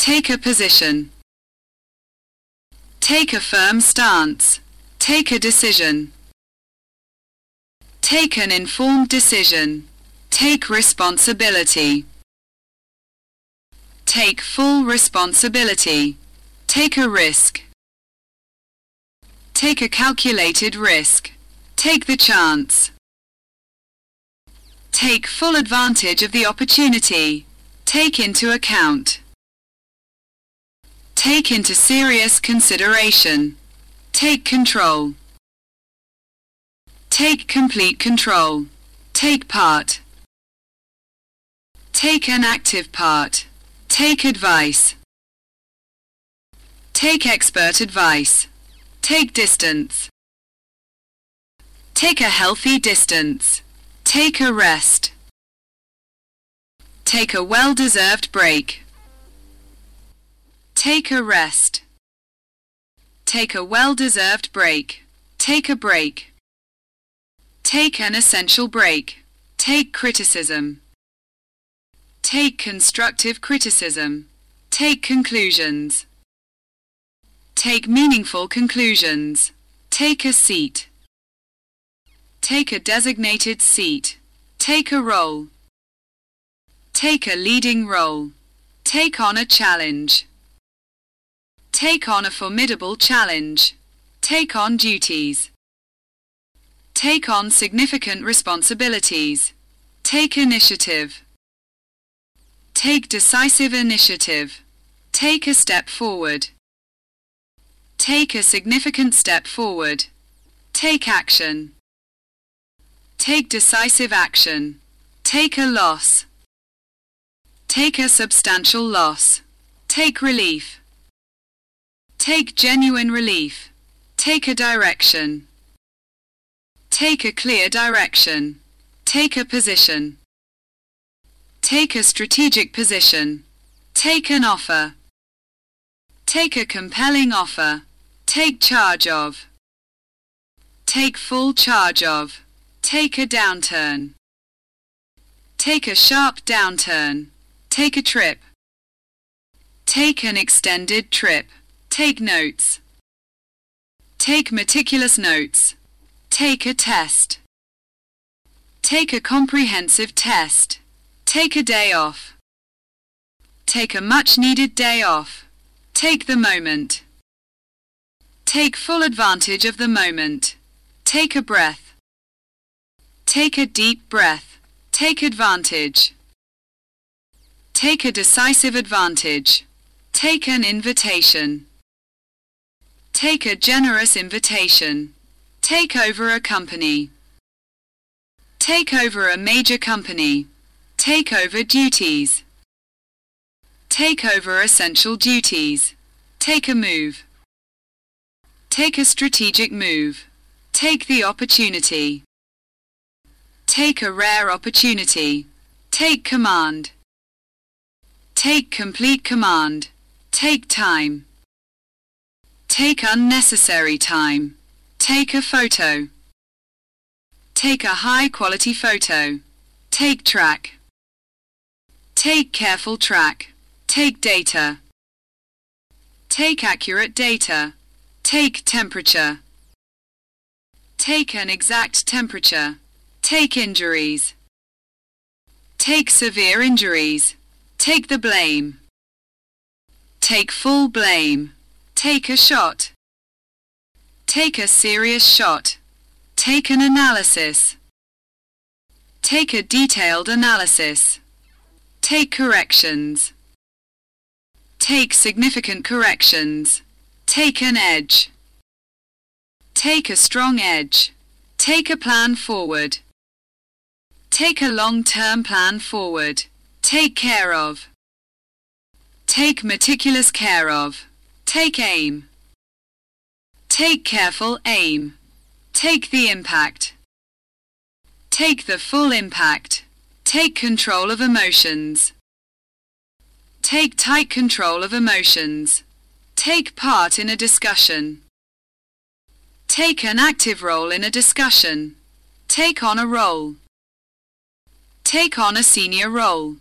Take a position. Take a firm stance. Take a decision. Take an informed decision. Take responsibility. Take full responsibility. Take a risk. Take a calculated risk. Take the chance. Take full advantage of the opportunity. Take into account. Take into serious consideration. Take control. Take complete control. Take part. Take an active part. Take advice. Take expert advice. Take distance. Take a healthy distance. Take a rest. Take a well-deserved break. Take a rest. Take a well-deserved break. Take a break. Take an essential break. Take criticism. Take constructive criticism. Take conclusions. Take meaningful conclusions. Take a seat. Take a designated seat. Take a role. Take a leading role. Take on a challenge. Take on a formidable challenge. Take on duties. Take on significant responsibilities. Take initiative. Take decisive initiative. Take a step forward. Take a significant step forward. Take action. Take decisive action. Take a loss. Take a substantial loss. Take relief. Take genuine relief. Take a direction. Take a clear direction. Take a position. Take a strategic position. Take an offer. Take a compelling offer. Take charge of. Take full charge of. Take a downturn. Take a sharp downturn. Take a trip. Take an extended trip. Take notes. Take meticulous notes. Take a test. Take a comprehensive test. Take a day off. Take a much needed day off. Take the moment. Take full advantage of the moment. Take a breath. Take a deep breath. Take advantage. Take a decisive advantage. Take an invitation. Take a generous invitation. Take over a company. Take over a major company. Take over duties. Take over essential duties. Take a move. Take a strategic move. Take the opportunity. Take a rare opportunity. Take command. Take complete command. Take time. Take unnecessary time. Take a photo. Take a high quality photo. Take track. Take careful track. Take data. Take accurate data. Take temperature. Take an exact temperature. Take injuries. Take severe injuries. Take the blame. Take full blame. Take a shot. Take a serious shot. Take an analysis. Take a detailed analysis. Take corrections. Take significant corrections. Take an edge. Take a strong edge. Take a plan forward. Take a long-term plan forward. Take care of. Take meticulous care of. Take aim. Take careful aim. Take the impact. Take the full impact. Take control of emotions. Take tight control of emotions. Take part in a discussion. Take an active role in a discussion. Take on a role. Take on a senior role.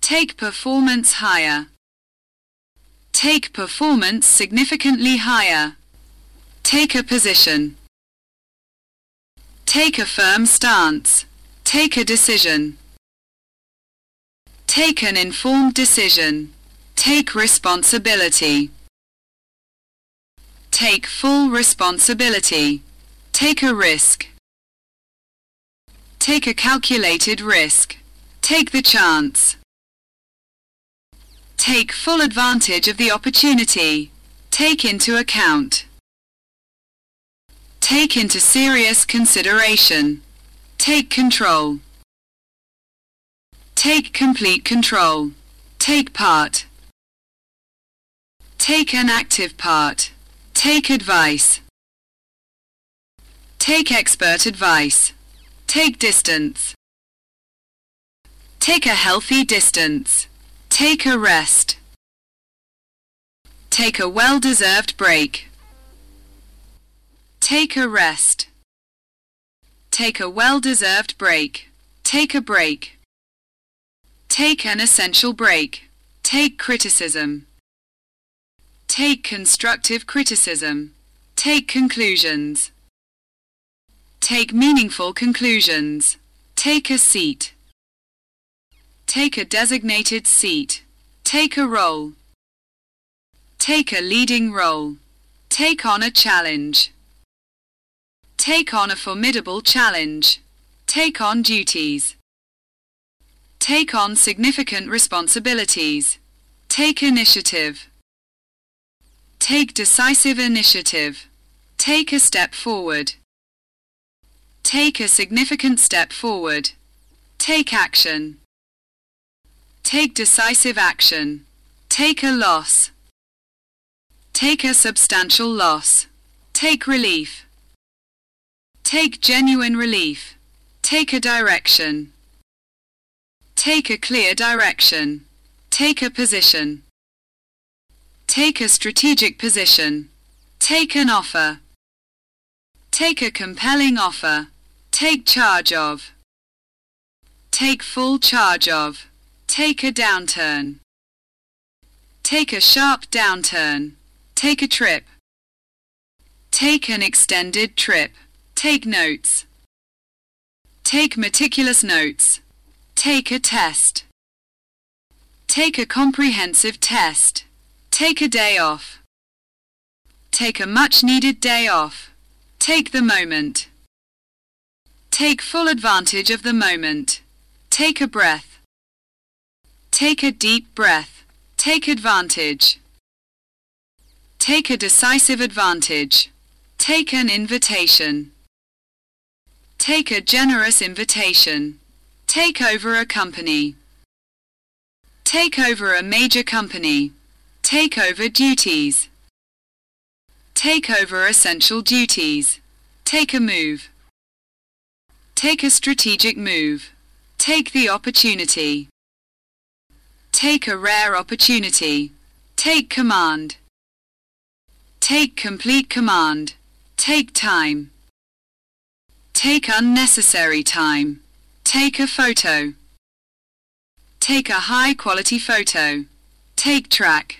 Take performance higher. Take performance significantly higher. Take a position. Take a firm stance. Take a decision. Take an informed decision. Take responsibility. Take full responsibility. Take a risk. Take a calculated risk. Take the chance. Take full advantage of the opportunity. Take into account. Take into serious consideration. Take control. Take complete control. Take part. Take an active part. Take advice. Take expert advice. Take distance. Take a healthy distance. Take a rest. Take a well-deserved break. Take a rest. Take a well-deserved break. Take a break. Take an essential break. Take criticism. Take constructive criticism. Take conclusions. Take meaningful conclusions. Take a seat. Take a designated seat. Take a role. Take a leading role. Take on a challenge. Take on a formidable challenge. Take on duties. Take on significant responsibilities. Take initiative. Take decisive initiative. Take a step forward. Take a significant step forward. Take action. Take decisive action. Take a loss. Take a substantial loss. Take relief. Take genuine relief. Take a direction. Take a clear direction. Take a position. Take a strategic position. Take an offer. Take a compelling offer. Take charge of. Take full charge of. Take a downturn. Take a sharp downturn. Take a trip. Take an extended trip. Take notes. Take meticulous notes. Take a test. Take a comprehensive test. Take a day off. Take a much needed day off. Take the moment. Take full advantage of the moment. Take a breath. Take a deep breath. Take advantage. Take a decisive advantage. Take an invitation. Take a generous invitation. Take over a company. Take over a major company. Take over duties. Take over essential duties. Take a move. Take a strategic move. Take the opportunity. Take a rare opportunity. Take command. Take complete command. Take time. Take unnecessary time. Take a photo. Take a high quality photo. Take track.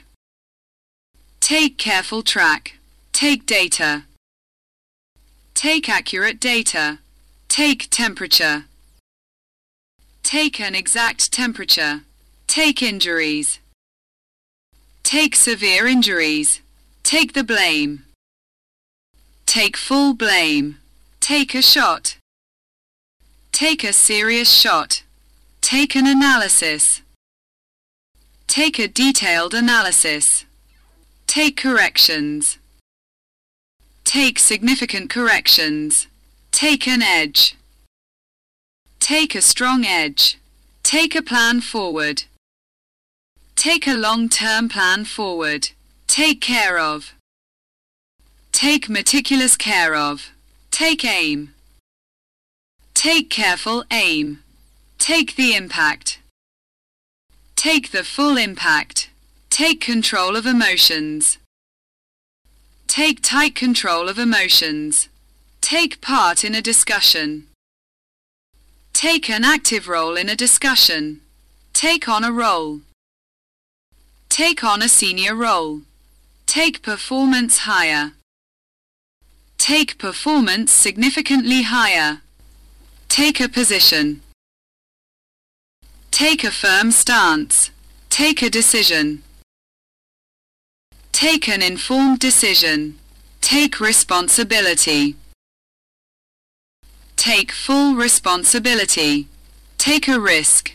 Take careful track. Take data. Take accurate data. Take temperature. Take an exact temperature. Take injuries. Take severe injuries. Take the blame. Take full blame. Take a shot. Take a serious shot. Take an analysis. Take a detailed analysis. Take corrections. Take significant corrections. Take an edge. Take a strong edge. Take a plan forward. Take a long-term plan forward. Take care of. Take meticulous care of. Take aim. Take careful aim. Take the impact. Take the full impact. Take control of emotions. Take tight control of emotions. Take part in a discussion. Take an active role in a discussion. Take on a role. Take on a senior role. Take performance higher. Take performance significantly higher. Take a position. Take a firm stance. Take a decision. Take an informed decision. Take responsibility. Take full responsibility. Take a risk.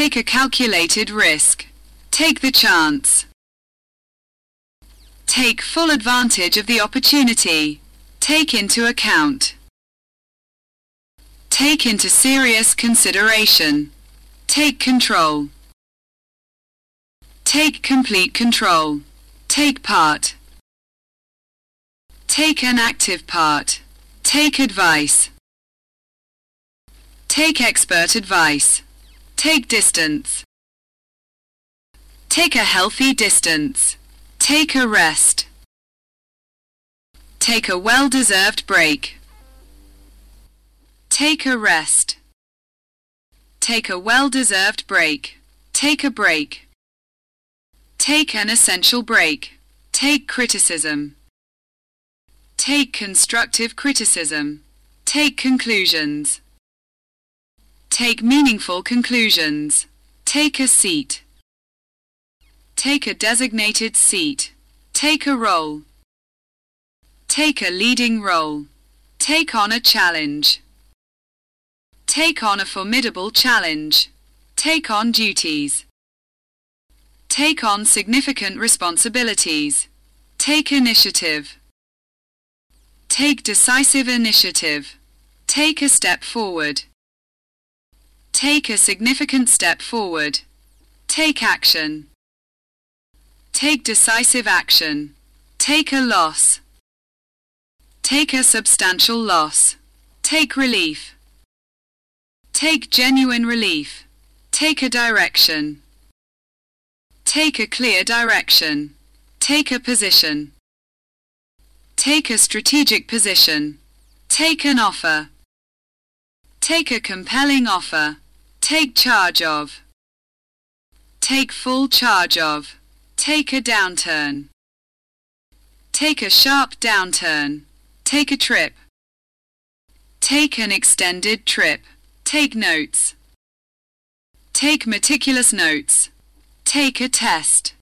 Take a calculated risk. Take the chance. Take full advantage of the opportunity. Take into account. Take into serious consideration. Take control. Take complete control. Take part. Take an active part. Take advice. Take expert advice. Take distance. Take a healthy distance. Take a rest. Take a well-deserved break. Take a rest. Take a well-deserved break. Take a break. Take an essential break. Take criticism. Take constructive criticism. Take conclusions. Take meaningful conclusions. Take a seat. Take a designated seat. Take a role. Take a leading role. Take on a challenge. Take on a formidable challenge. Take on duties. Take on significant responsibilities. Take initiative. Take decisive initiative. Take a step forward. Take a significant step forward. Take action. Take decisive action. Take a loss. Take a substantial loss. Take relief. Take genuine relief. Take a direction. Take a clear direction. Take a position. Take a strategic position. Take an offer. Take a compelling offer. Take charge of. Take full charge of. Take a downturn. Take a sharp downturn. Take a trip. Take an extended trip. Take notes. Take meticulous notes. Take a test.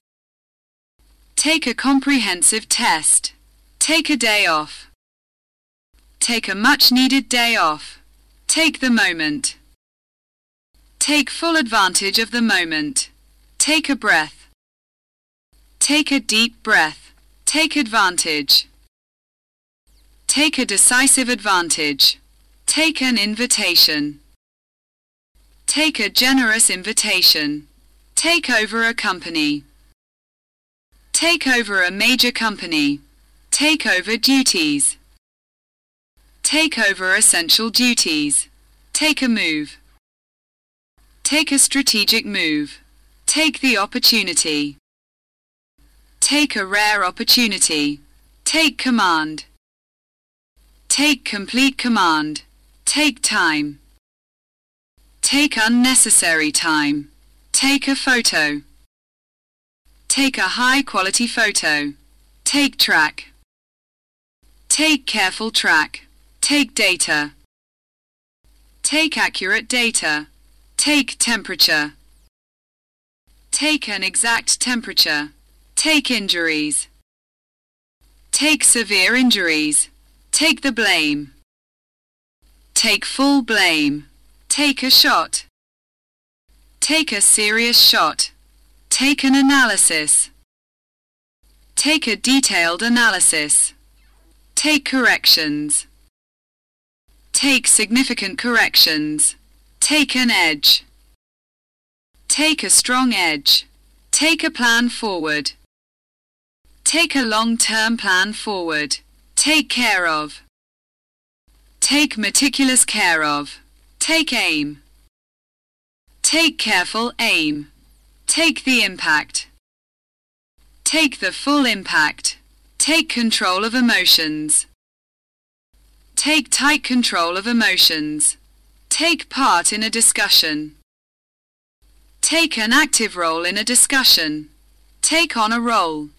Take a comprehensive test. Take a day off. Take a much needed day off. Take the moment. Take full advantage of the moment. Take a breath. Take a deep breath. Take advantage. Take a decisive advantage. Take an invitation. Take a generous invitation. Take over a company. Take over a major company. Take over duties. Take over essential duties. Take a move. Take a strategic move. Take the opportunity. Take a rare opportunity. Take command. Take complete command. Take time. Take unnecessary time. Take a photo. Take a high-quality photo. Take track. Take careful track. Take data. Take accurate data. Take temperature. Take an exact temperature. Take injuries. Take severe injuries. Take the blame. Take full blame. Take a shot. Take a serious shot. Take an analysis. Take a detailed analysis. Take corrections. Take significant corrections. Take an edge. Take a strong edge. Take a plan forward. Take a long-term plan forward. Take care of. Take meticulous care of. Take aim. Take careful aim. Take the impact. Take the full impact. Take control of emotions. Take tight control of emotions. Take part in a discussion. Take an active role in a discussion. Take on a role.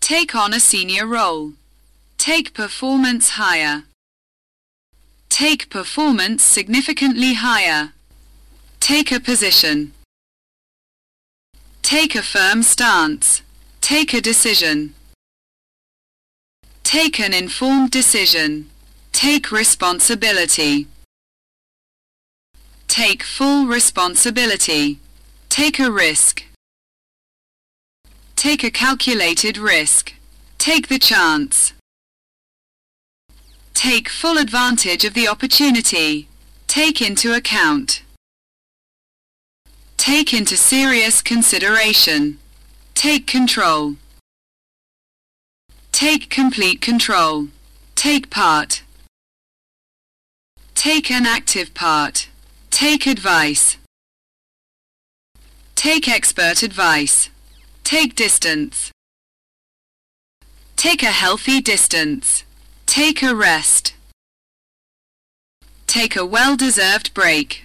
Take on a senior role. Take performance higher. Take performance significantly higher. Take a position. Take a firm stance. Take a decision. Take an informed decision. Take responsibility. Take full responsibility. Take a risk. Take a calculated risk. Take the chance. Take full advantage of the opportunity. Take into account. Take into serious consideration. Take control. Take complete control. Take part. Take an active part. Take advice. Take expert advice. Take distance. Take a healthy distance. Take a rest. Take a well-deserved break.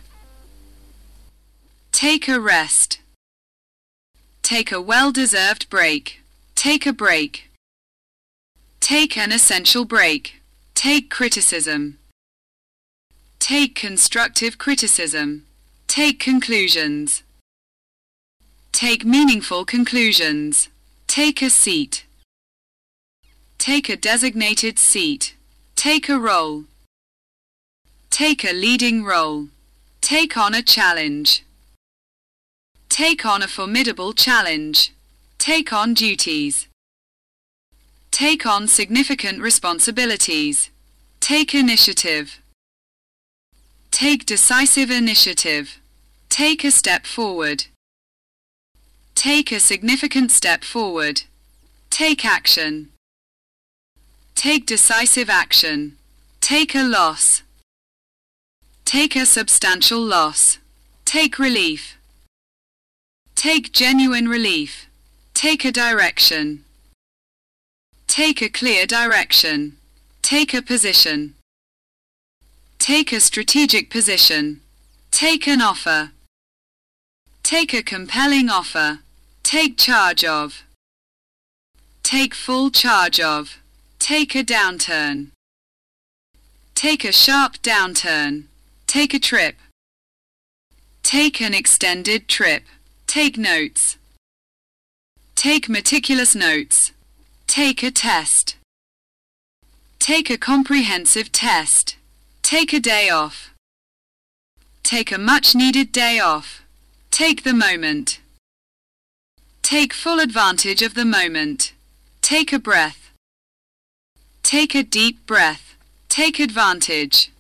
Take a rest. Take a well-deserved break. Take a break. Take an essential break. Take criticism. Take constructive criticism. Take conclusions. Take meaningful conclusions. Take a seat. Take a designated seat. Take a role. Take a leading role. Take on a challenge. Take on a formidable challenge. Take on duties. Take on significant responsibilities. Take initiative. Take decisive initiative. Take a step forward. Take a significant step forward. Take action. Take decisive action. Take a loss. Take a substantial loss. Take relief. Take genuine relief. Take a direction. Take a clear direction. Take a position. Take a strategic position. Take an offer. Take a compelling offer. Take charge of. Take full charge of. Take a downturn. Take a sharp downturn. Take a trip. Take an extended trip. Take notes. Take meticulous notes. Take a test. Take a comprehensive test. Take a day off. Take a much needed day off. Take the moment. Take full advantage of the moment. Take a breath. Take a deep breath. Take advantage.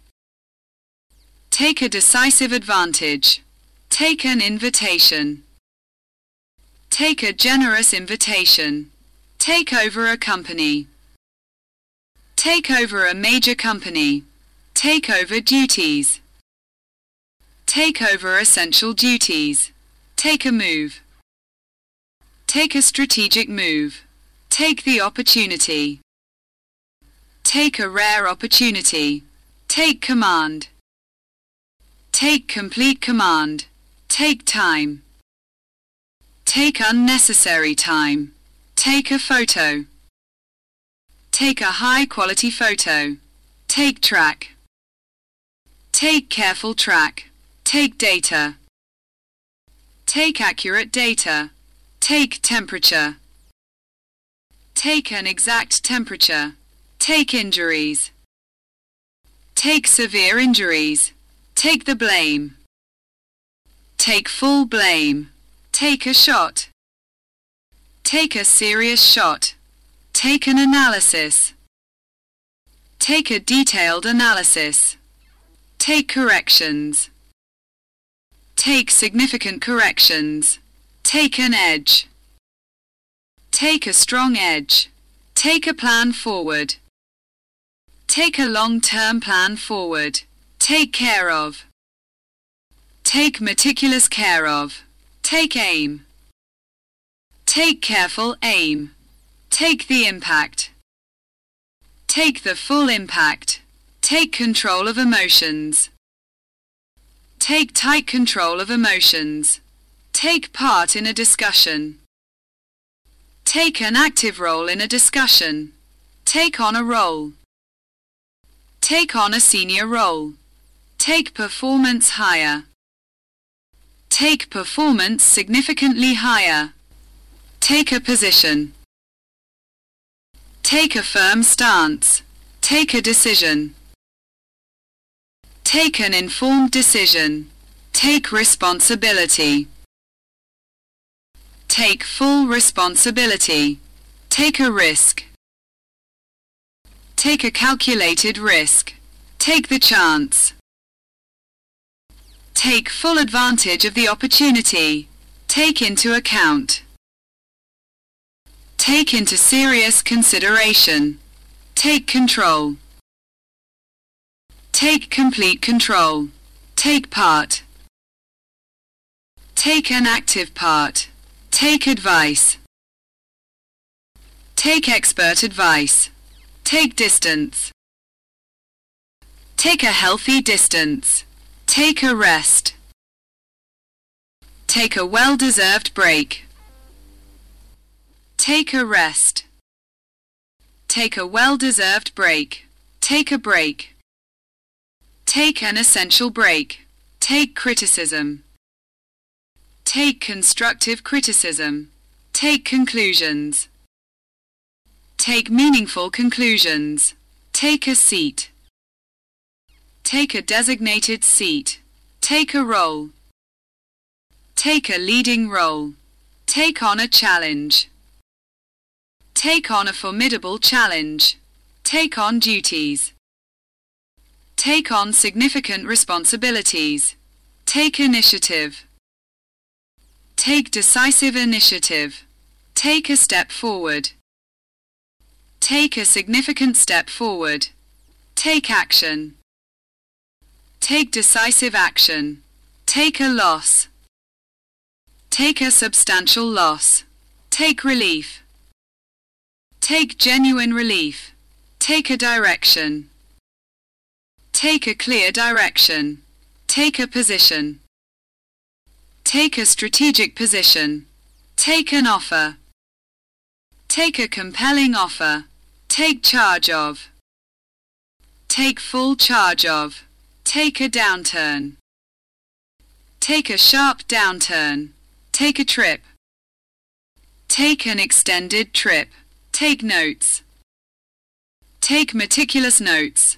Take a decisive advantage. Take an invitation. Take a generous invitation. Take over a company. Take over a major company. Take over duties. Take over essential duties. Take a move. Take a strategic move. Take the opportunity. Take a rare opportunity. Take command. Take complete command. Take time. Take unnecessary time. Take a photo. Take a high quality photo. Take track. Take careful track. Take data. Take accurate data. Take temperature. Take an exact temperature. Take injuries. Take severe injuries. Take the blame. Take full blame. Take a shot. Take a serious shot. Take an analysis. Take a detailed analysis. Take corrections. Take significant corrections. Take an edge. Take a strong edge. Take a plan forward. Take a long-term plan forward. Take care of. Take meticulous care of. Take aim. Take careful aim. Take the impact. Take the full impact. Take control of emotions. Take tight control of emotions. Take part in a discussion. Take an active role in a discussion. Take on a role. Take on a senior role. Take performance higher. Take performance significantly higher. Take a position. Take a firm stance. Take a decision. Take an informed decision. Take responsibility. Take full responsibility. Take a risk. Take a calculated risk. Take the chance. Take full advantage of the opportunity. Take into account. Take into serious consideration. Take control. Take complete control. Take part. Take an active part. Take advice. Take expert advice. Take distance. Take a healthy distance. Take a rest. Take a well-deserved break. Take a rest. Take a well-deserved break. Take a break. Take an essential break. Take criticism. Take constructive criticism. Take conclusions. Take meaningful conclusions. Take a seat. Take a designated seat. Take a role. Take a leading role. Take on a challenge. Take on a formidable challenge. Take on duties. Take on significant responsibilities. Take initiative. Take decisive initiative. Take a step forward. Take a significant step forward. Take action. Take decisive action. Take a loss. Take a substantial loss. Take relief. Take genuine relief. Take a direction. Take a clear direction. Take a position. Take a strategic position. Take an offer. Take a compelling offer. Take charge of. Take full charge of. Take a downturn. Take a sharp downturn. Take a trip. Take an extended trip. Take notes. Take meticulous notes.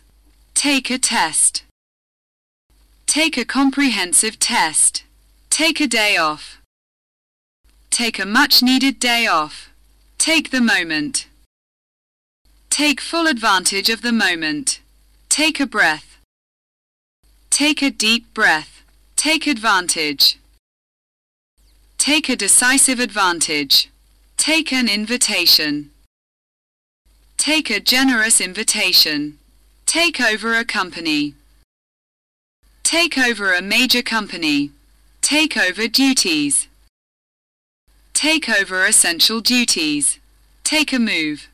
Take a test. Take a comprehensive test. Take a day off. Take a much needed day off. Take the moment. Take full advantage of the moment. Take a breath. Take a deep breath. Take advantage. Take a decisive advantage. Take an invitation. Take a generous invitation. Take over a company. Take over a major company. Take over duties. Take over essential duties. Take a move.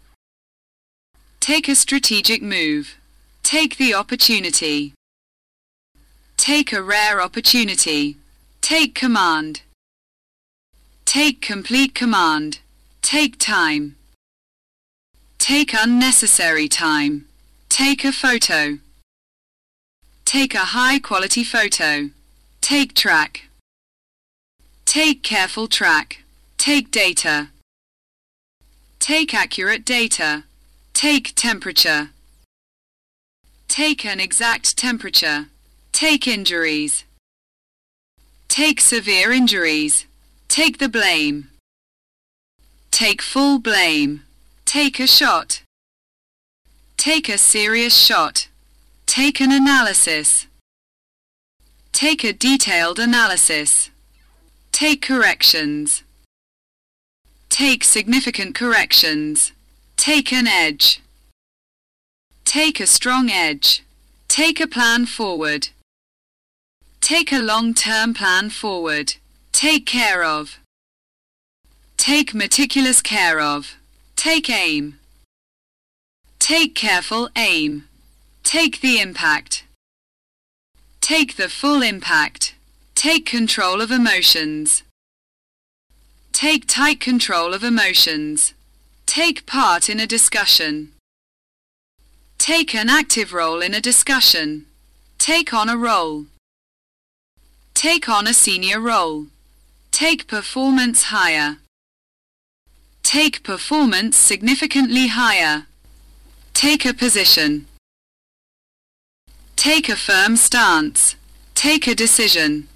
Take a strategic move. Take the opportunity. Take a rare opportunity. Take command. Take complete command. Take time. Take unnecessary time. Take a photo. Take a high-quality photo. Take track. Take careful track. Take data. Take accurate data. Take temperature. Take an exact temperature. Take injuries. Take severe injuries. Take the blame. Take full blame. Take a shot. Take a serious shot. Take an analysis. Take a detailed analysis. Take corrections. Take significant corrections. Take an edge. Take a strong edge. Take a plan forward. Take a long-term plan forward. Take care of. Take meticulous care of. Take aim. Take careful aim. Take the impact. Take the full impact. Take control of emotions. Take tight control of emotions. Take part in a discussion. Take an active role in a discussion. Take on a role. Take on a senior role. Take performance higher. Take performance significantly higher. Take a position. Take a firm stance. Take a decision.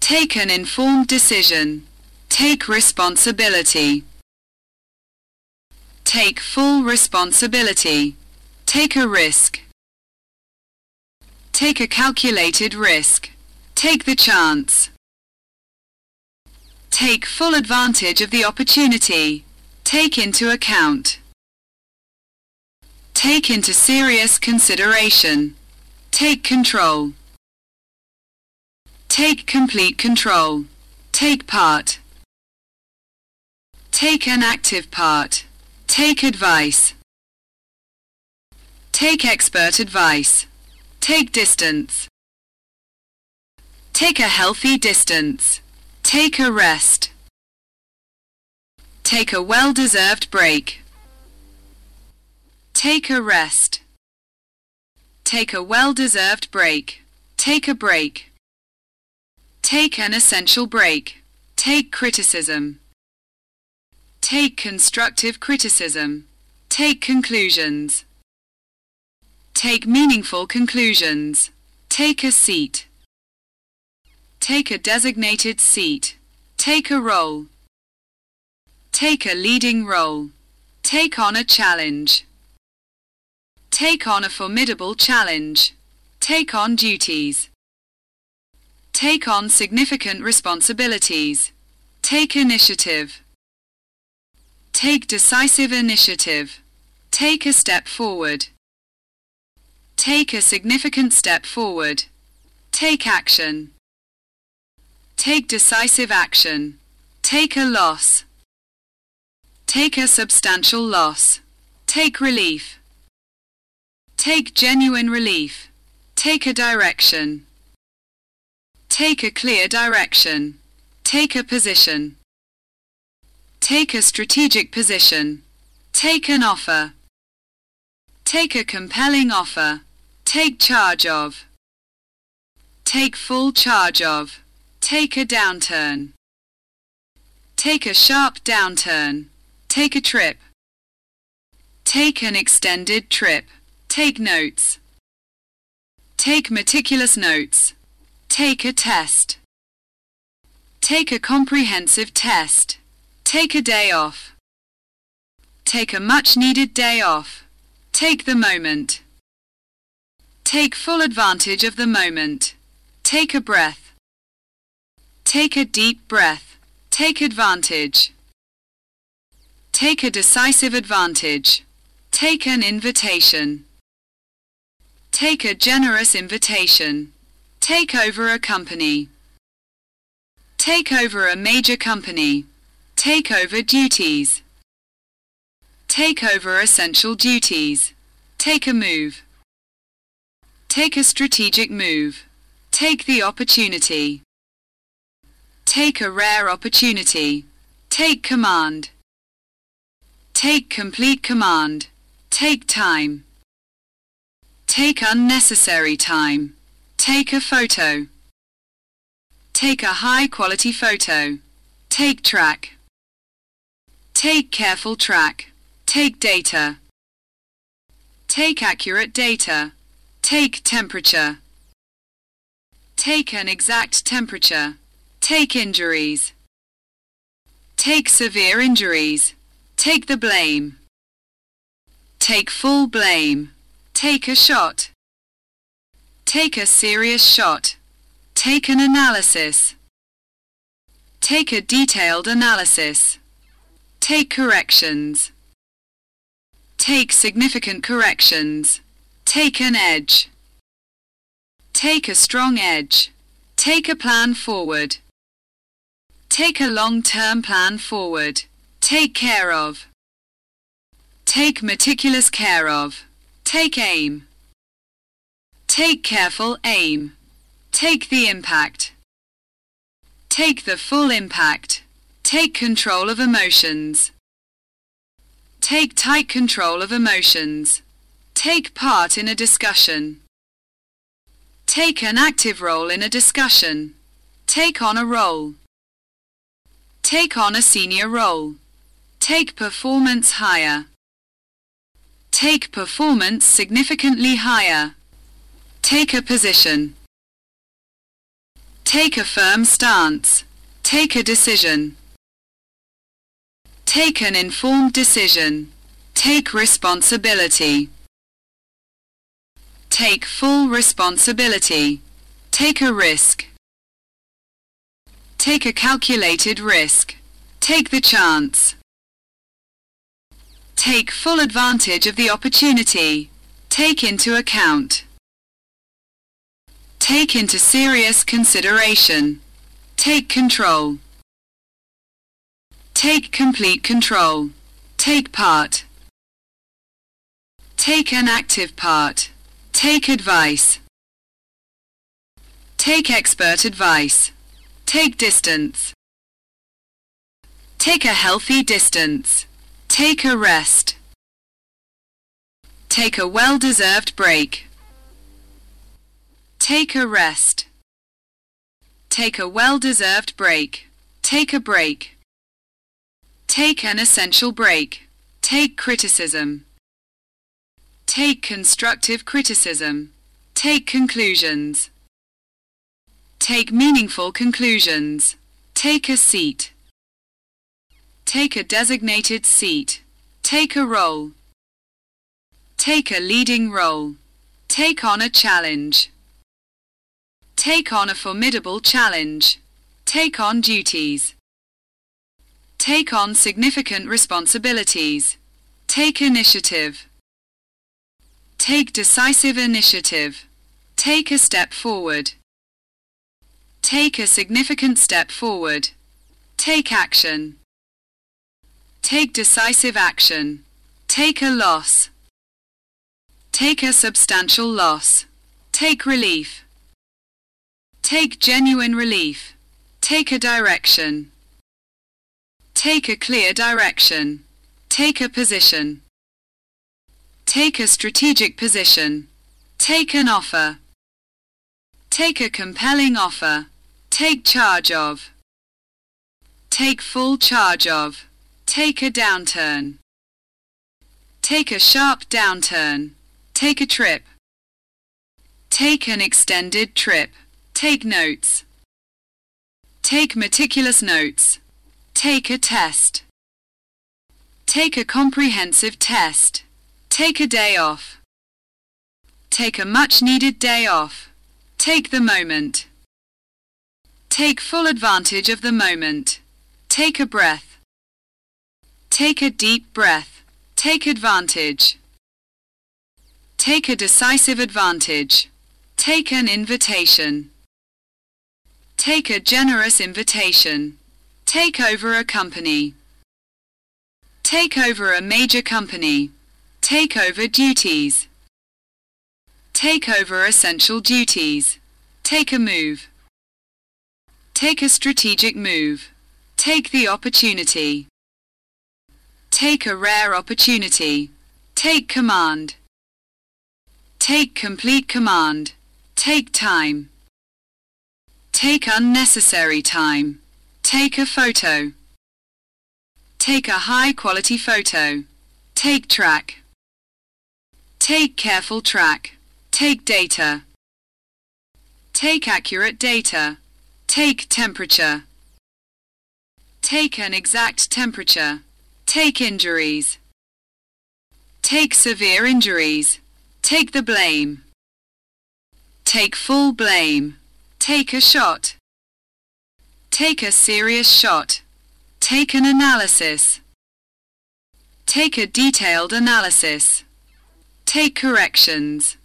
Take an informed decision. Take responsibility. Take full responsibility. Take a risk. Take a calculated risk. Take the chance. Take full advantage of the opportunity. Take into account. Take into serious consideration. Take control. Take complete control. Take part. Take an active part. Take advice. Take expert advice. Take distance. Take a healthy distance. Take a rest. Take a well-deserved break. Take a rest. Take a well-deserved break. Take a break. Take an essential break. Take criticism. Take constructive criticism. Take conclusions. Take meaningful conclusions. Take a seat. Take a designated seat. Take a role. Take a leading role. Take on a challenge. Take on a formidable challenge. Take on duties. Take on significant responsibilities. Take initiative. Take decisive initiative. Take a step forward. Take a significant step forward. Take action. Take decisive action. Take a loss. Take a substantial loss. Take relief. Take genuine relief. Take a direction. Take a clear direction. Take a position. Take a strategic position. Take an offer. Take a compelling offer. Take charge of. Take full charge of. Take a downturn. Take a sharp downturn. Take a trip. Take an extended trip. Take notes. Take meticulous notes. Take a test. Take a comprehensive test. Take a day off. Take a much needed day off. Take the moment. Take full advantage of the moment. Take a breath. Take a deep breath. Take advantage. Take a decisive advantage. Take an invitation. Take a generous invitation. Take over a company. Take over a major company. Take over duties. Take over essential duties. Take a move. Take a strategic move. Take the opportunity. Take a rare opportunity. Take command. Take complete command. Take time. Take unnecessary time. Take a photo. Take a high quality photo. Take track. Take careful track. Take data. Take accurate data. Take temperature. Take an exact temperature. Take injuries. Take severe injuries. Take the blame. Take full blame. Take a shot. Take a serious shot. Take an analysis. Take a detailed analysis. Take corrections. Take significant corrections. Take an edge. Take a strong edge. Take a plan forward. Take a long-term plan forward. Take care of. Take meticulous care of. Take aim. Take careful aim. Take the impact. Take the full impact. Take control of emotions. Take tight control of emotions. Take part in a discussion. Take an active role in a discussion. Take on a role. Take on a senior role. Take performance higher. Take performance significantly higher. Take a position. Take a firm stance. Take a decision. Take an informed decision. Take responsibility. Take full responsibility. Take a risk. Take a calculated risk. Take the chance. Take full advantage of the opportunity. Take into account. Take into serious consideration. Take control. Take complete control. Take part. Take an active part. Take advice. Take expert advice. Take distance. Take a healthy distance. Take a rest. Take a well-deserved break. Take a rest. Take a well-deserved break. Take a break. Take an essential break. Take criticism. Take constructive criticism. Take conclusions. Take meaningful conclusions. Take a seat. Take a designated seat. Take a role. Take a leading role. Take on a challenge. Take on a formidable challenge. Take on duties. Take on significant responsibilities. Take initiative. Take decisive initiative. Take a step forward. Take a significant step forward. Take action. Take decisive action. Take a loss. Take a substantial loss. Take relief. Take genuine relief. Take a direction. Take a clear direction. Take a position. Take a strategic position. Take an offer. Take a compelling offer. Take charge of. Take full charge of. Take a downturn. Take a sharp downturn. Take a trip. Take an extended trip. Take notes. Take meticulous notes. Take a test. Take a comprehensive test. Take a day off. Take a much needed day off. Take the moment. Take full advantage of the moment. Take a breath. Take a deep breath. Take advantage. Take a decisive advantage. Take an invitation. Take a generous invitation. Take over a company. Take over a major company. Take over duties. Take over essential duties. Take a move. Take a strategic move. Take the opportunity. Take a rare opportunity. Take command. Take complete command. Take time. Take unnecessary time. Take a photo. Take a high quality photo. Take track. Take careful track. Take data. Take accurate data. Take temperature. Take an exact temperature. Take injuries. Take severe injuries. Take the blame. Take full blame. Take a shot. Take a serious shot. Take an analysis. Take a detailed analysis. Take corrections.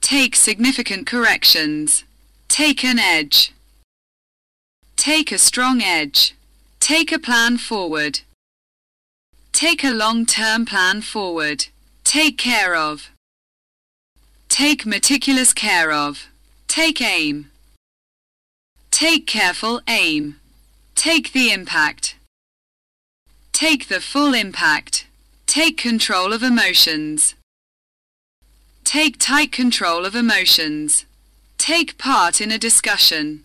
Take significant corrections. Take an edge. Take a strong edge. Take a plan forward. Take a long-term plan forward. Take care of. Take meticulous care of. Take aim. Take careful aim. Take the impact. Take the full impact. Take control of emotions. Take tight control of emotions. Take part in a discussion.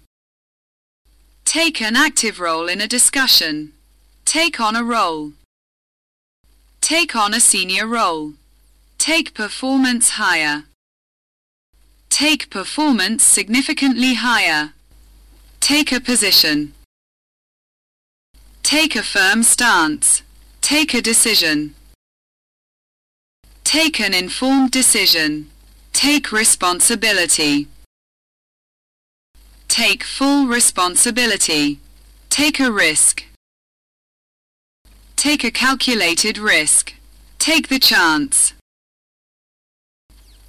Take an active role in a discussion. Take on a role. Take on a senior role. Take performance higher. Take performance significantly higher. Take a position. Take a firm stance. Take a decision. Take an informed decision. Take responsibility. Take full responsibility. Take a risk. Take a calculated risk. Take the chance.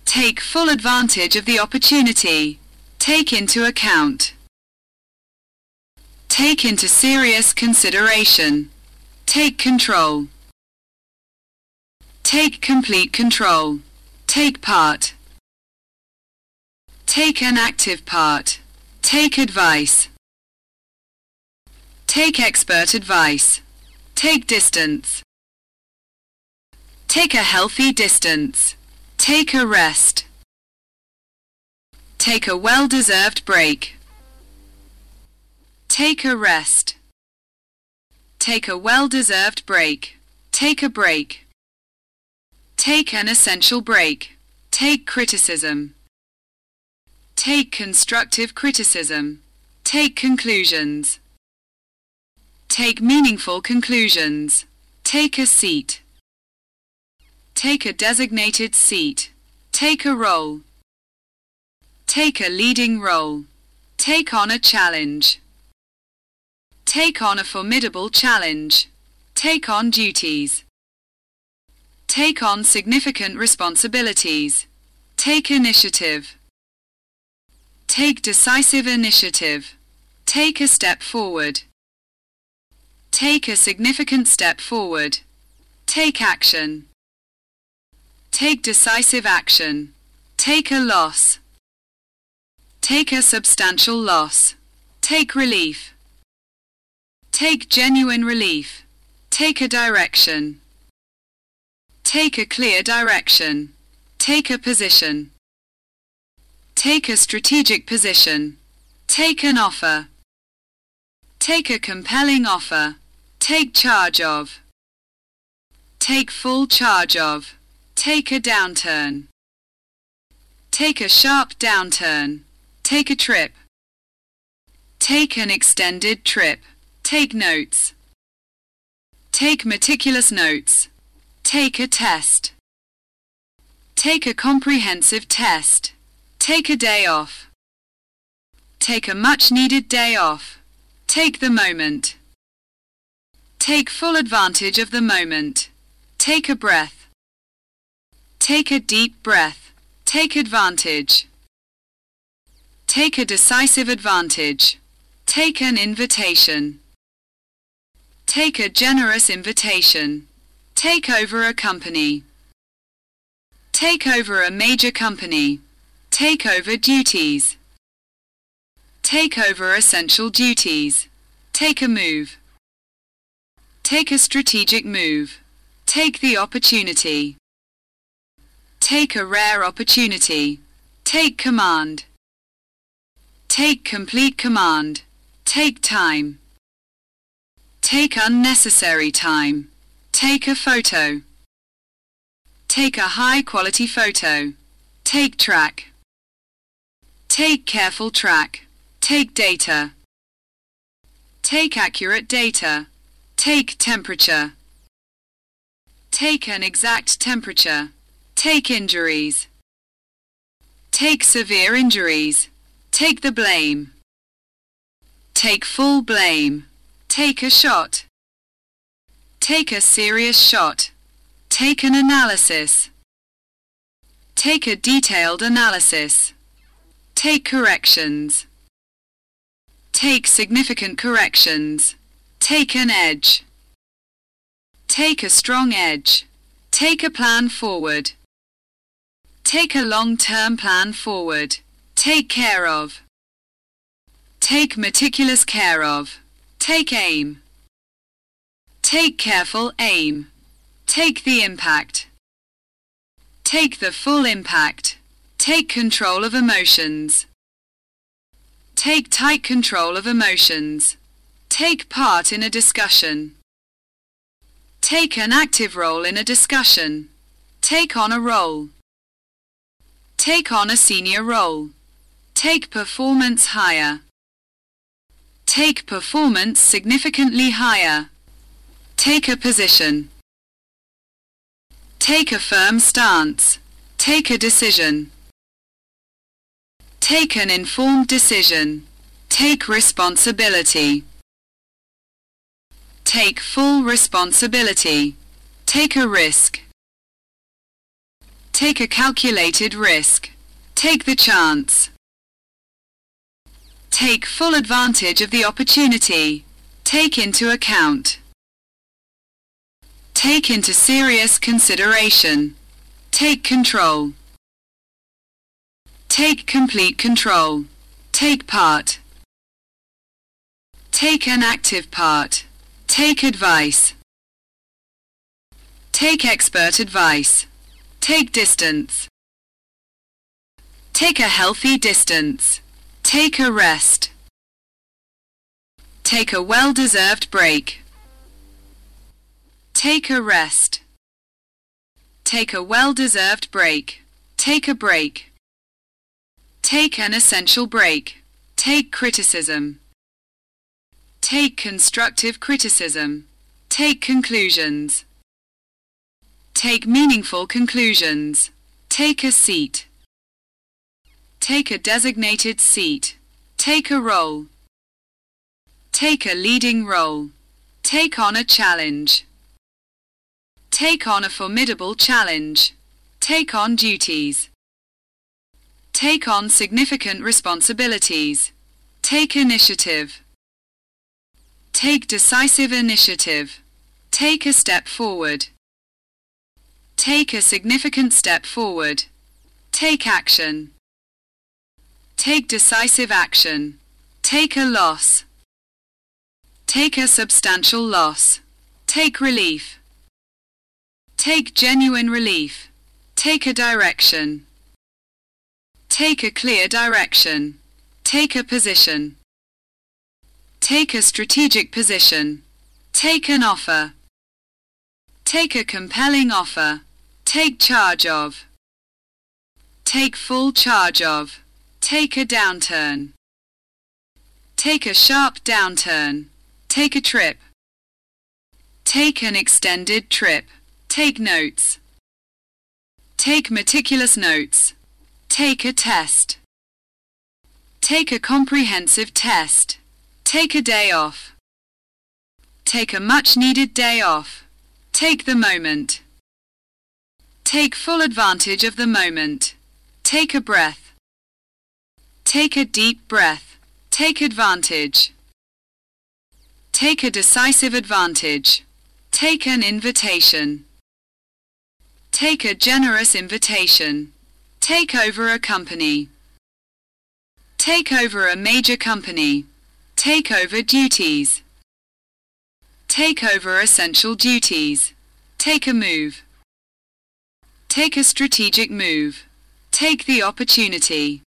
Take full advantage of the opportunity. Take into account. Take into serious consideration. Take control. Take complete control. Take part. Take an active part. Take advice. Take expert advice. Take distance. Take a healthy distance. Take a rest. Take a well-deserved break. Take a rest. Take a well-deserved break. Take a break. Take an essential break. Take criticism. Take constructive criticism. Take conclusions. Take meaningful conclusions. Take a seat. Take a designated seat. Take a role. Take a leading role. Take on a challenge. Take on a formidable challenge. Take on duties. Take on significant responsibilities. Take initiative. Take decisive initiative. Take a step forward. Take a significant step forward. Take action. Take decisive action. Take a loss. Take a substantial loss. Take relief. Take genuine relief. Take a direction. Take a clear direction. Take a position. Take a strategic position. Take an offer. Take a compelling offer. Take charge of. Take full charge of. Take a downturn. Take a sharp downturn. Take a trip. Take an extended trip. Take notes. Take meticulous notes. Take a test. Take a comprehensive test. Take a day off. Take a much needed day off. Take the moment. Take full advantage of the moment. Take a breath. Take a deep breath. Take advantage. Take a decisive advantage. Take an invitation. Take a generous invitation. Take over a company. Take over a major company. Take over duties. Take over essential duties. Take a move. Take a strategic move. Take the opportunity. Take a rare opportunity. Take command. Take complete command. Take time. Take unnecessary time. Take a photo. Take a high quality photo. Take track. Take careful track. Take data. Take accurate data. Take temperature. Take an exact temperature. Take injuries. Take severe injuries. Take the blame. Take full blame. Take a shot. Take a serious shot. Take an analysis. Take a detailed analysis. Take corrections. Take significant corrections. Take an edge. Take a strong edge. Take a plan forward. Take a long-term plan forward. Take care of. Take meticulous care of. Take aim. Take careful aim. Take the impact. Take the full impact. Take control of emotions. Take tight control of emotions. Take part in a discussion. Take an active role in a discussion. Take on a role. Take on a senior role. Take performance higher. Take performance significantly higher. Take a position. Take a firm stance. Take a decision. Take an informed decision. Take responsibility. Take full responsibility. Take a risk. Take a calculated risk. Take the chance. Take full advantage of the opportunity. Take into account. Take into serious consideration. Take control. Take complete control. Take part. Take an active part. Take advice. Take expert advice. Take distance. Take a healthy distance. Take a rest. Take a well-deserved break. Take a rest. Take a well-deserved break. Take a break. Take an essential break. Take criticism. Take constructive criticism. Take conclusions. Take meaningful conclusions. Take a seat. Take a designated seat. Take a role. Take a leading role. Take on a challenge. Take on a formidable challenge. Take on duties. Take on significant responsibilities. Take initiative. Take decisive initiative. Take a step forward. Take a significant step forward. Take action. Take decisive action. Take a loss. Take a substantial loss. Take relief. Take genuine relief. Take a direction. Take a clear direction. Take a position. Take a strategic position. Take an offer. Take a compelling offer. Take charge of. Take full charge of. Take a downturn. Take a sharp downturn. Take a trip. Take an extended trip. Take notes. Take meticulous notes. Take a test. Take a comprehensive test. Take a day off. Take a much-needed day off. Take the moment. Take full advantage of the moment. Take a breath. Take a deep breath. Take advantage. Take a decisive advantage. Take an invitation. Take a generous invitation. Take over a company. Take over a major company. Take over duties. Take over essential duties. Take a move. Take a strategic move. Take the opportunity.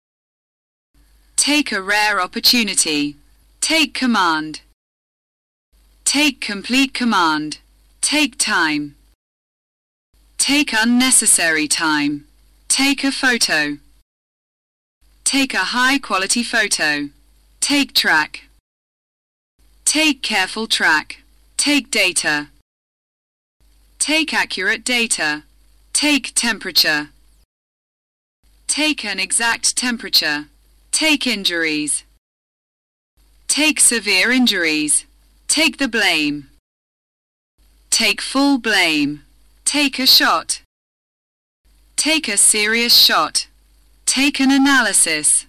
Take a rare opportunity. Take command. Take complete command. Take time. Take unnecessary time. Take a photo. Take a high quality photo. Take track. Take careful track. Take data. Take accurate data. Take temperature. Take an exact temperature. Take injuries. Take severe injuries. Take the blame. Take full blame. Take a shot. Take a serious shot. Take an analysis.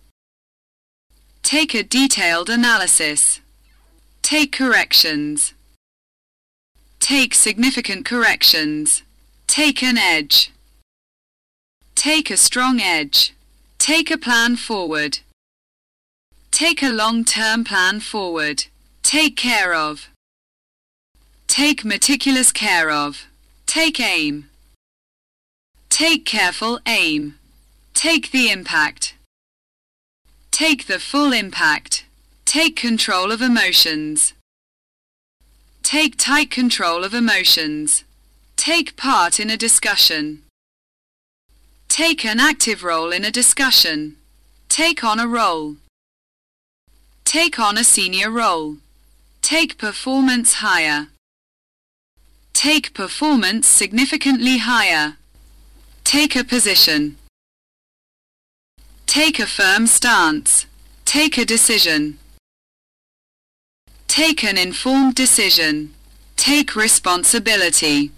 Take a detailed analysis. Take corrections. Take significant corrections. Take an edge. Take a strong edge. Take a plan forward. Take a long-term plan forward. Take care of. Take meticulous care of. Take aim. Take careful aim. Take the impact. Take the full impact. Take control of emotions. Take tight control of emotions. Take part in a discussion. Take an active role in a discussion. Take on a role. Take on a senior role. Take performance higher. Take performance significantly higher. Take a position. Take a firm stance. Take a decision. Take an informed decision. Take responsibility.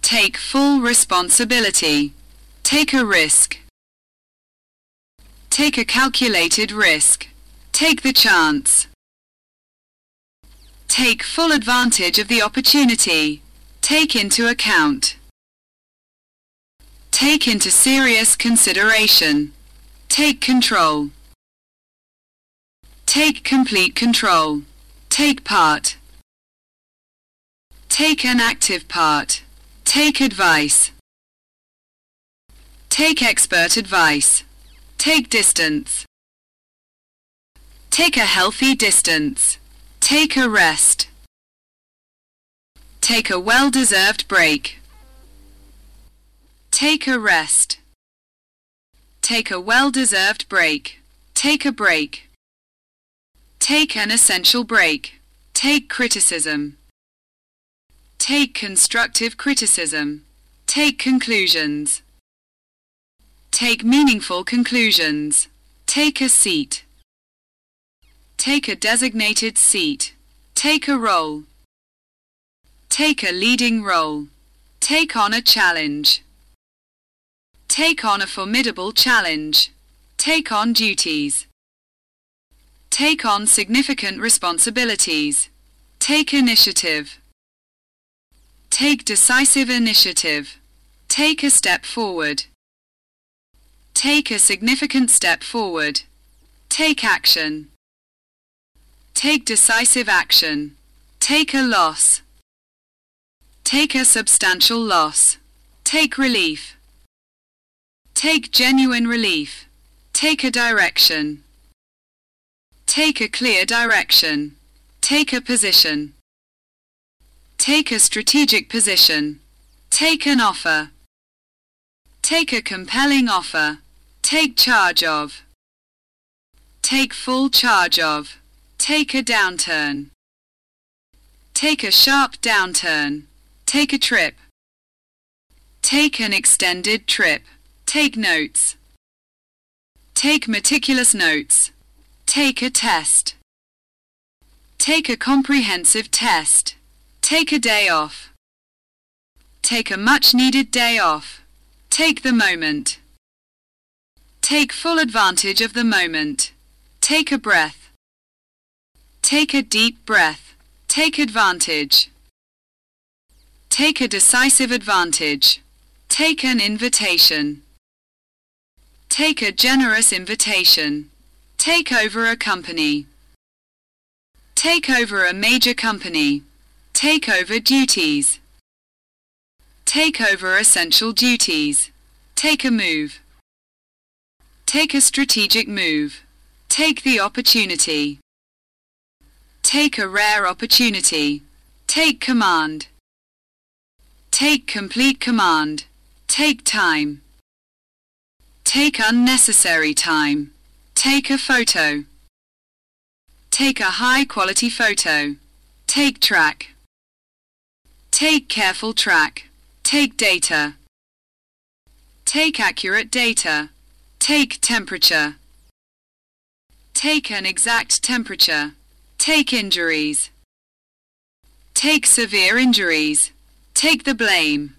Take full responsibility. Take a risk. Take a calculated risk. Take the chance. Take full advantage of the opportunity. Take into account. Take into serious consideration. Take control. Take complete control. Take part. Take an active part. Take advice. Take expert advice. Take distance. Take a healthy distance. Take a rest. Take a well-deserved break. Take a rest. Take a well-deserved break. Take a break. Take an essential break. Take criticism. Take constructive criticism. Take conclusions. Take meaningful conclusions. Take a seat. Take a designated seat. Take a role. Take a leading role. Take on a challenge. Take on a formidable challenge. Take on duties. Take on significant responsibilities. Take initiative. Take decisive initiative. Take a step forward. Take a significant step forward. Take action. Take decisive action. Take a loss. Take a substantial loss. Take relief. Take genuine relief. Take a direction. Take a clear direction. Take a position. Take a strategic position. Take an offer. Take a compelling offer. Take charge of. Take full charge of. Take a downturn. Take a sharp downturn. Take a trip. Take an extended trip. Take notes. Take meticulous notes. Take a test. Take a comprehensive test. Take a day off. Take a much needed day off. Take the moment. Take full advantage of the moment. Take a breath. Take a deep breath. Take advantage. Take a decisive advantage. Take an invitation. Take a generous invitation. Take over a company. Take over a major company. Take over duties. Take over essential duties. Take a move. Take a strategic move. Take the opportunity. Take a rare opportunity. Take command. Take complete command. Take time. Take unnecessary time. Take a photo. Take a high quality photo. Take track. Take careful track. Take data. Take accurate data. Take temperature. Take an exact temperature. Take injuries. Take severe injuries. Take the blame.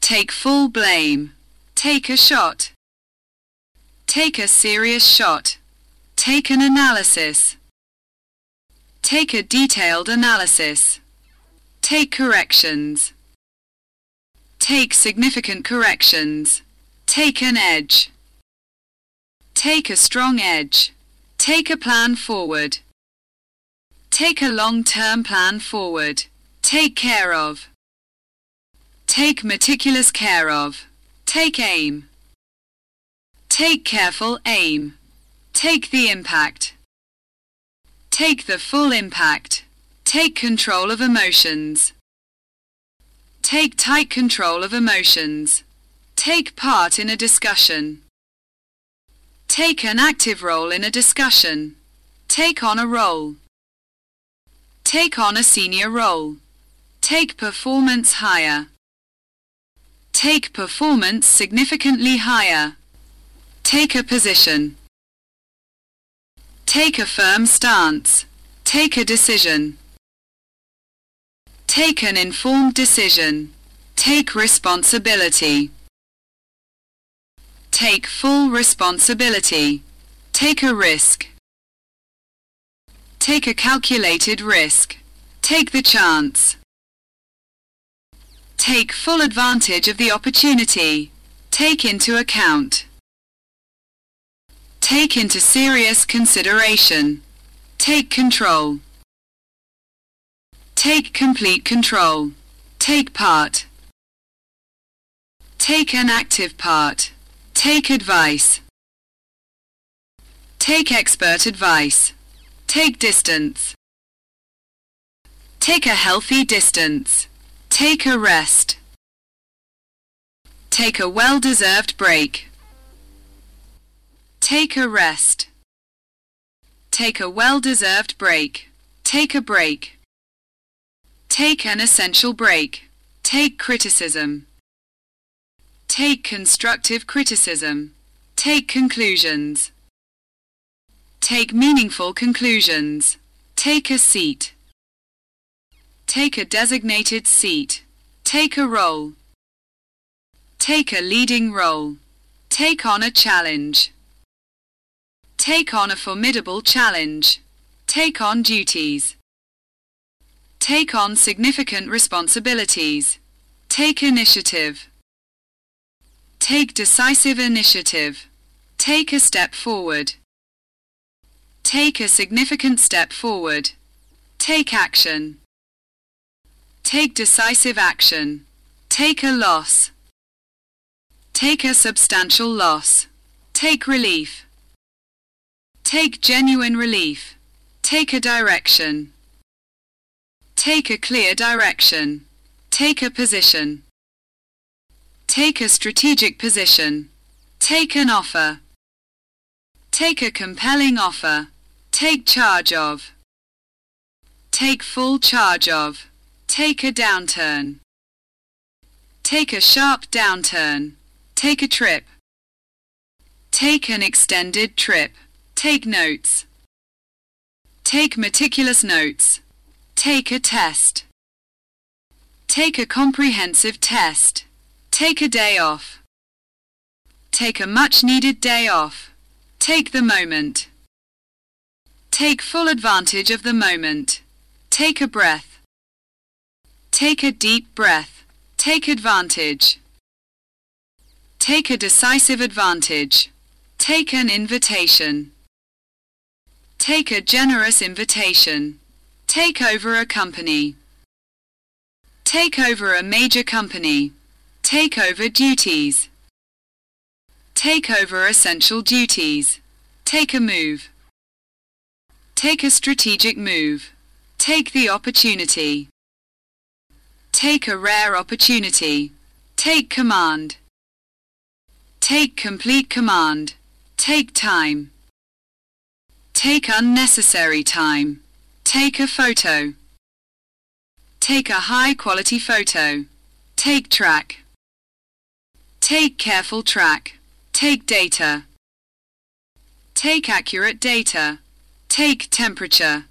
Take full blame. Take a shot. Take a serious shot. Take an analysis. Take a detailed analysis. Take corrections. Take significant corrections. Take an edge. Take a strong edge. Take a plan forward. Take a long-term plan forward. Take care of. Take meticulous care of. Take aim. Take careful aim. Take the impact. Take the full impact. Take control of emotions. Take tight control of emotions. Take part in a discussion. Take an active role in a discussion. Take on a role. Take on a senior role. Take performance higher. Take performance significantly higher. Take a position. Take a firm stance. Take a decision. Take an informed decision. Take responsibility. Take full responsibility. Take a risk. Take a calculated risk. Take the chance. Take full advantage of the opportunity. Take into account. Take into serious consideration. Take control. Take complete control. Take part. Take an active part. Take advice. Take expert advice. Take distance. Take a healthy distance. Take a rest. Take a well-deserved break. Take a rest. Take a well-deserved break. Take a break. Take an essential break. Take criticism. Take constructive criticism. Take conclusions. Take meaningful conclusions. Take a seat. Take a designated seat. Take a role. Take a leading role. Take on a challenge. Take on a formidable challenge. Take on duties. Take on significant responsibilities. Take initiative. Take decisive initiative. Take a step forward. Take a significant step forward. Take action. Take decisive action. Take a loss. Take a substantial loss. Take relief. Take genuine relief. Take a direction. Take a clear direction. Take a position. Take a strategic position. Take an offer. Take a compelling offer. Take charge of. Take full charge of. Take a downturn. Take a sharp downturn. Take a trip. Take an extended trip. Take notes. Take meticulous notes. Take a test. Take a comprehensive test. Take a day off. Take a much needed day off. Take the moment. Take full advantage of the moment. Take a breath. Take a deep breath. Take advantage. Take a decisive advantage. Take an invitation. Take a generous invitation. Take over a company. Take over a major company. Take over duties. Take over essential duties. Take a move. Take a strategic move. Take the opportunity. Take a rare opportunity. Take command. Take complete command. Take time. Take unnecessary time. Take a photo. Take a high quality photo. Take track. Take careful track. Take data. Take accurate data. Take temperature.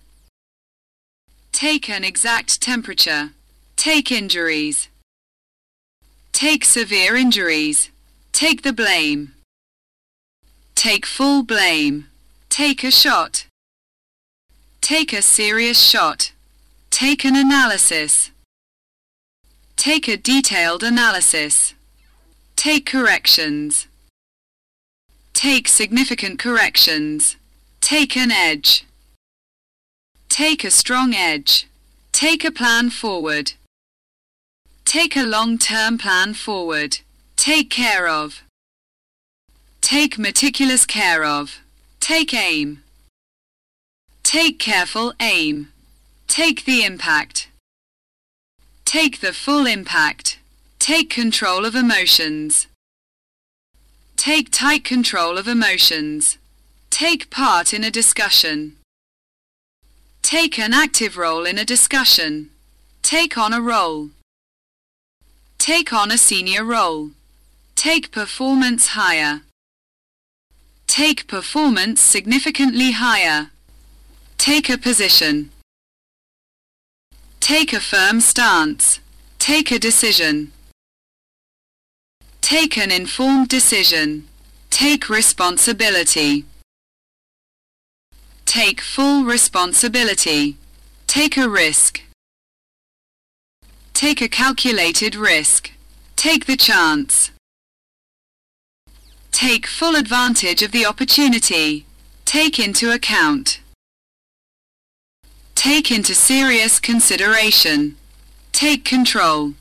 Take an exact temperature. Take injuries. Take severe injuries. Take the blame. Take full blame. Take a shot. Take a serious shot. Take an analysis. Take a detailed analysis. Take corrections. Take significant corrections. Take an edge. Take a strong edge. Take a plan forward. Take a long-term plan forward. Take care of. Take meticulous care of. Take aim. Take careful aim. Take the impact. Take the full impact. Take control of emotions. Take tight control of emotions. Take part in a discussion. Take an active role in a discussion. Take on a role. Take on a senior role. Take performance higher. Take performance significantly higher. Take a position. Take a firm stance. Take a decision. Take an informed decision. Take responsibility. Take full responsibility. Take a risk. Take a calculated risk. Take the chance. Take full advantage of the opportunity. Take into account. Take into serious consideration. Take control.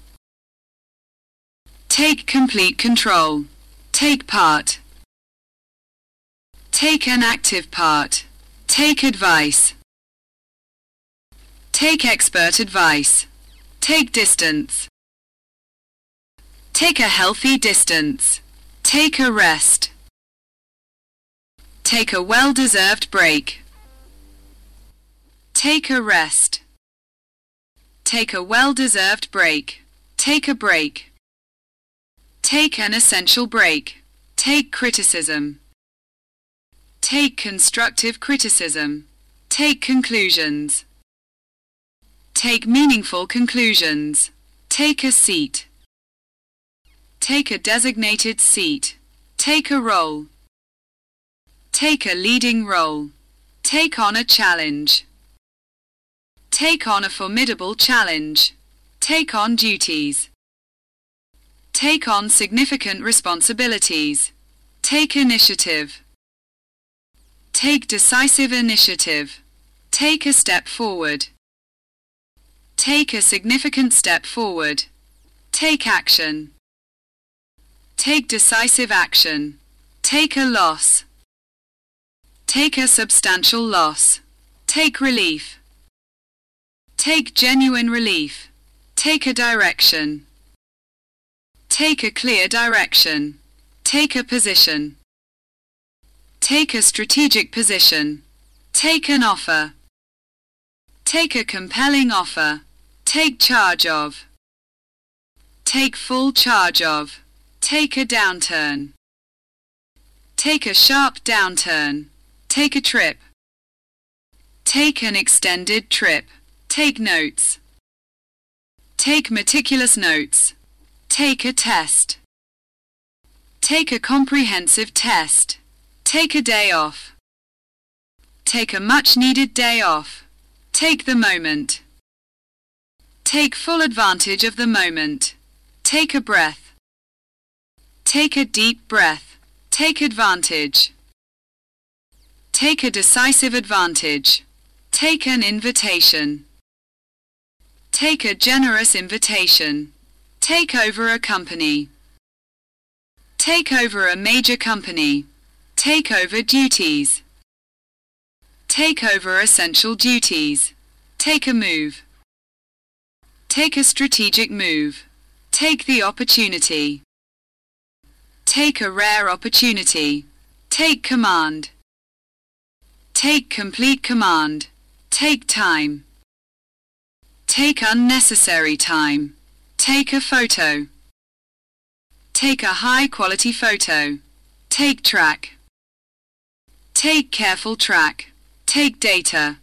Take complete control. Take part. Take an active part. Take advice. Take expert advice. Take distance. Take a healthy distance. Take a rest. Take a well-deserved break. Take a rest. Take a well-deserved break. Take a break. Take an essential break. Take criticism. Take constructive criticism. Take conclusions. Take meaningful conclusions. Take a seat. Take a designated seat. Take a role. Take a leading role. Take on a challenge. Take on a formidable challenge. Take on duties. Take on significant responsibilities. Take initiative. Take decisive initiative. Take a step forward. Take a significant step forward. Take action. Take decisive action. Take a loss. Take a substantial loss. Take relief. Take genuine relief. Take a direction. Take a clear direction. Take a position. Take a strategic position. Take an offer. Take a compelling offer. Take charge of. Take full charge of. Take a downturn. Take a sharp downturn. Take a trip. Take an extended trip. Take notes. Take meticulous notes. Take a test. Take a comprehensive test. Take a day off. Take a much needed day off. Take the moment. Take full advantage of the moment. Take a breath. Take a deep breath. Take advantage. Take a decisive advantage. Take an invitation. Take a generous invitation. Take over a company. Take over a major company. Take over duties. Take over essential duties. Take a move. Take a strategic move. Take the opportunity. Take a rare opportunity. Take command. Take complete command. Take time. Take unnecessary time. Take a photo. Take a high quality photo. Take track. Take careful track. Take data.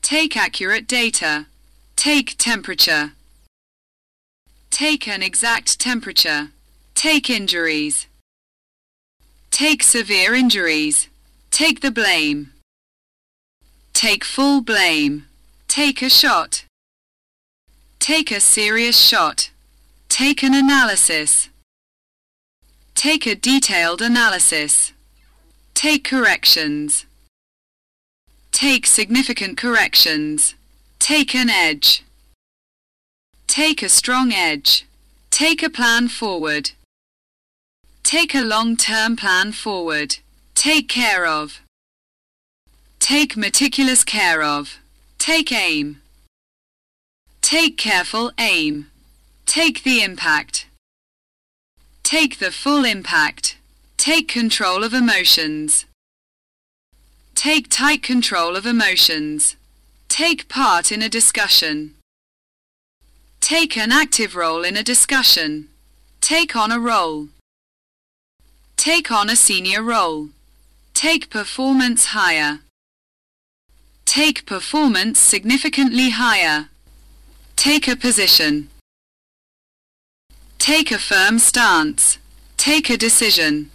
Take accurate data. Take temperature. Take an exact temperature. Take injuries. Take severe injuries. Take the blame. Take full blame. Take a shot. Take a serious shot. Take an analysis. Take a detailed analysis. Take corrections. Take significant corrections. Take an edge. Take a strong edge. Take a plan forward. Take a long-term plan forward. Take care of. Take meticulous care of. Take aim. Take careful aim. Take the impact. Take the full impact. Take control of emotions. Take tight control of emotions. Take part in a discussion. Take an active role in a discussion. Take on a role. Take on a senior role. Take performance higher. Take performance significantly higher. Take a position. Take a firm stance. Take a decision.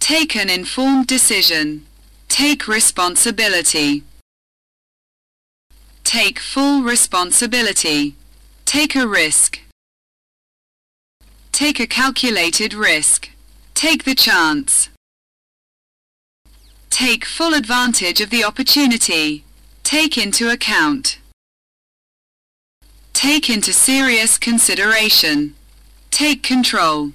Take an informed decision. Take responsibility. Take full responsibility. Take a risk. Take a calculated risk. Take the chance. Take full advantage of the opportunity. Take into account. Take into serious consideration. Take control.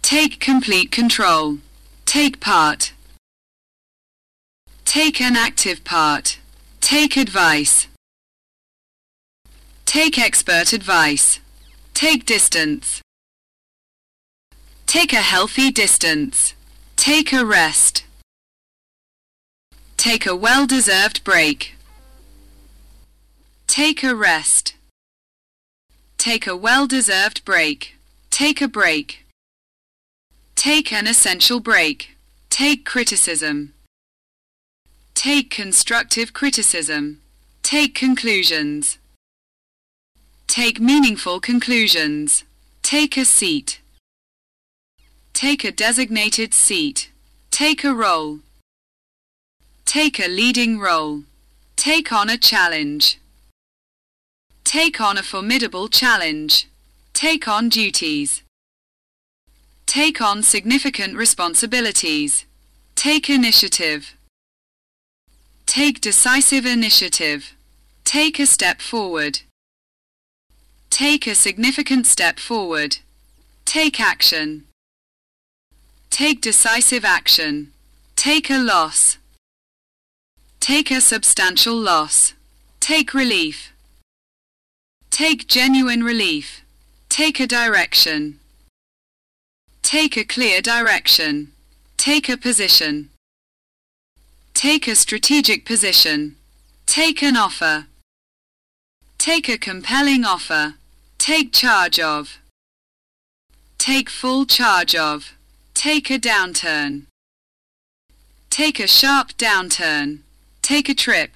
Take complete control. Take part. Take an active part. Take advice. Take expert advice. Take distance. Take a healthy distance. Take a rest. Take a well-deserved break. Take a rest. Take a well-deserved break. Take a break. Take an essential break. Take criticism. Take constructive criticism. Take conclusions. Take meaningful conclusions. Take a seat. Take a designated seat. Take a role. Take a leading role. Take on a challenge. Take on a formidable challenge. Take on duties. Take on significant responsibilities. Take initiative. Take decisive initiative. Take a step forward. Take a significant step forward. Take action. Take decisive action. Take a loss. Take a substantial loss. Take relief. Take genuine relief. Take a direction. Take a clear direction. Take a position. Take a strategic position. Take an offer. Take a compelling offer. Take charge of. Take full charge of. Take a downturn. Take a sharp downturn. Take a trip.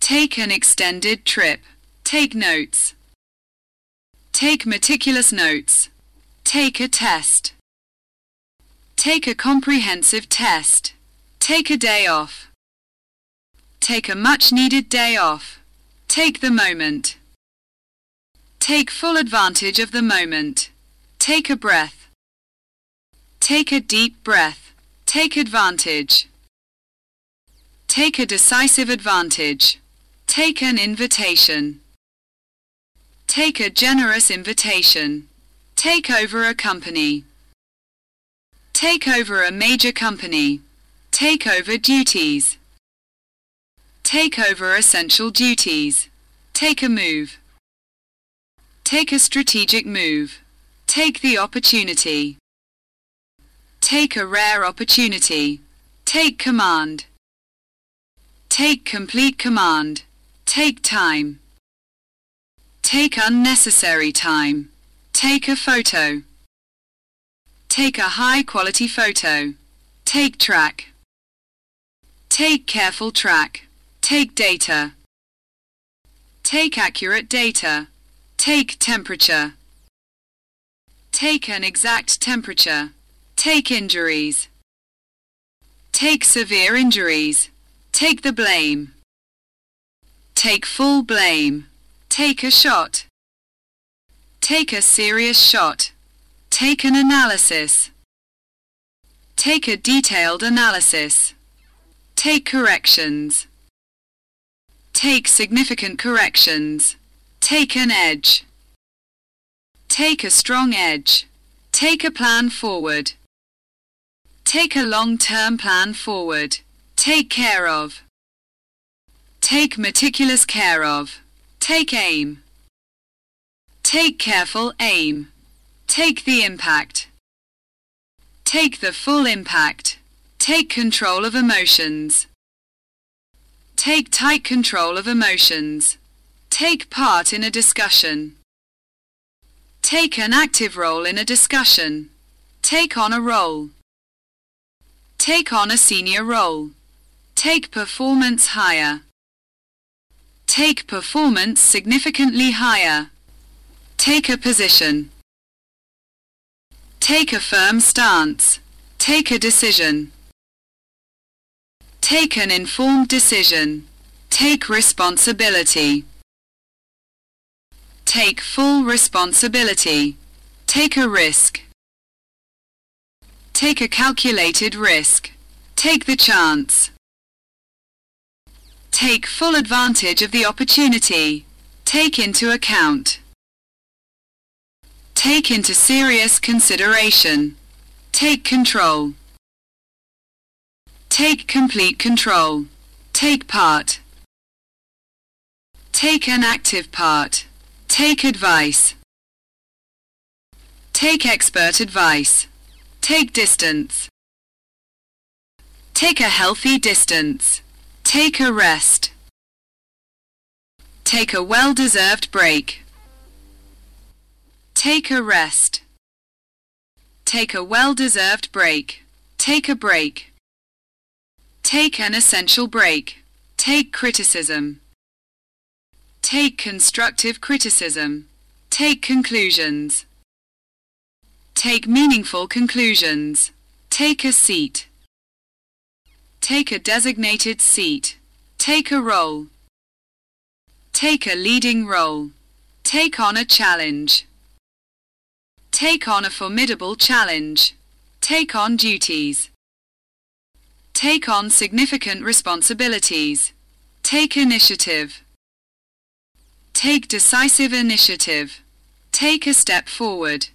Take an extended trip. Take notes. Take meticulous notes. Take a test. Take a comprehensive test. Take a day off. Take a much needed day off. Take the moment. Take full advantage of the moment. Take a breath. Take a deep breath. Take advantage. Take a decisive advantage. Take an invitation. Take a generous invitation. Take over a company. Take over a major company. Take over duties. Take over essential duties. Take a move. Take a strategic move. Take the opportunity. Take a rare opportunity. Take command. Take complete command. Take time. Take unnecessary time. Take a photo. Take a high quality photo. Take track. Take careful track. Take data. Take accurate data. Take temperature. Take an exact temperature. Take injuries. Take severe injuries. Take the blame. Take full blame. Take a shot. Take a serious shot. Take an analysis. Take a detailed analysis. Take corrections. Take significant corrections. Take an edge. Take a strong edge. Take a plan forward. Take a long-term plan forward. Take care of. Take meticulous care of. Take aim. Take careful aim. Take the impact. Take the full impact. Take control of emotions. Take tight control of emotions. Take part in a discussion. Take an active role in a discussion. Take on a role. Take on a senior role. Take performance higher. Take performance significantly higher. Take a position. Take a firm stance. Take a decision. Take an informed decision. Take responsibility. Take full responsibility. Take a risk. Take a calculated risk. Take the chance. Take full advantage of the opportunity. Take into account. Take into serious consideration. Take control. Take complete control. Take part. Take an active part. Take advice. Take expert advice. Take distance. Take a healthy distance. Take a rest. Take a well-deserved break. Take a rest. Take a well-deserved break. Take a break. Take an essential break. Take criticism. Take constructive criticism. Take conclusions. Take meaningful conclusions. Take a seat. Take a designated seat. Take a role. Take a leading role. Take on a challenge. Take on a formidable challenge. Take on duties. Take on significant responsibilities. Take initiative. Take decisive initiative. Take a step forward.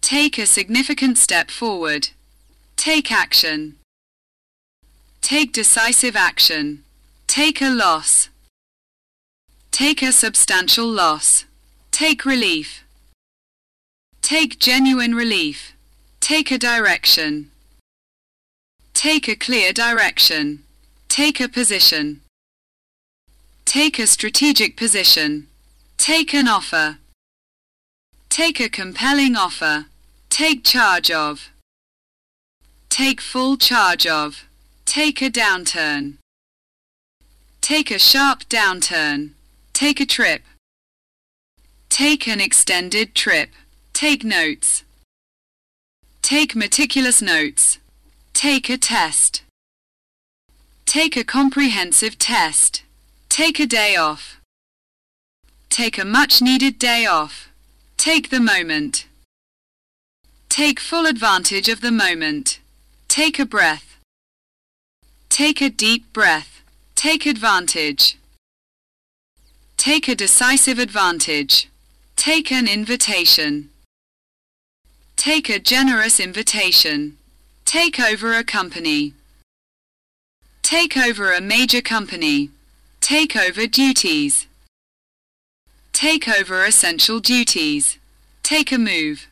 Take a significant step forward. Take action. Take decisive action. Take a loss. Take a substantial loss. Take relief. Take genuine relief. Take a direction. Take a clear direction. Take a position. Take a strategic position. Take an offer. Take a compelling offer. Take charge of. Take full charge of. Take a downturn. Take a sharp downturn. Take a trip. Take an extended trip. Take notes. Take meticulous notes. Take a test. Take a comprehensive test. Take a day off. Take a much needed day off. Take the moment. Take full advantage of the moment. Take a breath. Take a deep breath. Take advantage. Take a decisive advantage. Take an invitation. Take a generous invitation. Take over a company. Take over a major company. Take over duties. Take over essential duties. Take a move.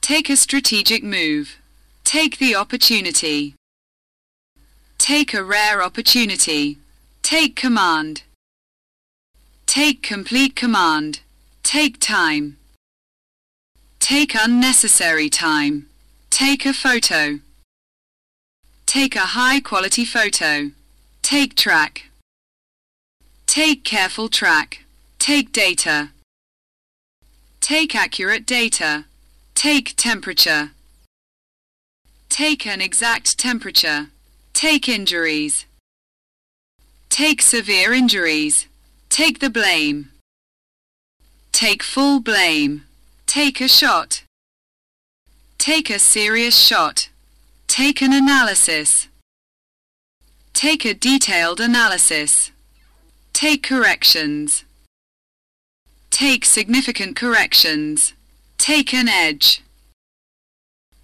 Take a strategic move. Take the opportunity. Take a rare opportunity. Take command. Take complete command. Take time. Take unnecessary time. Take a photo. Take a high quality photo. Take track. Take careful track. Take data. Take accurate data. Take temperature. Take an exact temperature. Take injuries. Take severe injuries. Take the blame. Take full blame. Take a shot. Take a serious shot. Take an analysis. Take a detailed analysis. Take corrections. Take significant corrections. Take an edge.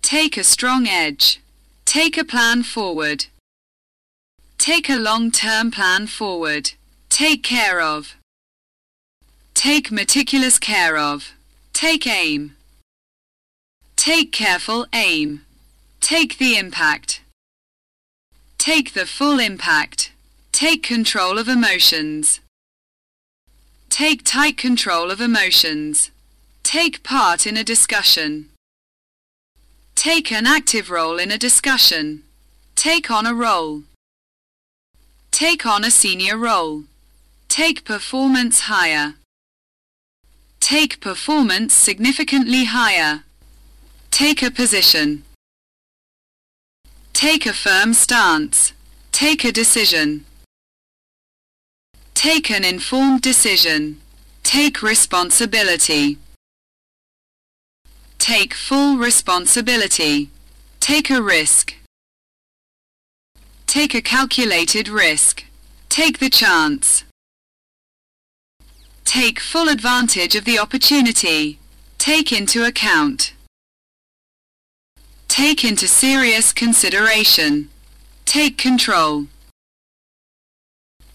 Take a strong edge. Take a plan forward. Take a long-term plan forward. Take care of. Take meticulous care of. Take aim. Take careful aim. Take the impact. Take the full impact. Take control of emotions. Take tight control of emotions. Take part in a discussion. Take an active role in a discussion. Take on a role. Take on a senior role. Take performance higher. Take performance significantly higher. Take a position. Take a firm stance. Take a decision. Take an informed decision. Take responsibility. Take full responsibility. Take a risk. Take a calculated risk. Take the chance. Take full advantage of the opportunity. Take into account. Take into serious consideration. Take control.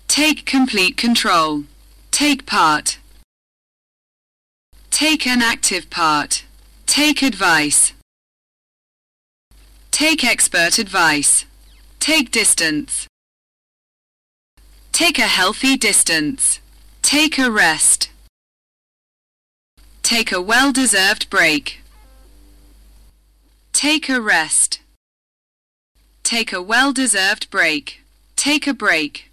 Take complete control. Take part. Take an active part. Take advice. Take expert advice. Take distance. Take a healthy distance. Take a rest. Take a well-deserved break. Take a rest. Take a well-deserved break. Take a break.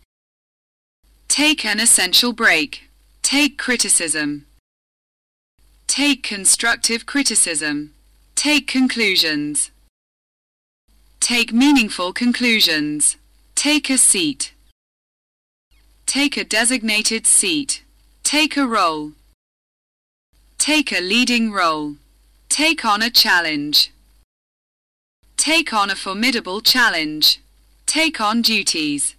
Take an essential break. Take criticism. Take constructive criticism. Take conclusions. Take meaningful conclusions. Take a seat. Take a designated seat. Take a role. Take a leading role. Take on a challenge. Take on a formidable challenge. Take on duties.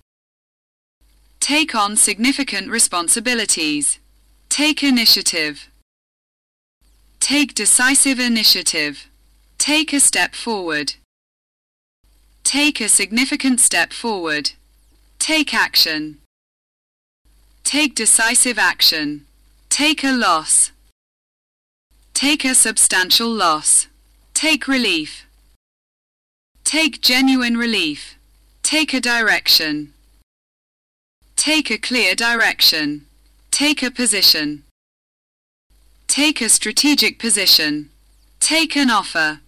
Take on significant responsibilities. Take initiative. Take decisive initiative. Take a step forward. Take a significant step forward. Take action. Take decisive action. Take a loss. Take a substantial loss. Take relief. Take genuine relief. Take a direction. Take a clear direction. Take a position. Take a strategic position. Take an offer.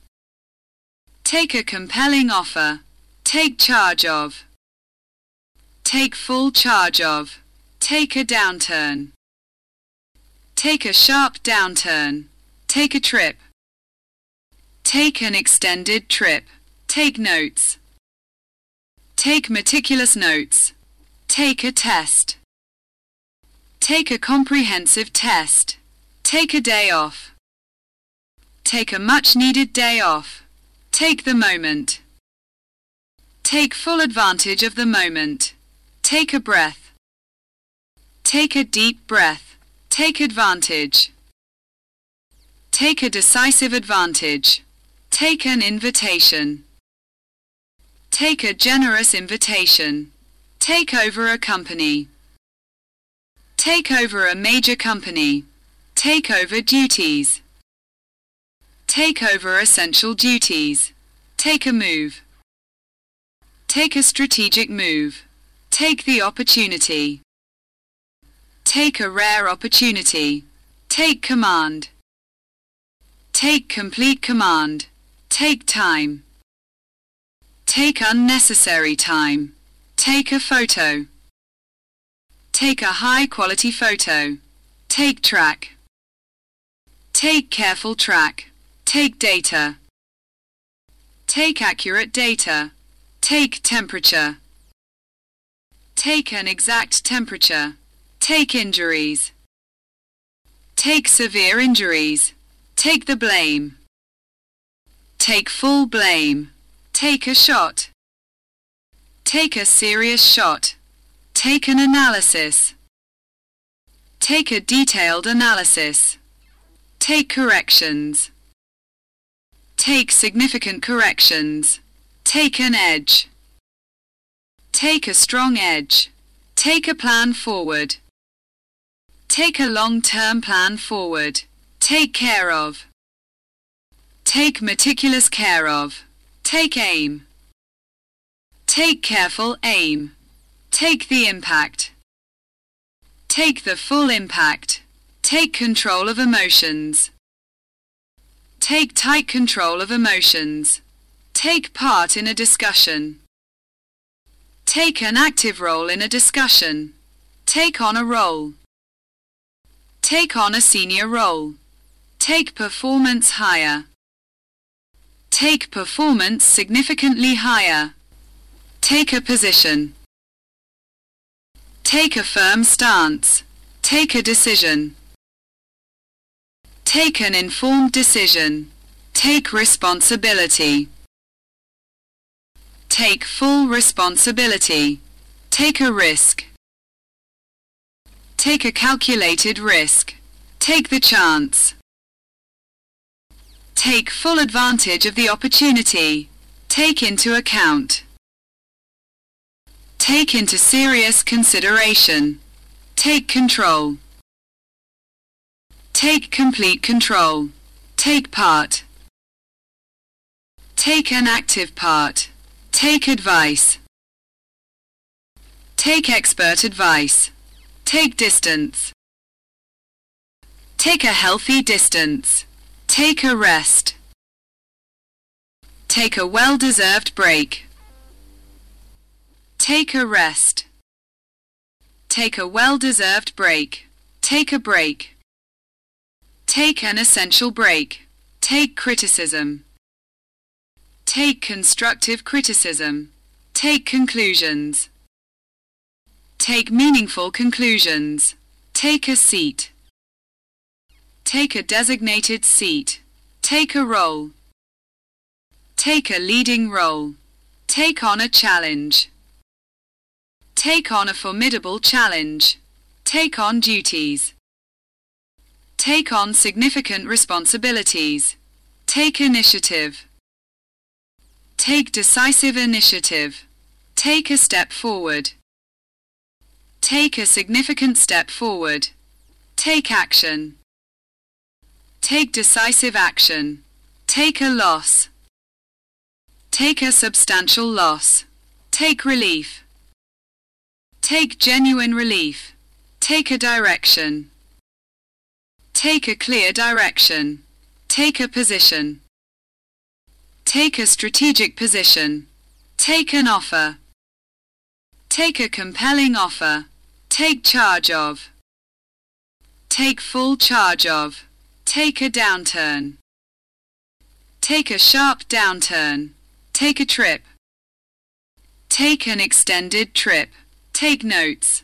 Take a compelling offer. Take charge of. Take full charge of. Take a downturn. Take a sharp downturn. Take a trip. Take an extended trip. Take notes. Take meticulous notes. Take a test. Take a comprehensive test. Take a day off. Take a much needed day off. Take the moment. Take full advantage of the moment. Take a breath. Take a deep breath. Take advantage. Take a decisive advantage. Take an invitation. Take a generous invitation. Take over a company. Take over a major company. Take over duties. Take over essential duties. Take a move. Take a strategic move. Take the opportunity. Take a rare opportunity. Take command. Take complete command. Take time. Take unnecessary time. Take a photo. Take a high quality photo. Take track. Take careful track. Take data. Take accurate data. Take temperature. Take an exact temperature. Take injuries. Take severe injuries. Take the blame. Take full blame. Take a shot. Take a serious shot. Take an analysis. Take a detailed analysis. Take corrections. Take significant corrections. Take an edge. Take a strong edge. Take a plan forward. Take a long-term plan forward. Take care of. Take meticulous care of. Take aim. Take careful aim. Take the impact. Take the full impact. Take control of emotions. Take tight control of emotions. Take part in a discussion. Take an active role in a discussion. Take on a role. Take on a senior role. Take performance higher. Take performance significantly higher. Take a position. Take a firm stance. Take a decision. Take an informed decision. Take responsibility. Take full responsibility. Take a risk. Take a calculated risk. Take the chance. Take full advantage of the opportunity. Take into account. Take into serious consideration. Take control. Take complete control. Take part. Take an active part. Take advice. Take expert advice. Take distance. Take a healthy distance. Take a rest. Take a well-deserved break. Take a rest. Take a well-deserved break. Take a break. Take an essential break. Take criticism. Take constructive criticism. Take conclusions. Take meaningful conclusions. Take a seat. Take a designated seat. Take a role. Take a leading role. Take on a challenge. Take on a formidable challenge. Take on duties. Take on significant responsibilities. Take initiative. Take decisive initiative. Take a step forward. Take a significant step forward. Take action. Take decisive action. Take a loss. Take a substantial loss. Take relief. Take genuine relief. Take a direction. Take a clear direction. Take a position. Take a strategic position. Take an offer. Take a compelling offer. Take charge of. Take full charge of. Take a downturn. Take a sharp downturn. Take a trip. Take an extended trip. Take notes.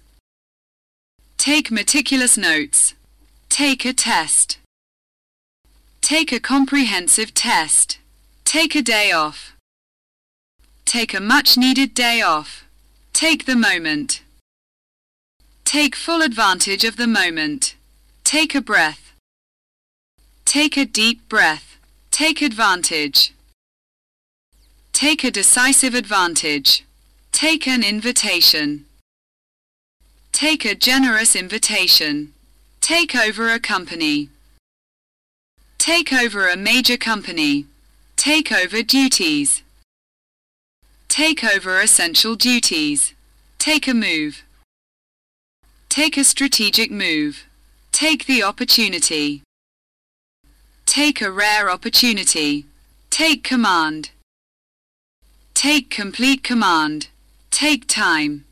Take meticulous notes. Take a test. Take a comprehensive test. Take a day off. Take a much needed day off. Take the moment. Take full advantage of the moment. Take a breath. Take a deep breath. Take advantage. Take a decisive advantage. Take an invitation. Take a generous invitation. Take over a company. Take over a major company. Take over duties. Take over essential duties. Take a move. Take a strategic move. Take the opportunity. Take a rare opportunity. Take command. Take complete command. Take time.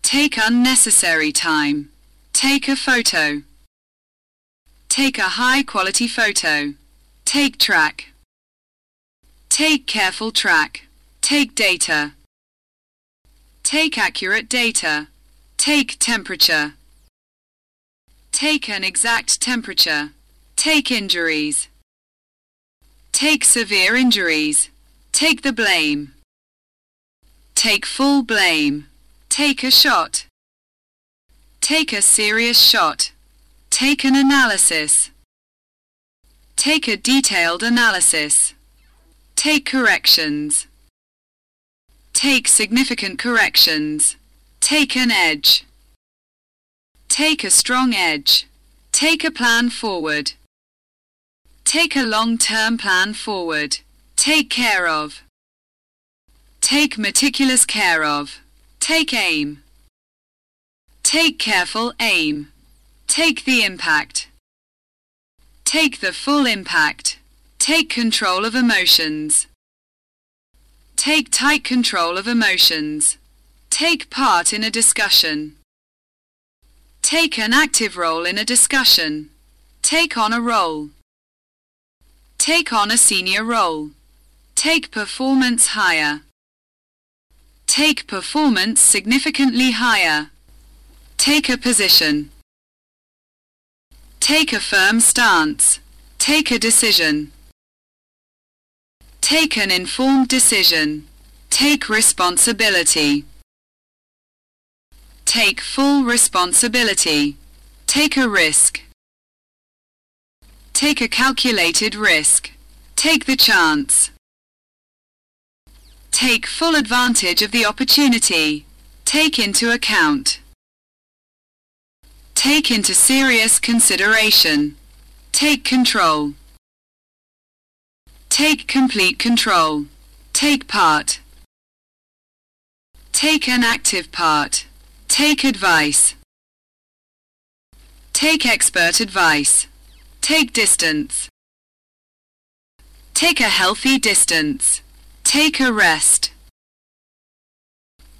Take unnecessary time. Take a photo. Take a high-quality photo. Take track. Take careful track. Take data. Take accurate data. Take temperature. Take an exact temperature. Take injuries. Take severe injuries. Take the blame. Take full blame. Take a shot. Take a serious shot. Take an analysis. Take a detailed analysis. Take corrections. Take significant corrections. Take an edge. Take a strong edge. Take a plan forward. Take a long-term plan forward. Take care of. Take meticulous care of. Take aim. Take careful aim. Take the impact. Take the full impact. Take control of emotions. Take tight control of emotions. Take part in a discussion. Take an active role in a discussion. Take on a role. Take on a senior role. Take performance higher. Take performance significantly higher. Take a position. Take a firm stance. Take a decision. Take an informed decision. Take responsibility. Take full responsibility. Take a risk. Take a calculated risk. Take the chance. Take full advantage of the opportunity. Take into account. Take into serious consideration. Take control. Take complete control. Take part. Take an active part. Take advice. Take expert advice. Take distance. Take a healthy distance. Take a rest.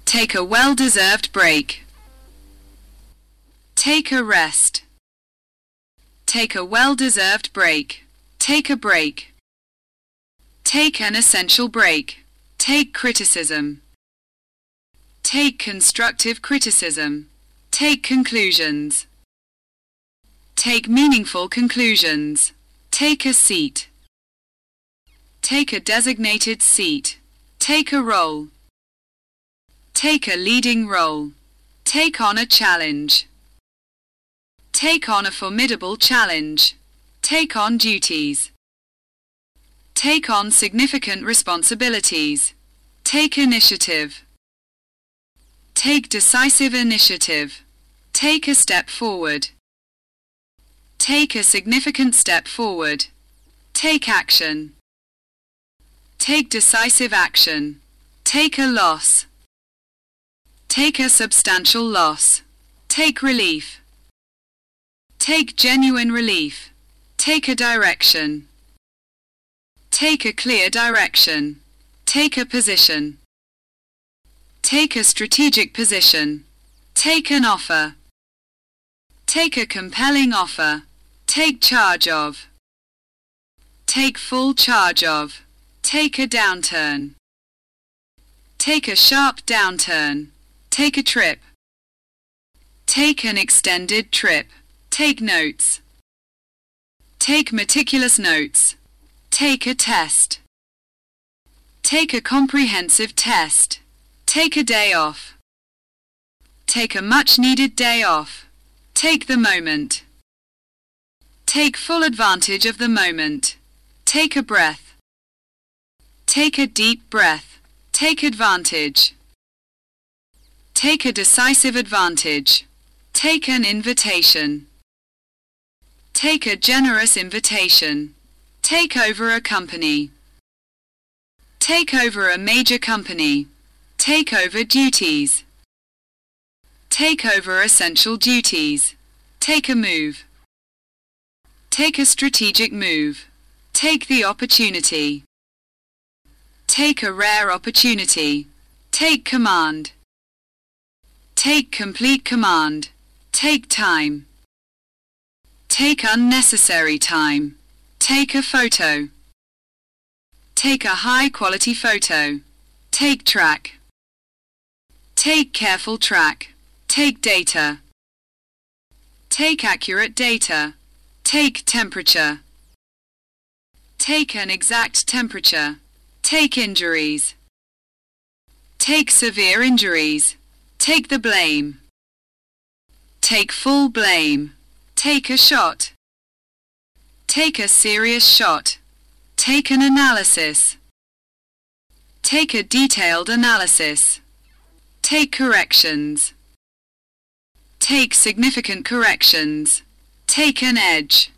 Take a well-deserved break. Take a rest. Take a well-deserved break. Take a break. Take an essential break. Take criticism. Take constructive criticism. Take conclusions. Take meaningful conclusions. Take a seat. Take a designated seat. Take a role. Take a leading role. Take on a challenge. Take on a formidable challenge. Take on duties. Take on significant responsibilities. Take initiative. Take decisive initiative. Take a step forward. Take a significant step forward. Take action. Take decisive action. Take a loss. Take a substantial loss. Take relief. Take genuine relief. Take a direction. Take a clear direction. Take a position. Take a strategic position. Take an offer. Take a compelling offer. Take charge of. Take full charge of. Take a downturn. Take a sharp downturn. Take a trip. Take an extended trip. Take notes. Take meticulous notes. Take a test. Take a comprehensive test. Take a day off. Take a much needed day off. Take the moment. Take full advantage of the moment. Take a breath. Take a deep breath. Take advantage. Take a decisive advantage. Take an invitation. Take a generous invitation. Take over a company. Take over a major company. Take over duties. Take over essential duties. Take a move. Take a strategic move. Take the opportunity. Take a rare opportunity. Take command. Take complete command. Take time. Take unnecessary time. Take a photo. Take a high quality photo. Take track. Take careful track. Take data. Take accurate data. Take temperature. Take an exact temperature. Take injuries. Take severe injuries. Take the blame. Take full blame. Take a shot. Take a serious shot. Take an analysis. Take a detailed analysis. Take corrections. Take significant corrections. Take an edge.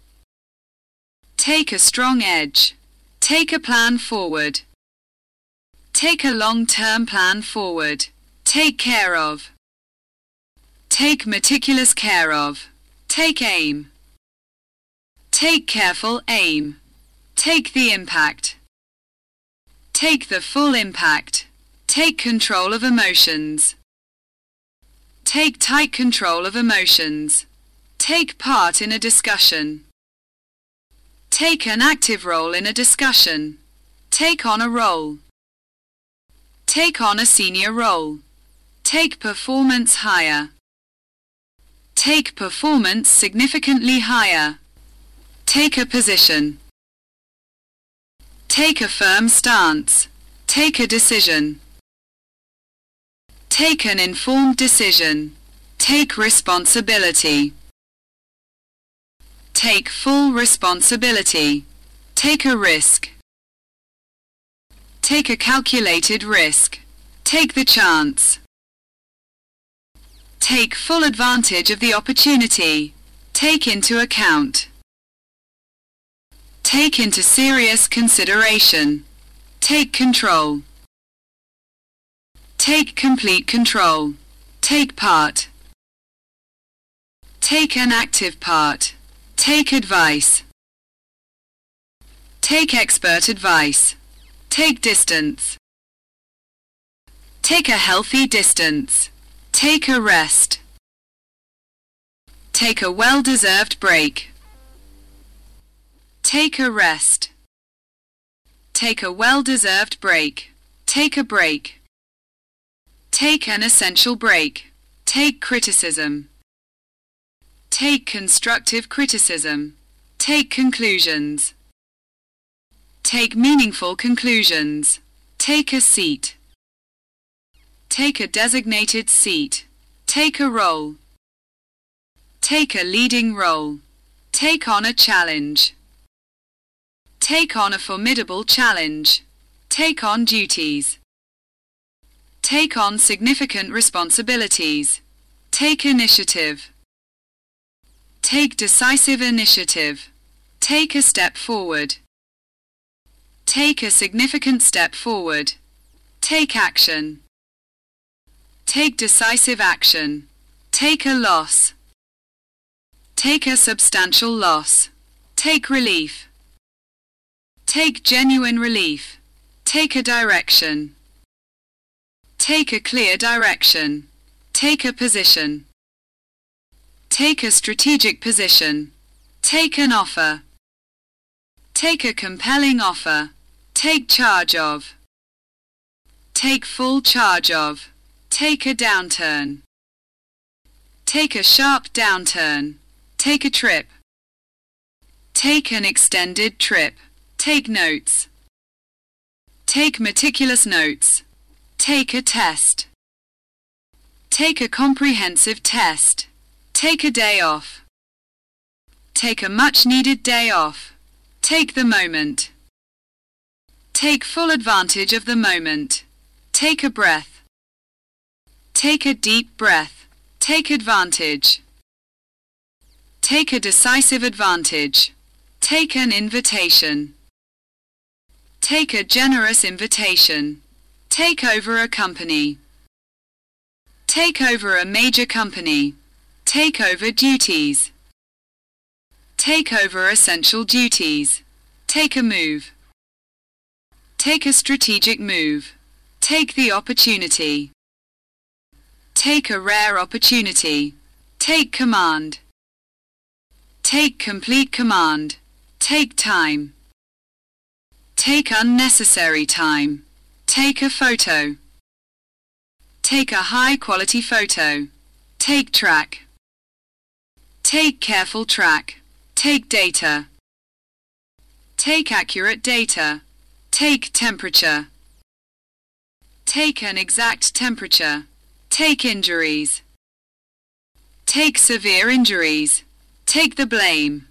Take a strong edge. Take a plan forward. Take a long-term plan forward. Take care of. Take meticulous care of. Take aim. Take careful aim. Take the impact. Take the full impact. Take control of emotions. Take tight control of emotions. Take part in a discussion. Take an active role in a discussion. Take on a role. Take on a senior role. Take performance higher. Take performance significantly higher. Take a position. Take a firm stance. Take a decision. Take an informed decision. Take responsibility. Take full responsibility. Take a risk. Take a calculated risk. Take the chance. Take full advantage of the opportunity. Take into account. Take into serious consideration. Take control. Take complete control. Take part. Take an active part. Take advice. Take expert advice. Take distance. Take a healthy distance. Take a rest. Take a well-deserved break. Take a rest. Take a well-deserved break. Take a break. Take an essential break. Take criticism. Take constructive criticism. Take conclusions. Take meaningful conclusions. Take a seat. Take a designated seat. Take a role. Take a leading role. Take on a challenge. Take on a formidable challenge. Take on duties. Take on significant responsibilities. Take initiative. Take decisive initiative. Take a step forward. Take a significant step forward. Take action. Take decisive action. Take a loss. Take a substantial loss. Take relief. Take genuine relief. Take a direction. Take a clear direction. Take a position. Take a strategic position. Take an offer. Take a compelling offer. Take charge of. Take full charge of. Take a downturn. Take a sharp downturn. Take a trip. Take an extended trip. Take notes. Take meticulous notes. Take a test. Take a comprehensive test. Take a day off. Take a much needed day off. Take the moment. Take full advantage of the moment. Take a breath. Take a deep breath. Take advantage. Take a decisive advantage. Take an invitation. Take a generous invitation. Take over a company. Take over a major company. Take over duties. Take over essential duties. Take a move. Take a strategic move. Take the opportunity. Take a rare opportunity. Take command. Take complete command. Take time. Take unnecessary time. Take a photo. Take a high quality photo. Take track. Take careful track. Take data. Take accurate data. Take temperature. Take an exact temperature. Take injuries. Take severe injuries. Take the blame.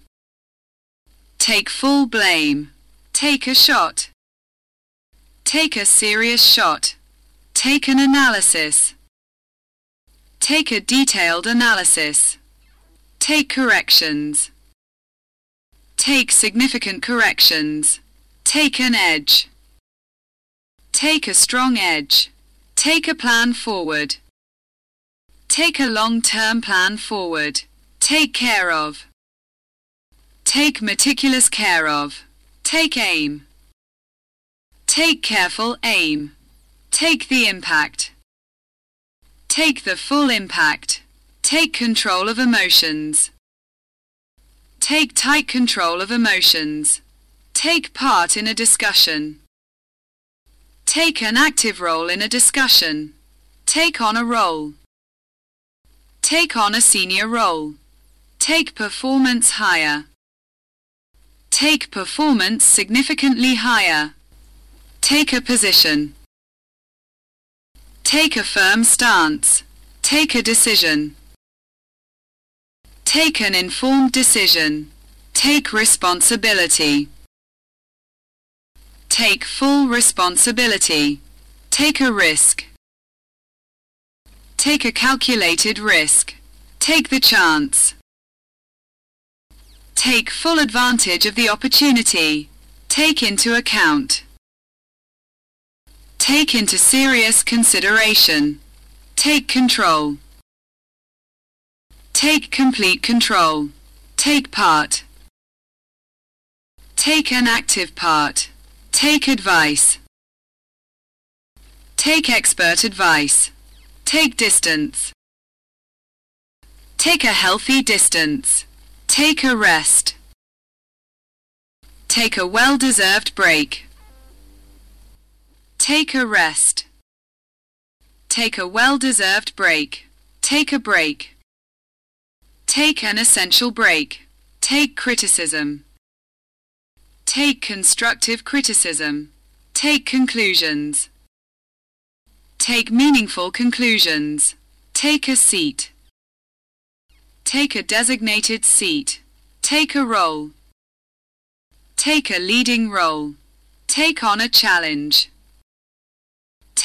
Take full blame. Take a shot. Take a serious shot. Take an analysis. Take a detailed analysis. Take corrections. Take significant corrections. Take an edge. Take a strong edge. Take a plan forward. Take a long-term plan forward. Take care of. Take meticulous care of. Take aim. Take careful aim. Take the impact. Take the full impact. Take control of emotions. Take tight control of emotions. Take part in a discussion. Take an active role in a discussion. Take on a role. Take on a senior role. Take performance higher. Take performance significantly higher. Take a position. Take a firm stance. Take a decision. Take an informed decision. Take responsibility. Take full responsibility. Take a risk. Take a calculated risk. Take the chance. Take full advantage of the opportunity. Take into account. Take into serious consideration. Take control. Take complete control. Take part. Take an active part. Take advice. Take expert advice. Take distance. Take a healthy distance. Take a rest. Take a well-deserved break. Take a rest. Take a well-deserved break. Take a break. Take an essential break. Take criticism. Take constructive criticism. Take conclusions. Take meaningful conclusions. Take a seat. Take a designated seat. Take a role. Take a leading role. Take on a challenge.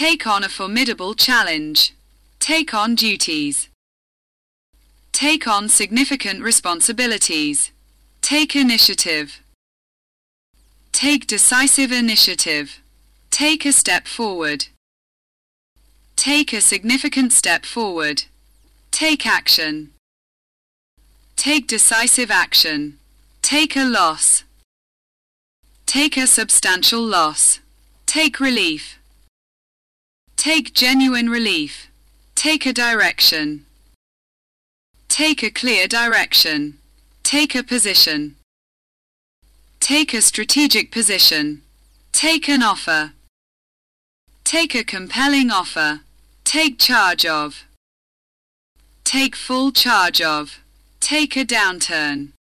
Take on a formidable challenge. Take on duties. Take on significant responsibilities. Take initiative. Take decisive initiative. Take a step forward. Take a significant step forward. Take action. Take decisive action. Take a loss. Take a substantial loss. Take relief. Take genuine relief. Take a direction. Take a clear direction. Take a position. Take a strategic position. Take an offer. Take a compelling offer. Take charge of. Take full charge of. Take a downturn.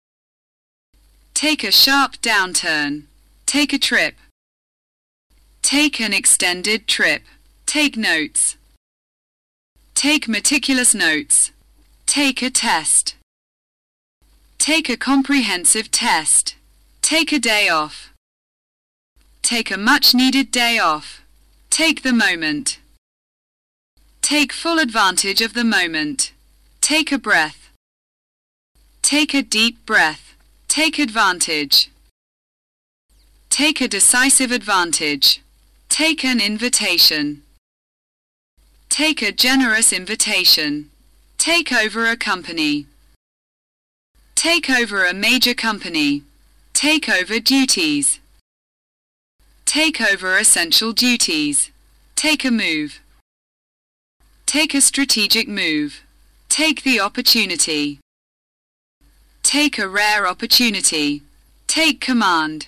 Take a sharp downturn. Take a trip. Take an extended trip. Take notes. Take meticulous notes. Take a test. Take a comprehensive test. Take a day off. Take a much needed day off. Take the moment. Take full advantage of the moment. Take a breath. Take a deep breath. Take advantage. Take a decisive advantage. Take an invitation. Take a generous invitation. Take over a company. Take over a major company. Take over duties. Take over essential duties. Take a move. Take a strategic move. Take the opportunity. Take a rare opportunity. Take command.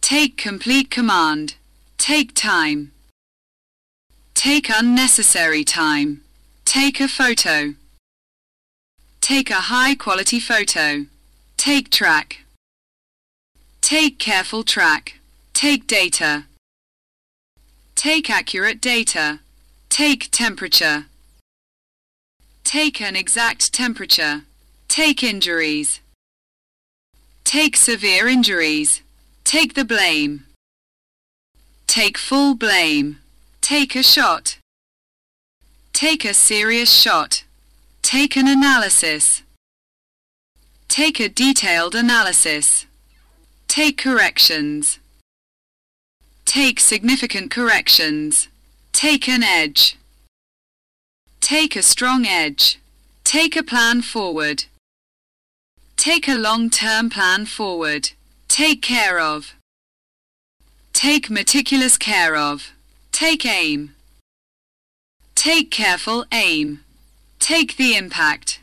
Take complete command. Take time. Take unnecessary time. Take a photo. Take a high quality photo. Take track. Take careful track. Take data. Take accurate data. Take temperature. Take an exact temperature. Take injuries. Take severe injuries. Take the blame. Take full blame. Take a shot. Take a serious shot. Take an analysis. Take a detailed analysis. Take corrections. Take significant corrections. Take an edge. Take a strong edge. Take a plan forward. Take a long-term plan forward. Take care of. Take meticulous care of. Take aim. Take careful aim. Take the impact.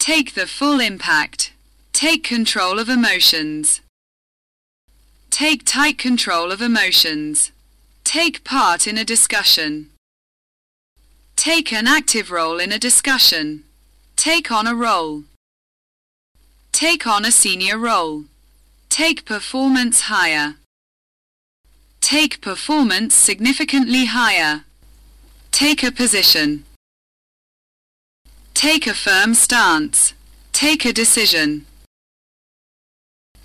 Take the full impact. Take control of emotions. Take tight control of emotions. Take part in a discussion. Take an active role in a discussion. Take on a role. Take on a senior role. Take performance higher. Take performance significantly higher. Take a position. Take a firm stance. Take a decision.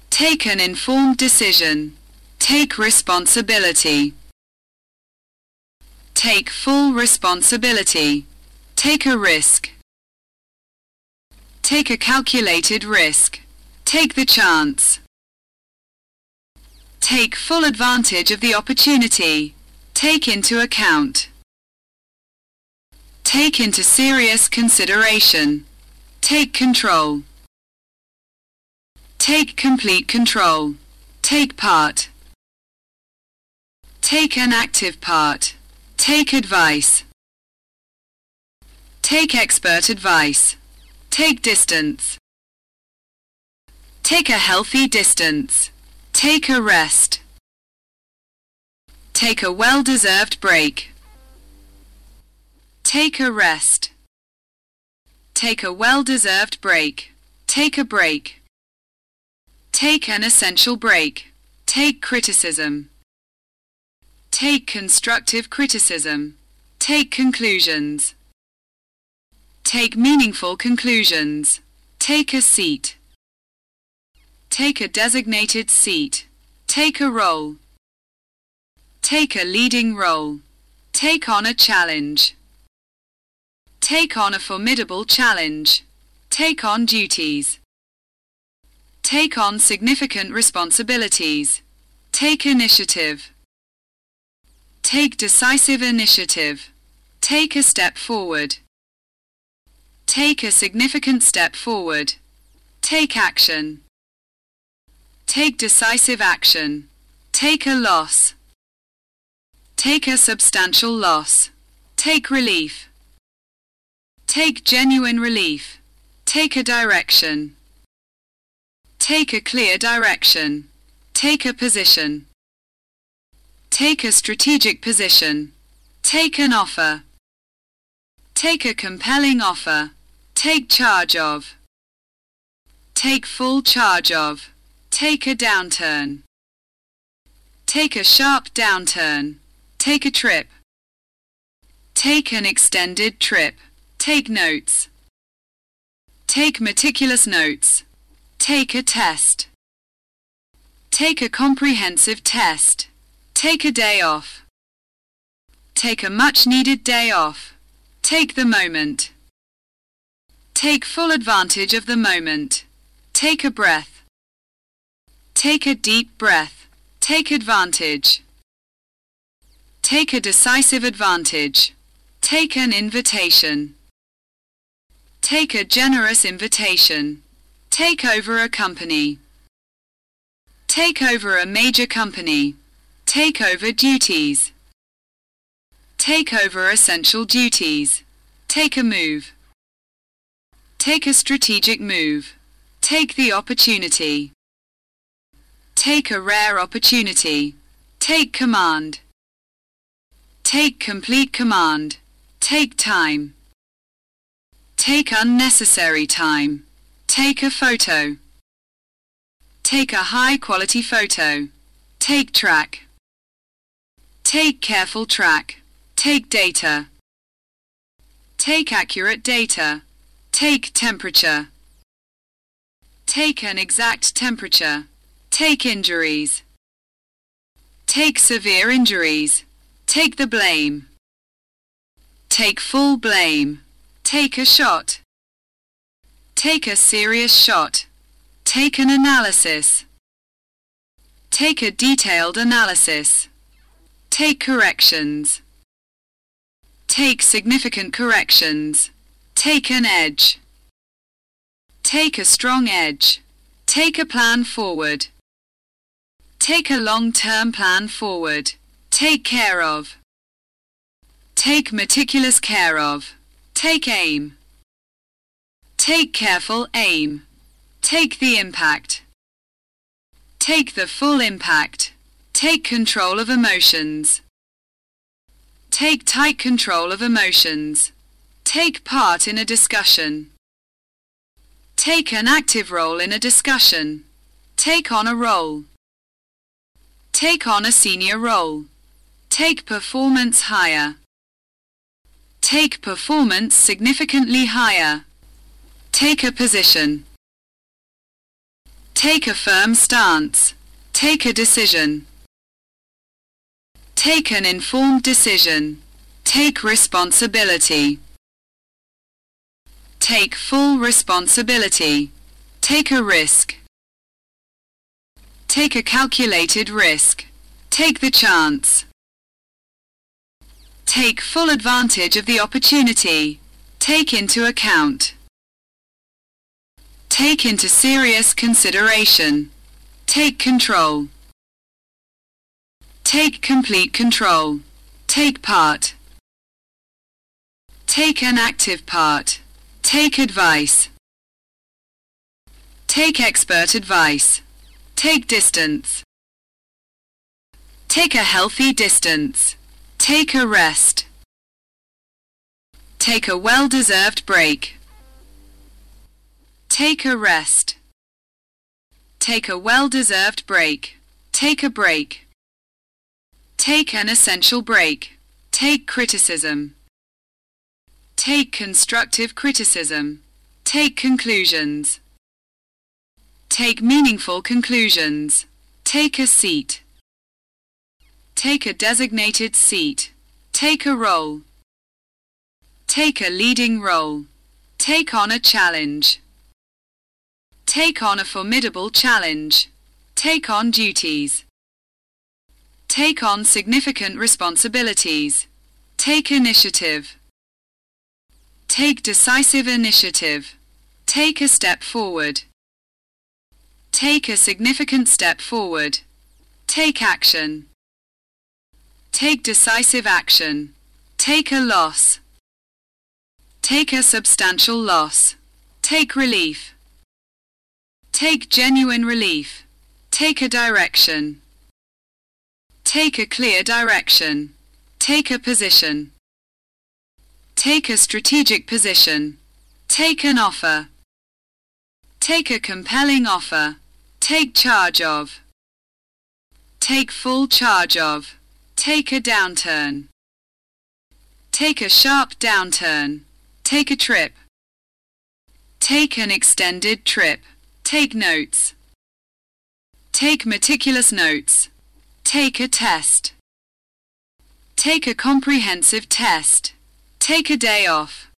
Take an informed decision. Take responsibility. Take full responsibility. Take a risk. Take a calculated risk. Take the chance. Take full advantage of the opportunity. Take into account. Take into serious consideration. Take control. Take complete control. Take part. Take an active part. Take advice. Take expert advice. Take distance. Take a healthy distance. Take a rest. Take a well-deserved break. Take a rest. Take a well-deserved break. Take a break. Take an essential break. Take criticism. Take constructive criticism. Take conclusions. Take meaningful conclusions. Take a seat. Take a designated seat. Take a role. Take a leading role. Take on a challenge. Take on a formidable challenge. Take on duties. Take on significant responsibilities. Take initiative. Take decisive initiative. Take a step forward. Take a significant step forward. Take action. Take decisive action. Take a loss. Take a substantial loss. Take relief. Take genuine relief. Take a direction. Take a clear direction. Take a position. Take a strategic position. Take an offer. Take a compelling offer. Take charge of. Take full charge of. Take a downturn. Take a sharp downturn. Take a trip. Take an extended trip. Take notes. Take meticulous notes. Take a test. Take a comprehensive test. Take a day off. Take a much needed day off. Take the moment. Take full advantage of the moment. Take a breath. Take a deep breath. Take advantage. Take a decisive advantage. Take an invitation. Take a generous invitation. Take over a company. Take over a major company. Take over duties. Take over essential duties. Take a move. Take a strategic move. Take the opportunity. Take a rare opportunity. Take command. Take complete command. Take time. Take unnecessary time. Take a photo. Take a high quality photo. Take track. Take careful track. Take data. Take accurate data. Take temperature. Take an exact temperature. Take injuries. Take severe injuries. Take the blame. Take full blame. Take a shot. Take a serious shot. Take an analysis. Take a detailed analysis. Take corrections. Take significant corrections. Take an edge. Take a strong edge. Take a plan forward. Take a long-term plan forward. Take care of. Take meticulous care of. Take aim. Take careful aim. Take the impact. Take the full impact. Take control of emotions. Take tight control of emotions. Take part in a discussion. Take an active role in a discussion. Take on a role. Take on a senior role. Take performance higher. Take performance significantly higher. Take a position. Take a firm stance. Take a decision. Take an informed decision. Take responsibility. Take full responsibility. Take a risk. Take a calculated risk. Take the chance. Take full advantage of the opportunity. Take into account. Take into serious consideration. Take control. Take complete control. Take part. Take an active part. Take advice. Take expert advice. Take distance. Take a healthy distance. Take a rest. Take a well-deserved break. Take a rest. Take a well-deserved break. Take a break. Take an essential break. Take criticism. Take constructive criticism. Take conclusions. Take meaningful conclusions. Take a seat. Take a designated seat. Take a role. Take a leading role. Take on a challenge. Take on a formidable challenge. Take on duties. Take on significant responsibilities. Take initiative. Take decisive initiative. Take a step forward. Take a significant step forward. Take action. Take decisive action. Take a loss. Take a substantial loss. Take relief. Take genuine relief. Take a direction. Take a clear direction. Take a position. Take a strategic position. Take an offer. Take a compelling offer. Take charge of. Take full charge of. Take a downturn. Take a sharp downturn. Take a trip. Take an extended trip. Take notes. Take meticulous notes. Take a test. Take a comprehensive test. Take a day off.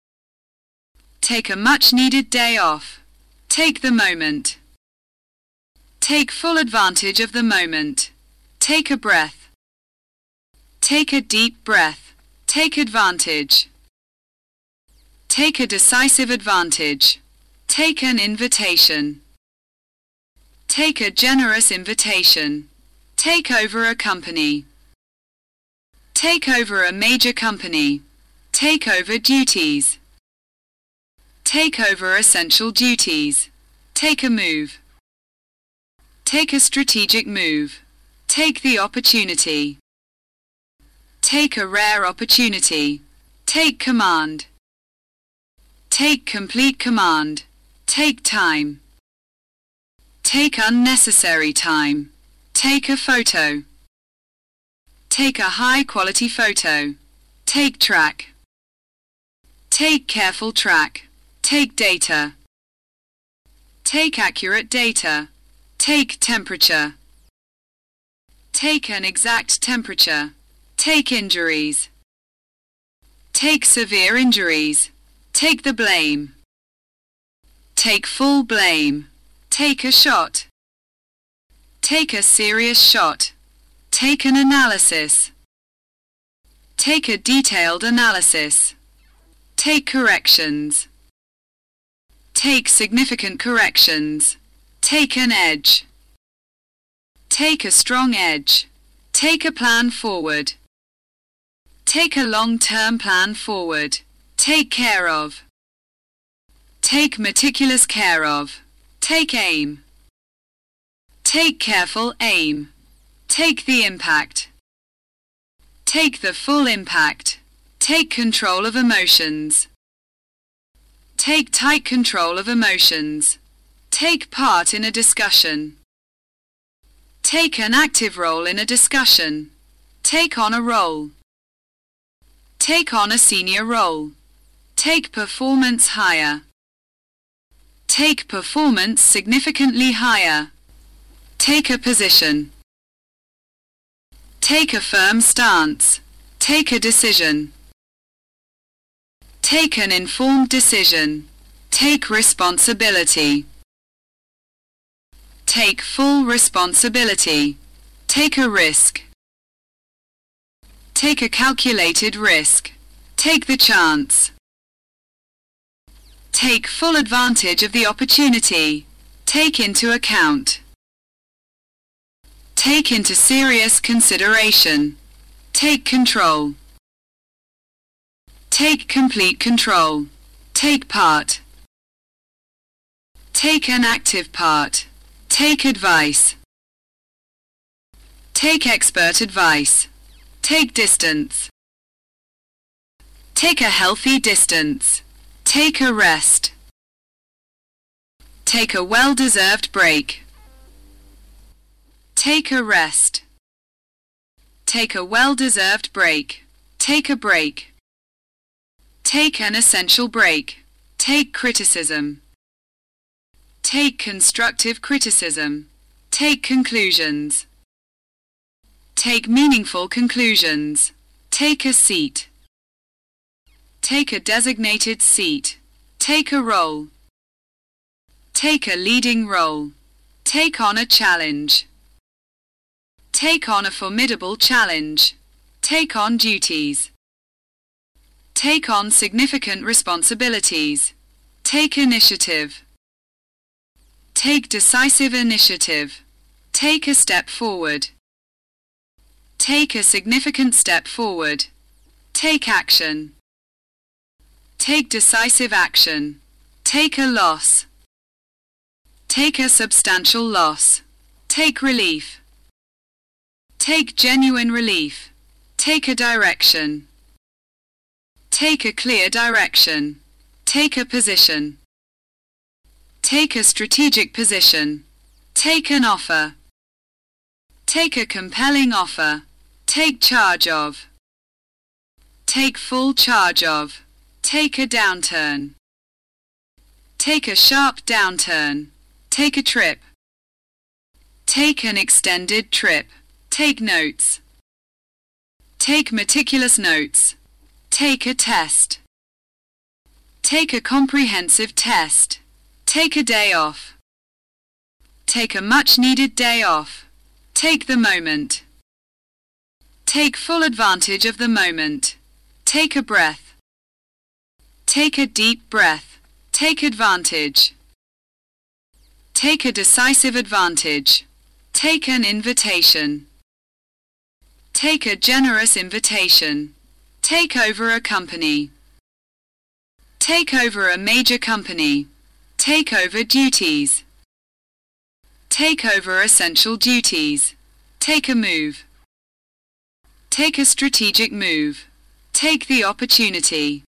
Take a much needed day off. Take the moment. Take full advantage of the moment. Take a breath. Take a deep breath. Take advantage. Take a decisive advantage. Take an invitation. Take a generous invitation. Take over a company. Take over a major company. Take over duties. Take over essential duties. Take a move. Take a strategic move. Take the opportunity. Take a rare opportunity. Take command. Take complete command. Take time. Take unnecessary time. Take a photo. Take a high quality photo. Take track. Take careful track. Take data. Take accurate data. Take temperature. Take an exact temperature. Take injuries. Take severe injuries. Take the blame. Take full blame. Take a shot. Take a serious shot. Take an analysis. Take a detailed analysis. Take corrections. Take significant corrections. Take an edge. Take a strong edge. Take a plan forward. Take a long-term plan forward. Take care of. Take meticulous care of. Take aim. Take careful aim. Take the impact. Take the full impact. Take control of emotions. Take tight control of emotions. Take part in a discussion. Take an active role in a discussion. Take on a role. Take on a senior role. Take performance higher. Take performance significantly higher. Take a position. Take a firm stance. Take a decision. Take an informed decision. Take responsibility. Take full responsibility. Take a risk. Take a calculated risk. Take the chance. Take full advantage of the opportunity. Take into account. Take into serious consideration. Take control. Take complete control. Take part. Take an active part. Take advice. Take expert advice. Take distance. Take a healthy distance. Take a rest. Take a well-deserved break. Take a rest. Take a well-deserved break. Take a break. Take an essential break. Take criticism. Take constructive criticism. Take conclusions. Take meaningful conclusions. Take a seat. Take a designated seat. Take a role. Take a leading role. Take on a challenge. Take on a formidable challenge. Take on duties. Take on significant responsibilities. Take initiative. Take decisive initiative. Take a step forward. Take a significant step forward. Take action. Take decisive action. Take a loss. Take a substantial loss. Take relief. Take genuine relief. Take a direction. Take a clear direction. Take a position. Take a strategic position. Take an offer. Take a compelling offer. Take charge of. Take full charge of. Take a downturn. Take a sharp downturn. Take a trip. Take an extended trip. Take notes. Take meticulous notes. Take a test. Take a comprehensive test. Take a day off. Take a much needed day off. Take the moment. Take full advantage of the moment. Take a breath. Take a deep breath. Take advantage. Take a decisive advantage. Take an invitation. Take a generous invitation. Take over a company. Take over a major company. Take over duties. Take over essential duties. Take a move. Take a strategic move. Take the opportunity.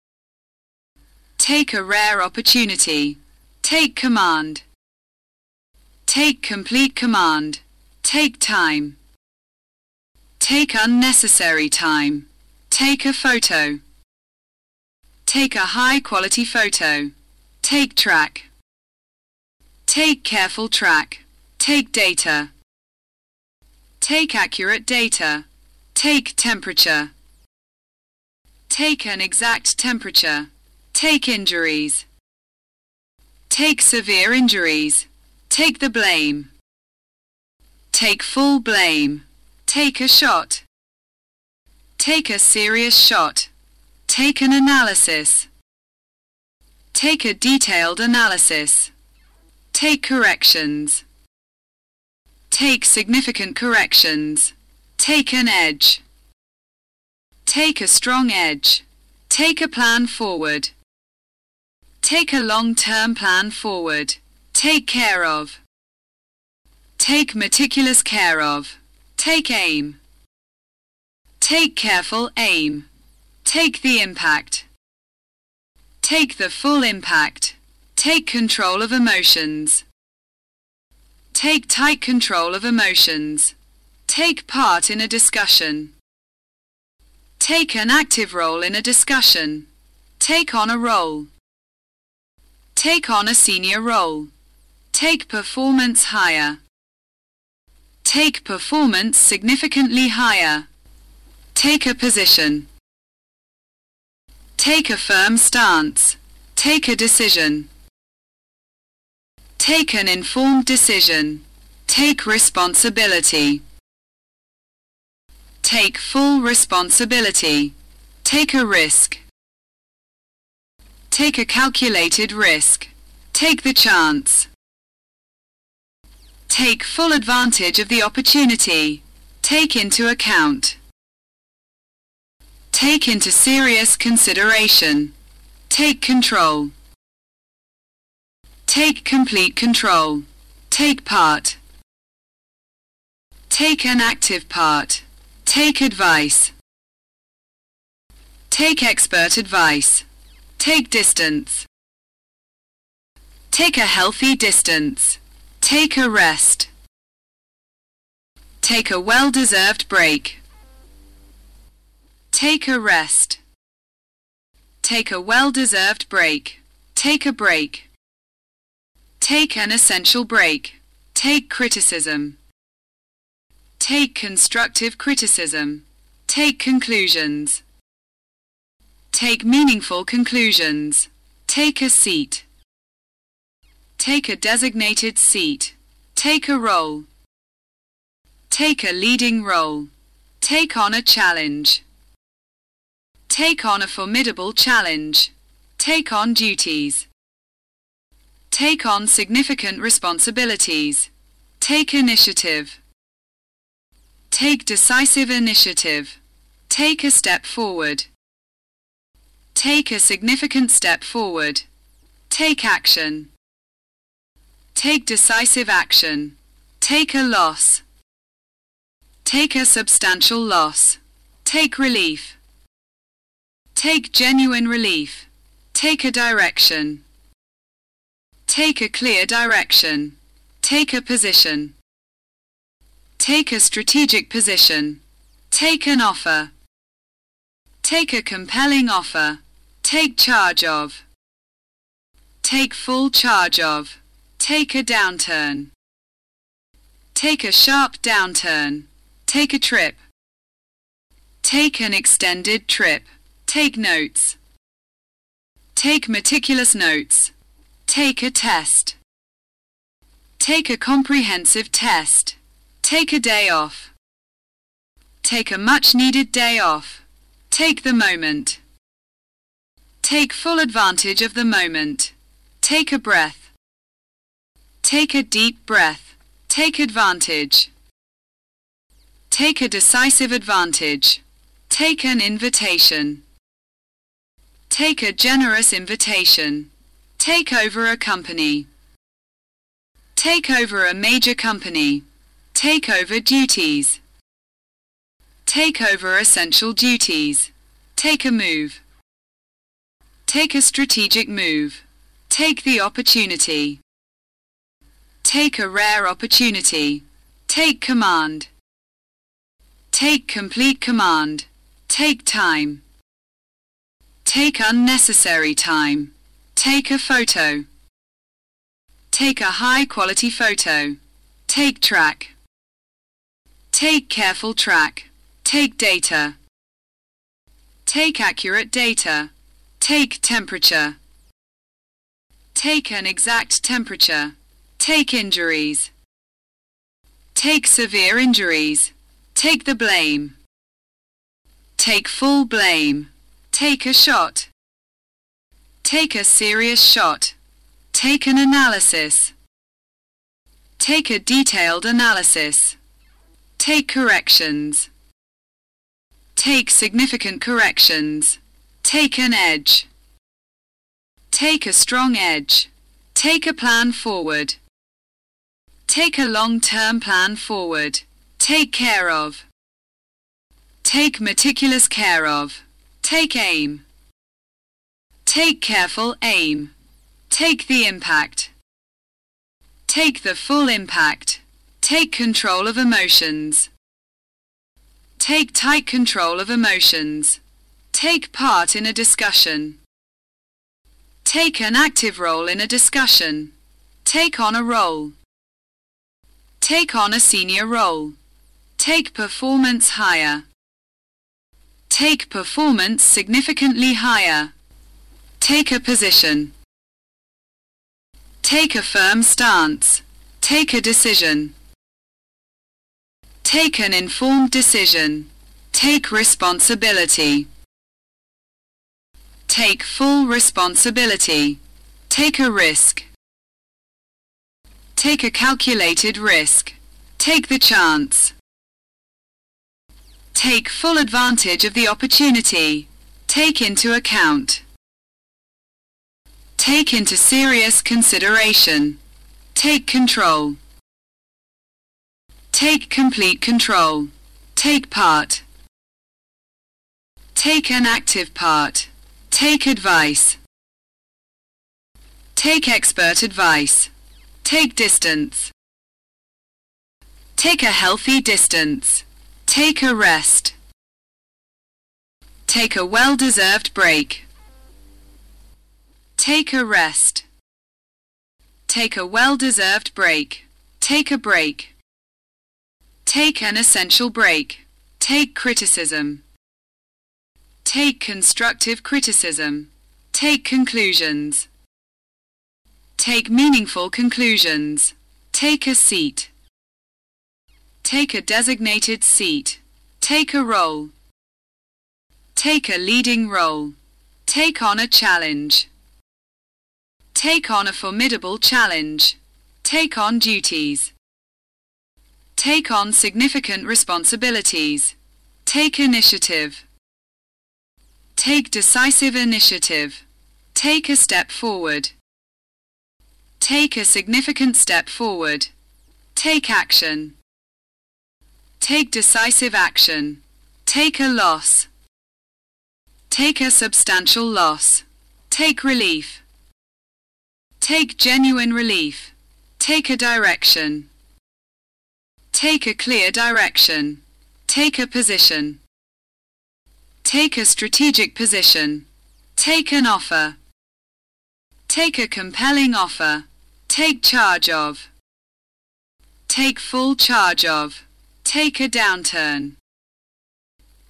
Take a rare opportunity. Take command. Take complete command. Take time. Take unnecessary time. Take a photo. Take a high quality photo. Take track. Take careful track. Take data. Take accurate data. Take temperature. Take an exact temperature. Take injuries. Take severe injuries. Take the blame. Take full blame. Take a shot. Take a serious shot. Take an analysis. Take a detailed analysis. Take corrections. Take significant corrections. Take an edge. Take a strong edge. Take a plan forward. Take a long-term plan forward. Take care of. Take meticulous care of. Take aim. Take careful aim. Take the impact. Take the full impact. Take control of emotions. Take tight control of emotions. Take part in a discussion. Take an active role in a discussion. Take on a role. Take on a senior role. Take performance higher. Take performance significantly higher. Take a position. Take a firm stance. Take a decision. Take an informed decision. Take responsibility. Take full responsibility. Take a risk. Take a calculated risk. Take the chance. Take full advantage of the opportunity. Take into account. Take into serious consideration. Take control. Take complete control. Take part. Take an active part. Take advice. Take expert advice. Take distance. Take a healthy distance. Take a rest. Take a well-deserved break. Take a rest. Take a well-deserved break. Take a break. Take an essential break. Take criticism. Take constructive criticism. Take conclusions. Take meaningful conclusions. Take a seat. Take a designated seat. Take a role. Take a leading role. Take on a challenge. Take on a formidable challenge. Take on duties. Take on significant responsibilities. Take initiative. Take decisive initiative. Take a step forward. Take a significant step forward. Take action. Take decisive action. Take a loss. Take a substantial loss. Take relief. Take genuine relief. Take a direction. Take a clear direction. Take a position. Take a strategic position. Take an offer. Take a compelling offer. Take charge of. Take full charge of. Take a downturn. Take a sharp downturn. Take a trip. Take an extended trip. Take notes. Take meticulous notes. Take a test. Take a comprehensive test. Take a day off. Take a much needed day off. Take the moment. Take full advantage of the moment. Take a breath. Take a deep breath. Take advantage. Take a decisive advantage. Take an invitation. Take a generous invitation. Take over a company. Take over a major company. Take over duties. Take over essential duties. Take a move. Take a strategic move. Take the opportunity. Take a rare opportunity. Take command. Take complete command. Take time. Take unnecessary time. Take a photo. Take a high quality photo. Take track. Take careful track. Take data. Take accurate data. Take temperature. Take an exact temperature. Take injuries. Take severe injuries. Take the blame. Take full blame. Take a shot. Take a serious shot. Take an analysis. Take a detailed analysis. Take corrections. Take significant corrections. Take an edge. Take a strong edge. Take a plan forward. Take a long-term plan forward. Take care of. Take meticulous care of. Take aim. Take careful aim. Take the impact. Take the full impact. Take control of emotions. Take tight control of emotions. Take part in a discussion. Take an active role in a discussion. Take on a role. Take on a senior role. Take performance higher. Take performance significantly higher. Take a position. Take a firm stance. Take a decision. Take an informed decision. Take responsibility. Take full responsibility. Take a risk. Take a calculated risk. Take the chance. Take full advantage of the opportunity. Take into account. Take into serious consideration. Take control. Take complete control. Take part. Take an active part. Take advice. Take expert advice. Take distance. Take a healthy distance. Take a rest. Take a well-deserved break. Take a rest. Take a well-deserved break. Take a break. Take an essential break. Take criticism. Take constructive criticism. Take conclusions. Take meaningful conclusions. Take a seat. Take a designated seat. Take a role. Take a leading role. Take on a challenge. Take on a formidable challenge. Take on duties. Take on significant responsibilities. Take initiative. Take decisive initiative. Take a step forward. Take a significant step forward. Take action. Take decisive action. Take a loss. Take a substantial loss. Take relief. Take genuine relief. Take a direction. Take a clear direction. Take a position. Take a strategic position. Take an offer. Take a compelling offer. Take charge of. Take full charge of. Take a downturn.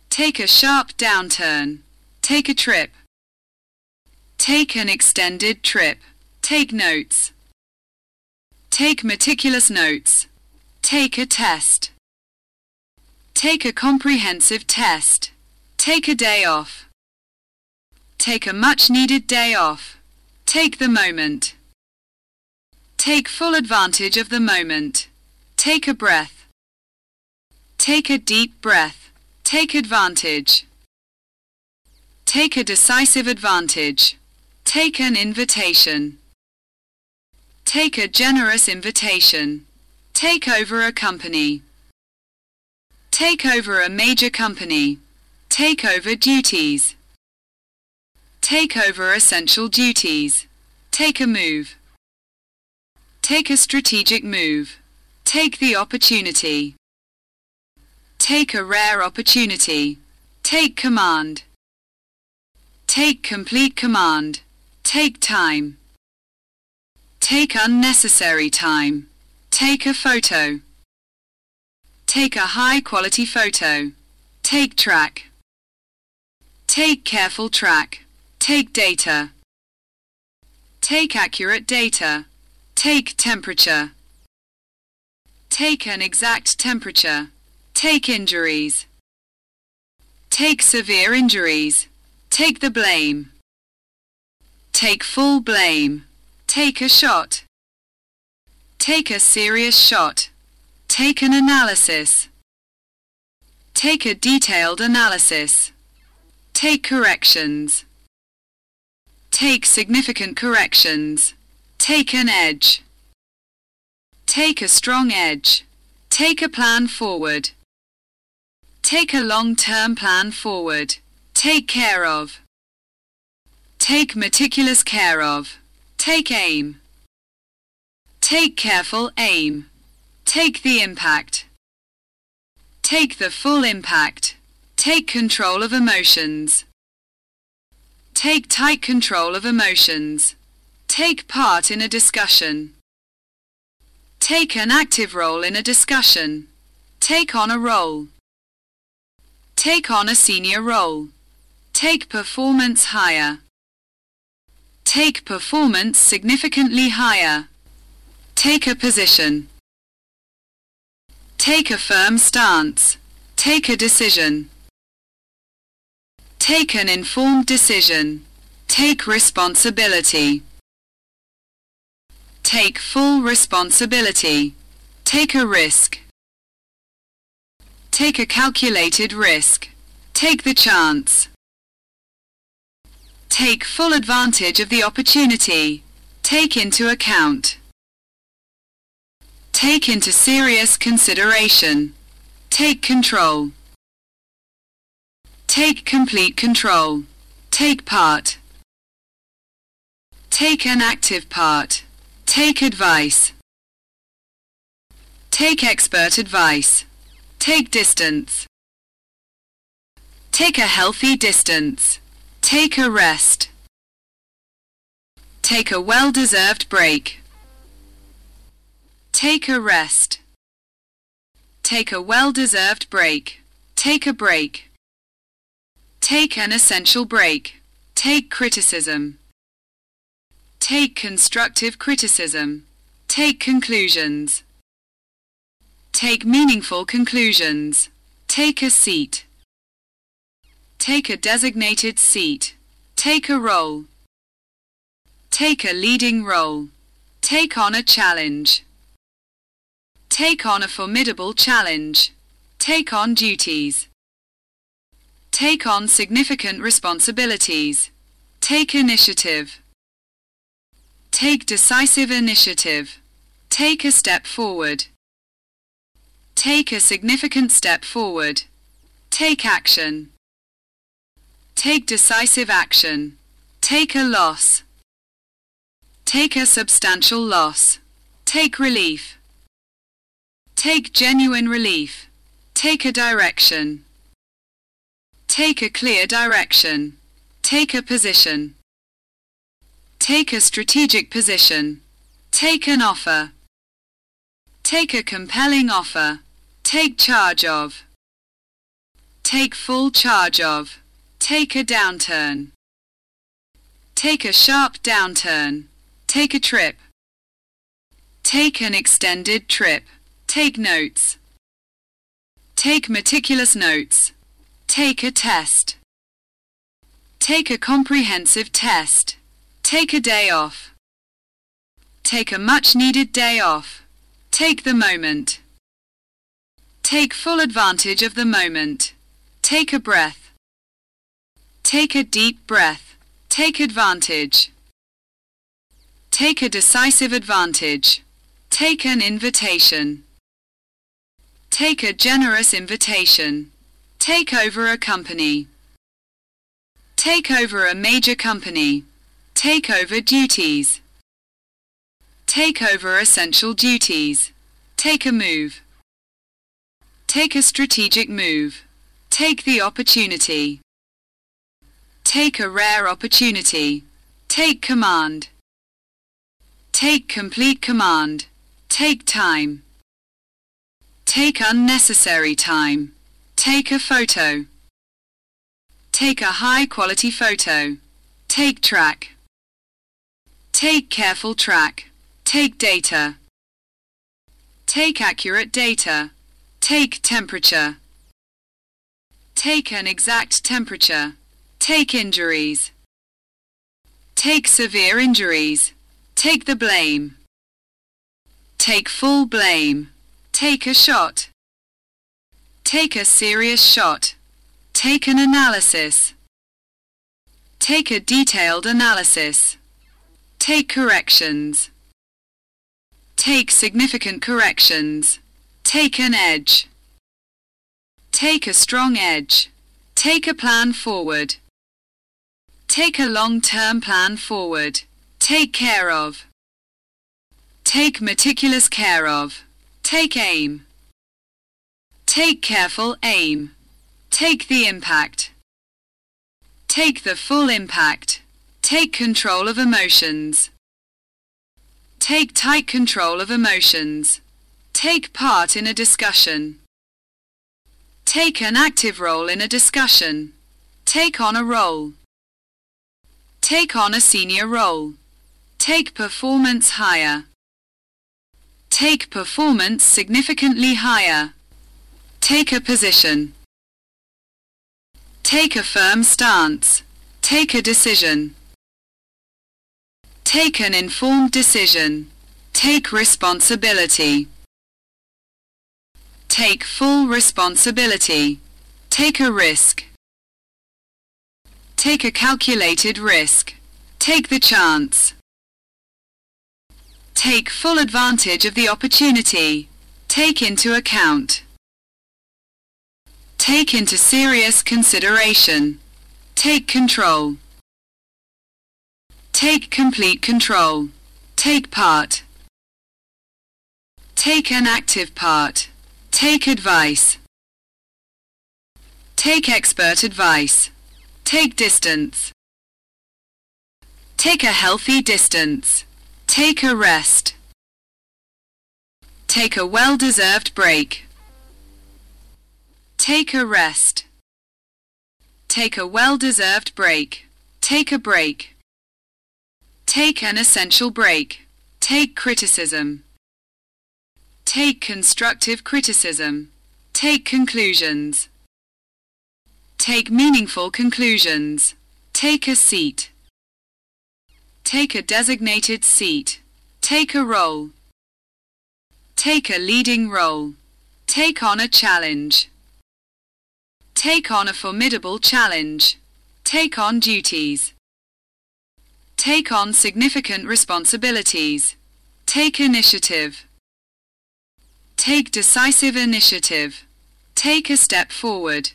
Take a sharp downturn. Take a trip. Take an extended trip. Take notes. Take meticulous notes. Take a test. Take a comprehensive test. Take a day off. Take a much needed day off. Take the moment. Take full advantage of the moment. Take a breath. Take a deep breath. Take advantage. Take a decisive advantage. Take an invitation. Take a generous invitation. Take over a company. Take over a major company. Take over duties. Take over essential duties. Take a move. Take a strategic move. Take the opportunity. Take a rare opportunity. Take command. Take complete command. Take time. Take unnecessary time. Take a photo. Take a high quality photo. Take track. Take careful track. Take data. Take accurate data. Take temperature. Take an exact temperature. Take injuries. Take severe injuries. Take the blame. Take full blame. Take a shot. Take a serious shot. Take an analysis. Take a detailed analysis. Take corrections. Take significant corrections. Take an edge. Take a strong edge. Take a plan forward. Take a long-term plan forward. Take care of. Take meticulous care of. Take aim. Take careful aim. Take the impact. Take the full impact. Take control of emotions. Take tight control of emotions. Take part in a discussion. Take an active role in a discussion. Take on a role. Take on a senior role. Take performance higher. Take performance significantly higher. Take a position. Take a firm stance. Take a decision. Take an informed decision. Take responsibility. Take full responsibility. Take a risk. Take a calculated risk. Take the chance. Take full advantage of the opportunity. Take into account. Take into serious consideration. Take control. Take complete control. Take part. Take an active part. Take advice. Take expert advice. Take distance. Take a healthy distance. Take a rest. Take a well-deserved break. Take a rest. Take a well-deserved break. Take a break. Take an essential break. Take criticism. Take constructive criticism. Take conclusions. Take meaningful conclusions. Take a seat. Take a designated seat. Take a role. Take a leading role. Take on a challenge. Take on a formidable challenge. Take on duties. Take on significant responsibilities. Take initiative. Take decisive initiative. Take a step forward. Take a significant step forward. Take action. Take decisive action. Take a loss. Take a substantial loss. Take relief. Take genuine relief. Take a direction. Take a clear direction. Take a position. Take a strategic position. Take an offer. Take a compelling offer. Take charge of. Take full charge of. Take a downturn. Take a sharp downturn. Take a trip. Take an extended trip. Take notes. Take meticulous notes. Take a test. Take a comprehensive test. Take a day off. Take a much needed day off. Take the moment. Take full advantage of the moment. Take a breath. Take a deep breath. Take advantage. Take a decisive advantage. Take an invitation. Take a generous invitation. Take over a company. Take over a major company. Take over duties. Take over essential duties. Take a move. Take a strategic move. Take the opportunity. Take a rare opportunity. Take command. Take complete command. Take time. Take unnecessary time. Take a photo. Take a high quality photo. Take track. Take careful track. Take data. Take accurate data. Take temperature. Take an exact temperature. Take injuries. Take severe injuries. Take the blame. Take full blame. Take a shot. Take a serious shot. Take an analysis. Take a detailed analysis. Take corrections. Take significant corrections. Take an edge. Take a strong edge. Take a plan forward. Take a long-term plan forward. Take care of. Take meticulous care of. Take aim. Take careful aim. Take the impact. Take the full impact. Take control of emotions. Take tight control of emotions. Take part in a discussion. Take an active role in a discussion. Take on a role. Take on a senior role. Take performance higher. Take performance significantly higher. Take a position. Take a firm stance. Take a decision. Take an informed decision. Take responsibility. Take full responsibility. Take a risk. Take a calculated risk. Take the chance. Take full advantage of the opportunity. Take into account. Take into serious consideration. Take control. Take complete control. Take part. Take an active part. Take advice. Take expert advice. Take distance. Take a healthy distance. Take a rest. Take a well-deserved break. Take a rest. Take a well-deserved break. Take a break. Take an essential break. Take criticism. Take constructive criticism. Take conclusions. Take meaningful conclusions. Take a seat. Take a designated seat. Take a role. Take a leading role. Take on a challenge. Take on a formidable challenge. Take on duties. Take on significant responsibilities. Take initiative. Take decisive initiative. Take a step forward.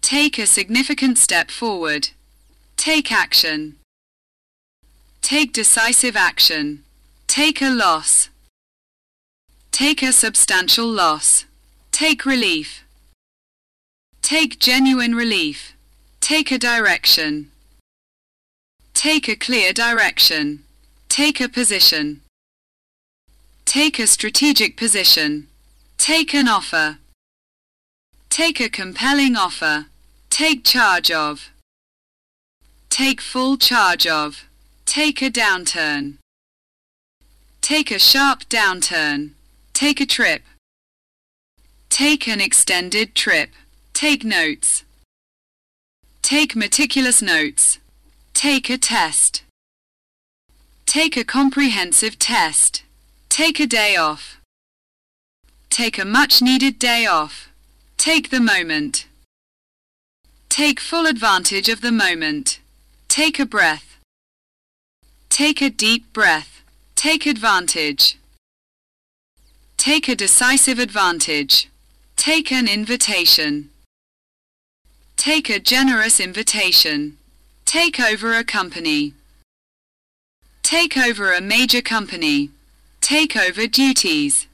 Take a significant step forward. Take action. Take decisive action. Take a loss. Take a substantial loss. Take relief. Take genuine relief. Take a direction. Take a clear direction. Take a position. Take a strategic position. Take an offer. Take a compelling offer. Take charge of. Take full charge of. Take a downturn. Take a sharp downturn. Take a trip. Take an extended trip. Take notes. Take meticulous notes. Take a test. Take a comprehensive test. Take a day off. Take a much needed day off. Take the moment. Take full advantage of the moment. Take a breath. Take a deep breath. Take advantage. Take a decisive advantage. Take an invitation. Take a generous invitation. Take over a company. Take over a major company. Take over duties.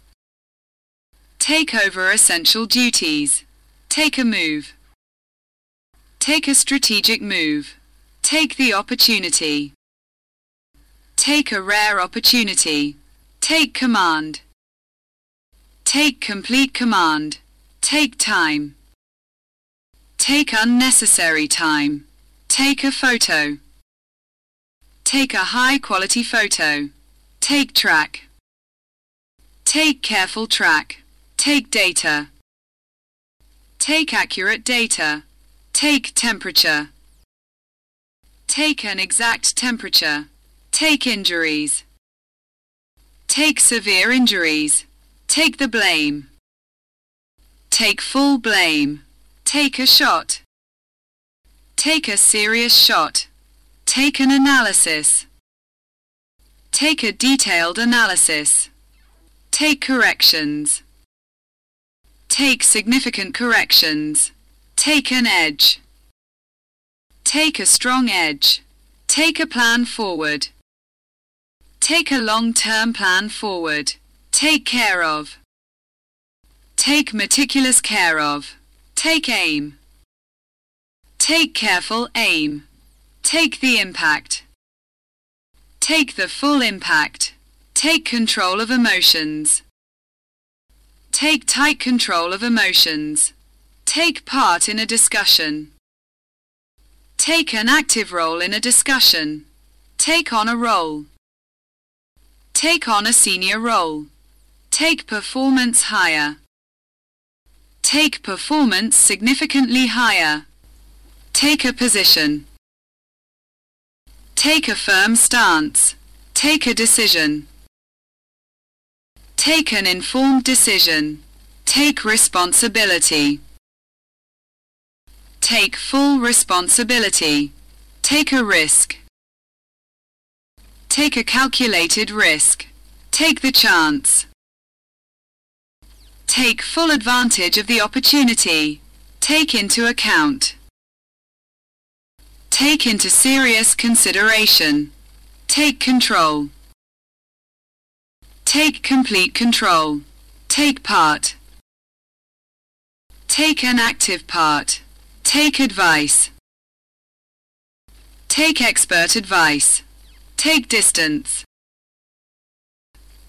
Take over essential duties. Take a move. Take a strategic move. Take the opportunity. Take a rare opportunity. Take command. Take complete command. Take time. Take unnecessary time. Take a photo. Take a high quality photo. Take track. Take careful track. Take data. Take accurate data. Take temperature. Take an exact temperature. Take injuries. Take severe injuries. Take the blame. Take full blame. Take a shot. Take a serious shot. Take an analysis. Take a detailed analysis. Take corrections. Take significant corrections. Take an edge. Take a strong edge. Take a plan forward. Take a long-term plan forward. Take care of. Take meticulous care of. Take aim. Take careful aim. Take the impact. Take the full impact. Take control of emotions. Take tight control of emotions. Take part in a discussion. Take an active role in a discussion. Take on a role. Take on a senior role. Take performance higher. Take performance significantly higher. Take a position. Take a firm stance. Take a decision. Take an informed decision. Take responsibility. Take full responsibility. Take a risk. Take a calculated risk. Take the chance. Take full advantage of the opportunity. Take into account. Take into serious consideration. Take control. Take complete control. Take part. Take an active part. Take advice. Take expert advice. Take distance.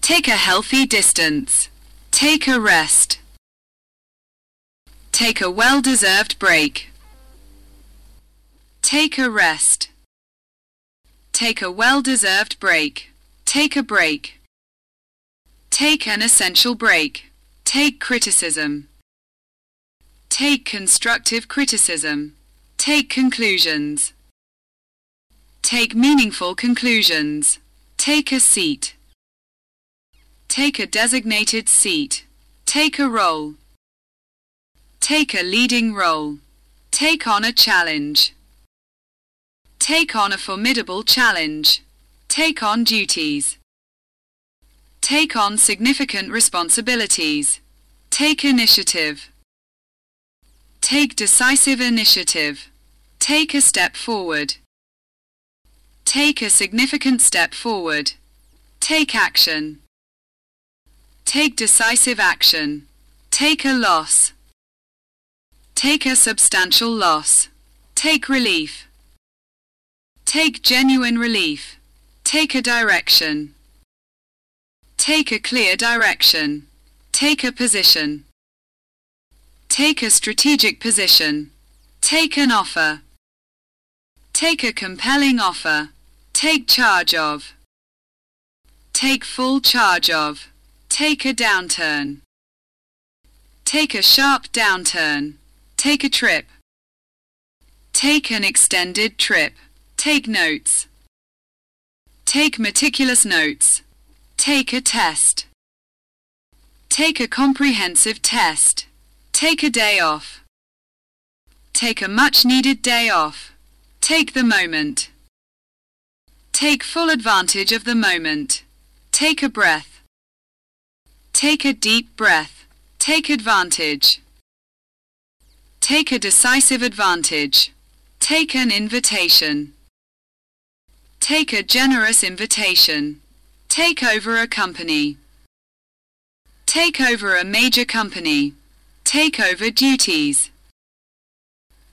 Take a healthy distance. Take a rest. Take a well-deserved break. Take a rest. Take a well-deserved break. Take a break. Take an essential break. Take criticism. Take constructive criticism. Take conclusions. Take meaningful conclusions. Take a seat. Take a designated seat. Take a role. Take a leading role. Take on a challenge. Take on a formidable challenge. Take on duties. Take on significant responsibilities. Take initiative. Take decisive initiative. Take a step forward. Take a significant step forward. Take action. Take decisive action. Take a loss. Take a substantial loss. Take relief. Take genuine relief. Take a direction. Take a clear direction. Take a position. Take a strategic position. Take an offer. Take a compelling offer. Take charge of. Take full charge of. Take a downturn. Take a sharp downturn. Take a trip. Take an extended trip. Take notes. Take meticulous notes. Take a test. Take a comprehensive test. Take a day off. Take a much needed day off. Take the moment. Take full advantage of the moment. Take a breath. Take a deep breath. Take advantage. Take a decisive advantage. Take an invitation. Take a generous invitation. Take over a company. Take over a major company. Take over duties.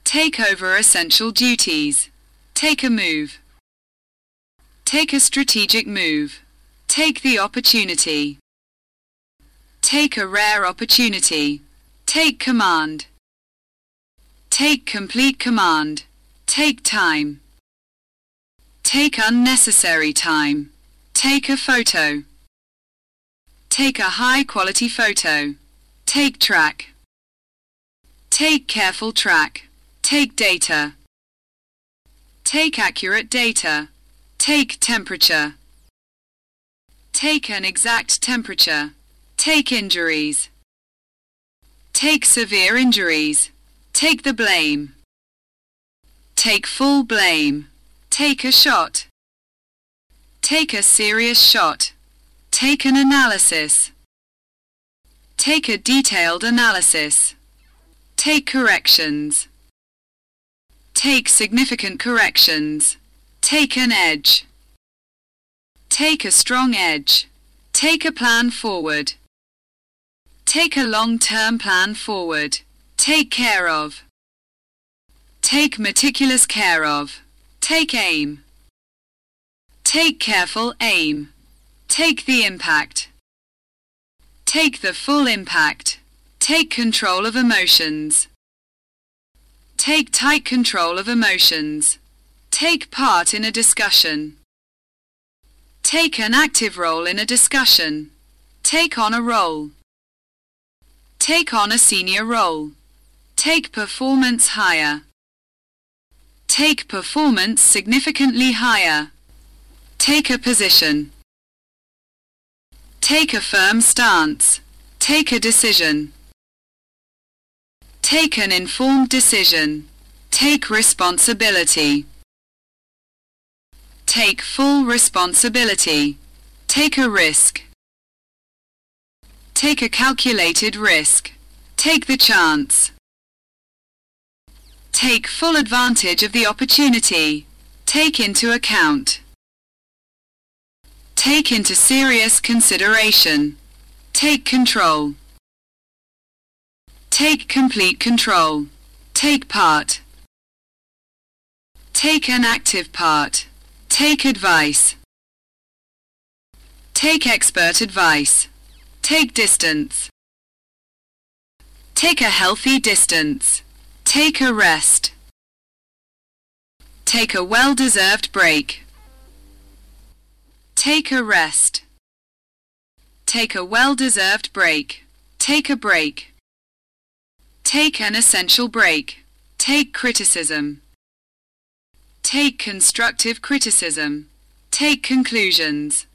Take over essential duties. Take a move. Take a strategic move. Take the opportunity. Take a rare opportunity. Take command. Take complete command. Take time. Take unnecessary time. Take a photo. Take a high quality photo. Take track. Take careful track. Take data. Take accurate data. Take temperature. Take an exact temperature. Take injuries. Take severe injuries. Take the blame. Take full blame. Take a shot. Take a serious shot. Take an analysis. Take a detailed analysis. Take corrections. Take significant corrections. Take an edge. Take a strong edge. Take a plan forward. Take a long-term plan forward. Take care of. Take meticulous care of. Take aim. Take careful aim. Take the impact. Take the full impact. Take control of emotions. Take tight control of emotions. Take part in a discussion. Take an active role in a discussion. Take on a role. Take on a senior role. Take performance higher. Take performance significantly higher. Take a position. Take a firm stance. Take a decision. Take an informed decision. Take responsibility. Take full responsibility. Take a risk. Take a calculated risk. Take the chance. Take full advantage of the opportunity. Take into account. Take into serious consideration. Take control. Take complete control. Take part. Take an active part. Take advice. Take expert advice. Take distance. Take a healthy distance. Take a rest. Take a well-deserved break. Take a rest. Take a well-deserved break. Take a break. Take an essential break. Take criticism. Take constructive criticism. Take conclusions.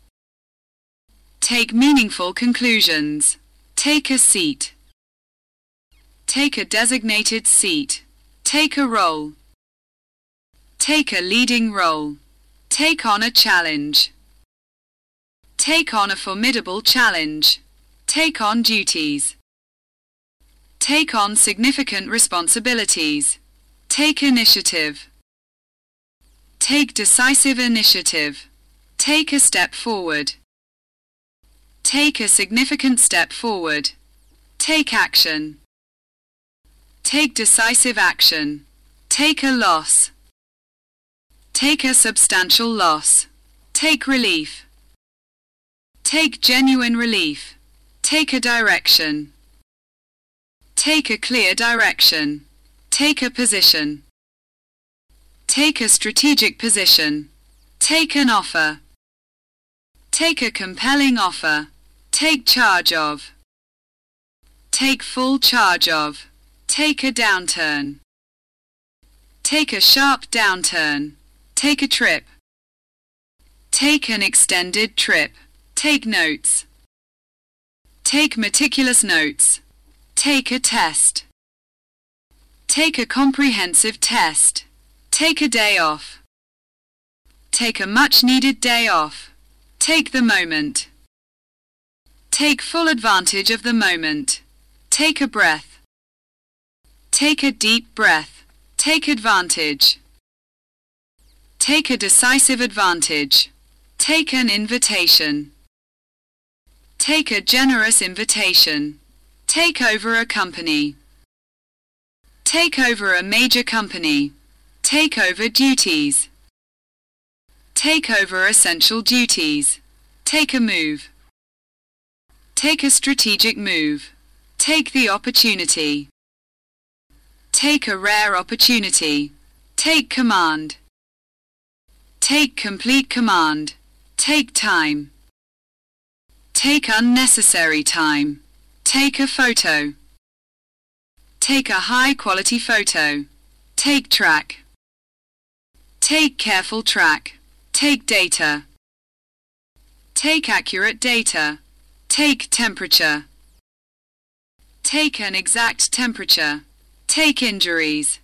Take meaningful conclusions. Take a seat. Take a designated seat. Take a role. Take a leading role. Take on a challenge. Take on a formidable challenge. Take on duties. Take on significant responsibilities. Take initiative. Take decisive initiative. Take a step forward. Take a significant step forward. Take action. Take decisive action. Take a loss. Take a substantial loss. Take relief. Take genuine relief. Take a direction. Take a clear direction. Take a position. Take a strategic position. Take an offer. Take a compelling offer. Take charge of. Take full charge of. Take a downturn. Take a sharp downturn. Take a trip. Take an extended trip. Take notes. Take meticulous notes. Take a test. Take a comprehensive test. Take a day off. Take a much needed day off. Take the moment. Take full advantage of the moment. Take a breath. Take a deep breath. Take advantage. Take a decisive advantage. Take an invitation. Take a generous invitation. Take over a company. Take over a major company. Take over duties. Take over essential duties. Take a move. Take a strategic move. Take the opportunity. Take a rare opportunity. Take command. Take complete command. Take time. Take unnecessary time. Take a photo. Take a high quality photo. Take track. Take careful track. Take data. Take accurate data. Take temperature. Take an exact temperature. Take injuries.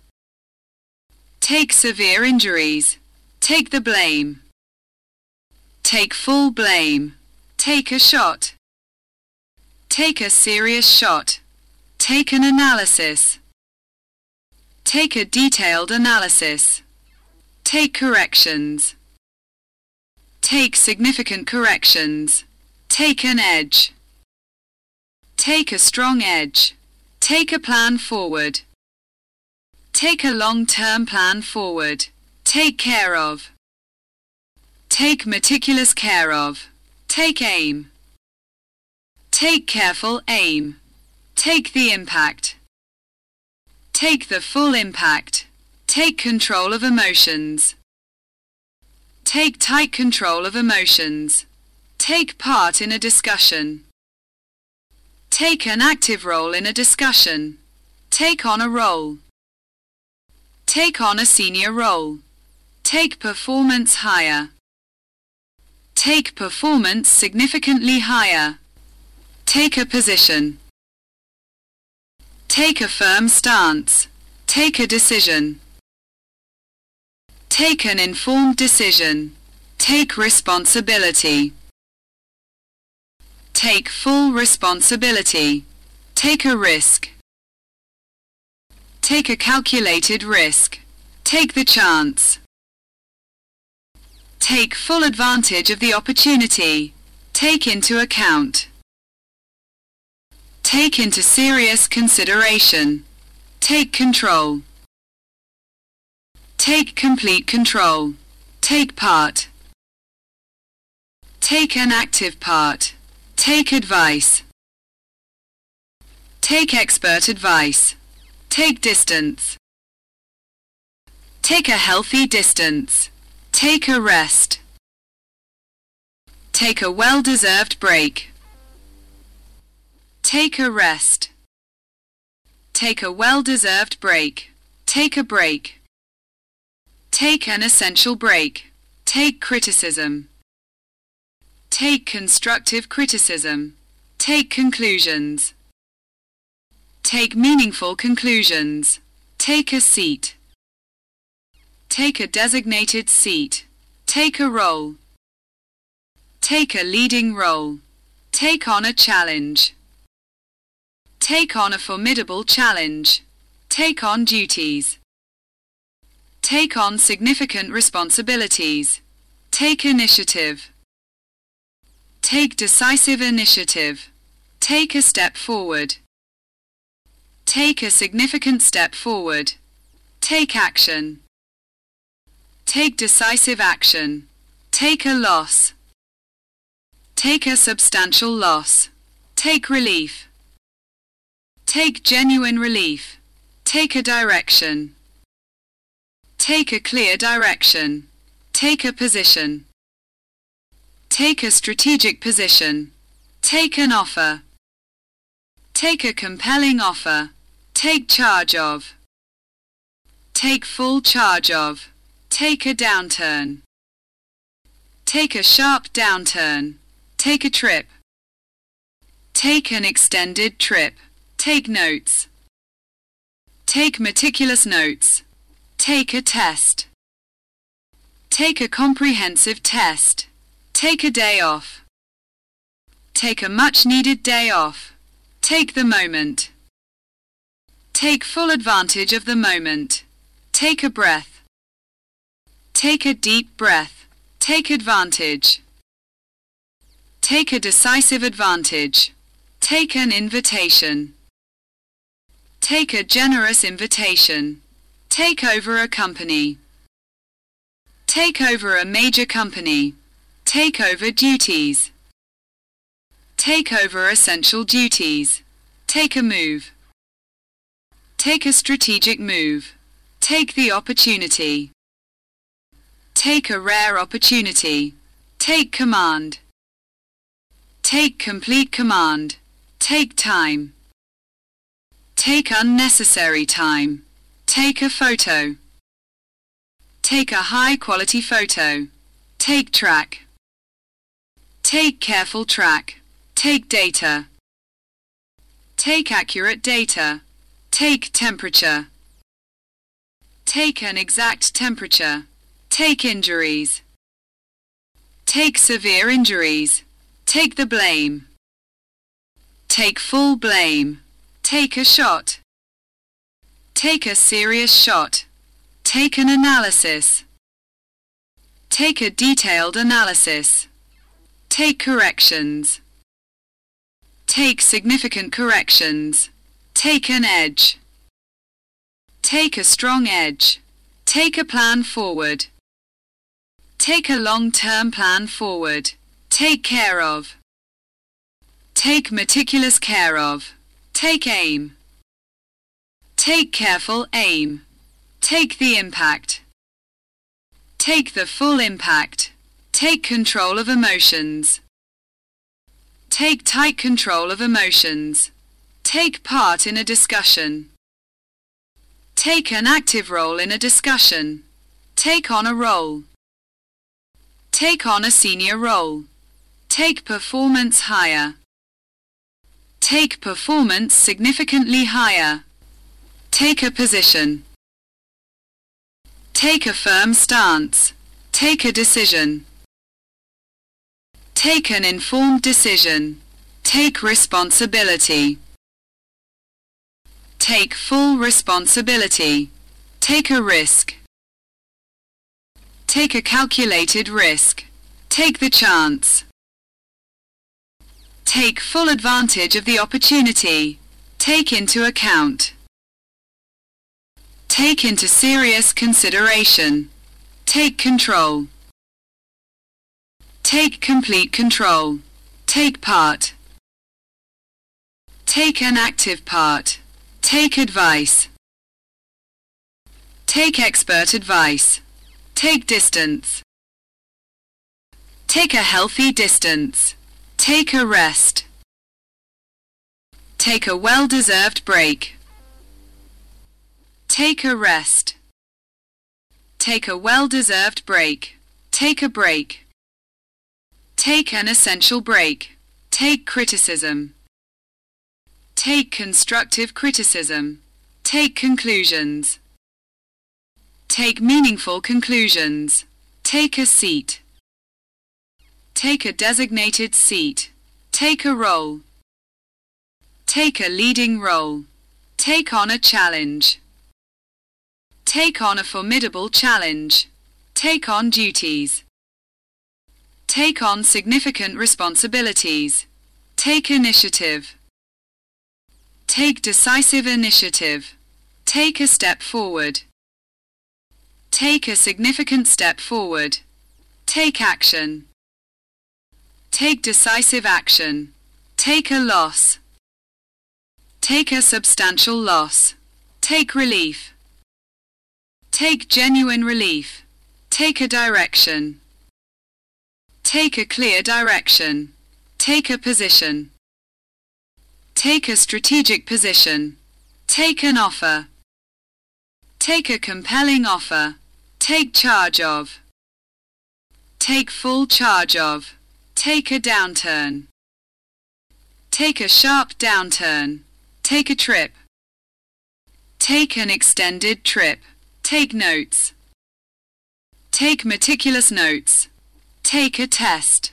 Take severe injuries. Take the blame. Take full blame. Take a shot. Take a serious shot. Take an analysis. Take a detailed analysis. Take corrections. Take significant corrections. Take an edge. Take a strong edge. Take a plan forward. Take a long-term plan forward. Take care of. Take meticulous care of. Take aim. Take careful aim. Take the impact. Take the full impact. Take control of emotions. Take tight control of emotions. Take part in a discussion. Take an active role in a discussion. Take on a role. Take on a senior role. Take performance higher. Take performance significantly higher. Take a position. Take a firm stance. Take a decision. Take an informed decision. Take responsibility. Take full responsibility. Take a risk. Take a calculated risk. Take the chance. Take full advantage of the opportunity. Take into account. Take into serious consideration. Take control. Take complete control. Take part. Take an active part. Take advice. Take expert advice. Take distance. Take a healthy distance. Take a rest. Take a well-deserved break. Take a rest. Take a well-deserved break. Take a break. Take an essential break. Take criticism. Take constructive criticism. Take conclusions. Take meaningful conclusions. Take a seat. Take a designated seat. Take a role. Take a leading role. Take on a challenge. Take on a formidable challenge. Take on duties. Take on significant responsibilities. Take initiative. Take decisive initiative. Take a step forward. Take a significant step forward. Take action. Take decisive action. Take a loss. Take a substantial loss. Take relief. Take genuine relief. Take a direction. Take a clear direction. Take a position. Take a strategic position. Take an offer. Take a compelling offer. Take charge of. Take full charge of. Take a downturn. Take a sharp downturn. Take a trip. Take an extended trip. Take notes. Take meticulous notes. Take a test. Take a comprehensive test. Take a day off. Take a much needed day off. Take the moment. Take full advantage of the moment. Take a breath. Take a deep breath. Take advantage. Take a decisive advantage. Take an invitation. Take a generous invitation. Take over a company. Take over a major company. Take over duties. Take over essential duties. Take a move. Take a strategic move. Take the opportunity. Take a rare opportunity. Take command. Take complete command. Take time. Take unnecessary time. Take a photo. Take a high quality photo. Take track. Take careful track. Take data. Take accurate data. Take temperature. Take an exact temperature. Take injuries. Take severe injuries. Take the blame. Take full blame. Take a shot. Take a serious shot. Take an analysis. Take a detailed analysis. Take corrections. Take significant corrections. Take an edge. Take a strong edge. Take a plan forward. Take a long-term plan forward. Take care of. Take meticulous care of. Take aim. Take careful aim. Take the impact. Take the full impact. Take control of emotions. Take tight control of emotions. Take part in a discussion. Take an active role in a discussion. Take on a role. Take on a senior role. Take performance higher. Take performance significantly higher. Take a position. Take a firm stance. Take a decision. Take an informed decision. Take responsibility. Take full responsibility. Take a risk. Take a calculated risk. Take the chance. Take full advantage of the opportunity. Take into account. Take into serious consideration. Take control. Take complete control. Take part. Take an active part. Take advice. Take expert advice. Take distance. Take a healthy distance. Take a rest. Take a well-deserved break. Take a rest. Take a well-deserved break. Take a break. Take an essential break. Take criticism. Take constructive criticism. Take conclusions. Take meaningful conclusions. Take a seat. Take a designated seat. Take a role. Take a leading role. Take on a challenge. Take on a formidable challenge. Take on duties. Take on significant responsibilities. Take initiative. Take decisive initiative. Take a step forward. Take a significant step forward. Take action. Take decisive action. Take a loss. Take a substantial loss. Take relief. Take genuine relief. Take a direction. Take a clear direction. Take a position. Take a strategic position. Take an offer. Take a compelling offer. Take charge of. Take full charge of. Take a downturn. Take a sharp downturn. Take a trip. Take an extended trip. Take notes. Take meticulous notes. Take a test.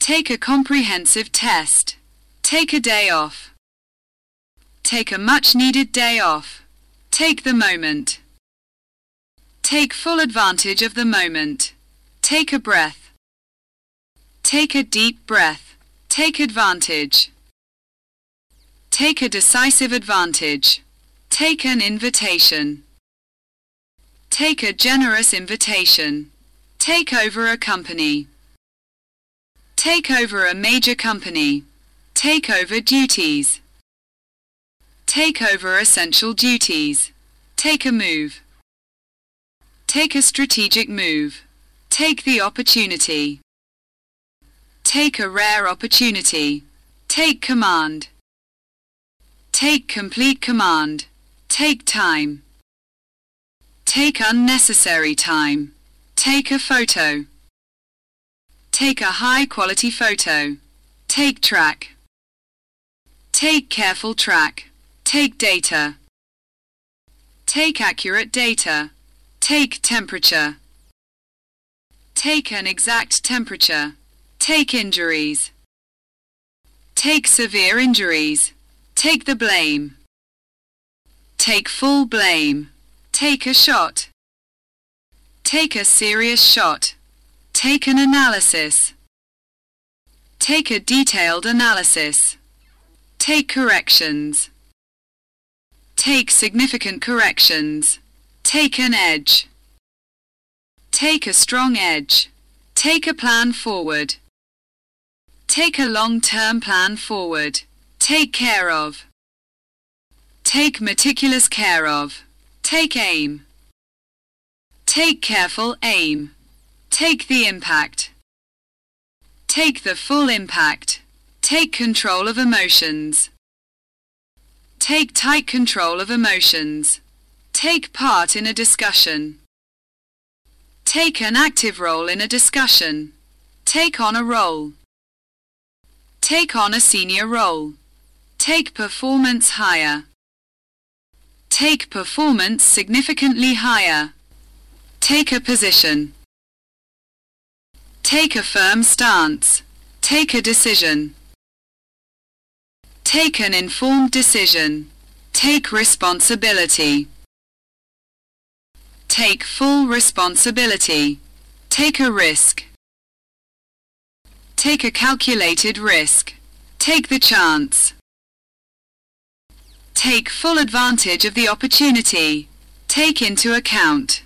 Take a comprehensive test. Take a day off. Take a much needed day off. Take the moment. Take full advantage of the moment. Take a breath. Take a deep breath. Take advantage. Take a decisive advantage. Take an invitation. Take a generous invitation. Take over a company. Take over a major company. Take over duties. Take over essential duties. Take a move. Take a strategic move. Take the opportunity. Take a rare opportunity. Take command. Take complete command. Take time. Take unnecessary time. Take a photo. Take a high quality photo. Take track. Take careful track. Take data. Take accurate data. Take temperature. Take an exact temperature. Take injuries. Take severe injuries. Take the blame. Take full blame. Take a shot. Take a serious shot. Take an analysis. Take a detailed analysis. Take corrections. Take significant corrections. Take an edge. Take a strong edge. Take a plan forward. Take a long-term plan forward. Take care of. Take meticulous care of. Take aim. Take careful aim. Take the impact. Take the full impact. Take control of emotions. Take tight control of emotions. Take part in a discussion. Take an active role in a discussion. Take on a role. Take on a senior role. Take performance higher. Take performance significantly higher. Take a position. Take a firm stance. Take a decision. Take an informed decision. Take responsibility. Take full responsibility. Take a risk. Take a calculated risk. Take the chance. Take full advantage of the opportunity. Take into account.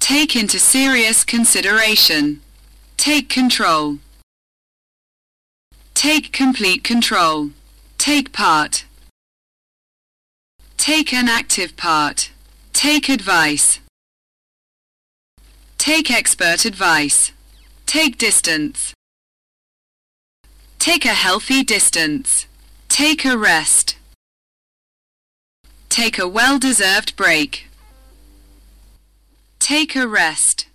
Take into serious consideration. Take control. Take complete control. Take part. Take an active part. Take advice. Take expert advice. Take distance. Take a healthy distance. Take a rest. Take a well-deserved break. Take a rest.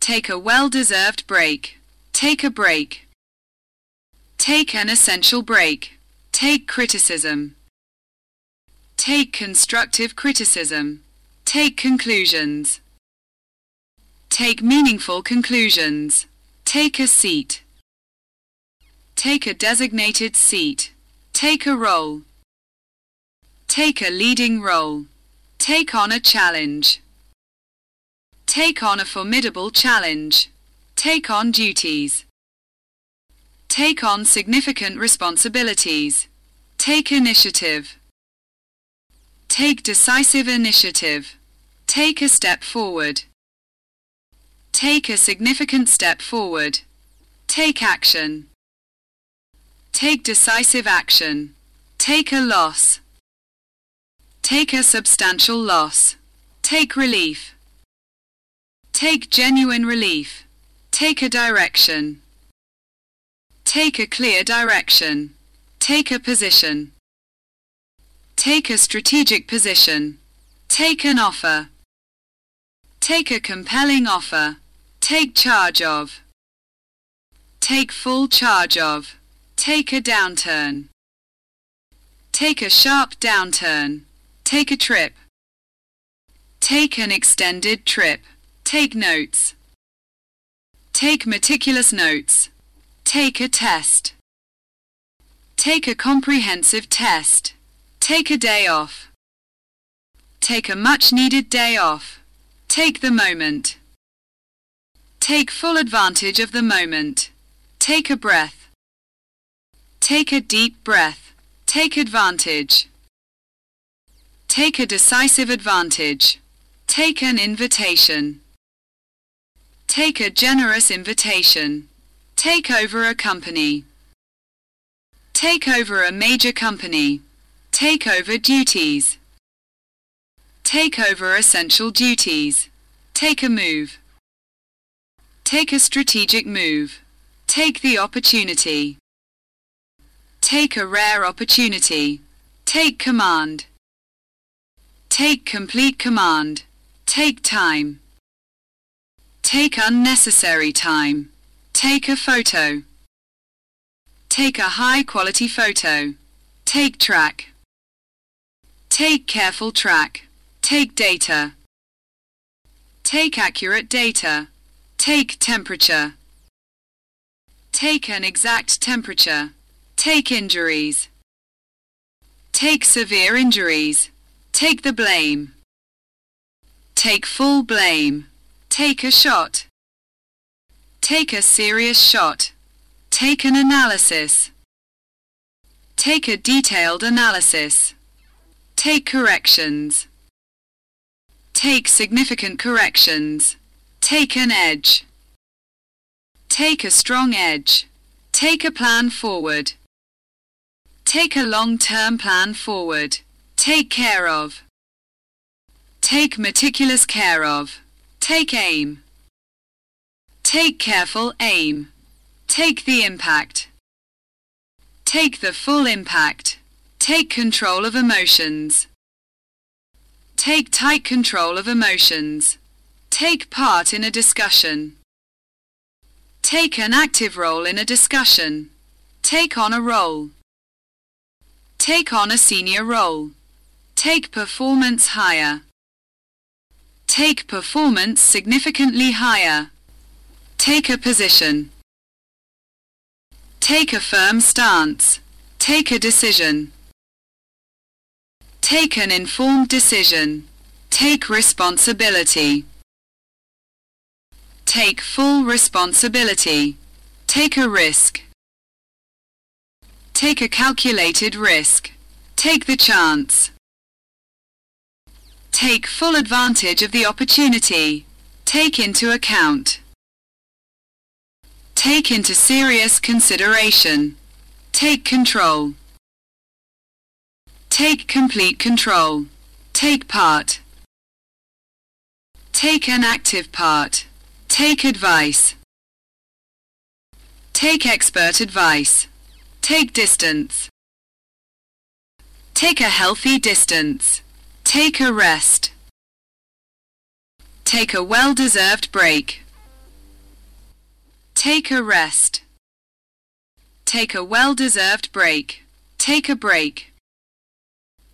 Take a well-deserved break. Take a break. Take an essential break. Take criticism. Take constructive criticism. Take conclusions. Take meaningful conclusions. Take a seat. Take a designated seat. Take a role. Take a leading role. Take on a challenge. Take on a formidable challenge. Take on duties. Take on significant responsibilities. Take initiative. Take decisive initiative. Take a step forward. Take a significant step forward. Take action. Take decisive action. Take a loss. Take a substantial loss. Take relief. Take genuine relief. Take a direction. Take a clear direction. Take a position. Take a strategic position. Take an offer. Take a compelling offer. Take charge of. Take full charge of. Take a downturn. Take a sharp downturn. Take a trip. Take an extended trip. Take notes. Take meticulous notes. Take a test. Take a comprehensive test. Take a day off. Take a much needed day off. Take the moment. Take full advantage of the moment. Take a breath. Take a deep breath. Take advantage. Take a decisive advantage. Take an invitation. Take a generous invitation. Take over a company. Take over a major company. Take over duties. Take over essential duties. Take a move. Take a strategic move. Take the opportunity. Take a rare opportunity. Take command. Take complete command. Take time. Take unnecessary time. Take a photo. Take a high quality photo. Take track. Take careful track. Take data. Take accurate data. Take temperature. Take an exact temperature. Take injuries. Take severe injuries. Take the blame. Take full blame. Take a shot. Take a serious shot. Take an analysis. Take a detailed analysis. Take corrections. Take significant corrections. Take an edge. Take a strong edge. Take a plan forward. Take a long-term plan forward. Take care of. Take meticulous care of. Take aim. Take careful aim. Take the impact. Take the full impact. Take control of emotions. Take tight control of emotions. Take part in a discussion. Take an active role in a discussion. Take on a role. Take on a senior role. Take performance higher. Take performance significantly higher. Take a position. Take a firm stance. Take a decision. Take an informed decision. Take responsibility. Take full responsibility. Take a risk. Take a calculated risk. Take the chance. Take full advantage of the opportunity. Take into account. Take into serious consideration. Take control. Take complete control. Take part. Take an active part. Take advice. Take expert advice. Take distance. Take a healthy distance. Take a rest. Take a well-deserved break. Take a rest. Take a well-deserved break. Take a break.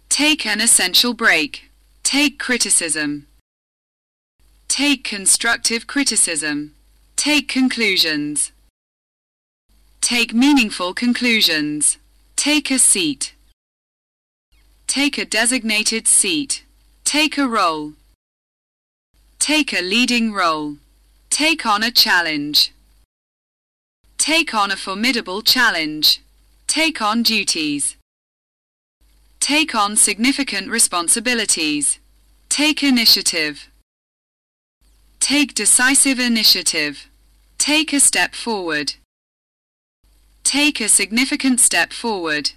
Take an essential break. Take criticism. Take constructive criticism. Take conclusions. Take meaningful conclusions. Take a seat. Take a designated seat. Take a role. Take a leading role. Take on a challenge. Take on a formidable challenge. Take on duties. Take on significant responsibilities. Take initiative. Take decisive initiative. Take a step forward. Take a significant step forward.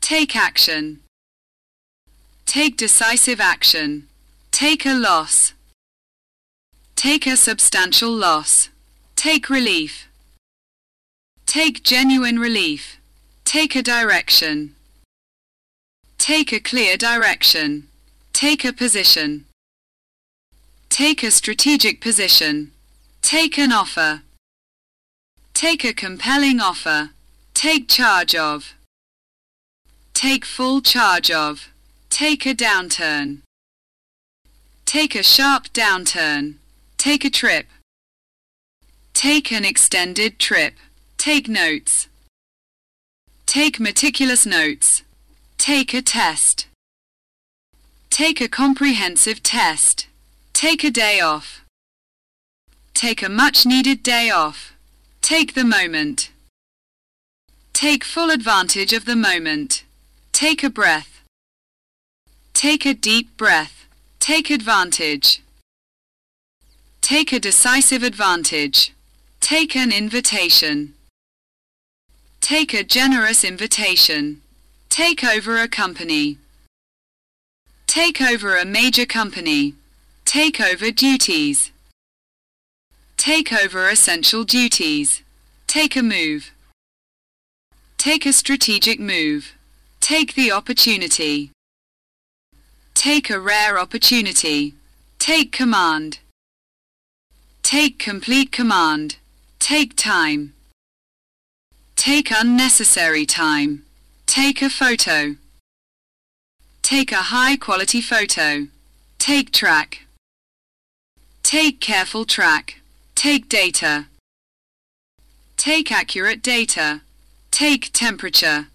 Take action. Take decisive action. Take a loss. Take a substantial loss. Take relief. Take genuine relief. Take a direction. Take a clear direction. Take a position. Take a strategic position. Take an offer. Take a compelling offer. Take charge of. Take full charge of. Take a downturn. Take a sharp downturn. Take a trip. Take an extended trip. Take notes. Take meticulous notes. Take a test. Take a comprehensive test. Take a day off. Take a much needed day off. Take the moment. Take full advantage of the moment. Take a breath. Take a deep breath. Take advantage. Take a decisive advantage. Take an invitation. Take a generous invitation. Take over a company. Take over a major company. Take over duties. Take over essential duties. Take a move. Take a strategic move. Take the opportunity. Take a rare opportunity. Take command. Take complete command. Take time. Take unnecessary time. Take a photo. Take a high quality photo. Take track. Take careful track. Take data. Take accurate data. Take temperature.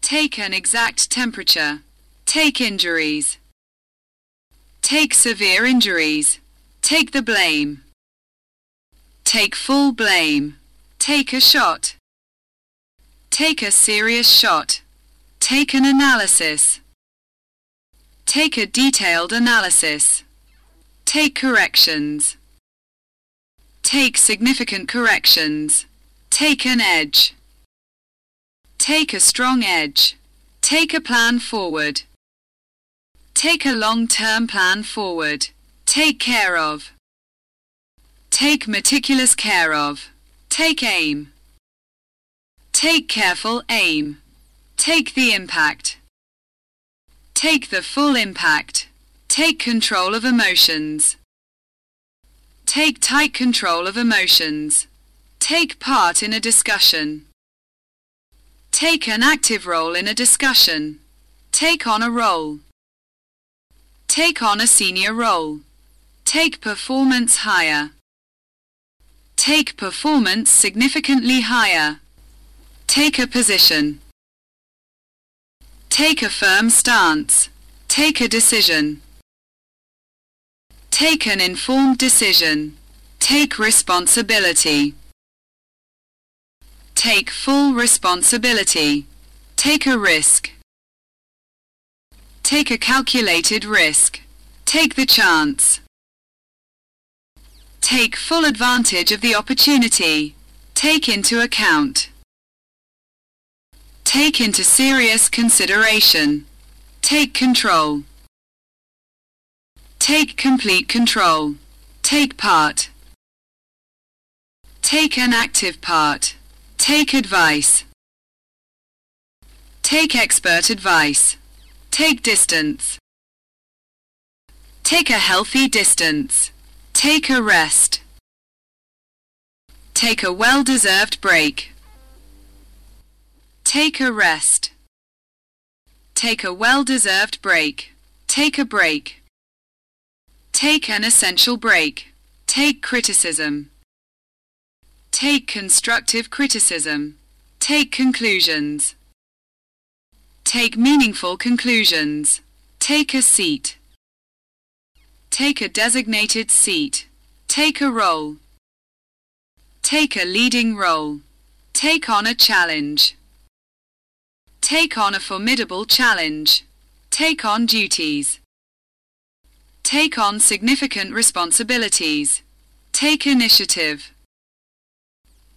Take an exact temperature. Take injuries. Take severe injuries. Take the blame. Take full blame. Take a shot. Take a serious shot. Take an analysis. Take a detailed analysis. Take corrections. Take significant corrections. Take an edge. Take a strong edge. Take a plan forward. Take a long-term plan forward. Take care of. Take meticulous care of. Take aim. Take careful aim. Take the impact. Take the full impact. Take control of emotions. Take tight control of emotions. Take part in a discussion. Take an active role in a discussion. Take on a role. Take on a senior role. Take performance higher. Take performance significantly higher. Take a position. Take a firm stance. Take a decision. Take an informed decision. Take responsibility. Take full responsibility. Take a risk. Take a calculated risk. Take the chance. Take full advantage of the opportunity. Take into account. Take into serious consideration. Take control. Take complete control. Take part. Take an active part. Take advice. Take expert advice. Take distance. Take a healthy distance. Take a rest. Take a well-deserved break. Take a rest. Take a well-deserved break. Take a break. Take an essential break. Take criticism. Take constructive criticism. Take conclusions. Take meaningful conclusions. Take a seat. Take a designated seat. Take a role. Take a leading role. Take on a challenge. Take on a formidable challenge. Take on duties. Take on significant responsibilities. Take initiative.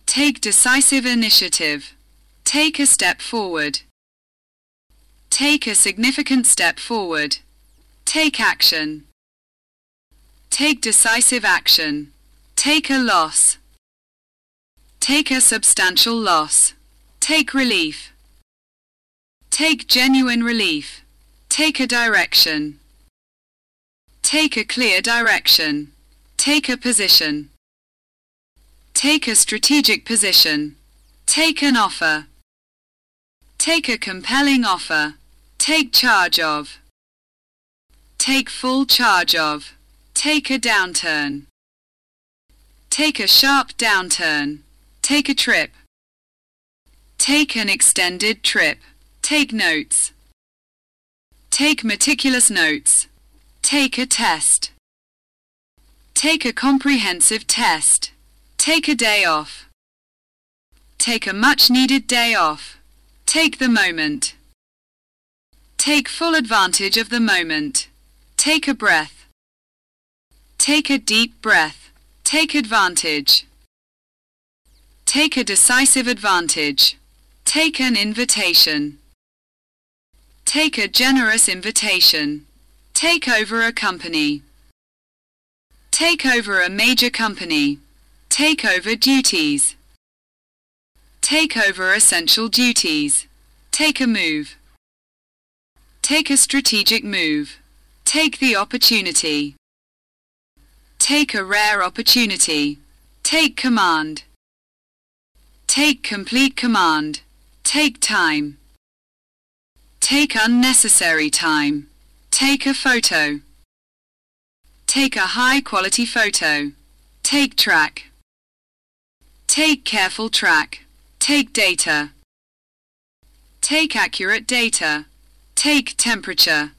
Take decisive initiative. Take a step forward. Take a significant step forward. Take action. Take decisive action. Take a loss. Take a substantial loss. Take relief. Take genuine relief. Take a direction. Take a clear direction. Take a position. Take a strategic position. Take an offer. Take a compelling offer. Take charge of. Take full charge of. Take a downturn. Take a sharp downturn. Take a trip. Take an extended trip. Take notes. Take meticulous notes. Take a test. Take a comprehensive test. Take a day off. Take a much needed day off. Take the moment. Take full advantage of the moment. Take a breath. Take a deep breath. Take advantage. Take a decisive advantage. Take an invitation. Take a generous invitation. Take over a company. Take over a major company. Take over duties. Take over essential duties. Take a move. Take a strategic move. Take the opportunity. Take a rare opportunity. Take command. Take complete command. Take time. Take unnecessary time. Take a photo. Take a high quality photo. Take track. Take careful track. Take data. Take accurate data. Take temperature.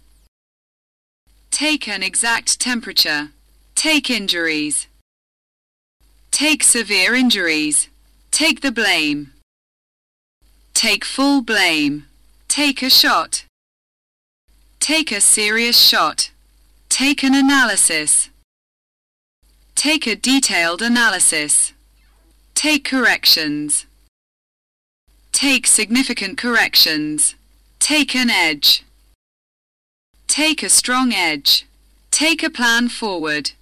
Take an exact temperature. Take injuries. Take severe injuries. Take the blame. Take full blame. Take a shot. Take a serious shot. Take an analysis. Take a detailed analysis. Take corrections. Take significant corrections. Take an edge. Take a strong edge. Take a plan forward.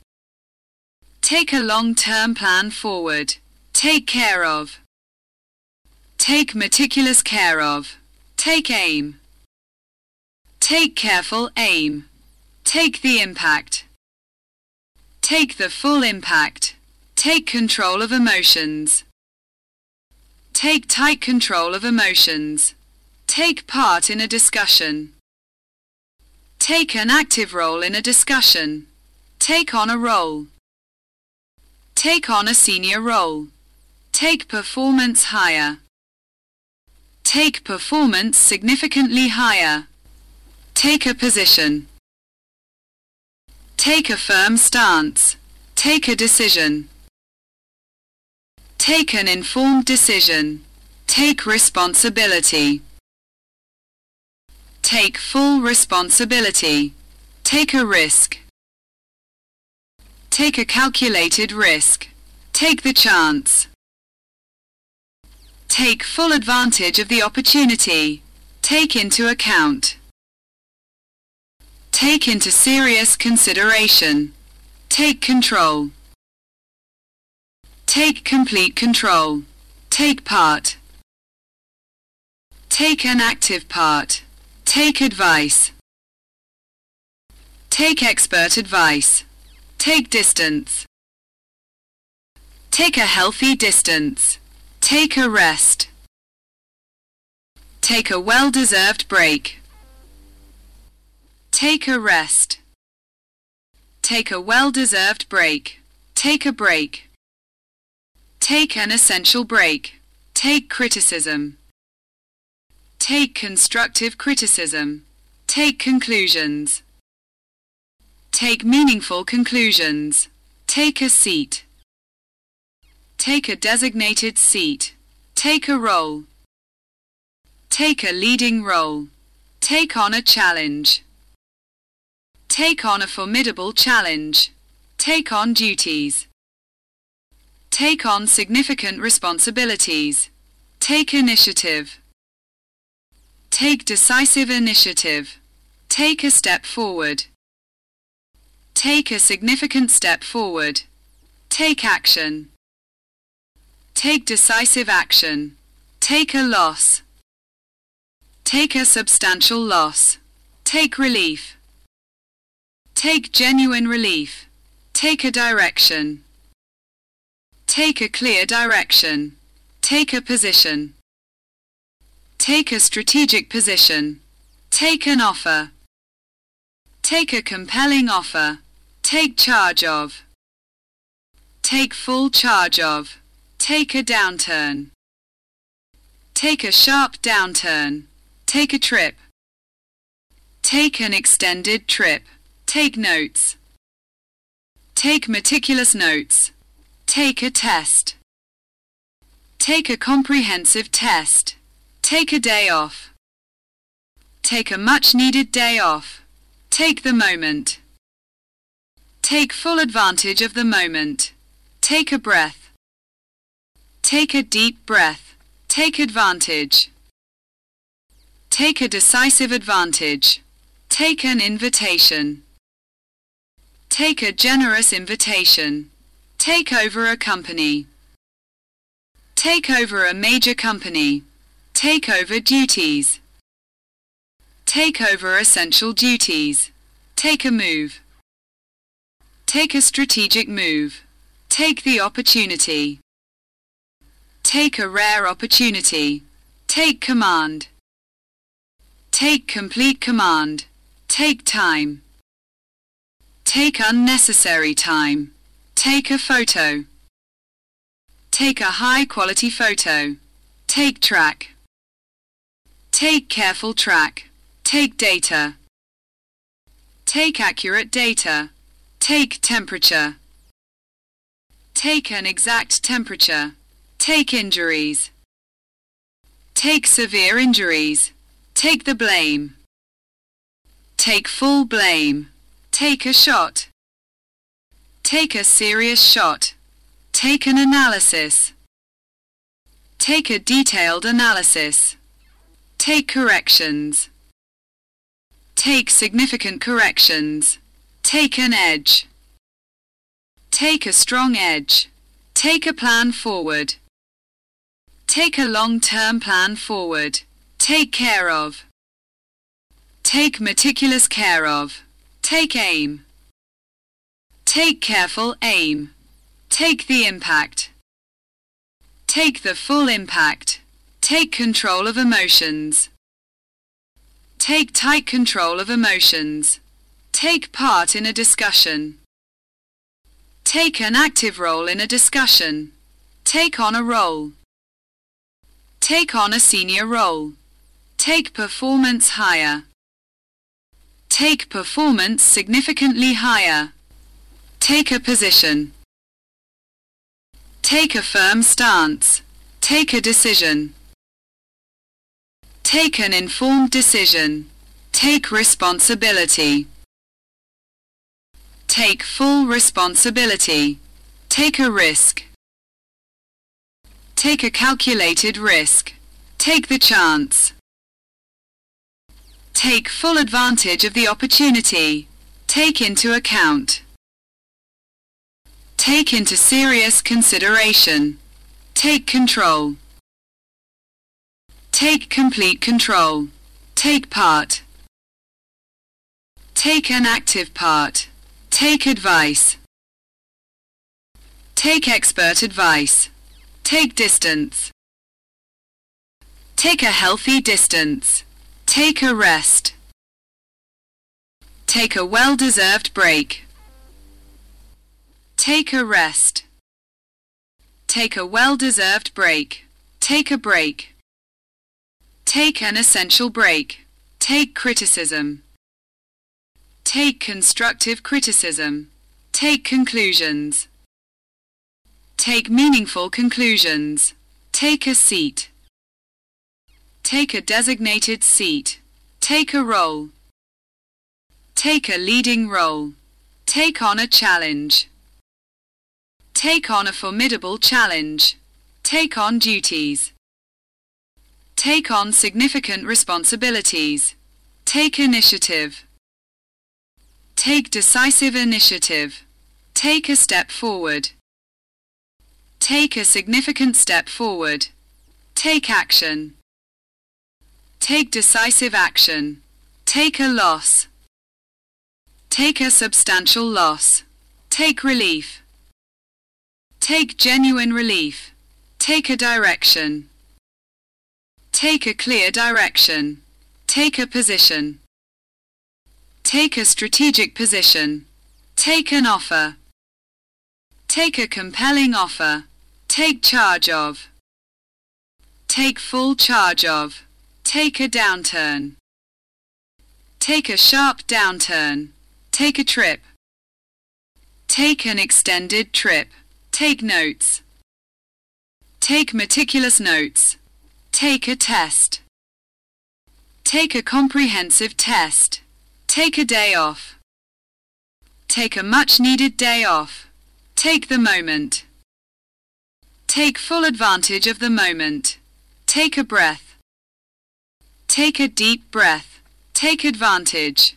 Take a long-term plan forward. Take care of. Take meticulous care of. Take aim. Take careful aim. Take the impact. Take the full impact. Take control of emotions. Take tight control of emotions. Take part in a discussion. Take an active role in a discussion. Take on a role. Take on a senior role. Take performance higher. Take performance significantly higher. Take a position. Take a firm stance. Take a decision. Take an informed decision. Take responsibility. Take full responsibility. Take a risk. Take a calculated risk. Take the chance. Take full advantage of the opportunity. Take into account. Take into serious consideration. Take control. Take complete control. Take part. Take an active part. Take advice. Take expert advice. Take distance. Take a healthy distance. Take a rest. Take a well-deserved break. Take a rest. Take a well-deserved break. Take a break. Take an essential break. Take criticism. Take constructive criticism. Take conclusions. Take meaningful conclusions. Take a seat. Take a designated seat. Take a role. Take a leading role. Take on a challenge. Take on a formidable challenge. Take on duties. Take on significant responsibilities. Take initiative. Take decisive initiative. Take a step forward. Take a significant step forward. Take action. Take decisive action. Take a loss. Take a substantial loss. Take relief. Take genuine relief. Take a direction. Take a clear direction. Take a position. Take a strategic position. Take an offer. Take a compelling offer. Take charge of. Take full charge of. Take a downturn. Take a sharp downturn. Take a trip. Take an extended trip. Take notes. Take meticulous notes. Take a test. Take a comprehensive test. Take a day off. Take a much needed day off. Take the moment. Take full advantage of the moment. Take a breath. Take a deep breath. Take advantage. Take a decisive advantage. Take an invitation. Take a generous invitation. Take over a company. Take over a major company. Take over duties. Take over essential duties. Take a move. Take a strategic move. Take the opportunity. Take a rare opportunity. Take command. Take complete command. Take time. Take unnecessary time. Take a photo. Take a high quality photo. Take track. Take careful track. Take data. Take accurate data. Take temperature. Take an exact temperature. Take injuries. Take severe injuries. Take the blame. Take full blame. Take a shot. Take a serious shot. Take an analysis. Take a detailed analysis. Take corrections. Take significant corrections. Take an edge. Take a strong edge. Take a plan forward. Take a long-term plan forward. Take care of. Take meticulous care of. Take aim. Take careful aim. Take the impact. Take the full impact. Take control of emotions. Take tight control of emotions. Take part in a discussion. Take an active role in a discussion. Take on a role. Take on a senior role. Take performance higher. Take performance significantly higher. Take a position. Take a firm stance. Take a decision. Take an informed decision. Take responsibility. Take full responsibility. Take a risk. Take a calculated risk. Take the chance. Take full advantage of the opportunity. Take into account. Take into serious consideration. Take control. Take complete control. Take part. Take an active part. Take advice. Take expert advice. Take distance. Take a healthy distance. Take a rest. Take a well-deserved break. Take a rest. Take a well-deserved break. Take a break. Take an essential break. Take criticism. Take constructive criticism. Take conclusions. Take meaningful conclusions. Take a seat. Take a designated seat. Take a role. Take a leading role. Take on a challenge. Take on a formidable challenge. Take on duties. Take on significant responsibilities. Take initiative. Take decisive initiative. Take a step forward. Take a significant step forward. Take action. Take decisive action. Take a loss. Take a substantial loss. Take relief. Take genuine relief. Take a direction. Take a clear direction. Take a position. Take a strategic position. Take an offer. Take a compelling offer. Take charge of. Take full charge of. Take a downturn. Take a sharp downturn. Take a trip. Take an extended trip. Take notes. Take meticulous notes. Take a test. Take a comprehensive test. Take a day off. Take a much needed day off. Take the moment. Take full advantage of the moment. Take a breath. Take a deep breath. Take advantage.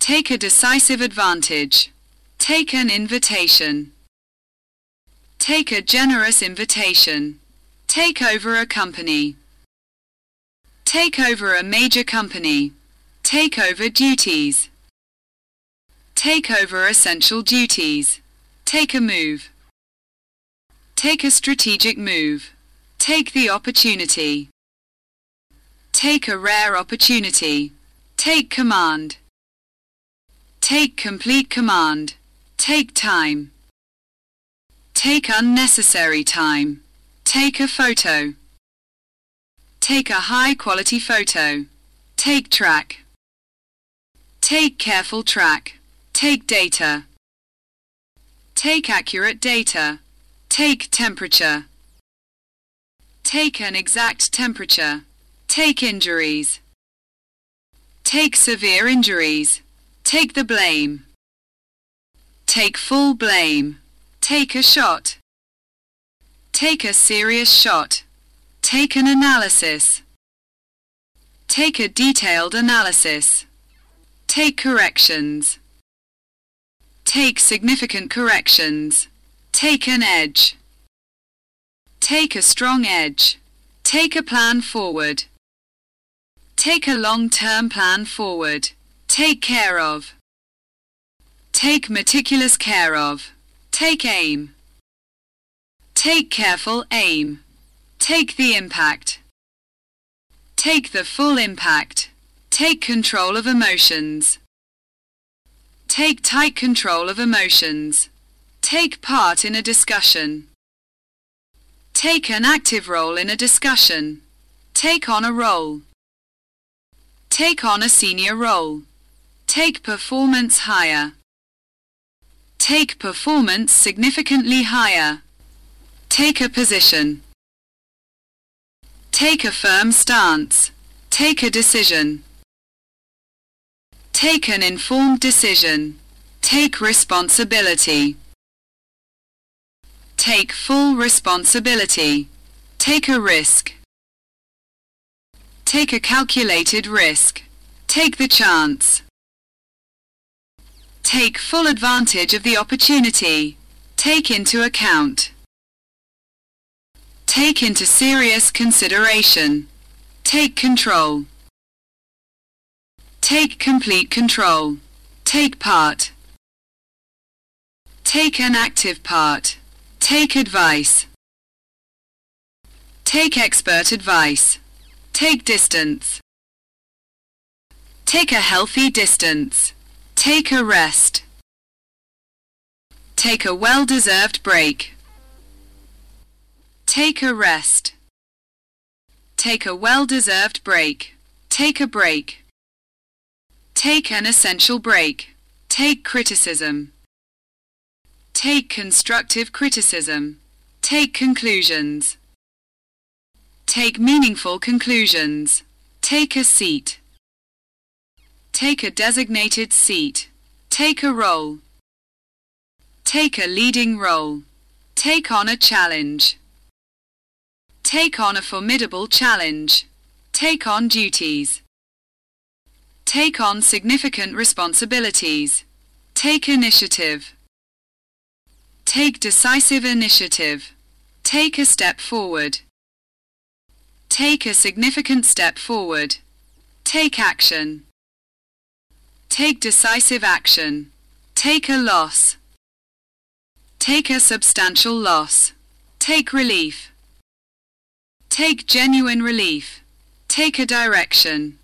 Take a decisive advantage. Take an invitation. Take a generous invitation. Take over a company. Take over a major company. Take over duties. Take over essential duties. Take a move. Take a strategic move. Take the opportunity. Take a rare opportunity. Take command. Take complete command. Take time. Take unnecessary time. Take a photo. Take a high quality photo. Take track. Take careful track. Take data. Take accurate data. Take temperature. Take an exact temperature. Take injuries. Take severe injuries. Take the blame. Take full blame. Take a shot. Take a serious shot. Take an analysis. Take a detailed analysis. Take corrections. Take significant corrections. Take an edge. Take a strong edge. Take a plan forward. Take a long-term plan forward. Take care of. Take meticulous care of. Take aim. Take careful aim. Take the impact. Take the full impact. Take control of emotions. Take tight control of emotions. Take part in a discussion. Take an active role in a discussion. Take on a role. Take on a senior role. Take performance higher. Take performance significantly higher. Take a position. Take a firm stance. Take a decision. Take an informed decision. Take responsibility. Take full responsibility. Take a risk. Take a calculated risk. Take the chance. Take full advantage of the opportunity. Take into account. Take into serious consideration. Take control. Take complete control. Take part. Take an active part. Take advice. Take expert advice. Take distance. Take a healthy distance. Take a rest. Take a well-deserved break. Take a rest. Take a well-deserved break. Take a break. Take an essential break. Take criticism. Take constructive criticism. Take conclusions. Take meaningful conclusions. Take a seat. Take a designated seat. Take a role. Take a leading role. Take on a challenge. Take on a formidable challenge. Take on duties. Take on significant responsibilities. Take initiative. Take decisive initiative. Take a step forward. Take a significant step forward. Take action. Take decisive action. Take a loss. Take a substantial loss. Take relief. Take genuine relief. Take a direction.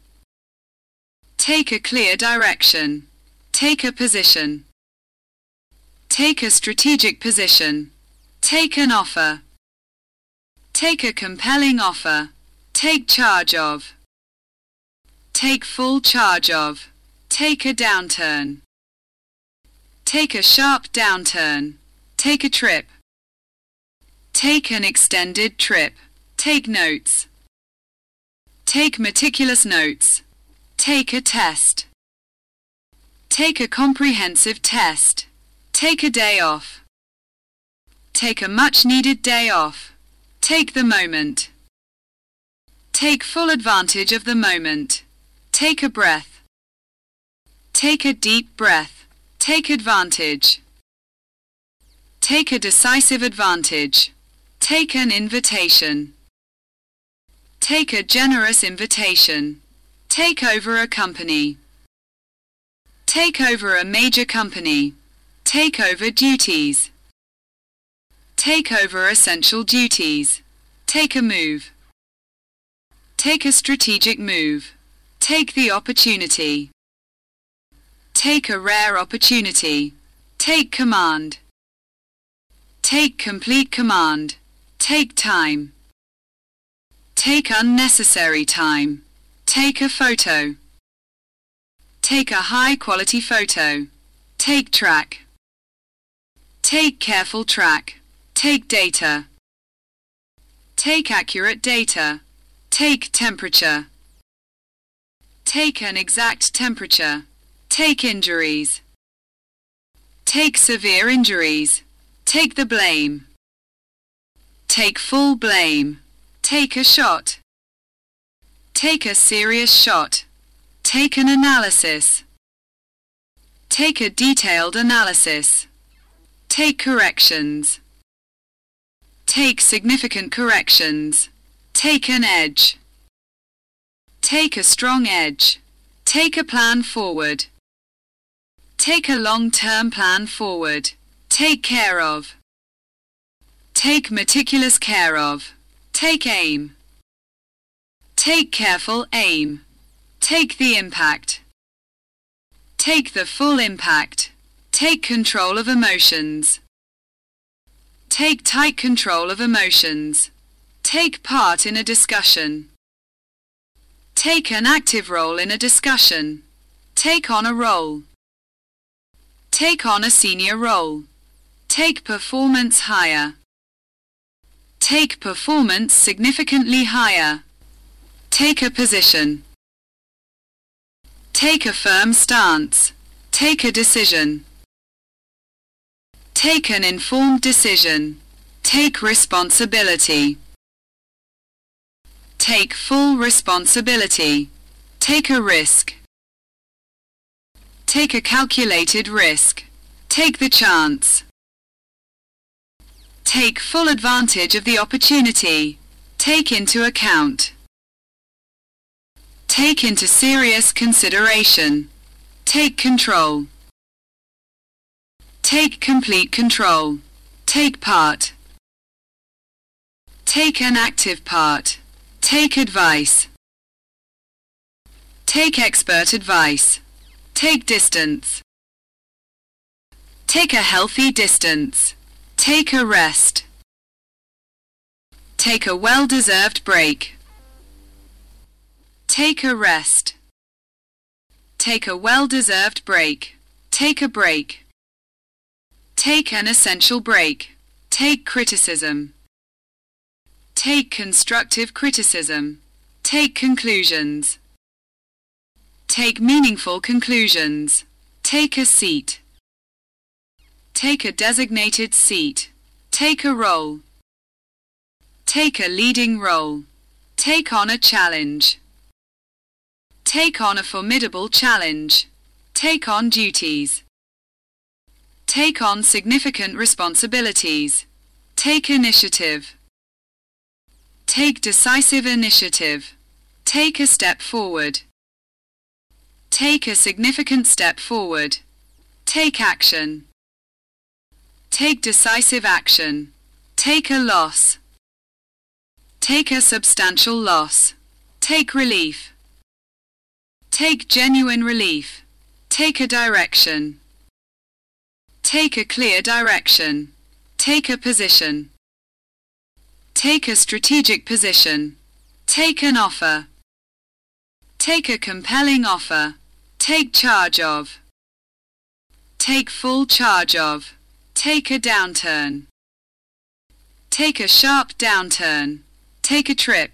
Take a clear direction. Take a position. Take a strategic position. Take an offer. Take a compelling offer. Take charge of. Take full charge of. Take a downturn. Take a sharp downturn. Take a trip. Take an extended trip. Take notes. Take meticulous notes. Take a test. Take a comprehensive test. Take a day off. Take a much needed day off. Take the moment. Take full advantage of the moment. Take a breath. Take a deep breath. Take advantage. Take a decisive advantage. Take an invitation. Take a generous invitation. Take over a company. Take over a major company. Take over duties. Take over essential duties. Take a move. Take a strategic move. Take the opportunity. Take a rare opportunity. Take command. Take complete command. Take time. Take unnecessary time. Take a photo. Take a high quality photo. Take track. Take careful track. Take data. Take accurate data. Take temperature. Take an exact temperature. Take injuries. Take severe injuries. Take the blame. Take full blame. Take a shot. Take a serious shot. Take an analysis. Take a detailed analysis. Take corrections. Take significant corrections. Take an edge. Take a strong edge. Take a plan forward. Take a long-term plan forward. Take care of. Take meticulous care of. Take aim. Take careful aim. Take the impact. Take the full impact. Take control of emotions. Take tight control of emotions. Take part in a discussion. Take an active role in a discussion. Take on a role. Take on a senior role. Take performance higher. Take performance significantly higher. Take a position. Take a firm stance. Take a decision. Take an informed decision. Take responsibility. Take full responsibility. Take a risk. Take a calculated risk. Take the chance. Take full advantage of the opportunity. Take into account. Take into serious consideration. Take control. Take complete control. Take part. Take an active part. Take advice. Take expert advice. Take distance. Take a healthy distance. Take a rest. Take a well-deserved break. Take a rest. Take a well-deserved break. Take a break. Take an essential break. Take criticism. Take constructive criticism. Take conclusions. Take meaningful conclusions. Take a seat. Take a designated seat. Take a role. Take a leading role. Take on a challenge. Take on a formidable challenge. Take on duties. Take on significant responsibilities. Take initiative. Take decisive initiative. Take a step forward. Take a significant step forward. Take action. Take decisive action. Take a loss. Take a substantial loss. Take relief. Take genuine relief. Take a direction. Take a clear direction. Take a position. Take a strategic position. Take an offer. Take a compelling offer. Take charge of. Take full charge of. Take a downturn. Take a sharp downturn. Take a trip.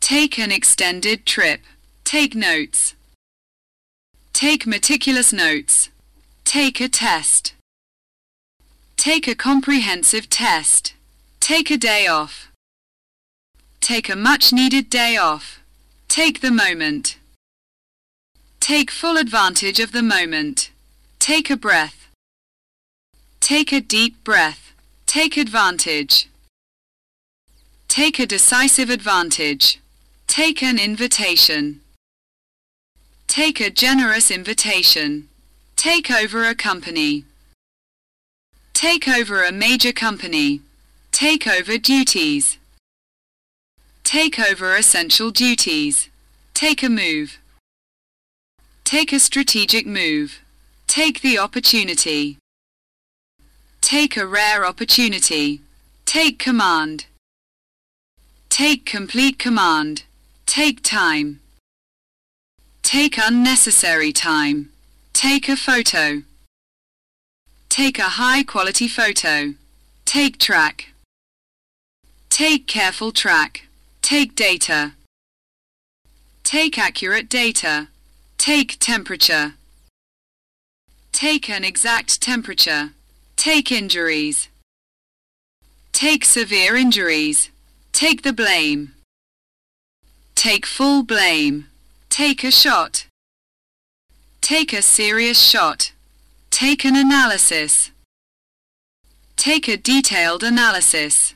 Take an extended trip. Take notes. Take meticulous notes. Take a test. Take a comprehensive test. Take a day off. Take a much needed day off. Take the moment. Take full advantage of the moment. Take a breath. Take a deep breath. Take advantage. Take a decisive advantage. Take an invitation. Take a generous invitation. Take over a company. Take over a major company. Take over duties. Take over essential duties. Take a move. Take a strategic move. Take the opportunity. Take a rare opportunity. Take command. Take complete command. Take time. Take unnecessary time. Take a photo. Take a high quality photo. Take track. Take careful track. Take data. Take accurate data. Take temperature. Take an exact temperature. Take injuries. Take severe injuries. Take the blame. Take full blame. Take a shot. Take a serious shot. Take an analysis. Take a detailed analysis.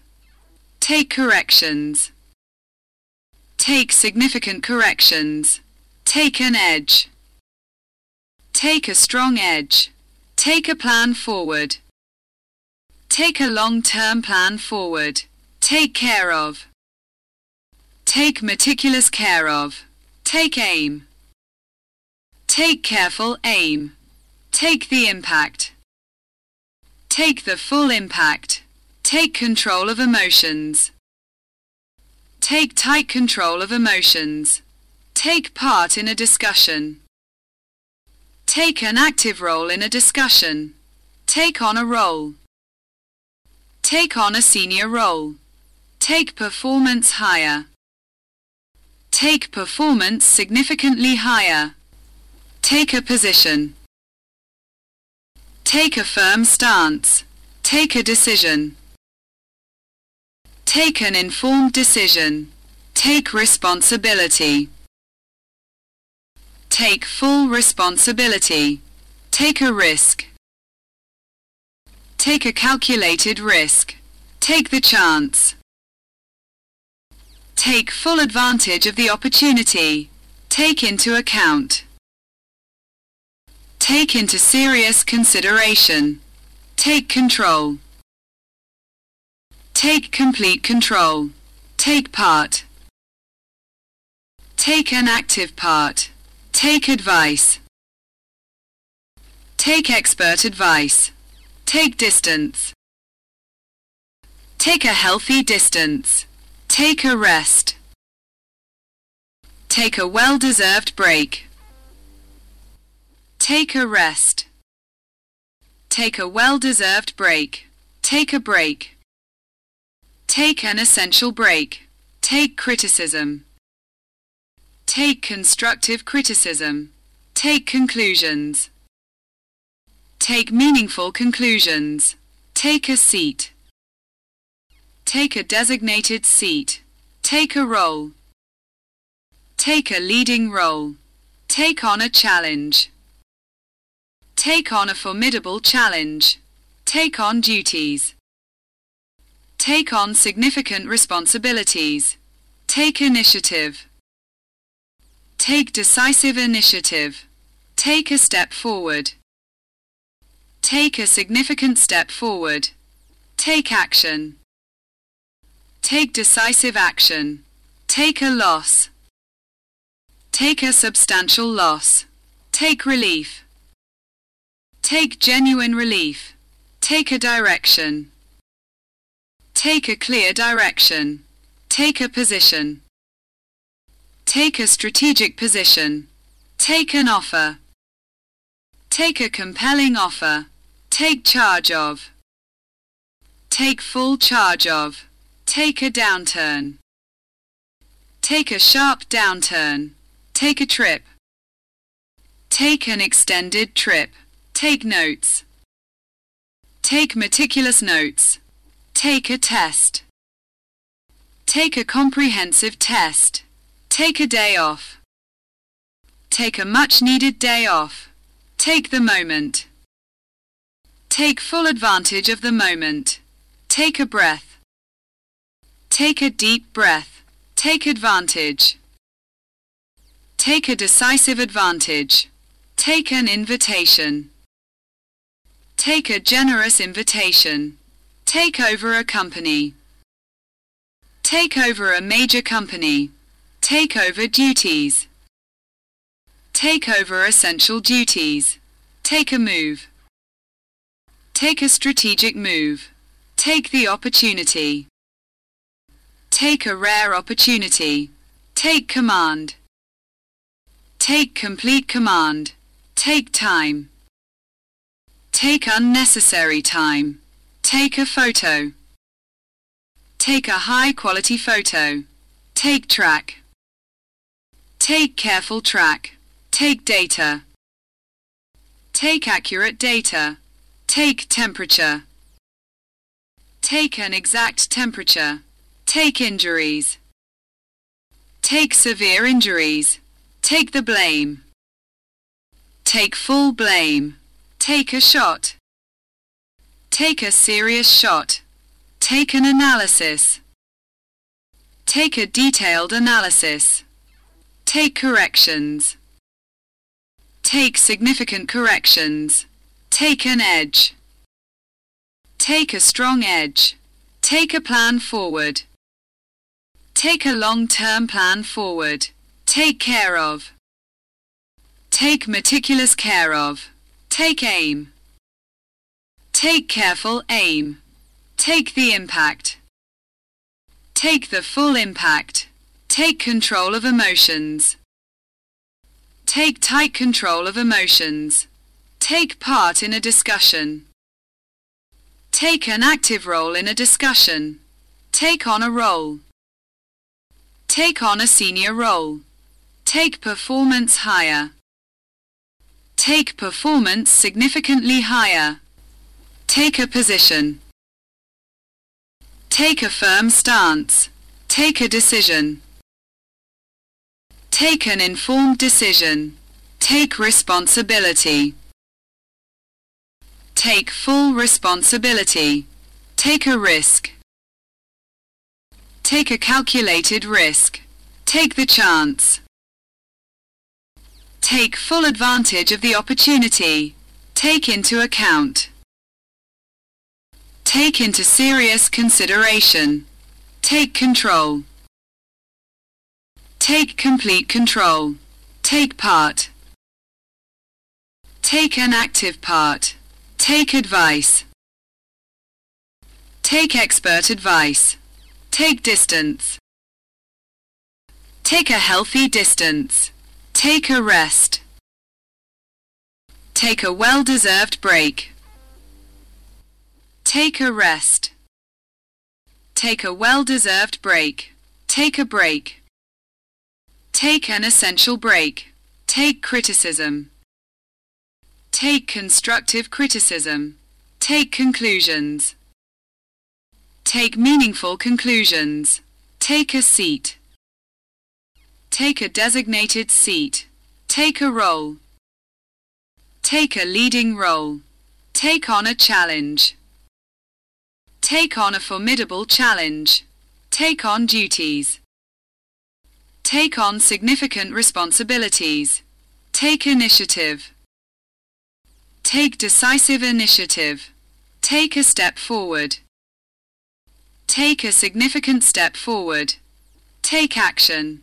Take corrections. Take significant corrections. Take an edge. Take a strong edge. Take a plan forward. Take a long-term plan forward. Take care of. Take meticulous care of. Take aim. Take careful aim. Take the impact. Take the full impact. Take control of emotions. Take tight control of emotions. Take part in a discussion. Take an active role in a discussion. Take on a role. Take on a senior role. Take performance higher. Take performance significantly higher. Take a position. Take a firm stance. Take a decision. Take an informed decision. Take responsibility. Take full responsibility. Take a risk. Take a calculated risk. Take the chance. Take full advantage of the opportunity. Take into account. Take into serious consideration. Take control. Take complete control. Take part. Take an active part. Take advice. Take expert advice. Take distance. Take a healthy distance. Take a rest. Take a well-deserved break. Take a rest. Take a well-deserved break. Take a break. Take an essential break. Take criticism. Take constructive criticism. Take conclusions. Take meaningful conclusions. Take a seat. Take a designated seat. Take a role. Take a leading role. Take on a challenge. Take on a formidable challenge. Take on duties. Take on significant responsibilities. Take initiative. Take decisive initiative. Take a step forward. Take a significant step forward. Take action. Take decisive action. Take a loss. Take a substantial loss. Take relief. Take genuine relief. Take a direction. Take a clear direction. Take a position. Take a strategic position. Take an offer. Take a compelling offer. Take charge of. Take full charge of. Take a downturn. Take a sharp downturn. Take a trip. Take an extended trip. Take notes. Take meticulous notes. Take a test. Take a comprehensive test. Take a day off. Take a much needed day off. Take the moment. Take full advantage of the moment. Take a breath. Take a deep breath. Take advantage. Take a decisive advantage. Take an invitation. Take a generous invitation. Take over a company. Take over a major company. Take over duties. Take over essential duties. Take a move. Take a strategic move. Take the opportunity. Take a rare opportunity. Take command. Take complete command. Take time. Take unnecessary time. Take a photo. Take a high quality photo. Take track. Take careful track. Take data. Take accurate data. Take temperature. Take an exact temperature. Take injuries. Take severe injuries. Take the blame. Take full blame. Take a shot. Take a serious shot. Take an analysis. Take a detailed analysis. Take corrections. Take significant corrections. Take an edge. Take a strong edge. Take a plan forward. Take a long-term plan forward. Take care of. Take meticulous care of. Take aim. Take careful aim. Take the impact. Take the full impact. Take control of emotions. Take tight control of emotions. Take part in a discussion. Take an active role in a discussion. Take on a role. Take on a senior role. Take performance higher. Take performance significantly higher. Take a position. Take a firm stance. Take a decision. Take an informed decision. Take responsibility. Take full responsibility. Take a risk. Take a calculated risk. Take the chance. Take full advantage of the opportunity. Take into account. Take into serious consideration. Take control. Take complete control. Take part. Take an active part. Take advice. Take expert advice. Take distance. Take a healthy distance. Take a rest. Take a well-deserved break. Take a rest. Take a well-deserved break. Take a break. Take an essential break. Take criticism. Take constructive criticism. Take conclusions. Take meaningful conclusions. Take a seat. Take a designated seat. Take a role. Take a leading role. Take on a challenge. Take on a formidable challenge. Take on duties. Take on significant responsibilities. Take initiative. Take decisive initiative. Take a step forward. Take a significant step forward. Take action.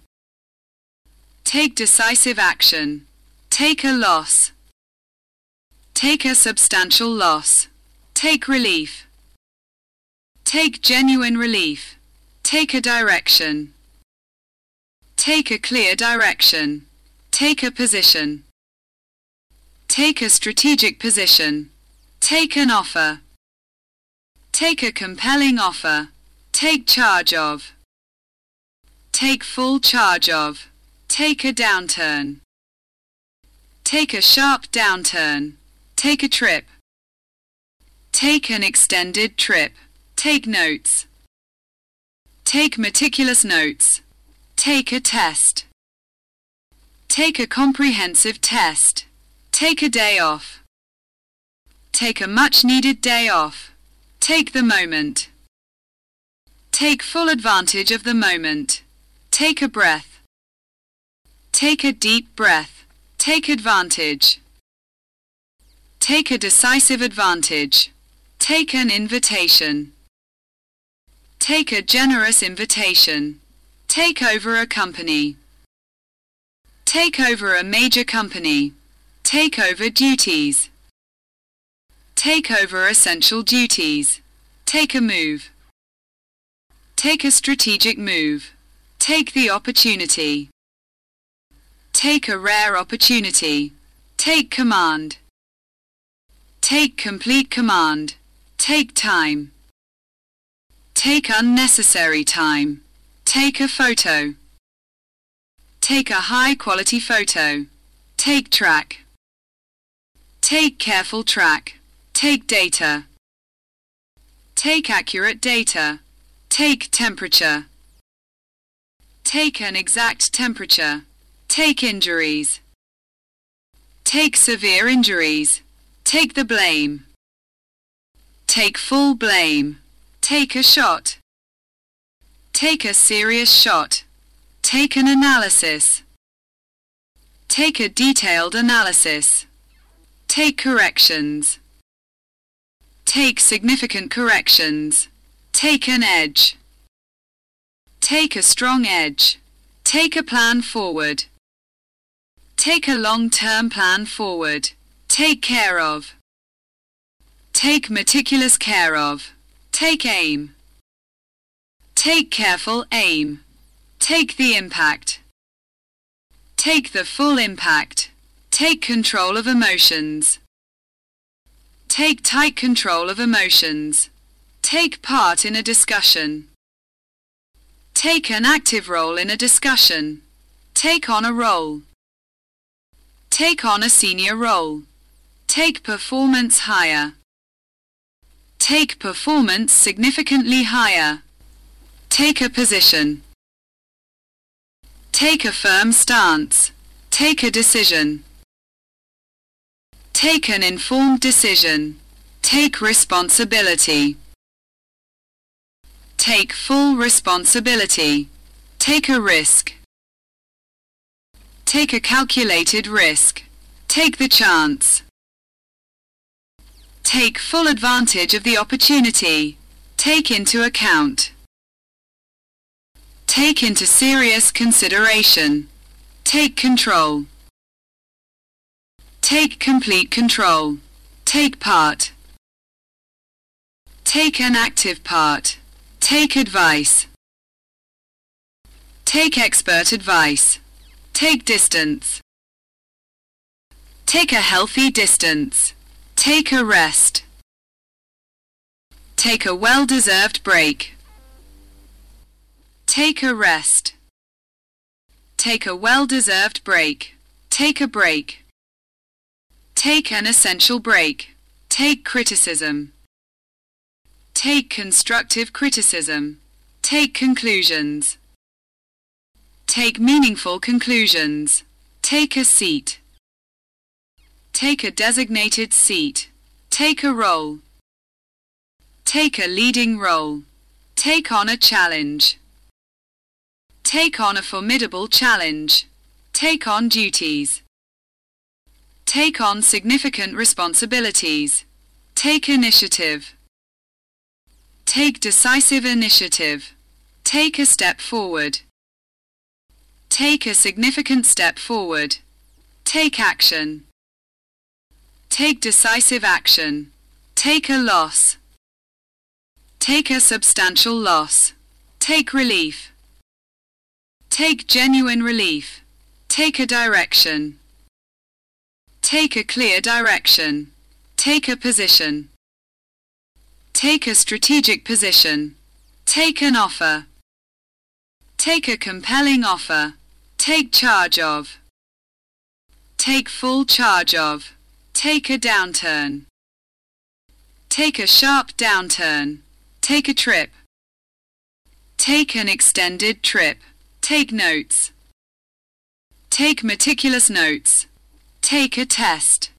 Take decisive action. Take a loss. Take a substantial loss. Take relief. Take genuine relief. Take a direction. Take a clear direction. Take a position. Take a strategic position. Take an offer. Take a compelling offer. Take charge of. Take full charge of. Take a downturn. Take a sharp downturn. Take a trip. Take an extended trip. Take notes. Take meticulous notes. Take a test. Take a comprehensive test. Take a day off. Take a much needed day off. Take the moment. Take full advantage of the moment. Take a breath. Take a deep breath. Take advantage. Take a decisive advantage. Take an invitation. Take a generous invitation. Take over a company. Take over a major company. Take over duties. Take over essential duties. Take a move. Take a strategic move. Take the opportunity. Take a rare opportunity. Take command. Take complete command. Take time. Take unnecessary time. Take a photo. Take a high quality photo. Take track. Take careful track. Take data. Take accurate data. Take temperature. Take an exact temperature. Take injuries. Take severe injuries. Take the blame. Take full blame. Take a shot. Take a serious shot. Take an analysis. Take a detailed analysis. Take corrections. Take significant corrections. Take an edge. Take a strong edge. Take a plan forward. Take a long-term plan forward. Take care of. Take meticulous care of. Take aim. Take careful aim. Take the impact. Take the full impact. Take control of emotions. Take tight control of emotions. Take part in a discussion. Take an active role in a discussion. Take on a role. Take on a senior role. Take performance higher. Take performance significantly higher. Take a position. Take a firm stance. Take a decision. Take an informed decision. Take responsibility. Take full responsibility. Take a risk. Take a calculated risk. Take the chance. Take full advantage of the opportunity. Take into account. Take into serious consideration. Take control. Take complete control. Take part. Take an active part. Take advice. Take expert advice. Take distance. Take a healthy distance. Take a rest. Take a well-deserved break. Take a rest. Take a well-deserved break. Take a break. Take an essential break. Take criticism. Take constructive criticism. Take conclusions. Take meaningful conclusions. Take a seat. Take a designated seat. Take a role. Take a leading role. Take on a challenge. Take on a formidable challenge. Take on duties. Take on significant responsibilities. Take initiative. Take decisive initiative. Take a step forward. Take a significant step forward. Take action. Take decisive action. Take a loss. Take a substantial loss. Take relief. Take genuine relief. Take a direction. Take a clear direction. Take a position. Take a strategic position. Take an offer. Take a compelling offer. Take charge of. Take full charge of. Take a downturn. Take a sharp downturn. Take a trip. Take an extended trip. Take notes. Take meticulous notes. Take a test.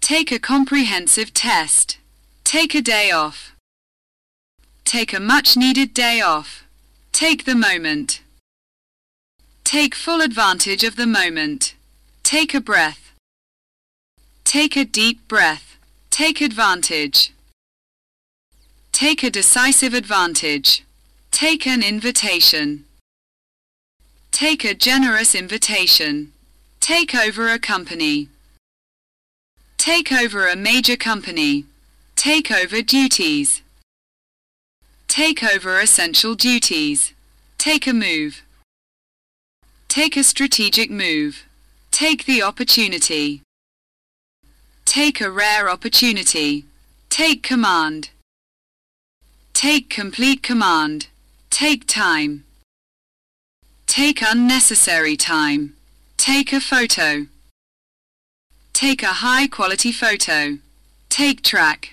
Take a comprehensive test. Take a day off. Take a much needed day off. Take the moment. Take full advantage of the moment. Take a breath. Take a deep breath. Take advantage. Take a decisive advantage. Take an invitation. Take a generous invitation. Take over a company. Take over a major company. Take over duties. Take over essential duties. Take a move. Take a strategic move. Take the opportunity. Take a rare opportunity. Take command. Take complete command. Take time. Take unnecessary time. Take a photo. Take a high quality photo. Take track.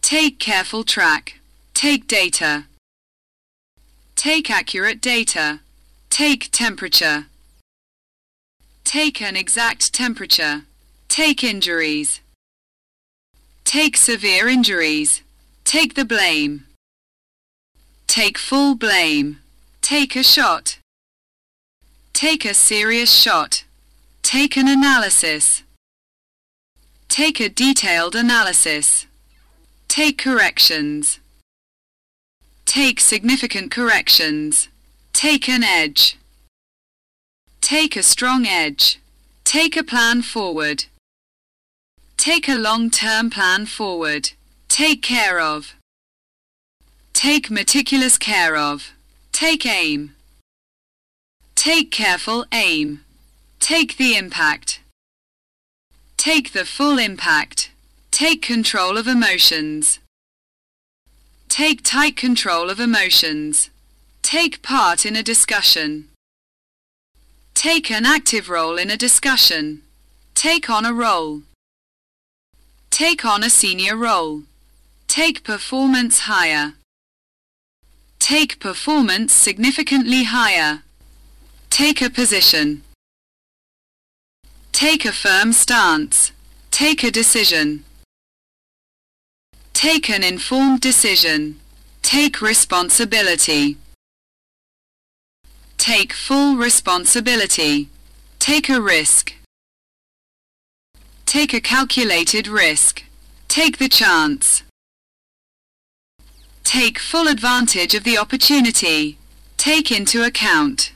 Take careful track. Take data. Take accurate data. Take temperature. Take an exact temperature. Take injuries. Take severe injuries. Take the blame. Take full blame. Take a shot. Take a serious shot. Take an analysis. Take a detailed analysis. Take corrections. Take significant corrections. Take an edge. Take a strong edge. Take a plan forward. Take a long-term plan forward. Take care of. Take meticulous care of. Take aim. Take careful aim. Take the impact. Take the full impact. Take control of emotions. Take tight control of emotions. Take part in a discussion. Take an active role in a discussion. Take on a role. Take on a senior role. Take performance higher. Take performance significantly higher. Take a position. Take a firm stance. Take a decision. Take an informed decision. Take responsibility. Take full responsibility. Take a risk. Take a calculated risk. Take the chance. Take full advantage of the opportunity. Take into account.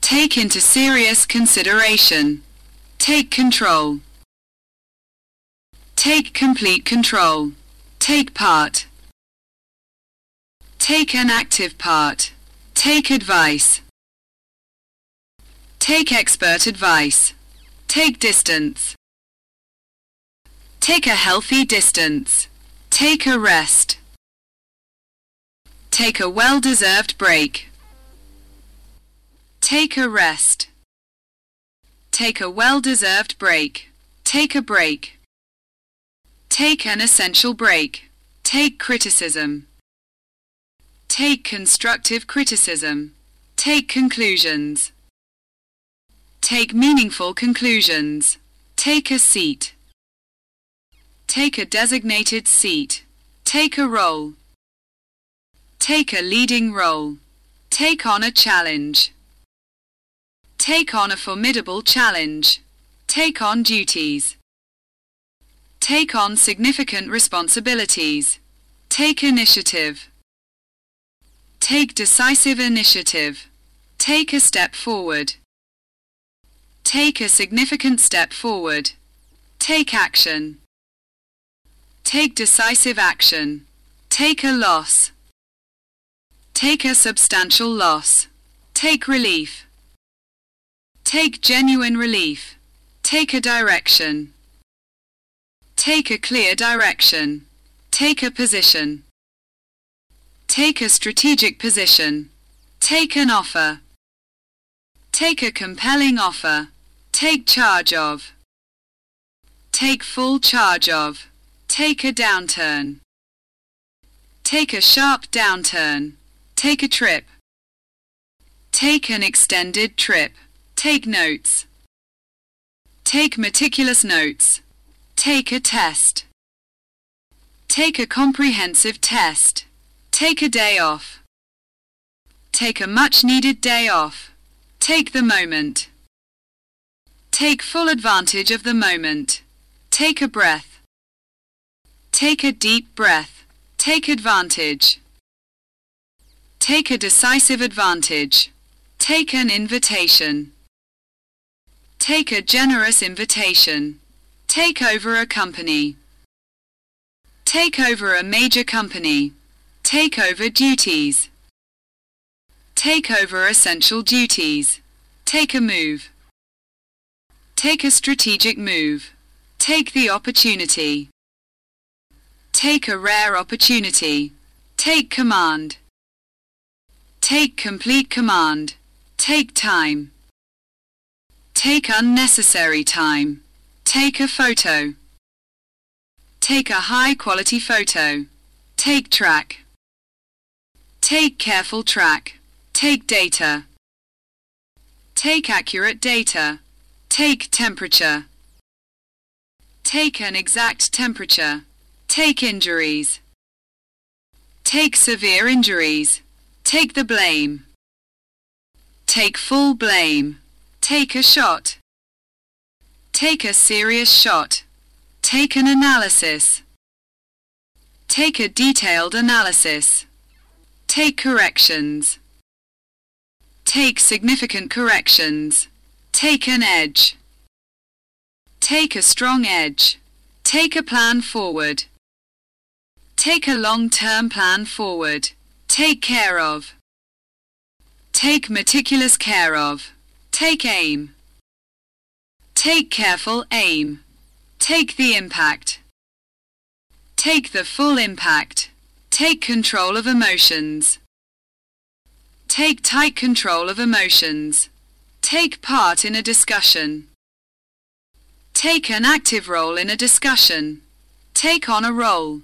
Take into serious consideration. Take control. Take complete control. Take part. Take an active part. Take advice. Take expert advice. Take distance. Take a healthy distance. Take a rest. Take a well-deserved break. Take a rest. Take a well-deserved break. Take a break. Take an essential break. Take criticism. Take constructive criticism. Take conclusions. Take meaningful conclusions. Take a seat. Take a designated seat. Take a role. Take a leading role. Take on a challenge. Take on a formidable challenge. Take on duties. Take on significant responsibilities. Take initiative. Take decisive initiative. Take a step forward. Take a significant step forward. Take action. Take decisive action. Take a loss. Take a substantial loss. Take relief. Take genuine relief. Take a direction. Take a clear direction. Take a position. Take a strategic position. Take an offer. Take a compelling offer. Take charge of. Take full charge of. Take a downturn. Take a sharp downturn. Take a trip. Take an extended trip. Take notes. Take meticulous notes. Take a test. Take a comprehensive test. Take a day off. Take a much needed day off. Take the moment. Take full advantage of the moment. Take a breath. Take a deep breath. Take advantage. Take a decisive advantage. Take an invitation. Take a generous invitation. Take over a company. Take over a major company. Take over duties. Take over essential duties. Take a move. Take a strategic move. Take the opportunity. Take a rare opportunity. Take command. Take complete command. Take time. Take unnecessary time. Take a photo. Take a high quality photo. Take track. Take careful track. Take data. Take accurate data. Take temperature. Take an exact temperature. Take injuries. Take severe injuries. Take the blame. Take full blame. Take a shot. Take a serious shot. Take an analysis. Take a detailed analysis. Take corrections. Take significant corrections. Take an edge. Take a strong edge. Take a plan forward. Take a long-term plan forward. Take care of. Take meticulous care of. Take aim. Take careful aim. Take the impact. Take the full impact. Take control of emotions. Take tight control of emotions. Take part in a discussion. Take an active role in a discussion. Take on a role.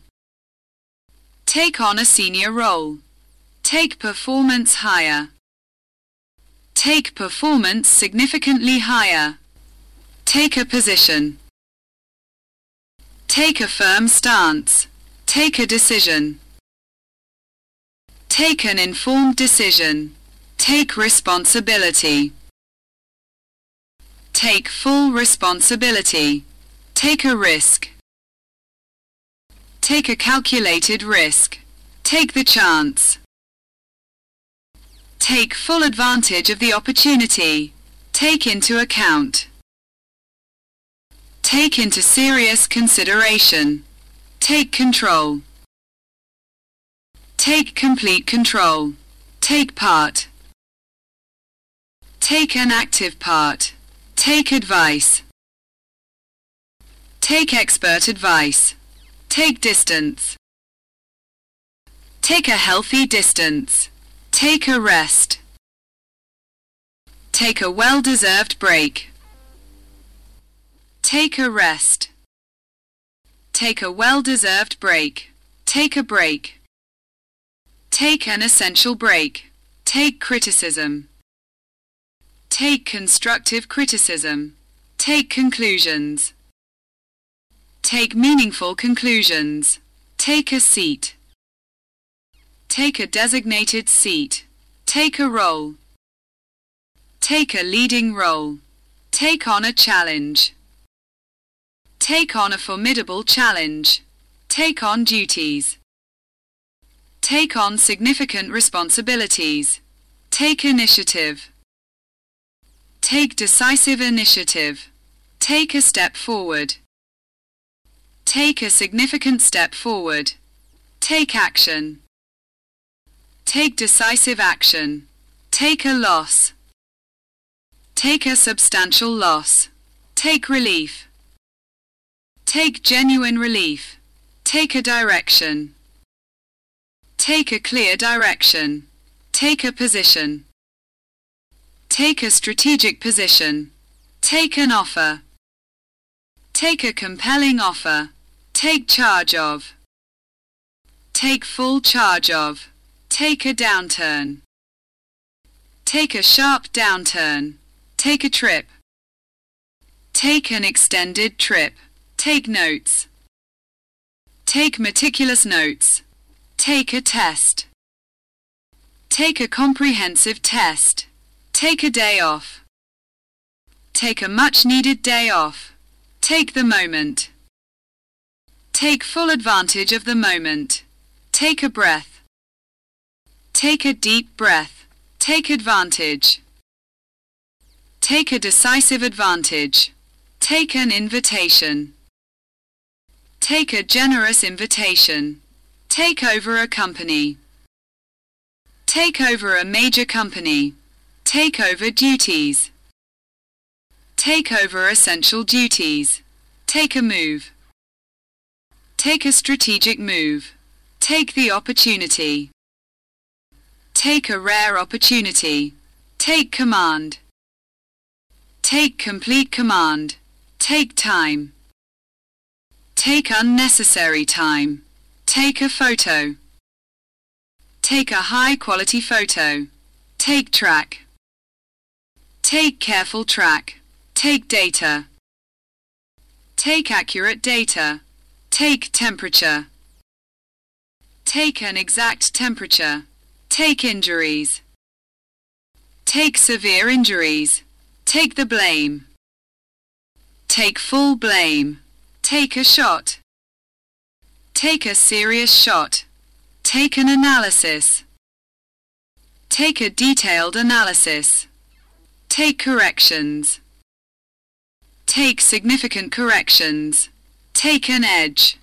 Take on a senior role. Take performance higher. Take performance significantly higher. Take a position. Take a firm stance. Take a decision. Take an informed decision. Take responsibility. Take full responsibility. Take a risk. Take a calculated risk. Take the chance. Take full advantage of the opportunity. Take into account. Take into serious consideration. Take control. Take complete control. Take part. Take an active part. Take advice. Take expert advice. Take distance. Take a healthy distance. Take a rest. Take a well-deserved break. Take a rest. Take a well-deserved break. Take a break. Take an essential break. Take criticism. Take constructive criticism. Take conclusions. Take meaningful conclusions. Take a seat. Take a designated seat. Take a role. Take a leading role. Take on a challenge. Take on a formidable challenge. Take on duties. Take on significant responsibilities. Take initiative. Take decisive initiative. Take a step forward. Take a significant step forward. Take action. Take decisive action. Take a loss. Take a substantial loss. Take relief. Take genuine relief. Take a direction. Take a clear direction. Take a position. Take a strategic position. Take an offer. Take a compelling offer. Take charge of. Take full charge of. Take a downturn. Take a sharp downturn. Take a trip. Take an extended trip. Take notes. Take meticulous notes. Take a test. Take a comprehensive test. Take a day off. Take a much needed day off. Take the moment. Take full advantage of the moment. Take a breath. Take a deep breath. Take advantage. Take a decisive advantage. Take an invitation. Take a generous invitation. Take over a company. Take over a major company. Take over duties. Take over essential duties. Take a move. Take a strategic move. Take the opportunity. Take a rare opportunity. Take command. Take complete command. Take time. Take unnecessary time. Take a photo. Take a high quality photo. Take track. Take careful track. Take data. Take accurate data. Take temperature. Take an exact temperature. Take injuries. Take severe injuries. Take the blame. Take full blame. Take a shot. Take a serious shot. Take an analysis. Take a detailed analysis. Take corrections. Take significant corrections. Take an edge.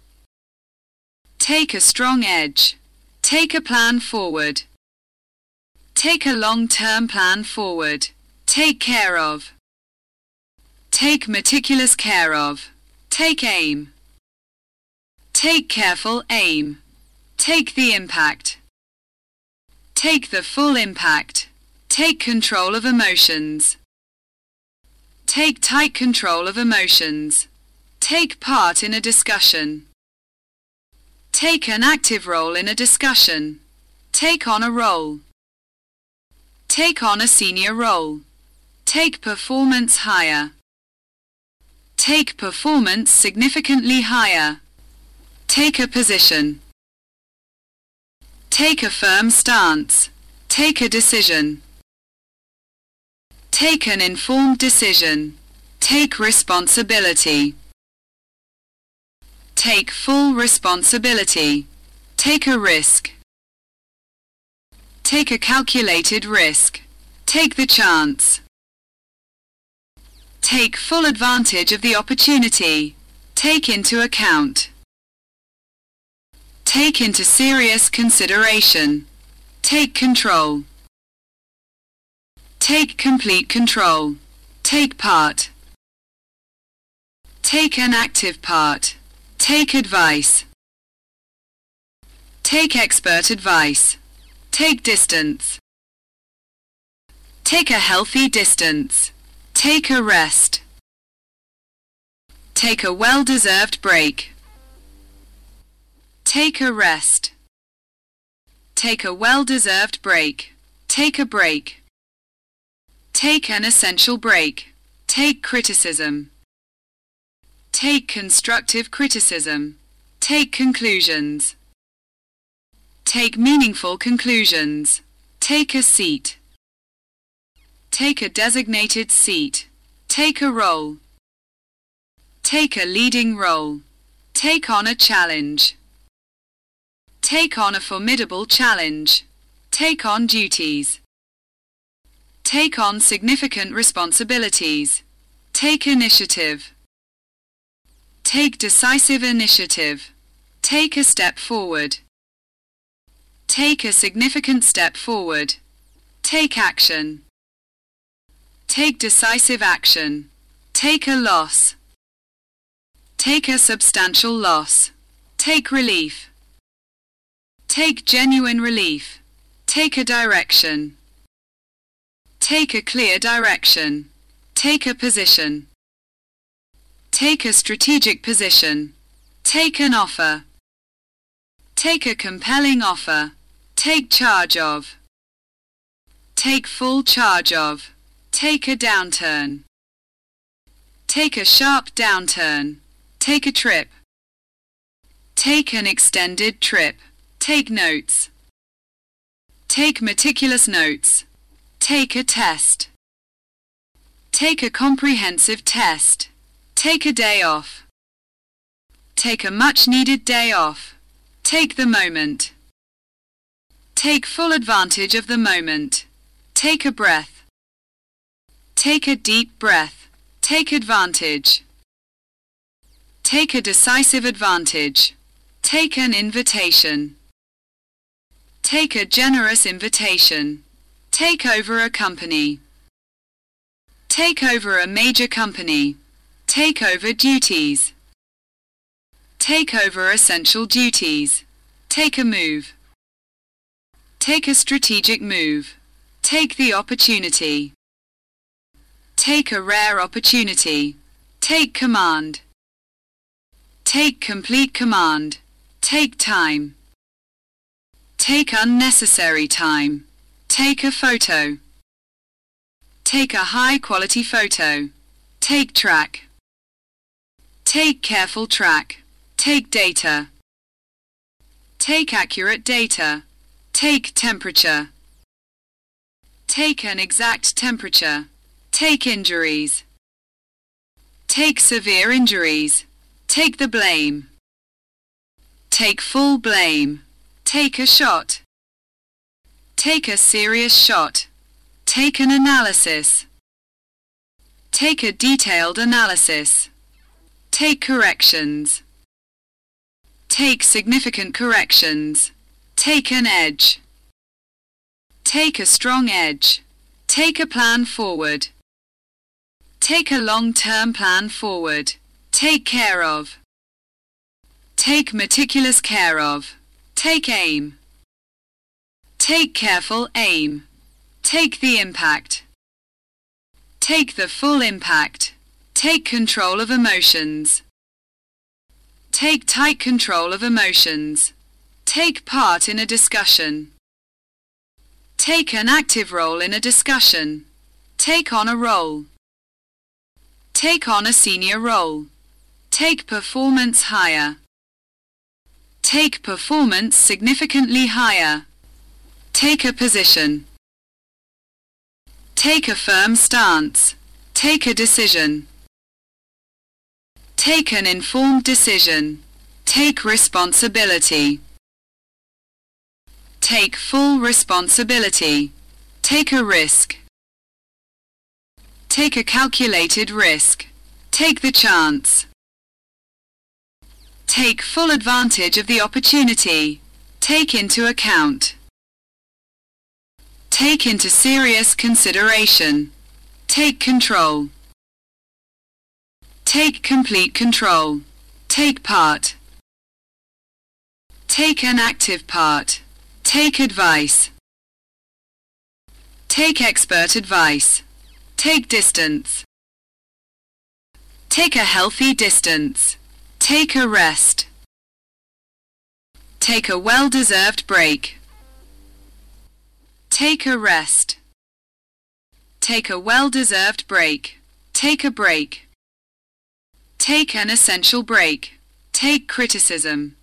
Take a strong edge. Take a plan forward. Take a long-term plan forward. Take care of. Take meticulous care of. Take aim. Take careful aim. Take the impact. Take the full impact. Take control of emotions. Take tight control of emotions. Take part in a discussion. Take an active role in a discussion. Take on a role. Take on a senior role. Take performance higher. Take performance significantly higher. Take a position. Take a firm stance. Take a decision. Take an informed decision. Take responsibility. Take full responsibility. Take a risk. Take a calculated risk. Take the chance. Take full advantage of the opportunity. Take into account. Take into serious consideration. Take control. Take complete control. Take part. Take an active part. Take advice. Take expert advice. Take distance. Take a healthy distance. Take a rest. Take a well-deserved break. Take a rest. Take a well-deserved break. Take a break. Take an essential break. Take criticism. Take constructive criticism. Take conclusions. Take meaningful conclusions. Take a seat. Take a designated seat. Take a role. Take a leading role. Take on a challenge. Take on a formidable challenge. Take on duties. Take on significant responsibilities. Take initiative. Take decisive initiative. Take a step forward. Take a significant step forward. Take action. Take decisive action. Take a loss. Take a substantial loss. Take relief. Take genuine relief. Take a direction. Take a clear direction. Take a position. Take a strategic position. Take an offer. Take a compelling offer. Take charge of. Take full charge of. Take a downturn. Take a sharp downturn. Take a trip. Take an extended trip. Take notes. Take meticulous notes. Take a test. Take a comprehensive test. Take a day off. Take a much needed day off. Take the moment. Take full advantage of the moment. Take a breath. Take a deep breath. Take advantage. Take a decisive advantage. Take an invitation. Take a generous invitation. Take over a company. Take over a major company. Take over duties. Take over essential duties. Take a move. Take a strategic move. Take the opportunity. Take a rare opportunity. Take command. Take complete command. Take time. Take unnecessary time. Take a photo. Take a high quality photo. Take track. Take careful track. Take data. Take accurate data. Take temperature. Take an exact temperature. Take injuries. Take severe injuries. Take the blame. Take full blame. Take a shot. Take a serious shot. Take an analysis. Take a detailed analysis. Take corrections. Take significant corrections. Take an edge. Take a strong edge. Take a plan forward. Take a long-term plan forward. Take care of. Take meticulous care of. Take aim. Take careful aim. Take the impact. Take the full impact. Take control of emotions. Take tight control of emotions. Take part in a discussion. Take an active role in a discussion. Take on a role. Take on a senior role. Take performance higher. Take performance significantly higher. Take a position. Take a firm stance. Take a decision. Take an informed decision. Take responsibility. Take full responsibility. Take a risk. Take a calculated risk. Take the chance. Take full advantage of the opportunity. Take into account. Take into serious consideration. Take control. Take complete control. Take part. Take an active part. Take advice. Take expert advice. Take distance. Take a healthy distance. Take a rest. Take a well-deserved break. Take a rest. Take a well-deserved break. Take a break. Take an essential break. Take criticism.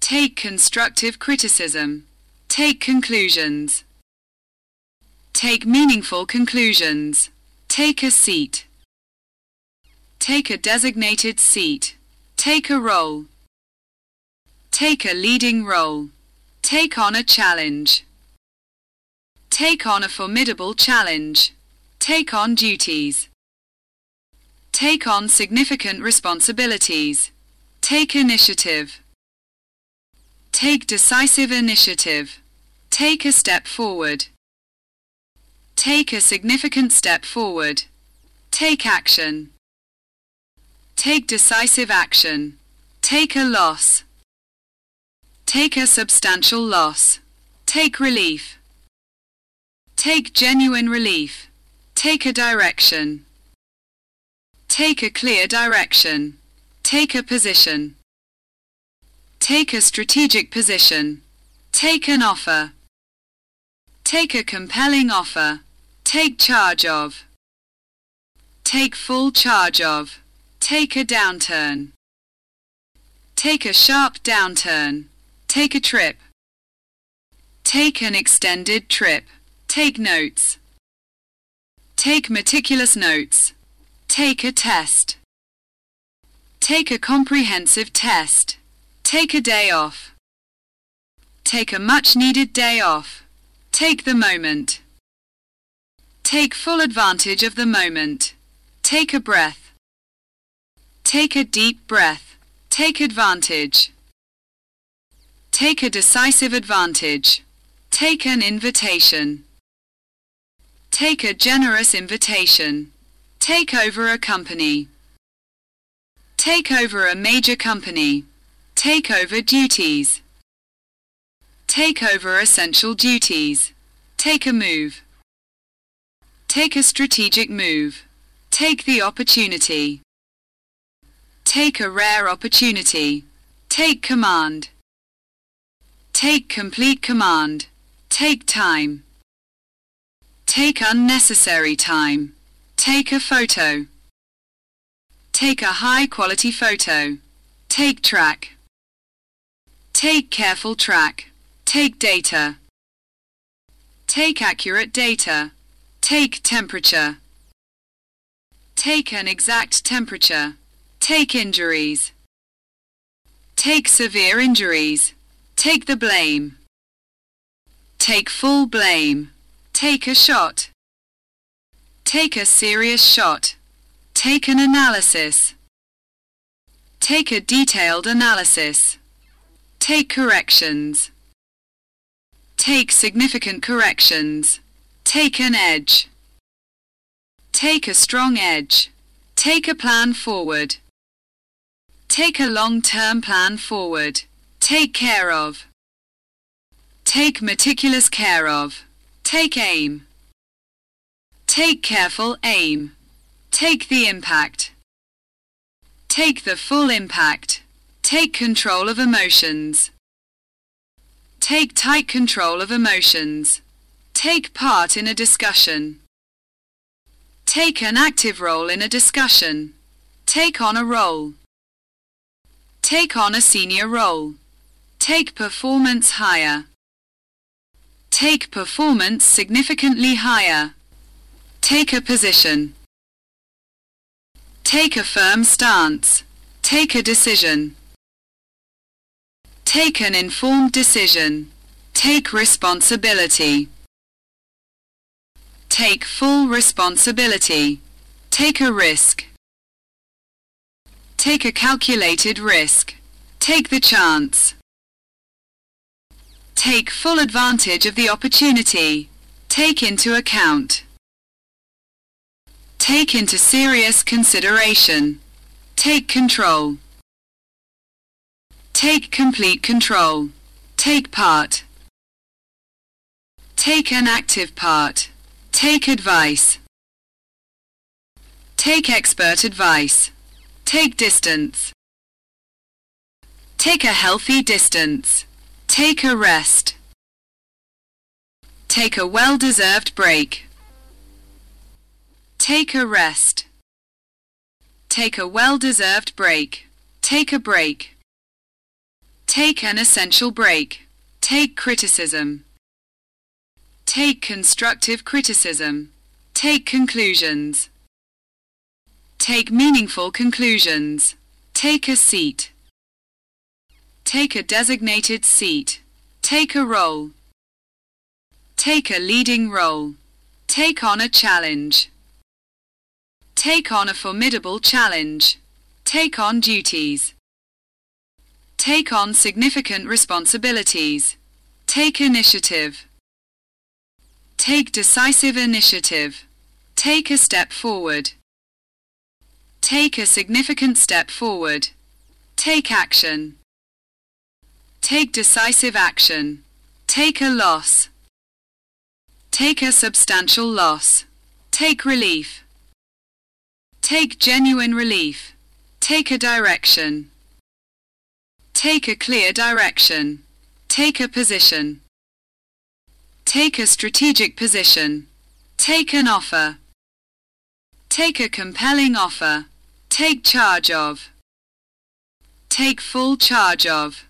Take constructive criticism. Take conclusions. Take meaningful conclusions. Take a seat. Take a designated seat. Take a role. Take a leading role. Take on a challenge. Take on a formidable challenge. Take on duties. Take on significant responsibilities. Take initiative. Take decisive initiative. Take a step forward. Take a significant step forward. Take action. Take decisive action. Take a loss. Take a substantial loss. Take relief. Take genuine relief. Take a direction. Take a clear direction. Take a position. Take a strategic position. Take an offer. Take a compelling offer. Take charge of. Take full charge of. Take a downturn. Take a sharp downturn. Take a trip. Take an extended trip. Take notes. Take meticulous notes. Take a test. Take a comprehensive test. Take a day off. Take a much needed day off. Take the moment. Take full advantage of the moment. Take a breath. Take a deep breath. Take advantage. Take a decisive advantage. Take an invitation. Take a generous invitation. Take over a company. Take over a major company. Take over duties. Take over essential duties. Take a move. Take a strategic move. Take the opportunity. Take a rare opportunity. Take command. Take complete command. Take time. Take unnecessary time. Take a photo. Take a high quality photo. Take track. Take careful track. Take data. Take accurate data. Take temperature. Take an exact temperature. Take injuries. Take severe injuries. Take the blame. Take full blame. Take a shot. Take a serious shot. Take an analysis. Take a detailed analysis. Take corrections. Take significant corrections. Take an edge. Take a strong edge. Take a plan forward. Take a long-term plan forward. Take care of. Take meticulous care of. Take aim. Take careful aim. Take the impact. Take the full impact. Take control of emotions. Take tight control of emotions. Take part in a discussion. Take an active role in a discussion. Take on a role. Take on a senior role. Take performance higher. Take performance significantly higher. Take a position. Take a firm stance. Take a decision. Take an informed decision. Take responsibility. Take full responsibility. Take a risk. Take a calculated risk. Take the chance. Take full advantage of the opportunity. Take into account. Take into serious consideration. Take control. Take complete control. Take part. Take an active part. Take advice. Take expert advice. Take distance. Take a healthy distance. Take a rest. Take a well-deserved break. Take a rest. Take a well-deserved break. Take a break. Take an essential break. Take criticism. Take constructive criticism. Take conclusions. Take meaningful conclusions. Take a seat. Take a designated seat. Take a role. Take a leading role. Take on a challenge. Take on a formidable challenge. Take on duties. Take on significant responsibilities. Take initiative. Take decisive initiative. Take a step forward. Take a significant step forward. Take action. Take decisive action. Take a loss. Take a substantial loss. Take relief. Take genuine relief. Take a direction. Take a clear direction. Take a position. Take a strategic position. Take an offer. Take a compelling offer. Take charge of. Take full charge of.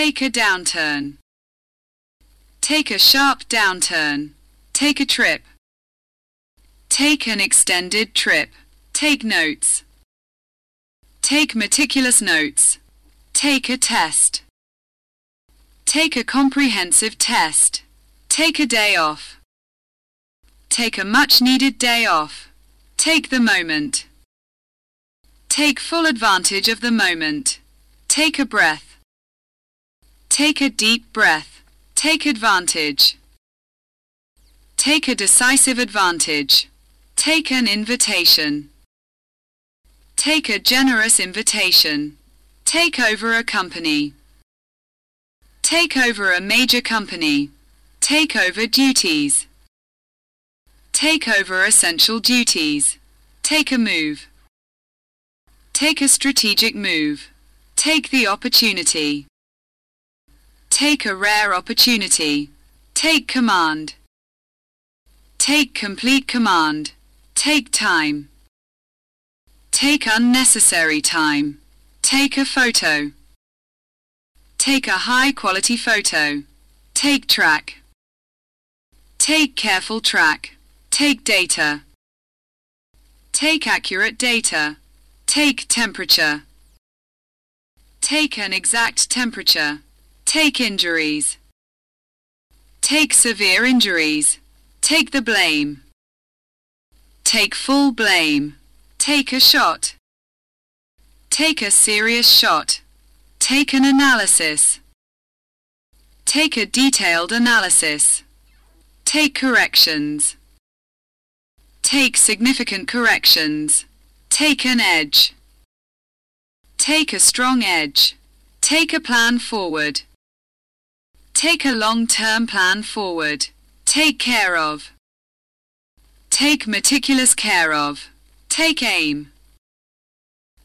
Take a downturn. Take a sharp downturn. Take a trip. Take an extended trip. Take notes. Take meticulous notes. Take a test. Take a comprehensive test. Take a day off. Take a much needed day off. Take the moment. Take full advantage of the moment. Take a breath. Take a deep breath. Take advantage. Take a decisive advantage. Take an invitation. Take a generous invitation. Take over a company. Take over a major company. Take over duties. Take over essential duties. Take a move. Take a strategic move. Take the opportunity. Take a rare opportunity. Take command. Take complete command. Take time. Take unnecessary time. Take a photo. Take a high quality photo. Take track. Take careful track. Take data. Take accurate data. Take temperature. Take an exact temperature. Take injuries. Take severe injuries. Take the blame. Take full blame. Take a shot. Take a serious shot. Take an analysis. Take a detailed analysis. Take corrections. Take significant corrections. Take an edge. Take a strong edge. Take a plan forward. Take a long-term plan forward. Take care of. Take meticulous care of. Take aim.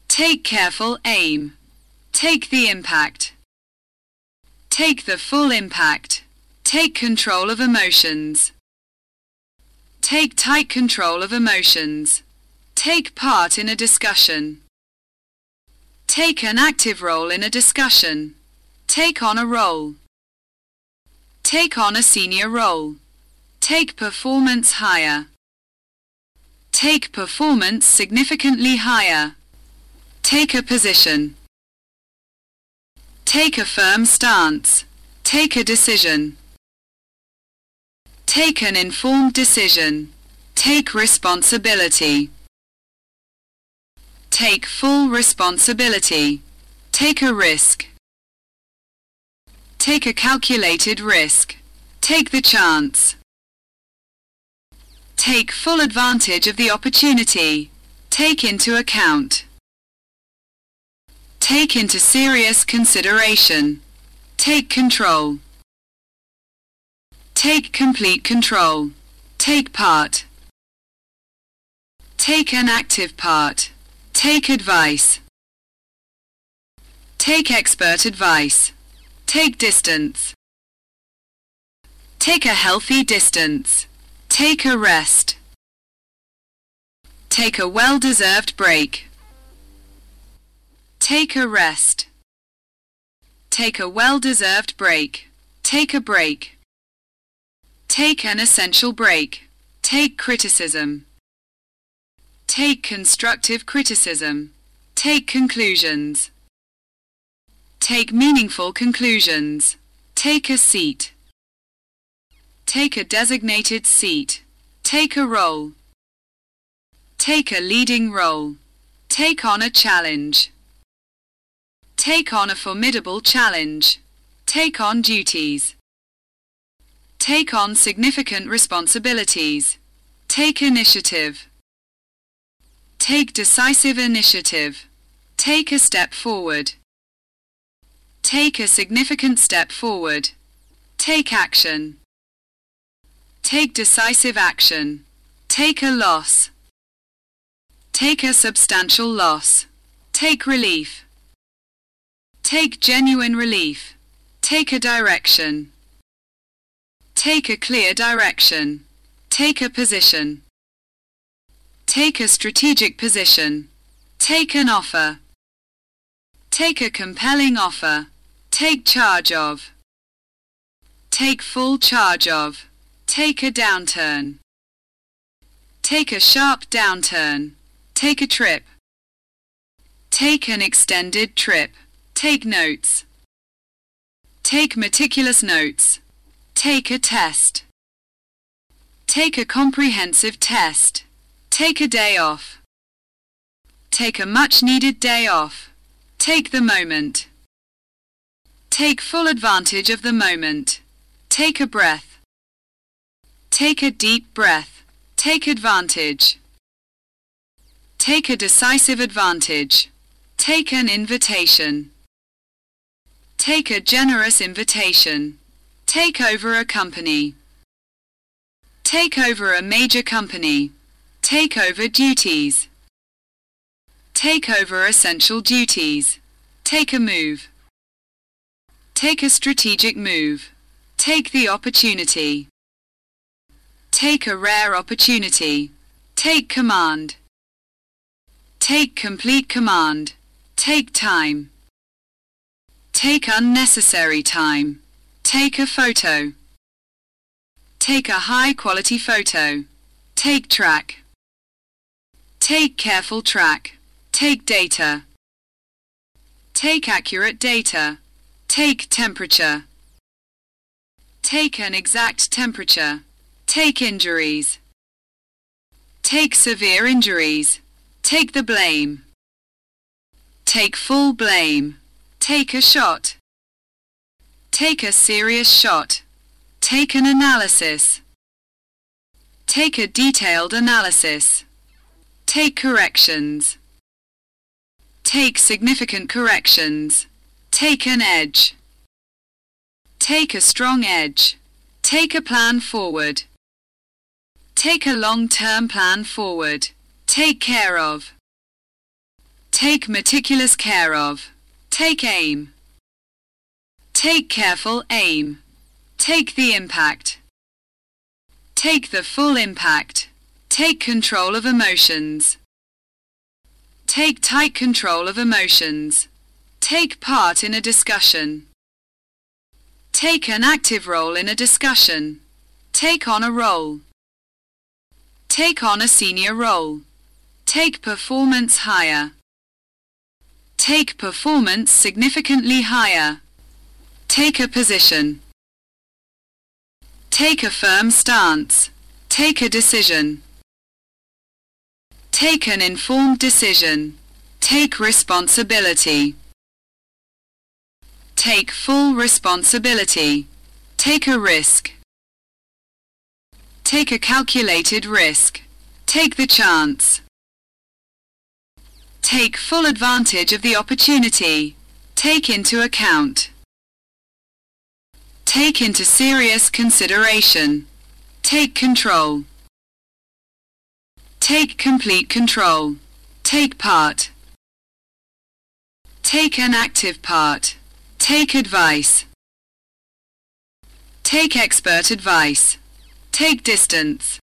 Take careful aim. Take the impact. Take the full impact. Take control of emotions. Take tight control of emotions. Take part in a discussion. Take an active role in a discussion. Take on a role. Take on a senior role. Take performance higher. Take performance significantly higher. Take a position. Take a firm stance. Take a decision. Take an informed decision. Take responsibility. Take full responsibility. Take a risk. Take a calculated risk. Take the chance. Take full advantage of the opportunity. Take into account. Take into serious consideration. Take control. Take complete control. Take part. Take an active part. Take advice. Take expert advice. Take distance. Take a healthy distance. Take a rest. Take a well-deserved break. Take a rest. Take a well-deserved break. Take a break. Take an essential break. Take criticism. Take constructive criticism. Take conclusions. Take meaningful conclusions. Take a seat. Take a designated seat. Take a role. Take a leading role. Take on a challenge. Take on a formidable challenge. Take on duties. Take on significant responsibilities. Take initiative. Take decisive initiative. Take a step forward. Take a significant step forward. Take action. Take decisive action. Take a loss. Take a substantial loss. Take relief. Take genuine relief. Take a direction. Take a clear direction. Take a position. Take a strategic position. Take an offer. Take a compelling offer. Take charge of. Take full charge of. Take a downturn. Take a sharp downturn. Take a trip. Take an extended trip. Take notes. Take meticulous notes. Take a test. Take a comprehensive test. Take a day off. Take a much needed day off. Take the moment. Take full advantage of the moment. Take a breath. Take a deep breath. Take advantage. Take a decisive advantage. Take an invitation. Take a generous invitation. Take over a company. Take over a major company. Take over duties. Take over essential duties. Take a move. Take a strategic move. Take the opportunity. Take a rare opportunity. Take command. Take complete command. Take time. Take unnecessary time. Take a photo. Take a high quality photo. Take track. Take careful track. Take data. Take accurate data. Take temperature. Take an exact temperature. Take injuries. Take severe injuries. Take the blame. Take full blame. Take a shot. Take a serious shot. Take an analysis. Take a detailed analysis. Take corrections. Take significant corrections. Take an edge. Take a strong edge. Take a plan forward. Take a long-term plan forward. Take care of. Take meticulous care of. Take aim. Take careful aim. Take the impact. Take the full impact. Take control of emotions. Take tight control of emotions. Take part in a discussion. Take an active role in a discussion. Take on a role. Take on a senior role. Take performance higher. Take performance significantly higher. Take a position. Take a firm stance. Take a decision. Take an informed decision. Take responsibility. Take full responsibility. Take a risk. Take a calculated risk. Take the chance. Take full advantage of the opportunity. Take into account. Take into serious consideration. Take control. Take complete control. Take part. Take an active part. Take advice. Take expert advice. Take distance.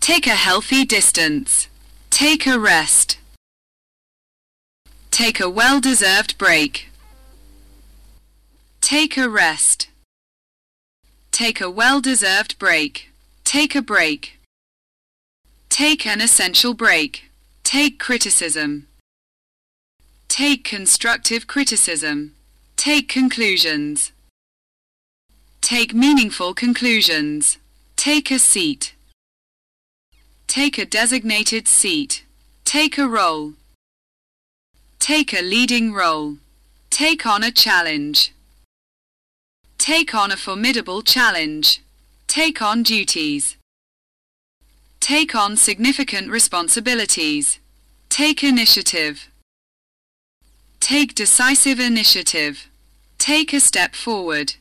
Take a healthy distance. Take a rest. Take a well-deserved break. Take a rest. Take a well-deserved break. Take a break. Take an essential break. Take criticism. Take constructive criticism. Take conclusions. Take meaningful conclusions. Take a seat. Take a designated seat. Take a role. Take a leading role. Take on a challenge. Take on a formidable challenge. Take on duties. Take on significant responsibilities. Take initiative. Take decisive initiative. Take a step forward.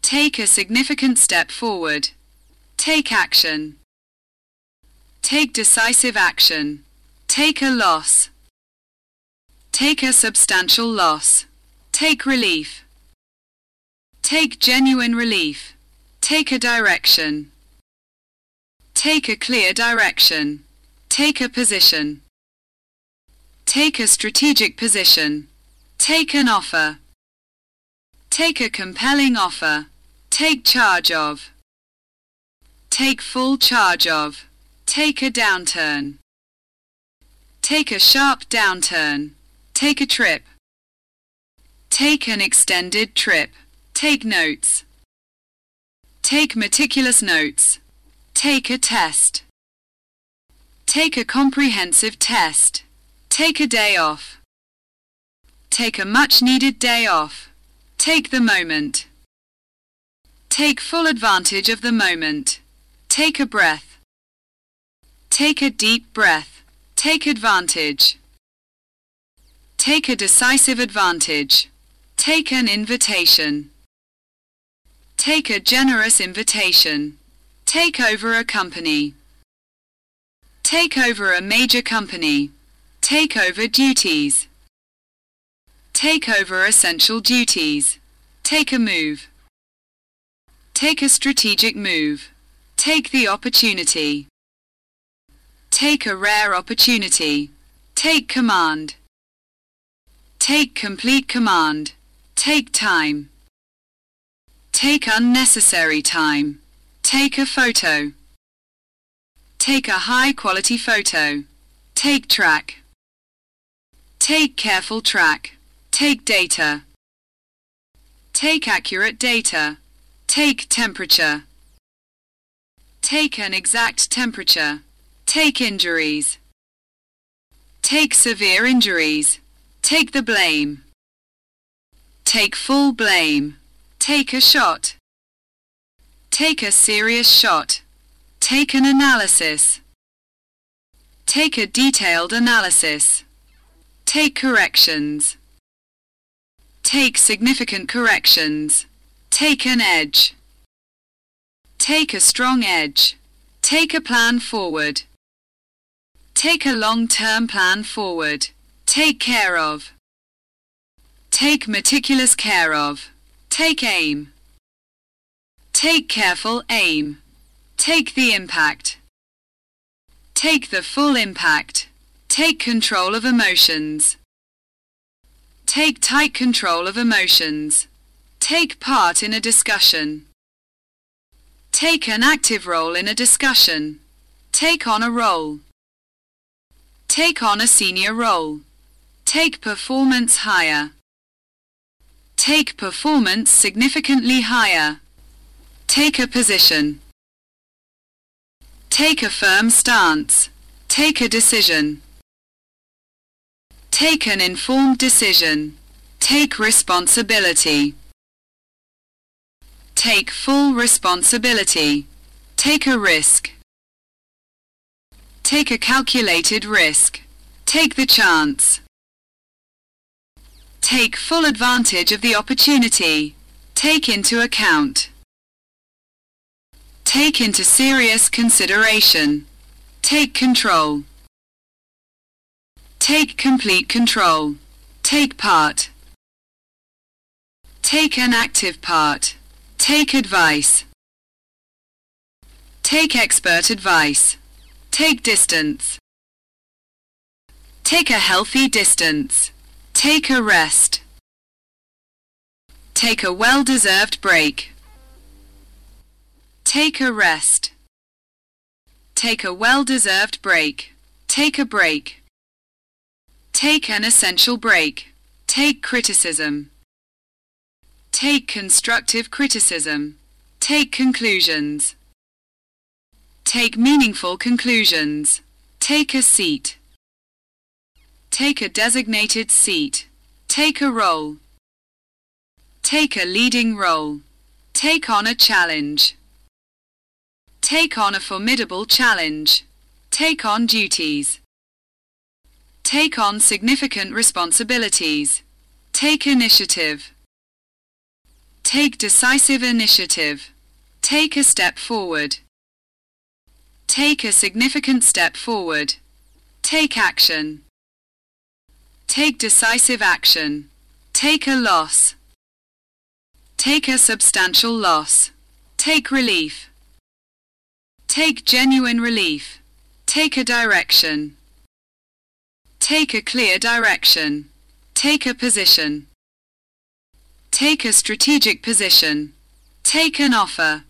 Take a significant step forward. Take action. Take decisive action. Take a loss. Take a substantial loss. Take relief. Take genuine relief. Take a direction. Take a clear direction. Take a position. Take a strategic position. Take an offer. Take a compelling offer. Take charge of. Take full charge of. Take a downturn. Take a sharp downturn. Take a trip. Take an extended trip. Take notes. Take meticulous notes. Take a test. Take a comprehensive test. Take a day off. Take a much needed day off. Take the moment. Take full advantage of the moment. Take a breath. Take a deep breath. Take advantage. Take a decisive advantage. Take an invitation. Take a generous invitation. Take over a company. Take over a major company. Take over duties. Take over essential duties. Take a move. Take a strategic move. Take the opportunity. Take a rare opportunity. Take command. Take complete command. Take time. Take unnecessary time. Take a photo. Take a high quality photo. Take track. Take careful track. Take data. Take accurate data. Take temperature. Take an exact temperature. Take injuries. Take severe injuries. Take the blame. Take full blame. Take a shot. Take a serious shot. Take an analysis. Take a detailed analysis. Take corrections. Take significant corrections. Take an edge. Take a strong edge. Take a plan forward. Take a long-term plan forward. Take care of. Take meticulous care of. Take aim. Take careful aim. Take the impact. Take the full impact. Take control of emotions. Take tight control of emotions. Take part in a discussion. Take an active role in a discussion. Take on a role. Take on a senior role. Take performance higher. Take performance significantly higher. Take a position. Take a firm stance. Take a decision. Take an informed decision. Take responsibility. Take full responsibility. Take a risk. Take a calculated risk. Take the chance. Take full advantage of the opportunity. Take into account. Take into serious consideration. Take control. Take complete control. Take part. Take an active part. Take advice. Take expert advice. Take distance. Take a healthy distance. Take a rest. Take a well-deserved break. Take a rest. Take a well-deserved break. Take a break. Take an essential break. Take criticism. Take constructive criticism. Take conclusions. Take meaningful conclusions. Take a seat. Take a designated seat. Take a role. Take a leading role. Take on a challenge. Take on a formidable challenge. Take on duties. Take on significant responsibilities. Take initiative. Take decisive initiative. Take a step forward. Take a significant step forward. Take action. Take decisive action. Take a loss. Take a substantial loss. Take relief. Take genuine relief. Take a direction. Take a clear direction. Take a position. Take a strategic position. Take an offer.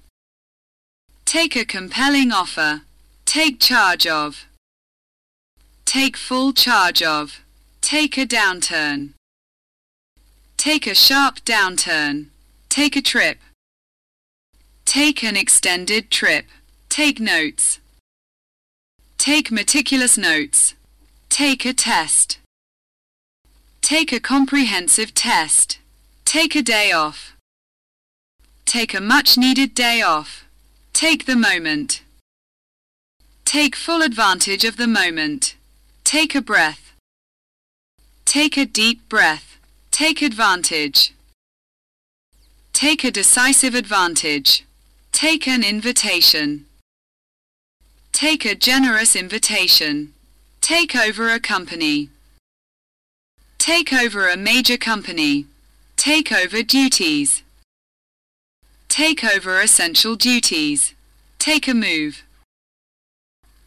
Take a compelling offer. Take charge of. Take full charge of. Take a downturn. Take a sharp downturn. Take a trip. Take an extended trip. Take notes. Take meticulous notes. Take a test. Take a comprehensive test. Take a day off. Take a much needed day off. Take the moment. Take full advantage of the moment. Take a breath. Take a deep breath. Take advantage. Take a decisive advantage. Take an invitation. Take a generous invitation. Take over a company. Take over a major company. Take over duties. Take over essential duties. Take a move.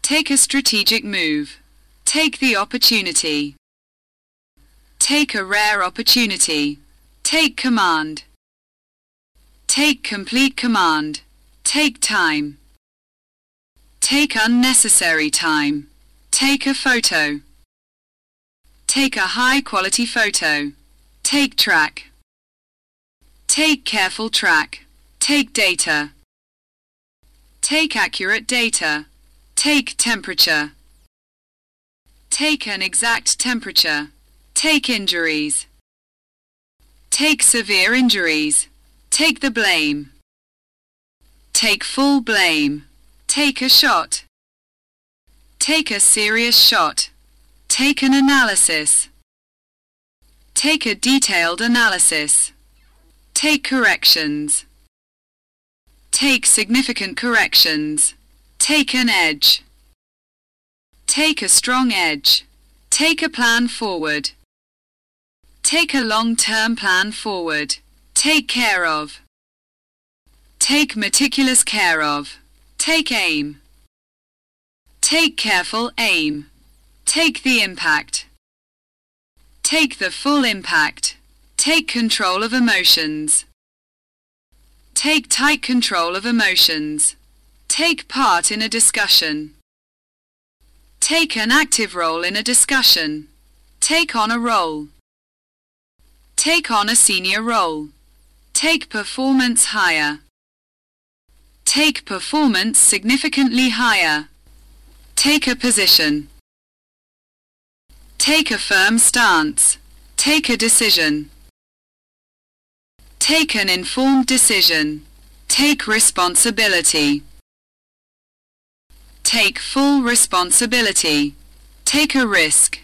Take a strategic move. Take the opportunity. Take a rare opportunity. Take command. Take complete command. Take time. Take unnecessary time. Take a photo. Take a high quality photo. Take track. Take careful track. Take data. Take accurate data. Take temperature. Take an exact temperature. Take injuries. Take severe injuries. Take the blame. Take full blame. Take a shot. Take a serious shot. Take an analysis. Take a detailed analysis. Take corrections. Take significant corrections. Take an edge. Take a strong edge. Take a plan forward. Take a long-term plan forward. Take care of. Take meticulous care of. Take aim. Take careful aim. Take the impact. Take the full impact. Take control of emotions. Take tight control of emotions. Take part in a discussion. Take an active role in a discussion. Take on a role. Take on a senior role. Take performance higher. Take performance significantly higher. Take a position. Take a firm stance. Take a decision. Take an informed decision. Take responsibility. Take full responsibility. Take a risk.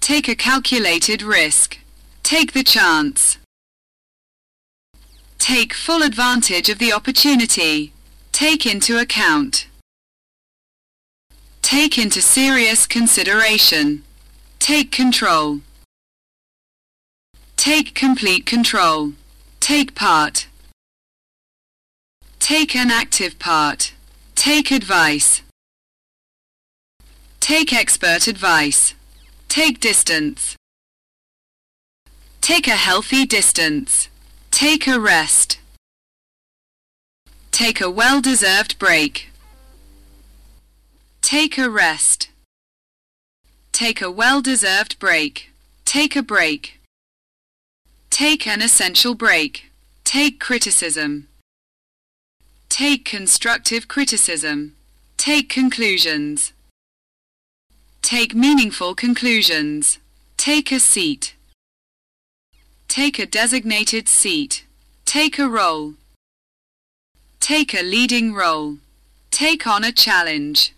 Take a calculated risk. Take the chance. Take full advantage of the opportunity. Take into account. Take into serious consideration. Take control. Take complete control. Take part. Take an active part. Take advice. Take expert advice. Take distance. Take a healthy distance. Take a rest. Take a well-deserved break. Take a rest. Take a well-deserved break. Take a break. Take an essential break. Take criticism. Take constructive criticism. Take conclusions. Take meaningful conclusions. Take a seat. Take a designated seat. Take a role. Take a leading role. Take on a challenge.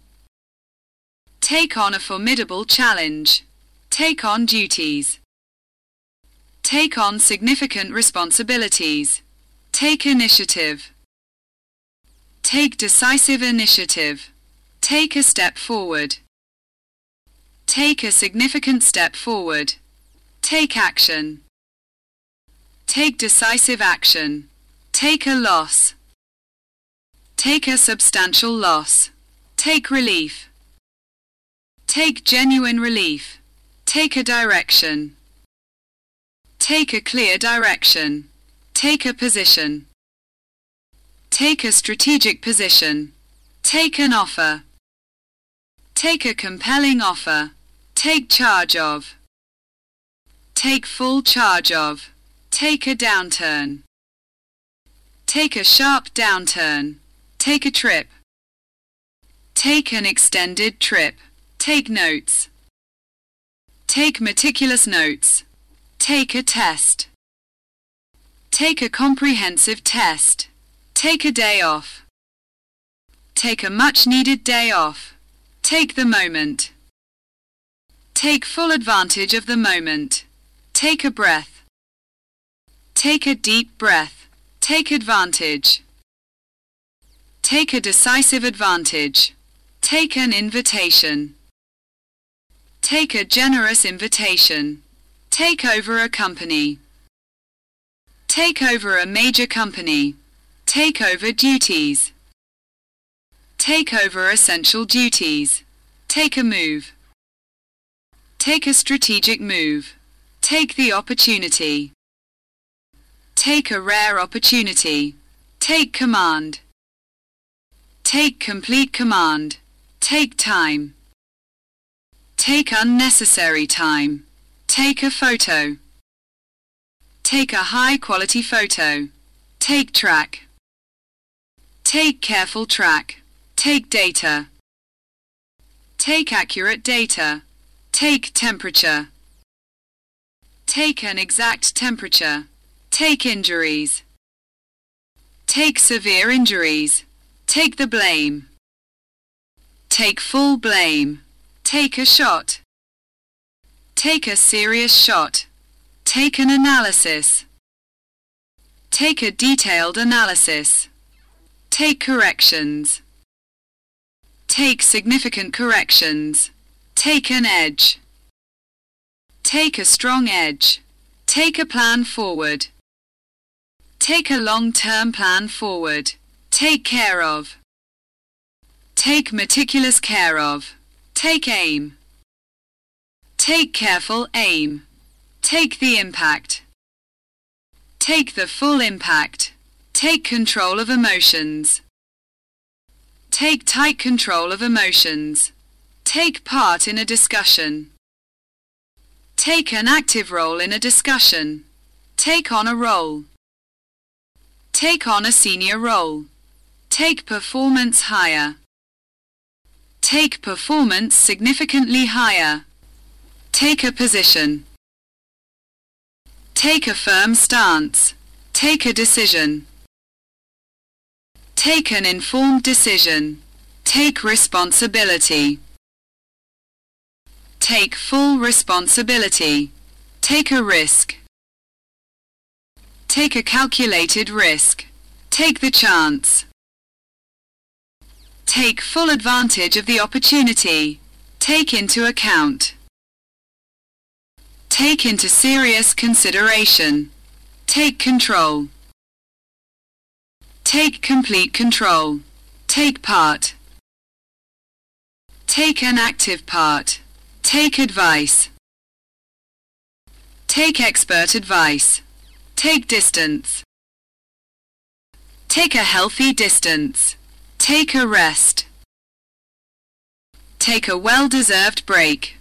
Take on a formidable challenge. Take on duties. Take on significant responsibilities. Take initiative. Take decisive initiative. Take a step forward. Take a significant step forward. Take action. Take decisive action. Take a loss. Take a substantial loss. Take relief. Take genuine relief. Take a direction. Take a clear direction. Take a position. Take a strategic position. Take an offer. Take a compelling offer. Take charge of. Take full charge of. Take a downturn. Take a sharp downturn. Take a trip. Take an extended trip. Take notes. Take meticulous notes. Take a test. Take a comprehensive test. Take a day off. Take a much needed day off. Take the moment. Take full advantage of the moment. Take a breath. Take a deep breath. Take advantage. Take a decisive advantage. Take an invitation. Take a generous invitation. Take over a company. Take over a major company. Take over duties. Take over essential duties. Take a move. Take a strategic move. Take the opportunity. Take a rare opportunity. Take command. Take complete command. Take time. Take unnecessary time. Take a photo. Take a high quality photo. Take track. Take careful track. Take data. Take accurate data. Take temperature. Take an exact temperature. Take injuries. Take severe injuries. Take the blame. Take full blame. Take a shot. Take a serious shot. Take an analysis. Take a detailed analysis. Take corrections. Take significant corrections. Take an edge. Take a strong edge. Take a plan forward. Take a long-term plan forward. Take care of. Take meticulous care of. Take aim. Take careful aim. Take the impact. Take the full impact. Take control of emotions. Take tight control of emotions. Take part in a discussion. Take an active role in a discussion. Take on a role. Take on a senior role. Take performance higher. Take performance significantly higher. Take a position. Take a firm stance. Take a decision. Take an informed decision. Take responsibility. Take full responsibility. Take a risk. Take a calculated risk. Take the chance. Take full advantage of the opportunity. Take into account. Take into serious consideration. Take control. Take complete control. Take part. Take an active part. Take advice. Take expert advice. Take distance. Take a healthy distance. Take a rest. Take a well-deserved break.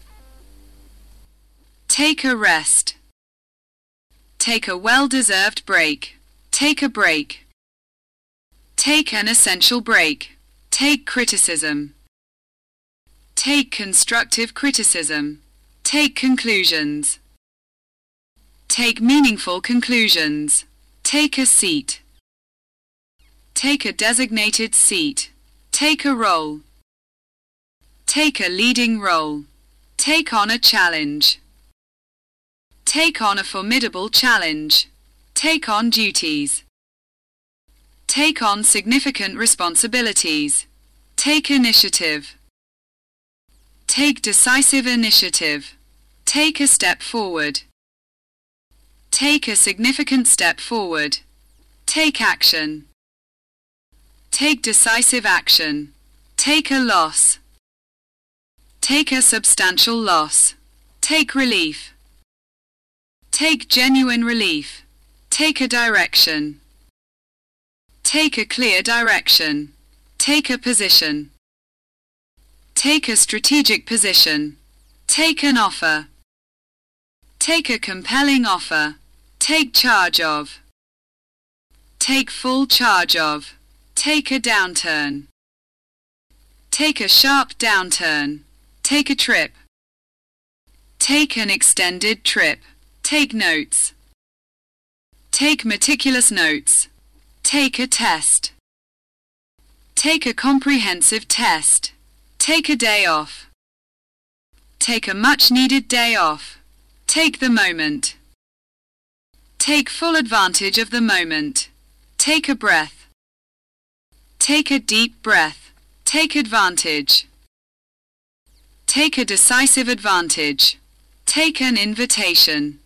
Take a rest. Take a well-deserved break. Take a break. Take an essential break. Take criticism. Take constructive criticism. Take conclusions. Take meaningful conclusions. Take a seat. Take a designated seat. Take a role. Take a leading role. Take on a challenge. Take on a formidable challenge. Take on duties. Take on significant responsibilities. Take initiative. Take decisive initiative. Take a step forward. Take a significant step forward. Take action. Take decisive action. Take a loss. Take a substantial loss. Take relief. Take genuine relief. Take a direction. Take a clear direction. Take a position. Take a strategic position. Take an offer. Take a compelling offer. Take charge of. Take full charge of. Take a downturn. Take a sharp downturn. Take a trip. Take an extended trip. Take notes. Take meticulous notes. Take a test. Take a comprehensive test. Take a day off. Take a much needed day off. Take the moment. Take full advantage of the moment. Take a breath. Take a deep breath. Take advantage. Take a decisive advantage. Take an invitation.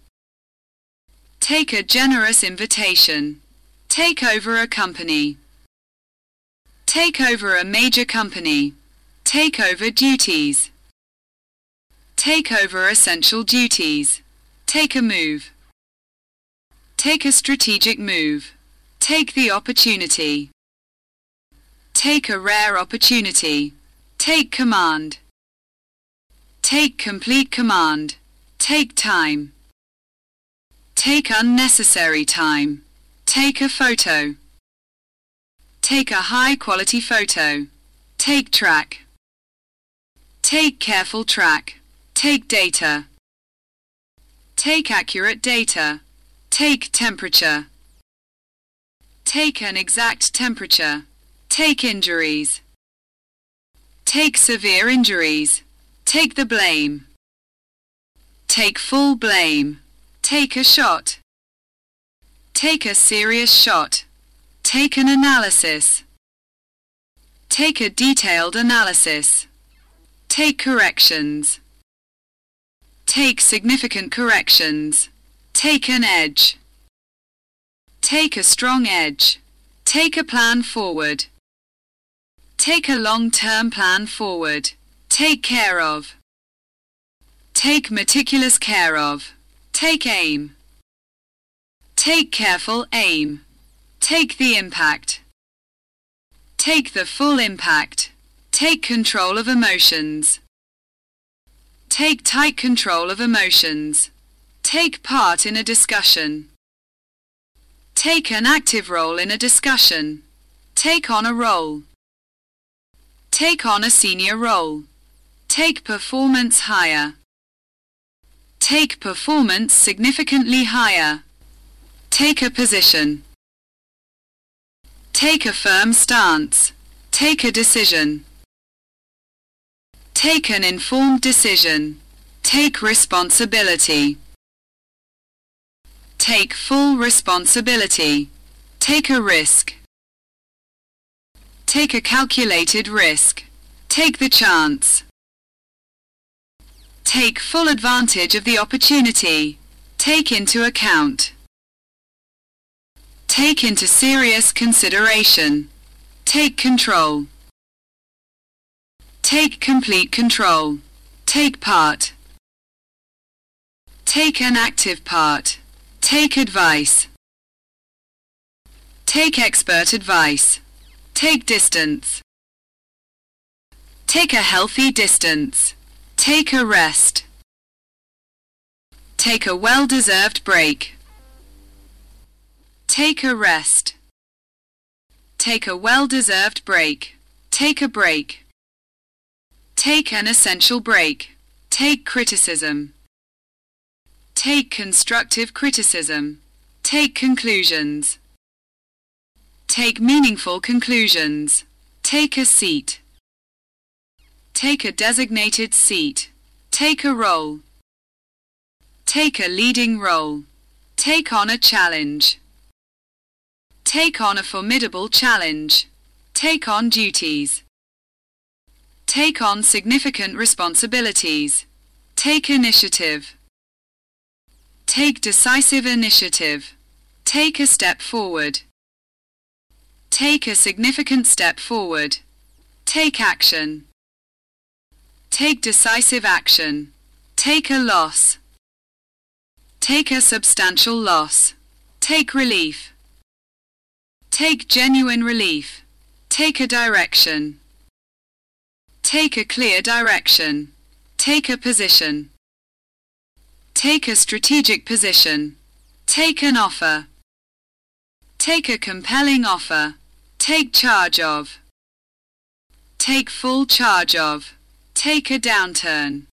Take a generous invitation. Take over a company. Take over a major company. Take over duties. Take over essential duties. Take a move. Take a strategic move. Take the opportunity. Take a rare opportunity. Take command. Take complete command. Take time. Take unnecessary time. Take a photo. Take a high quality photo. Take track. Take careful track. Take data. Take accurate data. Take temperature. Take an exact temperature. Take injuries. Take severe injuries. Take the blame. Take full blame. Take a shot. Take a serious shot. Take an analysis. Take a detailed analysis. Take corrections. Take significant corrections. Take an edge. Take a strong edge. Take a plan forward. Take a long-term plan forward. Take care of. Take meticulous care of. Take aim. Take careful aim. Take the impact. Take the full impact. Take control of emotions. Take tight control of emotions. Take part in a discussion. Take an active role in a discussion. Take on a role. Take on a senior role. Take performance higher. Take performance significantly higher. Take a position. Take a firm stance. Take a decision. Take an informed decision. Take responsibility. Take full responsibility. Take a risk. Take a calculated risk. Take the chance. Take full advantage of the opportunity. Take into account. Take into serious consideration. Take control. Take complete control. Take part. Take an active part. Take advice. Take expert advice. Take distance. Take a healthy distance. Take a rest. Take a well-deserved break. Take a rest. Take a well-deserved break. Take a break. Take an essential break. Take criticism. Take constructive criticism. Take conclusions. Take meaningful conclusions. Take a seat. Take a designated seat. Take a role. Take a leading role. Take on a challenge. Take on a formidable challenge. Take on duties. Take on significant responsibilities. Take initiative. Take decisive initiative. Take a step forward. Take a significant step forward. Take action. Take decisive action. Take a loss. Take a substantial loss. Take relief. Take genuine relief. Take a direction. Take a clear direction. Take a position. Take a strategic position. Take an offer. Take a compelling offer. Take charge of. Take full charge of. Take a downturn.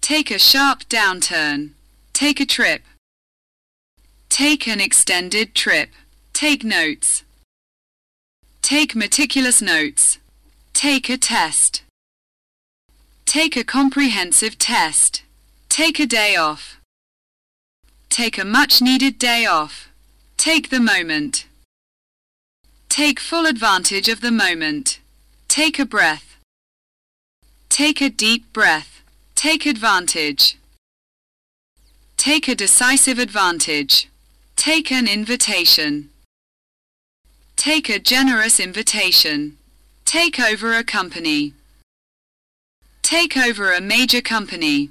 Take a sharp downturn. Take a trip. Take an extended trip. Take notes. Take meticulous notes. Take a test. Take a comprehensive test. Take a day off. Take a much needed day off. Take the moment. Take full advantage of the moment. Take a breath. Take a deep breath. Take advantage. Take a decisive advantage. Take an invitation. Take a generous invitation. Take over a company. Take over a major company.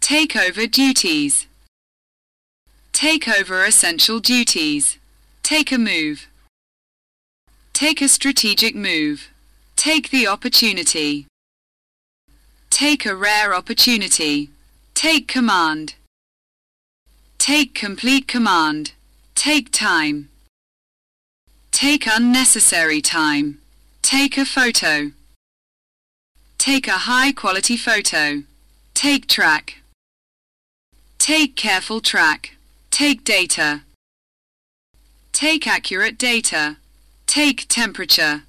Take over duties. Take over essential duties. Take a move. Take a strategic move. Take the opportunity. Take a rare opportunity. Take command. Take complete command. Take time. Take unnecessary time. Take a photo. Take a high quality photo. Take track. Take careful track. Take data. Take accurate data. Take temperature.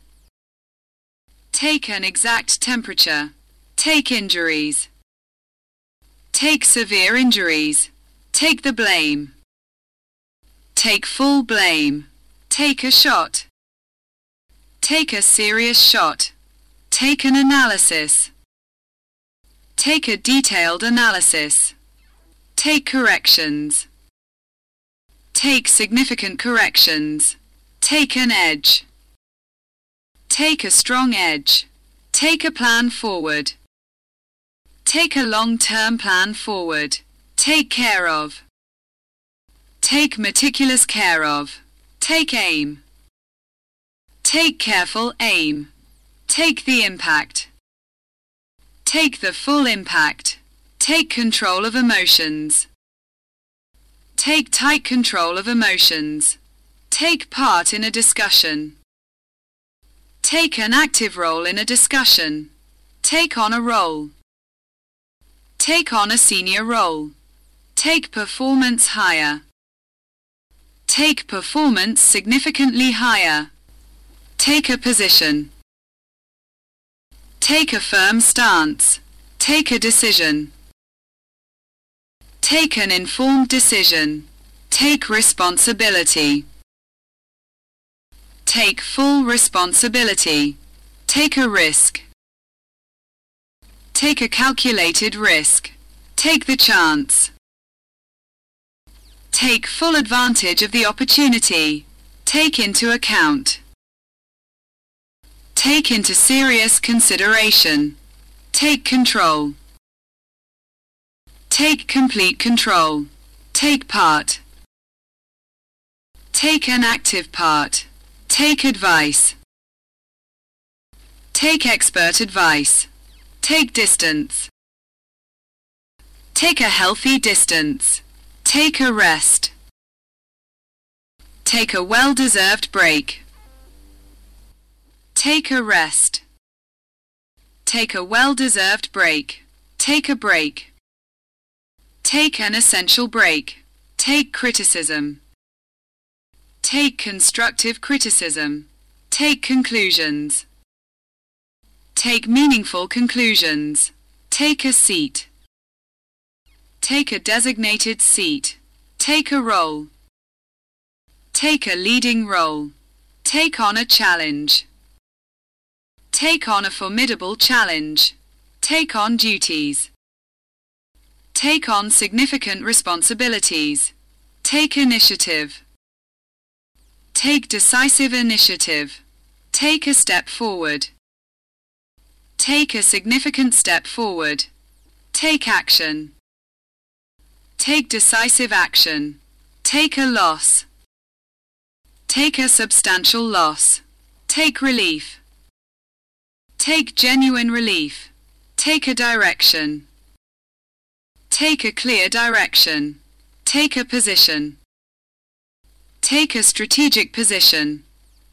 Take an exact temperature. Take injuries. Take severe injuries. Take the blame. Take full blame. Take a shot. Take a serious shot. Take an analysis. Take a detailed analysis. Take corrections. Take significant corrections. Take an edge. Take a strong edge. Take a plan forward. Take a long-term plan forward. Take care of. Take meticulous care of. Take aim. Take careful aim. Take the impact. Take the full impact. Take control of emotions. Take tight control of emotions. Take part in a discussion. Take an active role in a discussion. Take on a role. Take on a senior role. Take performance higher. Take performance significantly higher. Take a position. Take a firm stance. Take a decision. Take an informed decision. Take responsibility. Take full responsibility. Take a risk. Take a calculated risk. Take the chance. Take full advantage of the opportunity. Take into account. Take into serious consideration. Take control. Take complete control. Take part. Take an active part. Take advice. Take expert advice. Take distance. Take a healthy distance. Take a rest. Take a well-deserved break. Take a rest. Take a well-deserved break. Take a break. Take an essential break. Take criticism. Take constructive criticism. Take conclusions. Take meaningful conclusions. Take a seat. Take a designated seat. Take a role. Take a leading role. Take on a challenge. Take on a formidable challenge. Take on duties. Take on significant responsibilities. Take initiative. Take decisive initiative. Take a step forward. Take a significant step forward. Take action. Take decisive action. Take a loss. Take a substantial loss. Take relief. Take genuine relief. Take a direction. Take a clear direction. Take a position. Take a strategic position.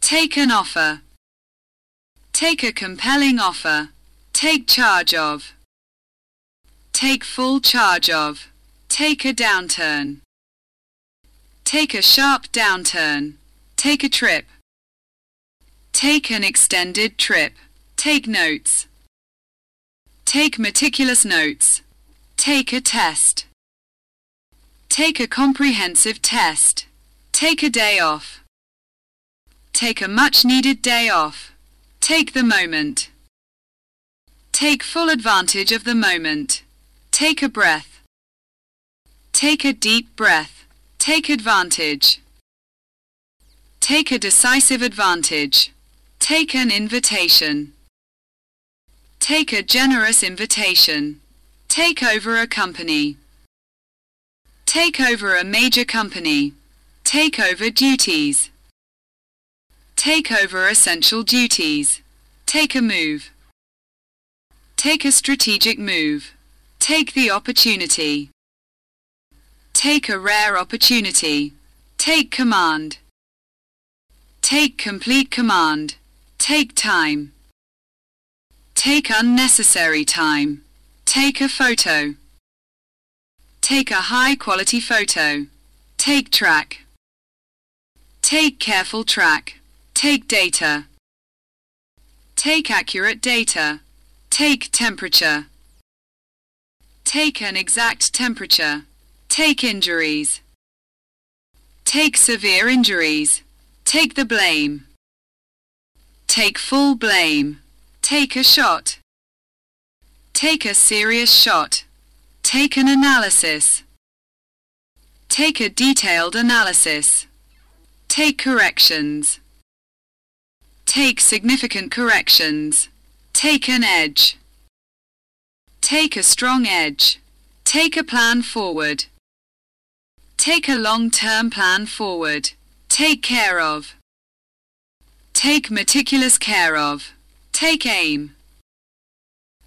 Take an offer. Take a compelling offer. Take charge of. Take full charge of. Take a downturn. Take a sharp downturn. Take a trip. Take an extended trip. Take notes. Take meticulous notes. Take a test. Take a comprehensive test. Take a day off. Take a much needed day off. Take the moment. Take full advantage of the moment. Take a breath. Take a deep breath. Take advantage. Take a decisive advantage. Take an invitation. Take a generous invitation. Take over a company. Take over a major company. Take over duties. Take over essential duties. Take a move. Take a strategic move. Take the opportunity. Take a rare opportunity. Take command. Take complete command. Take time. Take unnecessary time. Take a photo. Take a high quality photo. Take track. Take careful track. Take data. Take accurate data. Take temperature. Take an exact temperature. Take injuries. Take severe injuries. Take the blame. Take full blame. Take a shot. Take a serious shot. Take an analysis. Take a detailed analysis. Take corrections. Take significant corrections. Take an edge. Take a strong edge. Take a plan forward. Take a long-term plan forward. Take care of. Take meticulous care of. Take aim.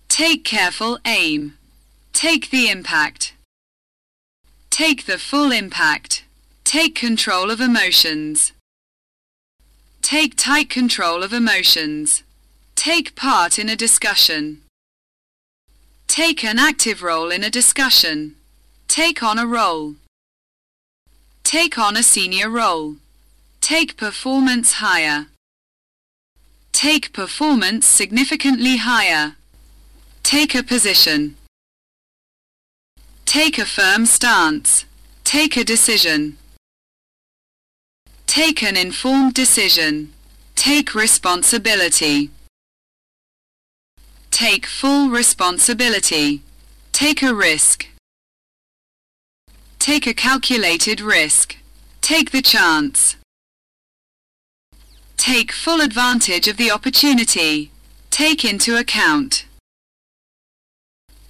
Take careful aim. Take the impact. Take the full impact. Take control of emotions. Take tight control of emotions. Take part in a discussion. Take an active role in a discussion. Take on a role. Take on a senior role. Take performance higher. Take performance significantly higher. Take a position. Take a firm stance. Take a decision. Take an informed decision. Take responsibility. Take full responsibility. Take a risk. Take a calculated risk. Take the chance. Take full advantage of the opportunity. Take into account.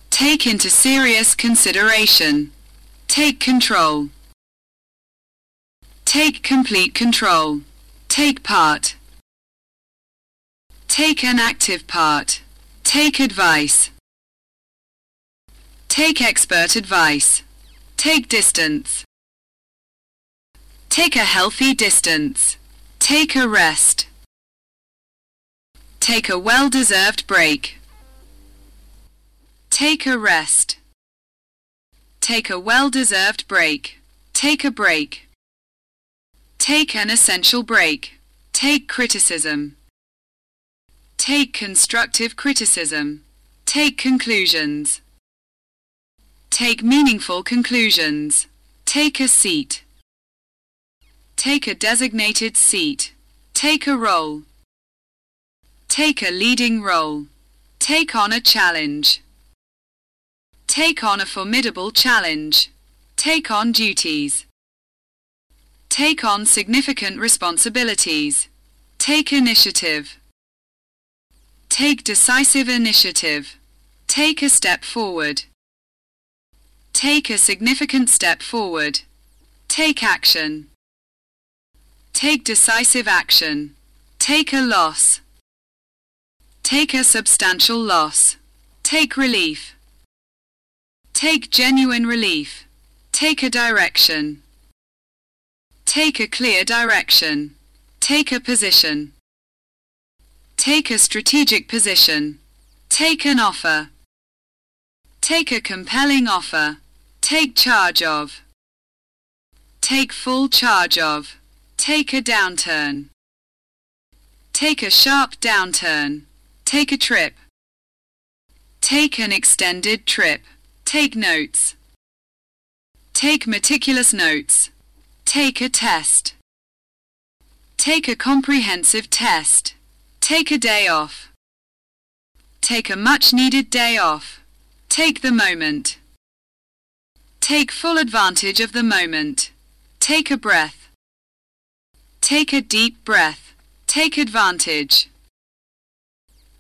Take into serious consideration. Take control. Take complete control. Take part. Take an active part. Take advice. Take expert advice. Take distance. Take a healthy distance. Take a rest. Take a well-deserved break. Take a rest. Take a well-deserved break. Take a break. Take an essential break. Take criticism. Take constructive criticism. Take conclusions. Take meaningful conclusions. Take a seat. Take a designated seat. Take a role. Take a leading role. Take on a challenge. Take on a formidable challenge. Take on duties. Take on significant responsibilities. Take initiative. Take decisive initiative. Take a step forward. Take a significant step forward. Take action. Take decisive action. Take a loss. Take a substantial loss. Take relief. Take genuine relief. Take a direction. Take a clear direction. Take a position. Take a strategic position. Take an offer. Take a compelling offer. Take charge of. Take full charge of. Take a downturn. Take a sharp downturn. Take a trip. Take an extended trip. Take notes. Take meticulous notes. Take a test. Take a comprehensive test. Take a day off. Take a much needed day off. Take the moment. Take full advantage of the moment. Take a breath. Take a deep breath. Take advantage.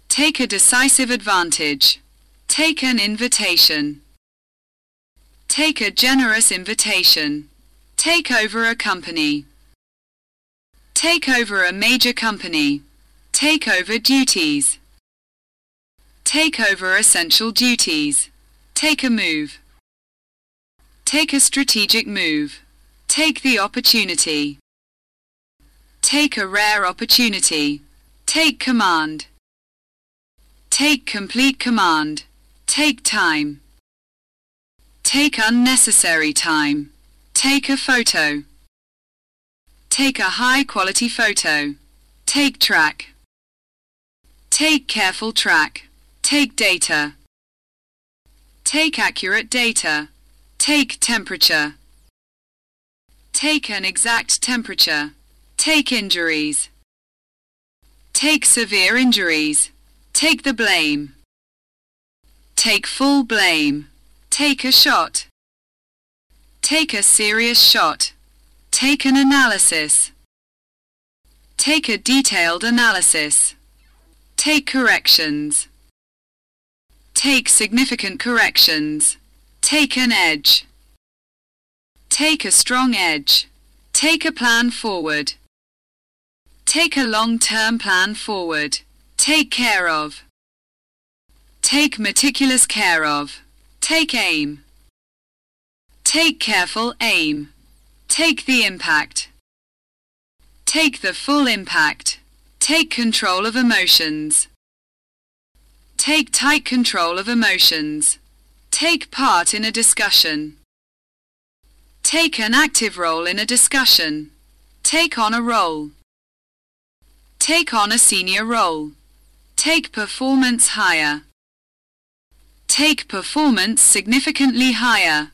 Take a decisive advantage. Take an invitation. Take a generous invitation. Take over a company. Take over a major company. Take over duties. Take over essential duties. Take a move. Take a strategic move. Take the opportunity. Take a rare opportunity. Take command. Take complete command. Take time. Take unnecessary time. Take a photo. Take a high quality photo. Take track. Take careful track. Take data. Take accurate data. Take temperature. Take an exact temperature. Take injuries. Take severe injuries. Take the blame. Take full blame. Take a shot. Take a serious shot. Take an analysis. Take a detailed analysis. Take corrections. Take significant corrections. Take an edge. Take a strong edge. Take a plan forward. Take a long-term plan forward. Take care of. Take meticulous care of. Take aim. Take careful aim. Take the impact. Take the full impact. Take control of emotions. Take tight control of emotions. Take part in a discussion. Take an active role in a discussion. Take on a role. Take on a senior role. Take performance higher. Take performance significantly higher.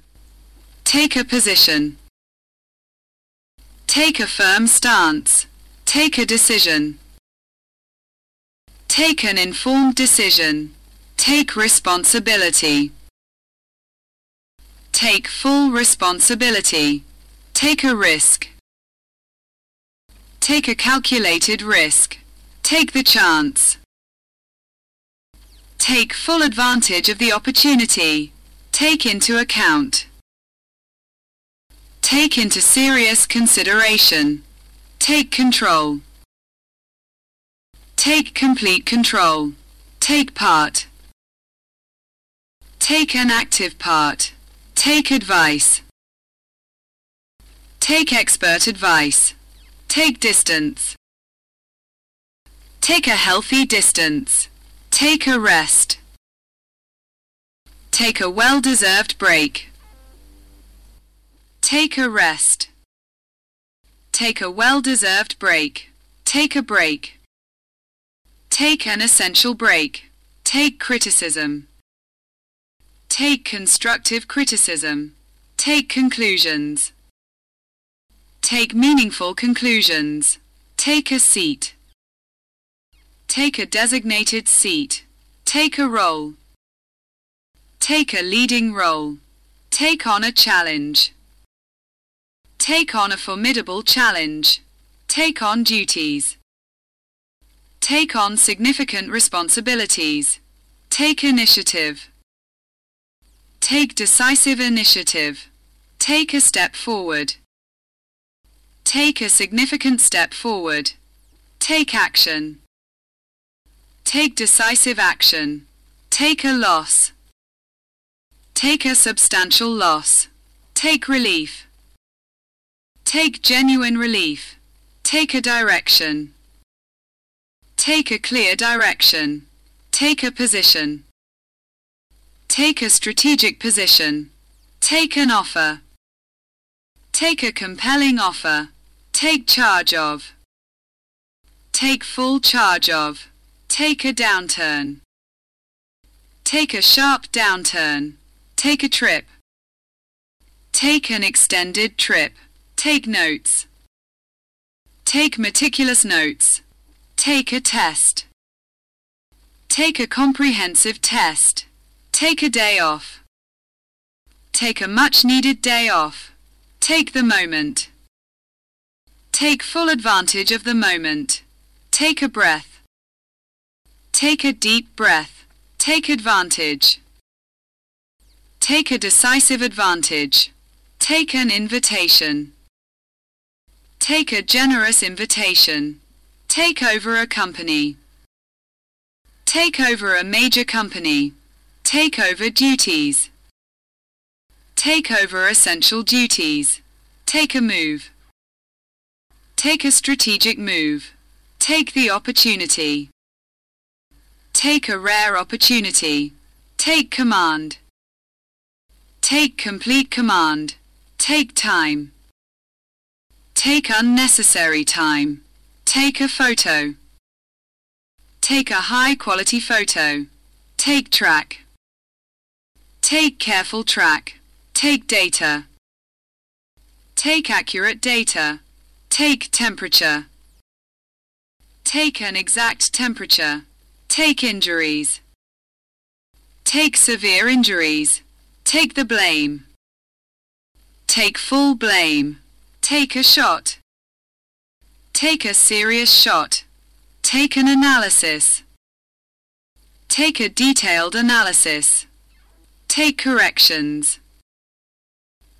Take a position. Take a firm stance. Take a decision. Take an informed decision. Take responsibility. Take full responsibility. Take a risk. Take a calculated risk. Take the chance. Take full advantage of the opportunity. Take into account. Take into serious consideration. Take control. Take complete control. Take part. Take an active part. Take advice. Take expert advice. Take distance. Take a healthy distance. Take a rest. Take a well-deserved break. Take a rest. Take a well-deserved break. Take a break. Take an essential break. Take criticism. Take constructive criticism. Take conclusions. Take meaningful conclusions. Take a seat. Take a designated seat. Take a role. Take a leading role. Take on a challenge. Take on a formidable challenge. Take on duties. Take on significant responsibilities. Take initiative. Take decisive initiative. Take a step forward. Take a significant step forward. Take action. Take decisive action. Take a loss. Take a substantial loss. Take relief. Take genuine relief. Take a direction. Take a clear direction. Take a position. Take a strategic position. Take an offer. Take a compelling offer. Take charge of. Take full charge of. Take a downturn. Take a sharp downturn. Take a trip. Take an extended trip. Take notes. Take meticulous notes. Take a test. Take a comprehensive test. Take a day off. Take a much needed day off. Take the moment. Take full advantage of the moment. Take a breath. Take a deep breath. Take advantage. Take a decisive advantage. Take an invitation. Take a generous invitation. Take over a company. Take over a major company. Take over duties. Take over essential duties. Take a move. Take a strategic move. Take the opportunity. Take a rare opportunity. Take command. Take complete command. Take time. Take unnecessary time. Take a photo. Take a high quality photo. Take track. Take careful track. Take data. Take accurate data. Take temperature. Take an exact temperature. Take injuries. Take severe injuries. Take the blame. Take full blame. Take a shot. Take a serious shot. Take an analysis. Take a detailed analysis. Take corrections.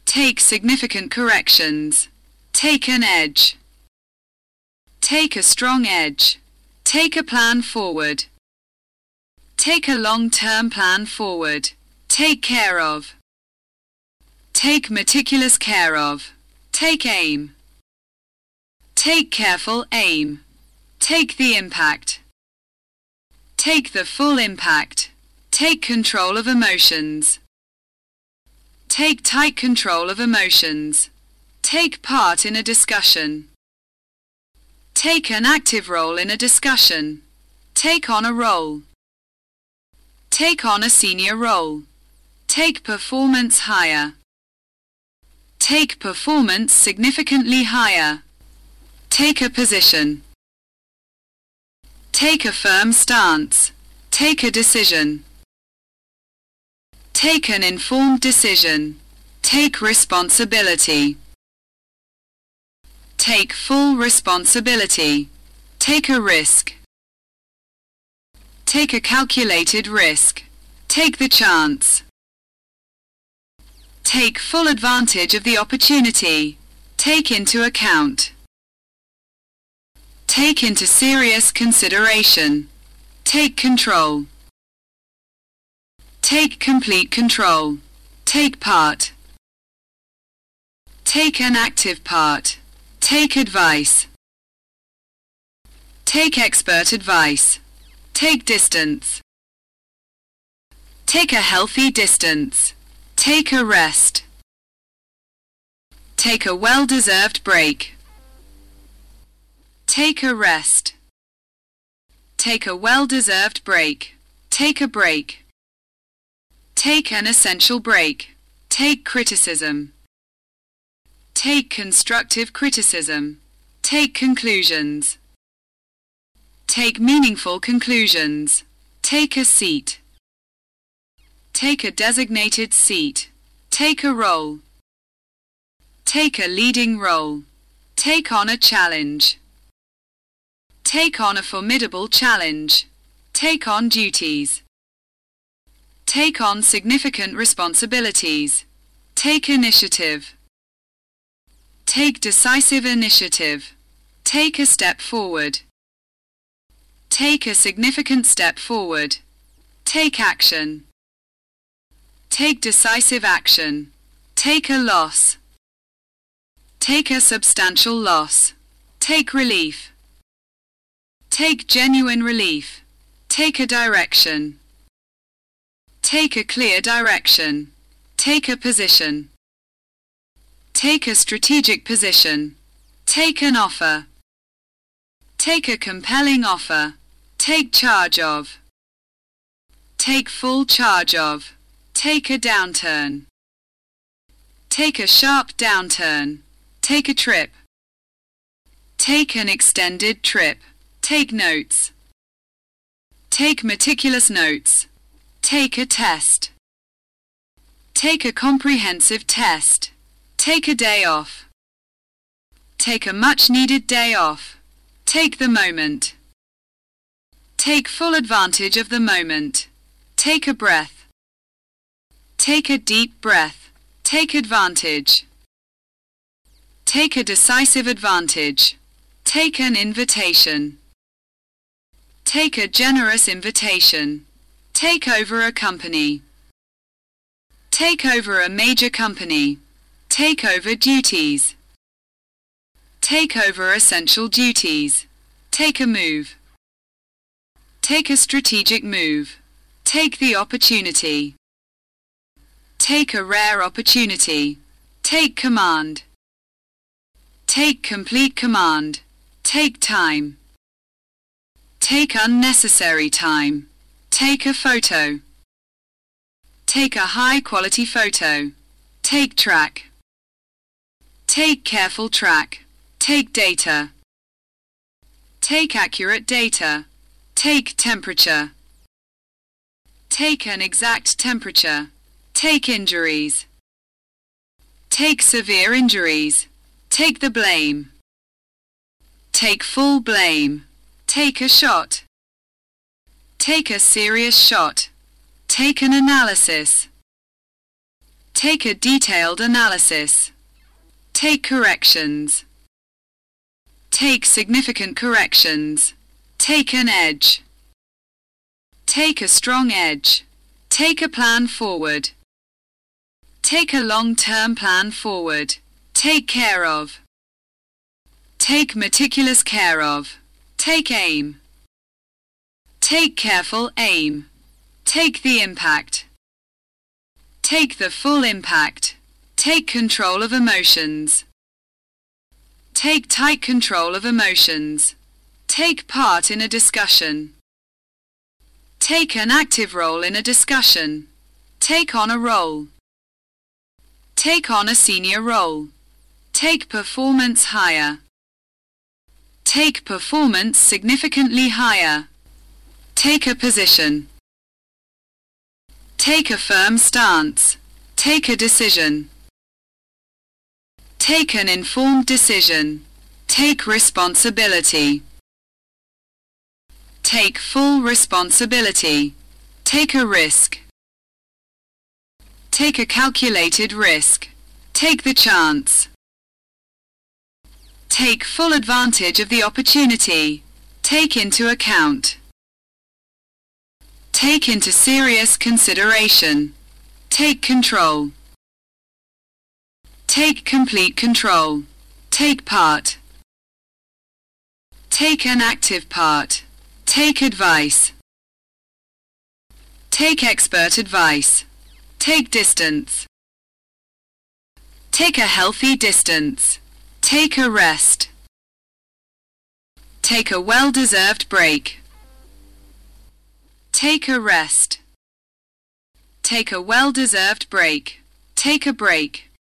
Take significant corrections. Take an edge. Take a strong edge. Take a plan forward. Take a long-term plan forward. Take care of. Take meticulous care of. Take aim. Take careful aim. Take the impact. Take the full impact. Take control of emotions. Take tight control of emotions. Take part in a discussion. Take an active role in a discussion. Take on a role. Take on a senior role. Take performance higher. Take performance significantly higher. Take a position. Take a firm stance. Take a decision. Take an informed decision. Take responsibility. Take full responsibility. Take a risk. Take a calculated risk. Take the chance. Take full advantage of the opportunity. Take into account. Take into serious consideration. Take control. Take complete control. Take part. Take an active part. Take advice. Take expert advice. Take distance. Take a healthy distance. Take a rest. Take a well-deserved break. Take a rest. Take a well-deserved break. Take a break. Take an essential break. Take criticism. Take constructive criticism. Take conclusions. Take meaningful conclusions. Take a seat. Take a designated seat. Take a role. Take a leading role. Take on a challenge. Take on a formidable challenge. Take on duties. Take on significant responsibilities. Take initiative. Take decisive initiative. Take a step forward. Take a significant step forward. Take action. Take decisive action. Take a loss. Take a substantial loss. Take relief. Take genuine relief. Take a direction. Take a clear direction. Take a position. Take a strategic position. Take an offer. Take a compelling offer. Take charge of. Take full charge of. Take a downturn. Take a sharp downturn. Take a trip. Take an extended trip. Take notes. Take meticulous notes. Take a test. Take a comprehensive test. Take a day off. Take a much needed day off. Take the moment. Take full advantage of the moment. Take a breath. Take a deep breath. Take advantage. Take a decisive advantage. Take an invitation. Take a generous invitation. Take over a company. Take over a major company. Take over duties. Take over essential duties. Take a move. Take a strategic move. Take the opportunity. Take a rare opportunity. Take command. Take complete command. Take time. Take unnecessary time. Take a photo. Take a high quality photo. Take track. Take careful track. Take data. Take accurate data. Take temperature. Take an exact temperature. Take injuries. Take severe injuries. Take the blame. Take full blame. Take a shot. Take a serious shot. Take an analysis. Take a detailed analysis. Take corrections. Take significant corrections. Take an edge. Take a strong edge. Take a plan forward. Take a long-term plan forward. Take care of. Take meticulous care of. Take aim. Take careful aim. Take the impact. Take the full impact. Take control of emotions. Take tight control of emotions. Take part in a discussion. Take an active role in a discussion. Take on a role. Take on a senior role. Take performance higher. Take performance significantly higher. Take a position. Take a firm stance. Take a decision. Take an informed decision. Take responsibility. Take full responsibility. Take a risk. Take a calculated risk. Take the chance. Take full advantage of the opportunity. Take into account. Take into serious consideration. Take control. Take complete control. Take part. Take an active part. Take advice. Take expert advice. Take distance. Take a healthy distance. Take a rest. Take a well-deserved break. Take a rest. Take a well-deserved break. Take a break.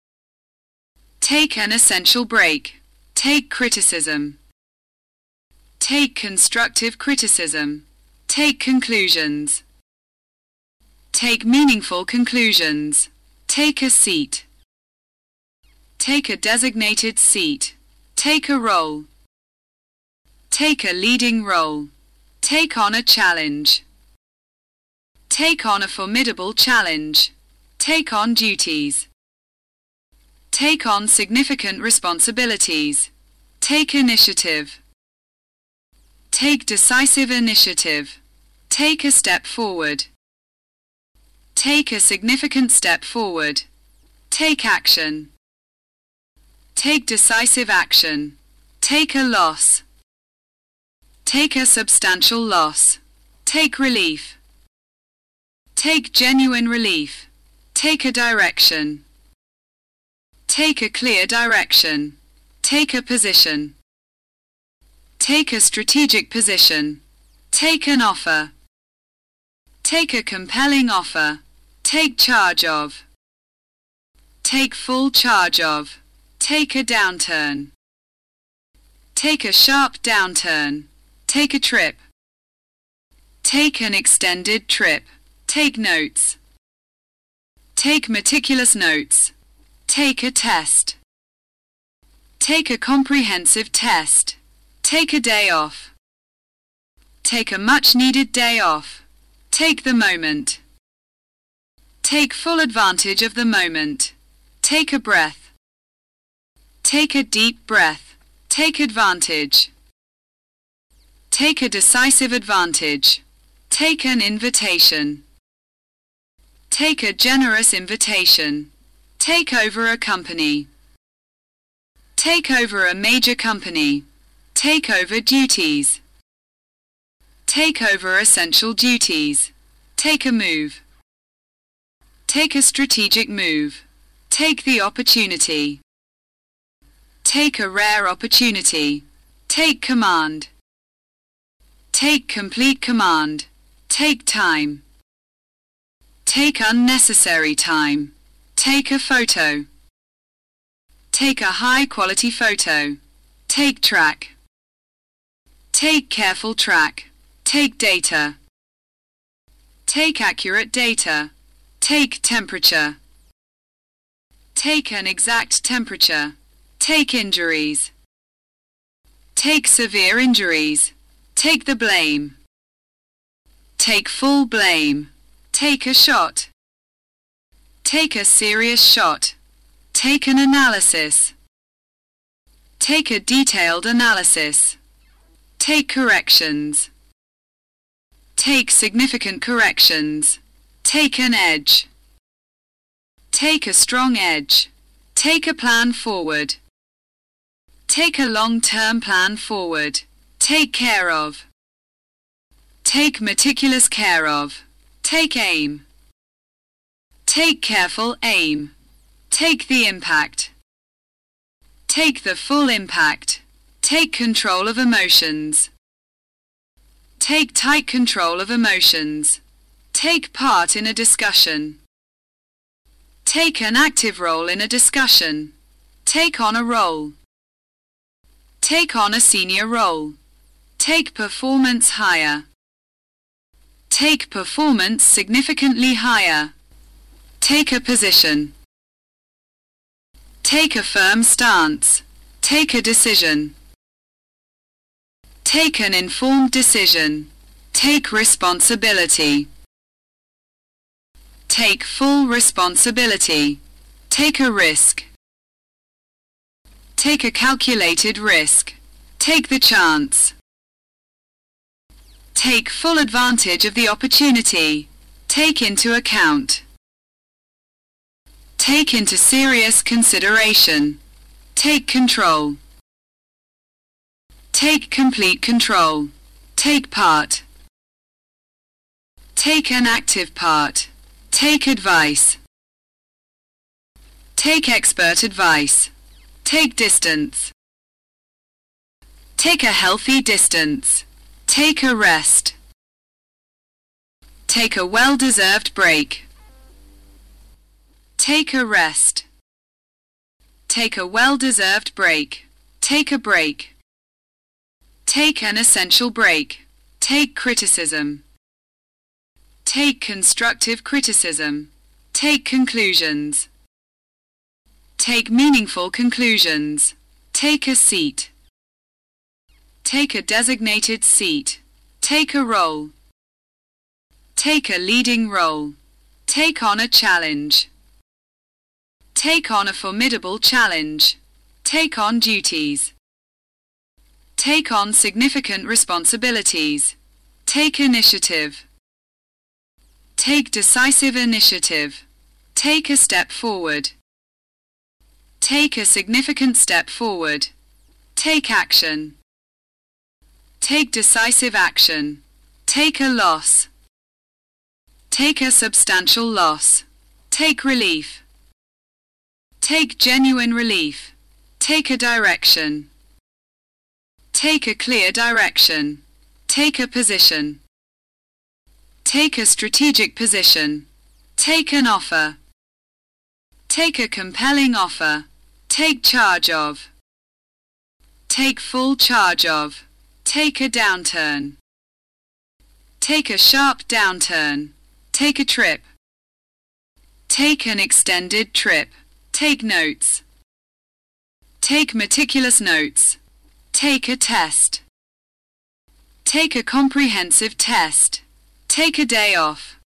Take an essential break. Take criticism. Take constructive criticism. Take conclusions. Take meaningful conclusions. Take a seat. Take a designated seat. Take a role. Take a leading role. Take on a challenge. Take on a formidable challenge. Take on duties. Take on significant responsibilities. Take initiative. Take decisive initiative. Take a step forward. Take a significant step forward. Take action. Take decisive action. Take a loss. Take a substantial loss. Take relief. Take genuine relief. Take a direction. Take a clear direction. Take a position. Take a strategic position. Take an offer. Take a compelling offer. Take charge of. Take full charge of. Take a downturn. Take a sharp downturn. Take a trip. Take an extended trip. Take notes. Take meticulous notes. Take a test. Take a comprehensive test. Take a day off. Take a much needed day off. Take the moment. Take full advantage of the moment. Take a breath. Take a deep breath. Take advantage. Take a decisive advantage. Take an invitation. Take a generous invitation. Take over a company. Take over a major company. Take over duties. Take over essential duties. Take a move. Take a strategic move. Take the opportunity. Take a rare opportunity. Take command. Take complete command. Take time. Take unnecessary time. Take a photo. Take a high quality photo. Take track. Take careful track. Take data. Take accurate data. Take temperature. Take an exact temperature. Take injuries. Take severe injuries. Take the blame. Take full blame. Take a shot. Take a serious shot. Take an analysis. Take a detailed analysis. Take corrections. Take significant corrections. Take an edge. Take a strong edge. Take a plan forward. Take a long-term plan forward. Take care of. Take meticulous care of. Take aim. Take careful aim. Take the impact. Take the full impact. Take control of emotions. Take tight control of emotions. Take part in a discussion. Take an active role in a discussion. Take on a role. Take on a senior role. Take performance higher. Take performance significantly higher. Take a position. Take a firm stance. Take a decision. Take an informed decision. Take responsibility. Take full responsibility. Take a risk. Take a calculated risk. Take the chance. Take full advantage of the opportunity. Take into account. Take into serious consideration. Take control. Take complete control. Take part. Take an active part. Take advice. Take expert advice. Take distance. Take a healthy distance. Take a rest. Take a well-deserved break. Take a rest. Take a well-deserved break. Take a break. Take an essential break. Take criticism. Take constructive criticism. Take conclusions. Take meaningful conclusions. Take a seat. Take a designated seat. Take a role. Take a leading role. Take on a challenge. Take on a formidable challenge. Take on duties. Take on significant responsibilities. Take initiative. Take decisive initiative. Take a step forward. Take a significant step forward. Take action. Take decisive action. Take a loss. Take a substantial loss. Take relief. Take genuine relief. Take a direction. Take a clear direction. Take a position. Take a strategic position. Take an offer. Take a compelling offer. Take charge of. Take full charge of. Take a downturn. Take a sharp downturn. Take a trip. Take an extended trip. Take notes. Take meticulous notes. Take a test. Take a comprehensive test. Take a day off.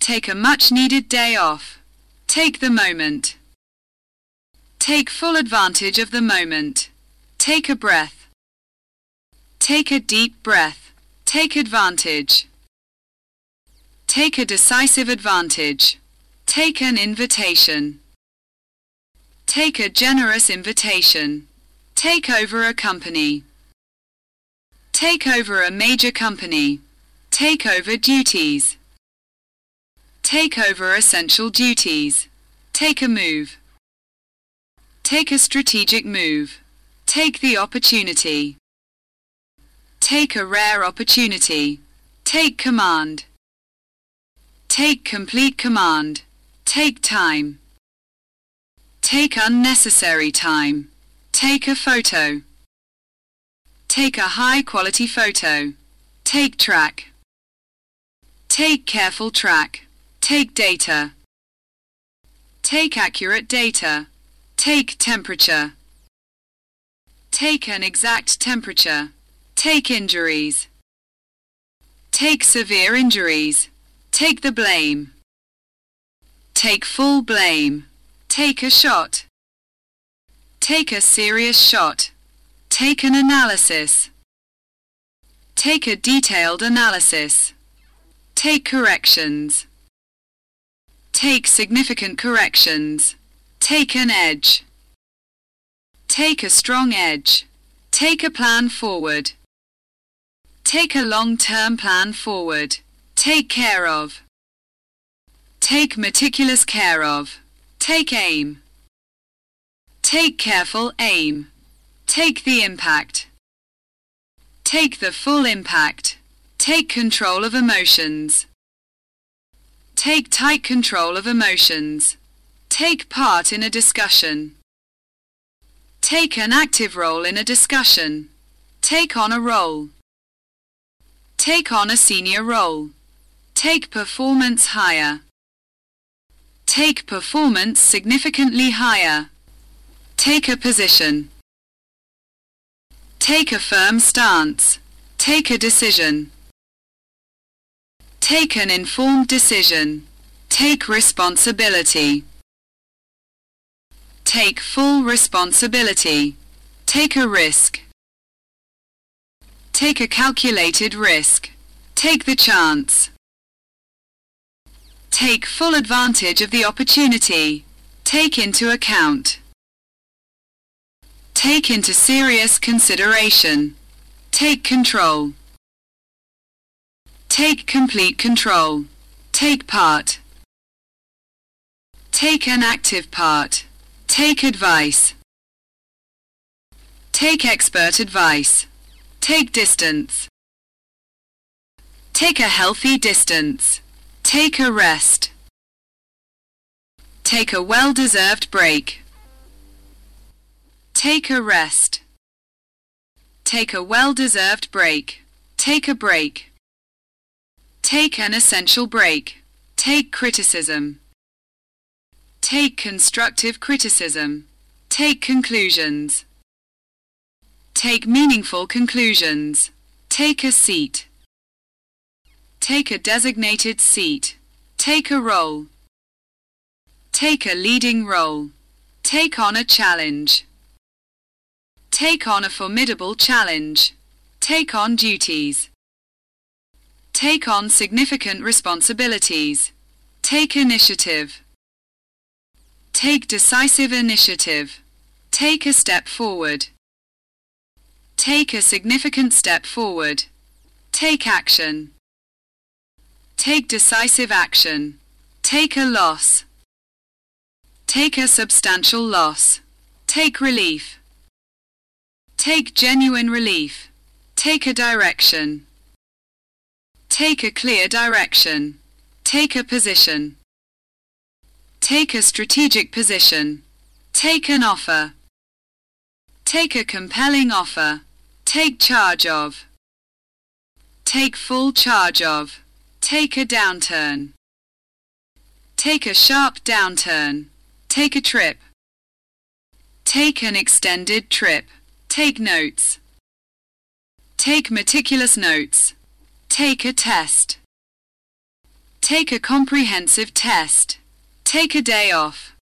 Take a much needed day off. Take the moment. Take full advantage of the moment. Take a breath. Take a deep breath. Take advantage. Take a decisive advantage. Take an invitation. Take a generous invitation. Take over a company. Take over a major company. Take over duties. Take over essential duties. Take a move. Take a strategic move. Take the opportunity. Take a rare opportunity. Take command. Take complete command. Take time. Take unnecessary time. Take a photo. Take a high quality photo. Take track. Take careful track. Take data. Take accurate data. Take temperature. Take an exact temperature. Take injuries. Take severe injuries. Take the blame. Take full blame. Take a shot. Take a serious shot. Take an analysis. Take a detailed analysis. Take corrections. Take significant corrections. Take an edge. Take a strong edge. Take a plan forward. Take a long-term plan forward. Take care of. Take meticulous care of. Take aim. Take careful aim. Take the impact. Take the full impact. Take control of emotions. Take tight control of emotions. Take part in a discussion. Take an active role in a discussion. Take on a role. Take on a senior role. Take performance higher. Take performance significantly higher. Take a position. Take a firm stance. Take a decision. Take an informed decision. Take responsibility. Take full responsibility. Take a risk. Take a calculated risk. Take the chance. Take full advantage of the opportunity. Take into account. Take into serious consideration. Take control. Take complete control. Take part. Take an active part. Take advice. Take expert advice. Take distance. Take a healthy distance. Take a rest. Take a well-deserved break. Take a rest. Take a well-deserved break. Take a break. Take an essential break. Take criticism. Take constructive criticism. Take conclusions. Take meaningful conclusions. Take a seat. Take a designated seat. Take a role. Take a leading role. Take on a challenge. Take on a formidable challenge. Take on duties. Take on significant responsibilities. Take initiative. Take decisive initiative. Take a step forward. Take a significant step forward. Take action. Take decisive action. Take a loss. Take a substantial loss. Take relief. Take genuine relief. Take a direction. Take a clear direction. Take a position. Take a strategic position. Take an offer. Take a compelling offer. Take charge of. Take full charge of. Take a downturn. Take a sharp downturn. Take a trip. Take an extended trip. Take notes. Take meticulous notes. Take a test. Take a comprehensive test. Take a day off.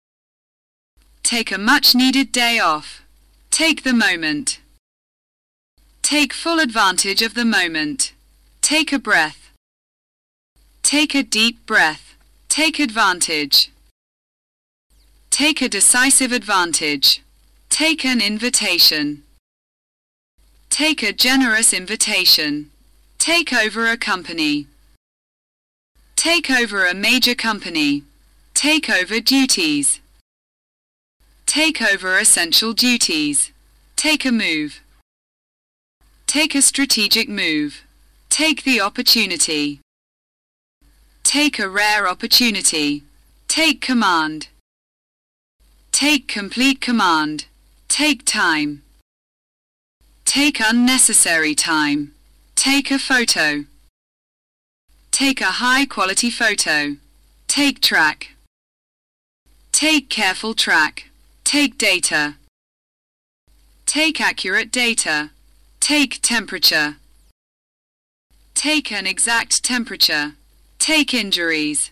Take a much-needed day off. Take the moment. Take full advantage of the moment. Take a breath. Take a deep breath. Take advantage. Take a decisive advantage. Take an invitation. Take a generous invitation. Take over a company. Take over a major company. Take over duties. Take over essential duties. Take a move. Take a strategic move. Take the opportunity. Take a rare opportunity. Take command. Take complete command. Take time. Take unnecessary time. Take a photo. Take a high quality photo. Take track. Take careful track. Take data. Take accurate data. Take temperature. Take an exact temperature. Take injuries.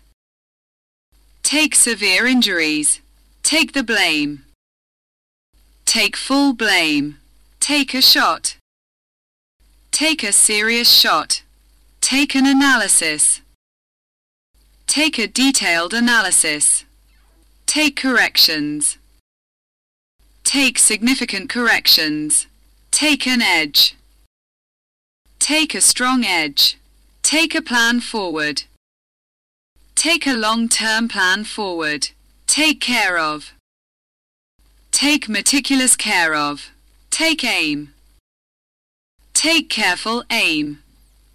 Take severe injuries. Take the blame. Take full blame. Take a shot. Take a serious shot. Take an analysis. Take a detailed analysis. Take corrections. Take significant corrections. Take an edge. Take a strong edge. Take a plan forward. Take a long-term plan forward. Take care of. Take meticulous care of. Take aim. Take careful aim.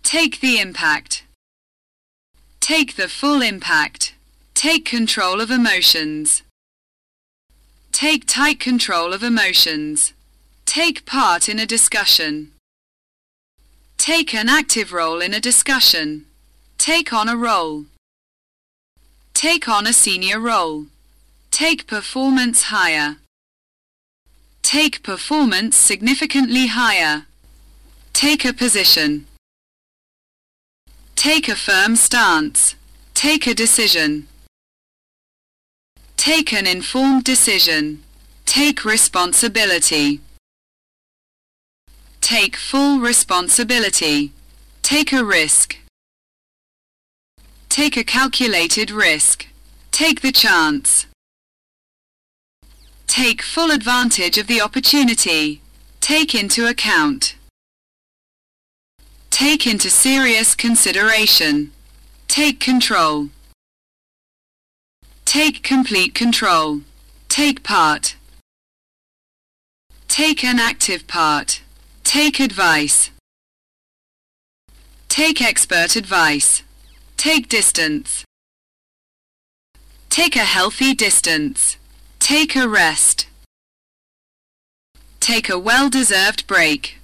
Take the impact. Take the full impact. Take control of emotions. Take tight control of emotions. Take part in a discussion. Take an active role in a discussion. Take on a role. Take on a senior role. Take performance higher. Take performance significantly higher. Take a position. Take a firm stance. Take a decision. Take an informed decision. Take responsibility. Take full responsibility. Take a risk. Take a calculated risk. Take the chance. Take full advantage of the opportunity. Take into account. Take into serious consideration. Take control. Take complete control. Take part. Take an active part. Take advice. Take expert advice. Take distance. Take a healthy distance. Take a rest. Take a well-deserved break.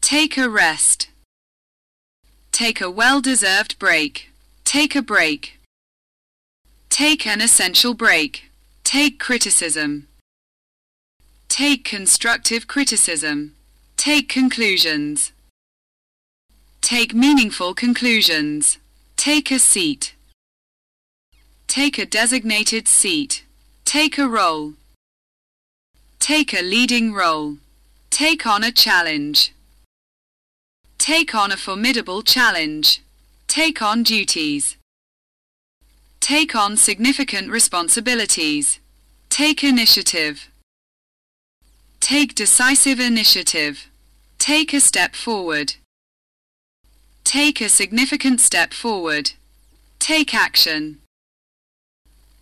Take a rest. Take a well-deserved break. Take a break. Take an essential break. Take criticism. Take constructive criticism. Take conclusions. Take meaningful conclusions. Take a seat. Take a designated seat. Take a role. Take a leading role. Take on a challenge. Take on a formidable challenge. Take on duties. Take on significant responsibilities. Take initiative. Take decisive initiative. Take a step forward. Take a significant step forward. Take action.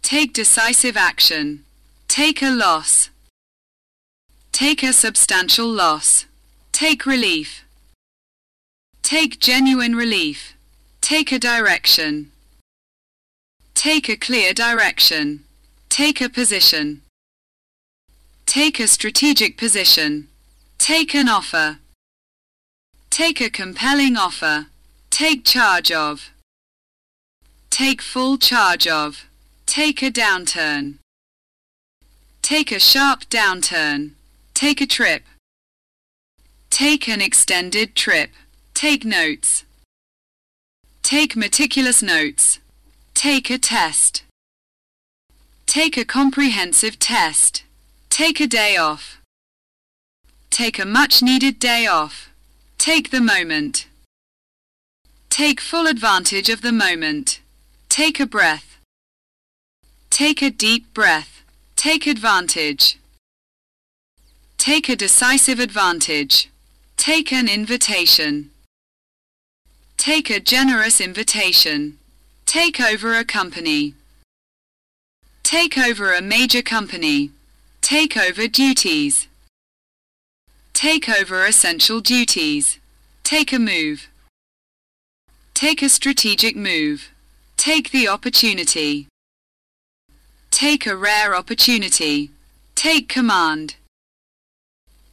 Take decisive action. Take a loss. Take a substantial loss. Take relief. Take genuine relief. Take a direction. Take a clear direction. Take a position. Take a strategic position. Take an offer. Take a compelling offer. Take charge of. Take full charge of. Take a downturn. Take a sharp downturn. Take a trip. Take an extended trip. Take notes. Take meticulous notes. Take a test. Take a comprehensive test. Take a day off. Take a much needed day off. Take the moment. Take full advantage of the moment. Take a breath. Take a deep breath. Take advantage. Take a decisive advantage. Take an invitation. Take a generous invitation. Take over a company. Take over a major company. Take over duties. Take over essential duties. Take a move. Take a strategic move. Take the opportunity. Take a rare opportunity. Take command.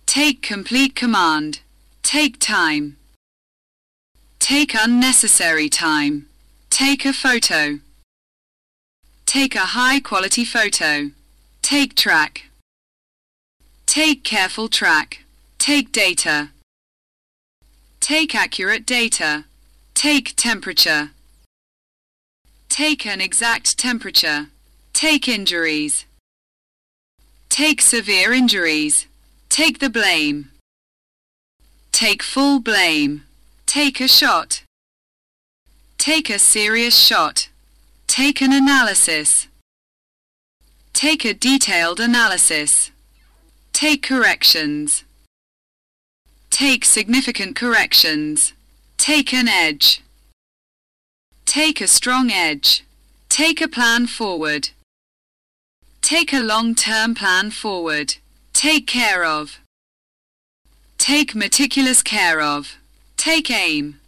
Take complete command. Take time. Take unnecessary time. Take a photo. Take a high-quality photo. Take track. Take careful track. Take data. Take accurate data. Take temperature. Take an exact temperature. Take injuries. Take severe injuries. Take the blame. Take full blame. Take a shot. Take a serious shot. Take an analysis. Take a detailed analysis. Take corrections. Take significant corrections. Take an edge. Take a strong edge. Take a plan forward. Take a long-term plan forward. Take care of. Take meticulous care of. Take aim.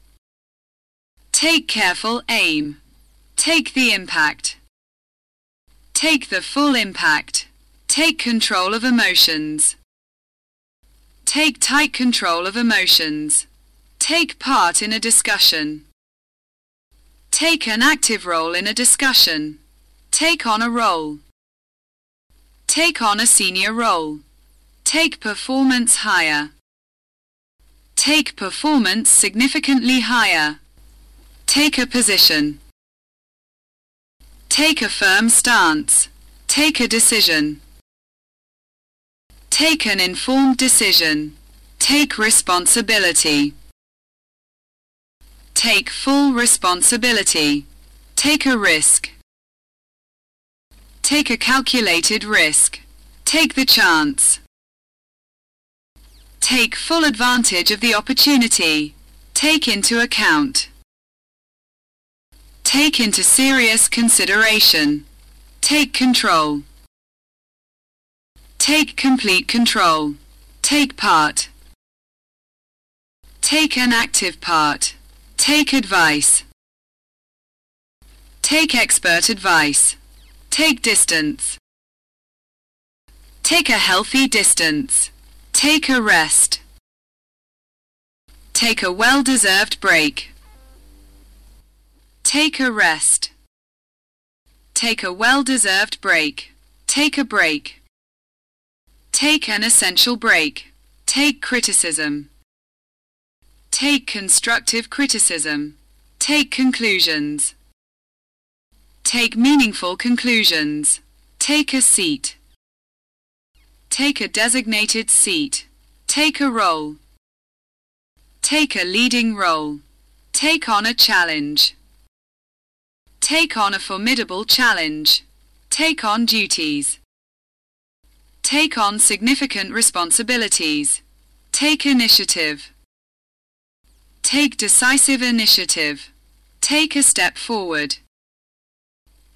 Take careful aim. Take the impact. Take the full impact. Take control of emotions. Take tight control of emotions. Take part in a discussion. Take an active role in a discussion. Take on a role. Take on a senior role. Take performance higher. Take performance significantly higher. Take a position. Take a firm stance. Take a decision. Take an informed decision. Take responsibility. Take full responsibility. Take a risk. Take a calculated risk. Take the chance. Take full advantage of the opportunity. Take into account. Take into serious consideration. Take control. Take complete control. Take part. Take an active part. Take advice. Take expert advice. Take distance. Take a healthy distance. Take a rest. Take a well-deserved break. Take a rest. Take a well-deserved break. Take a break. Take an essential break. Take criticism. Take constructive criticism. Take conclusions. Take meaningful conclusions. Take a seat. Take a designated seat. Take a role. Take a leading role. Take on a challenge. Take on a formidable challenge. Take on duties. Take on significant responsibilities. Take initiative. Take decisive initiative. Take a step forward.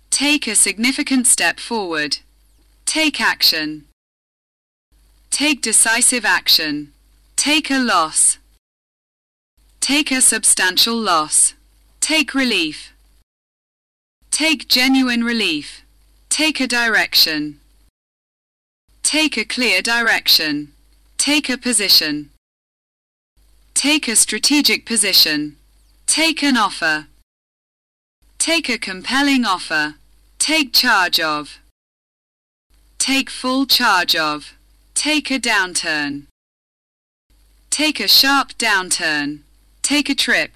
Take a significant step forward. Take action. Take decisive action. Take a loss. Take a substantial loss. Take relief. Take genuine relief. Take a direction. Take a clear direction. Take a position. Take a strategic position. Take an offer. Take a compelling offer. Take charge of. Take full charge of. Take a downturn. Take a sharp downturn. Take a trip.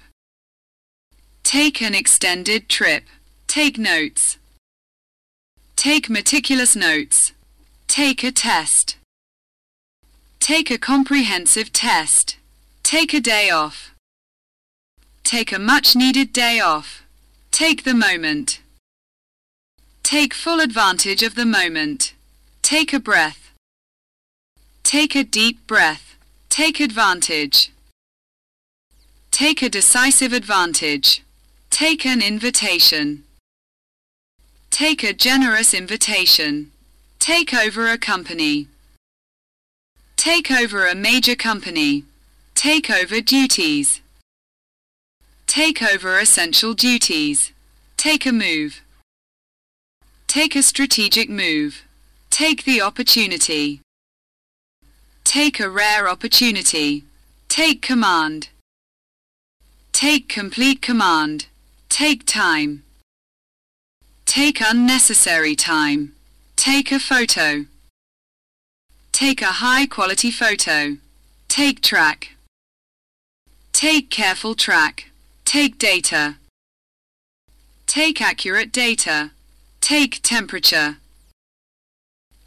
Take an extended trip. Take notes. Take meticulous notes. Take a test. Take a comprehensive test. Take a day off. Take a much-needed day off. Take the moment. Take full advantage of the moment. Take a breath. Take a deep breath. Take advantage. Take a decisive advantage. Take an invitation. Take a generous invitation. Take over a company. Take over a major company. Take over duties. Take over essential duties. Take a move. Take a strategic move. Take the opportunity. Take a rare opportunity. Take command. Take complete command. Take time. Take unnecessary time. Take a photo. Take a high quality photo. Take track. Take careful track. Take data. Take accurate data. Take temperature.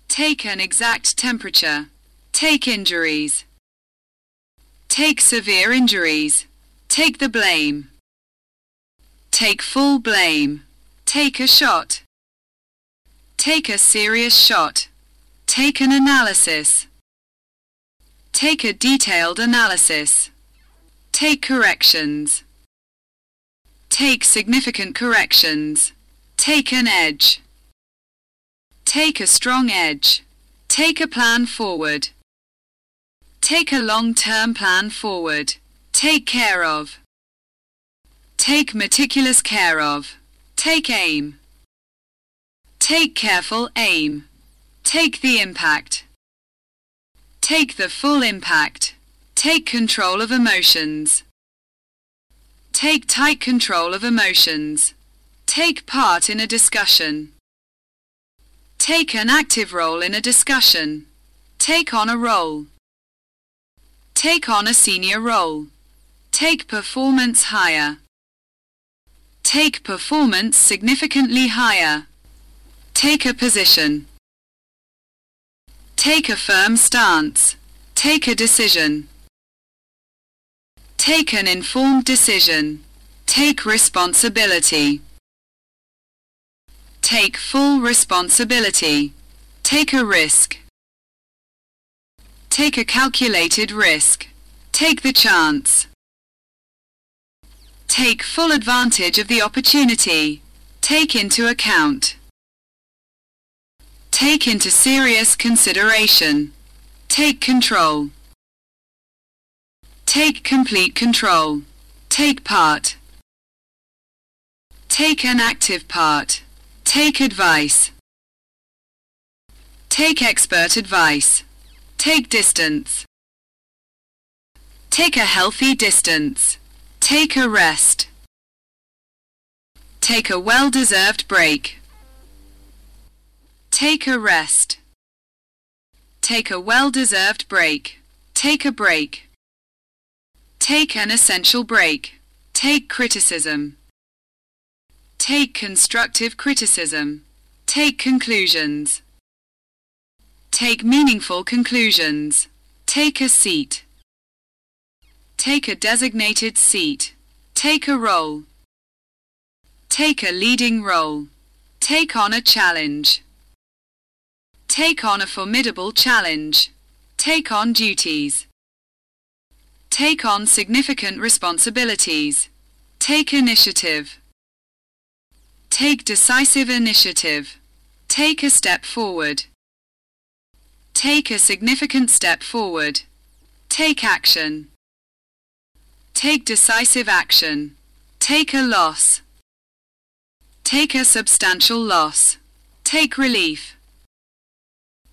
Take an exact temperature. Take injuries. Take severe injuries. Take the blame. Take full blame. Take a shot. Take a serious shot. Take an analysis. Take a detailed analysis. Take corrections. Take significant corrections. Take an edge. Take a strong edge. Take a plan forward. Take a long-term plan forward. Take care of. Take meticulous care of. Take aim. Take careful aim. Take the impact. Take the full impact. Take control of emotions. Take tight control of emotions. Take part in a discussion. Take an active role in a discussion. Take on a role. Take on a senior role. Take performance higher. Take performance significantly higher. Take a position. Take a firm stance. Take a decision. Take an informed decision. Take responsibility. Take full responsibility. Take a risk. Take a calculated risk. Take the chance. Take full advantage of the opportunity. Take into account. Take into serious consideration. Take control. Take complete control. Take part. Take an active part. Take advice. Take expert advice. Take distance. Take a healthy distance. Take a rest. Take a well-deserved break. Take a rest. Take a well-deserved break. Take a break. Take an essential break. Take criticism. Take constructive criticism. Take conclusions. Take meaningful conclusions. Take a seat. Take a designated seat. Take a role. Take a leading role. Take on a challenge. Take on a formidable challenge. Take on duties. Take on significant responsibilities. Take initiative. Take decisive initiative. Take a step forward. Take a significant step forward. Take action. Take decisive action. Take a loss. Take a substantial loss. Take relief.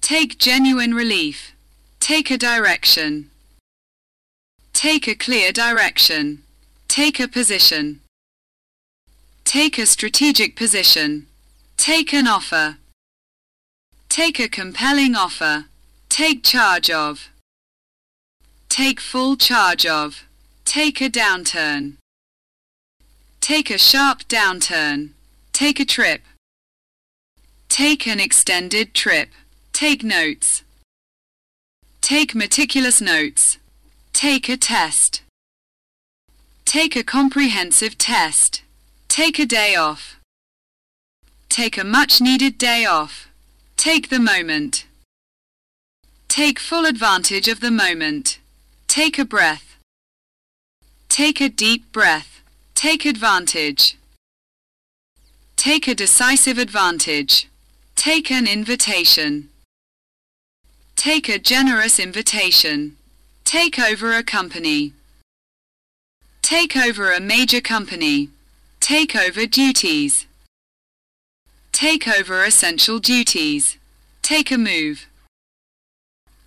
Take genuine relief. Take a direction. Take a clear direction. Take a position. Take a strategic position. Take an offer. Take a compelling offer. Take charge of. Take full charge of. Take a downturn. Take a sharp downturn. Take a trip. Take an extended trip. Take notes. Take meticulous notes. Take a test. Take a comprehensive test. Take a day off. Take a much needed day off. Take the moment. Take full advantage of the moment. Take a breath. Take a deep breath. Take advantage. Take a decisive advantage. Take an invitation. Take a generous invitation. Take over a company. Take over a major company. Take over duties. Take over essential duties. Take a move.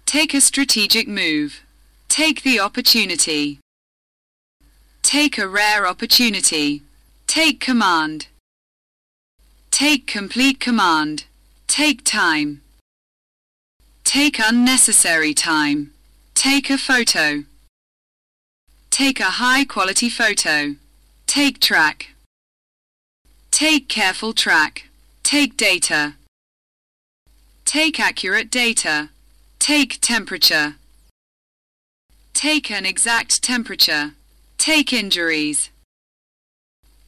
Take a strategic move. Take the opportunity. Take a rare opportunity. Take command. Take complete command. Take time. Take unnecessary time. Take a photo. Take a high quality photo. Take track. Take careful track. Take data. Take accurate data. Take temperature. Take an exact temperature. Take injuries.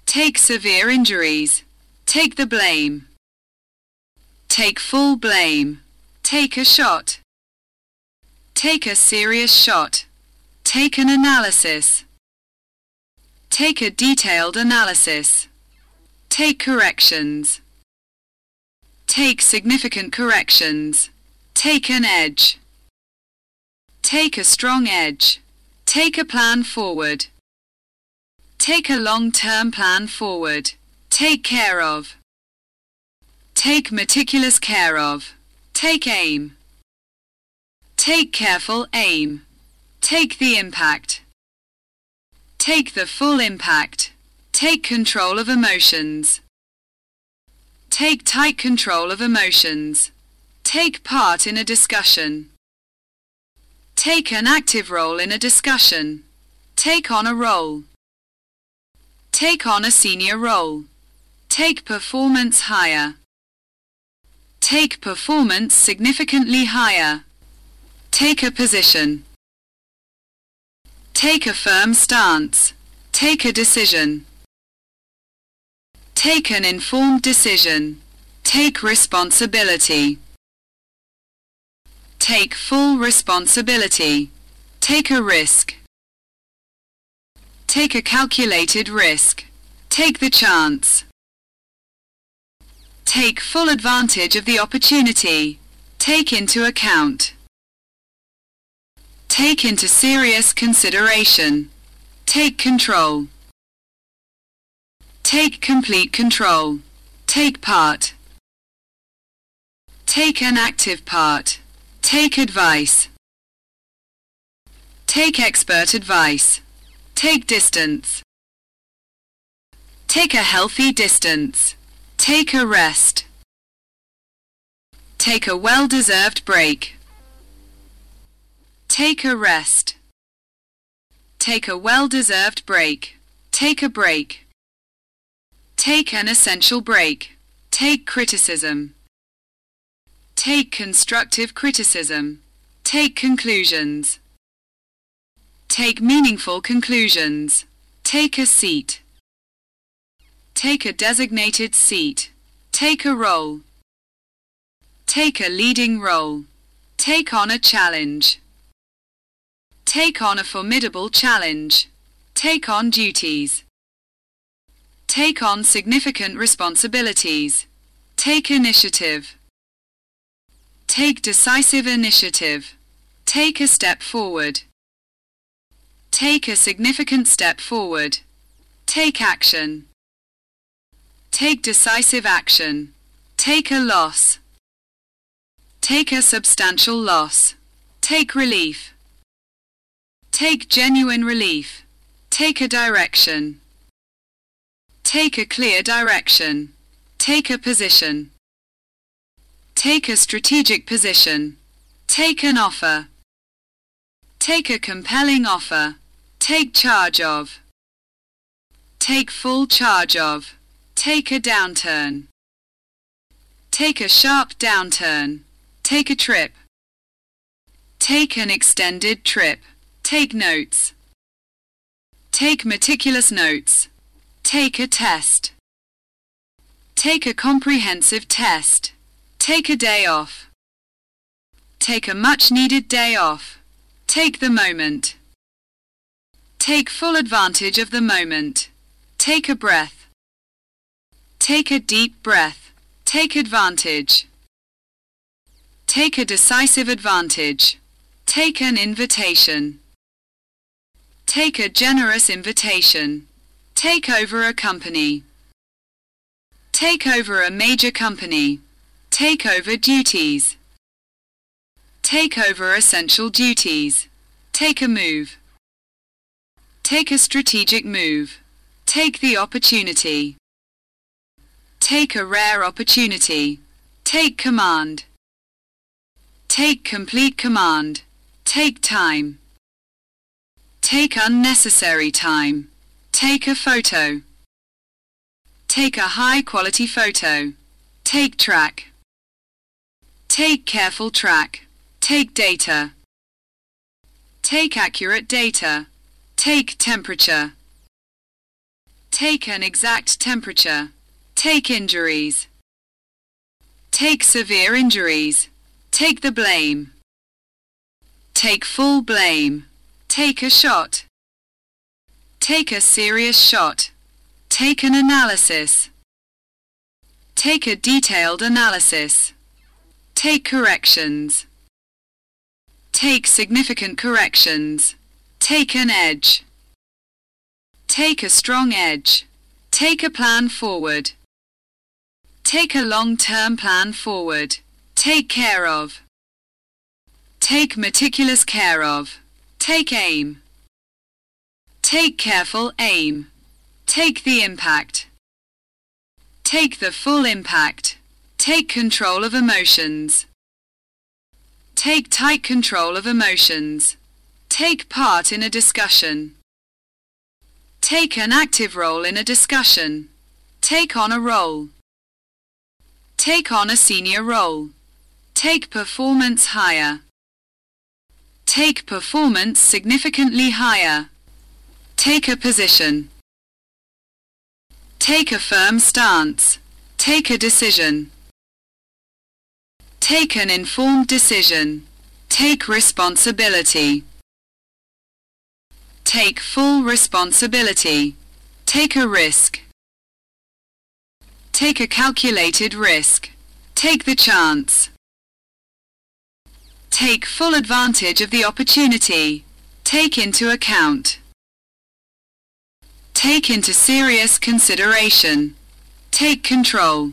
Take severe injuries. Take the blame. Take full blame. Take a shot. Take a serious shot. Take an analysis. Take a detailed analysis. Take corrections. Take significant corrections. Take an edge. Take a strong edge. Take a plan forward. Take a long-term plan forward. Take care of. Take meticulous care of. Take aim. Take careful aim. Take the impact. Take the full impact. Take control of emotions. Take tight control of emotions. Take part in a discussion. Take an active role in a discussion. Take on a role. Take on a senior role. Take performance higher. Take performance significantly higher. Take a position. Take a firm stance. Take a decision. Take an informed decision. Take responsibility. Take full responsibility. Take a risk. Take a calculated risk. Take the chance. Take full advantage of the opportunity. Take into account. Take into serious consideration. Take control. Take complete control. Take part. Take an active part. Take advice. Take expert advice. Take distance. Take a healthy distance. Take a rest. Take a well-deserved break. Take a rest. Take a well-deserved break. Take a break. Take an essential break. Take criticism. Take constructive criticism. Take conclusions. Take meaningful conclusions. Take a seat. Take a designated seat. Take a role. Take a leading role. Take on a challenge. Take on a formidable challenge. Take on duties. Take on significant responsibilities. Take initiative. Take decisive initiative. Take a step forward. Take a significant step forward. Take action. Take decisive action. Take a loss. Take a substantial loss. Take relief. Take genuine relief. Take a direction. Take a clear direction. Take a position. Take a strategic position. Take an offer. Take a compelling offer. Take charge of. Take full charge of. Take a downturn. Take a sharp downturn. Take a trip. Take an extended trip. Take notes. Take meticulous notes. Take a test. Take a comprehensive test. Take a day off. Take a much needed day off. Take the moment. Take full advantage of the moment. Take a breath. Take a deep breath. Take advantage. Take a decisive advantage. Take an invitation. Take a generous invitation. Take over a company. Take over a major company. Take over duties. Take over essential duties. Take a move. Take a strategic move. Take the opportunity. Take a rare opportunity. Take command. Take complete command. Take time. Take unnecessary time. Take a photo. Take a high quality photo. Take track. Take careful track. Take data. Take accurate data. Take temperature. Take an exact temperature. Take injuries. Take severe injuries. Take the blame. Take full blame. Take a shot. Take a serious shot. Take an analysis. Take a detailed analysis. Take corrections. Take significant corrections. Take an edge. Take a strong edge. Take a plan forward. Take a long-term plan forward. Take care of. Take meticulous care of. Take aim. Take careful aim. Take the impact. Take the full impact. Take control of emotions. Take tight control of emotions. Take part in a discussion. Take an active role in a discussion. Take on a role. Take on a senior role. Take performance higher. Take performance significantly higher. Take a position. Take a firm stance. Take a decision. Take an informed decision. Take responsibility. Take full responsibility. Take a risk. Take a calculated risk. Take the chance. Take full advantage of the opportunity. Take into account. Take into serious consideration. Take control.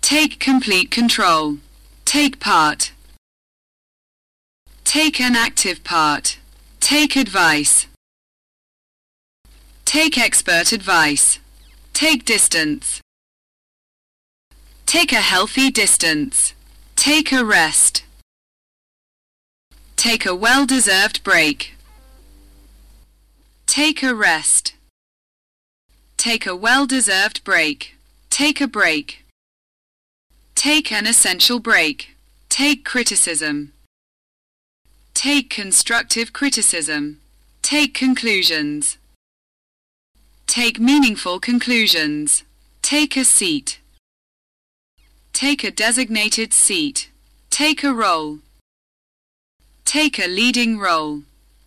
Take complete control. Take part. Take an active part. Take advice. Take expert advice. Take distance. Take a healthy distance. Take a rest. Take a well-deserved break. Take a rest. Take a well-deserved break. Take a break. Take an essential break. Take criticism. Take constructive criticism. Take conclusions. Take meaningful conclusions. Take a seat. Take a designated seat. Take a role. Take a leading role.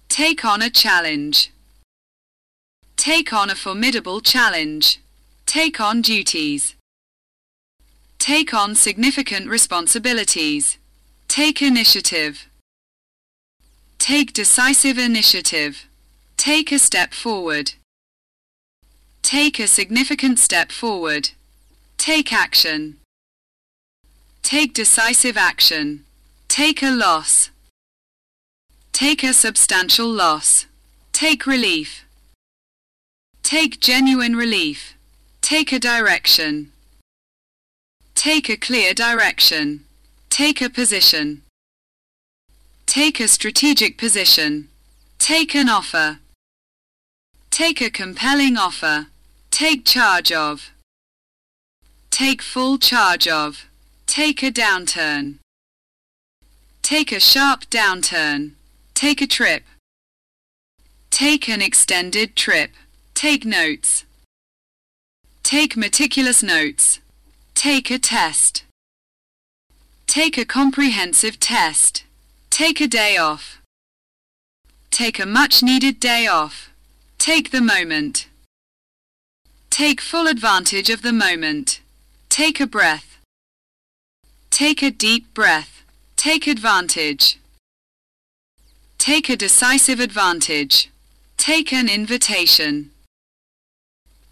Take on a challenge. Take on a formidable challenge. Take on duties. Take on significant responsibilities. Take initiative. Take decisive initiative. Take a step forward. Take a significant step forward. Take action. Take decisive action. Take a loss. Take a substantial loss. Take relief. Take genuine relief. Take a direction. Take a clear direction. Take a position. Take a strategic position. Take an offer. Take a compelling offer. Take charge of. Take full charge of. Take a downturn. Take a sharp downturn. Take a trip. Take an extended trip. Take notes. Take meticulous notes. Take a test. Take a comprehensive test. Take a day off. Take a much needed day off. Take the moment. Take full advantage of the moment. Take a breath. Take a deep breath. Take advantage. Take a decisive advantage. Take an invitation.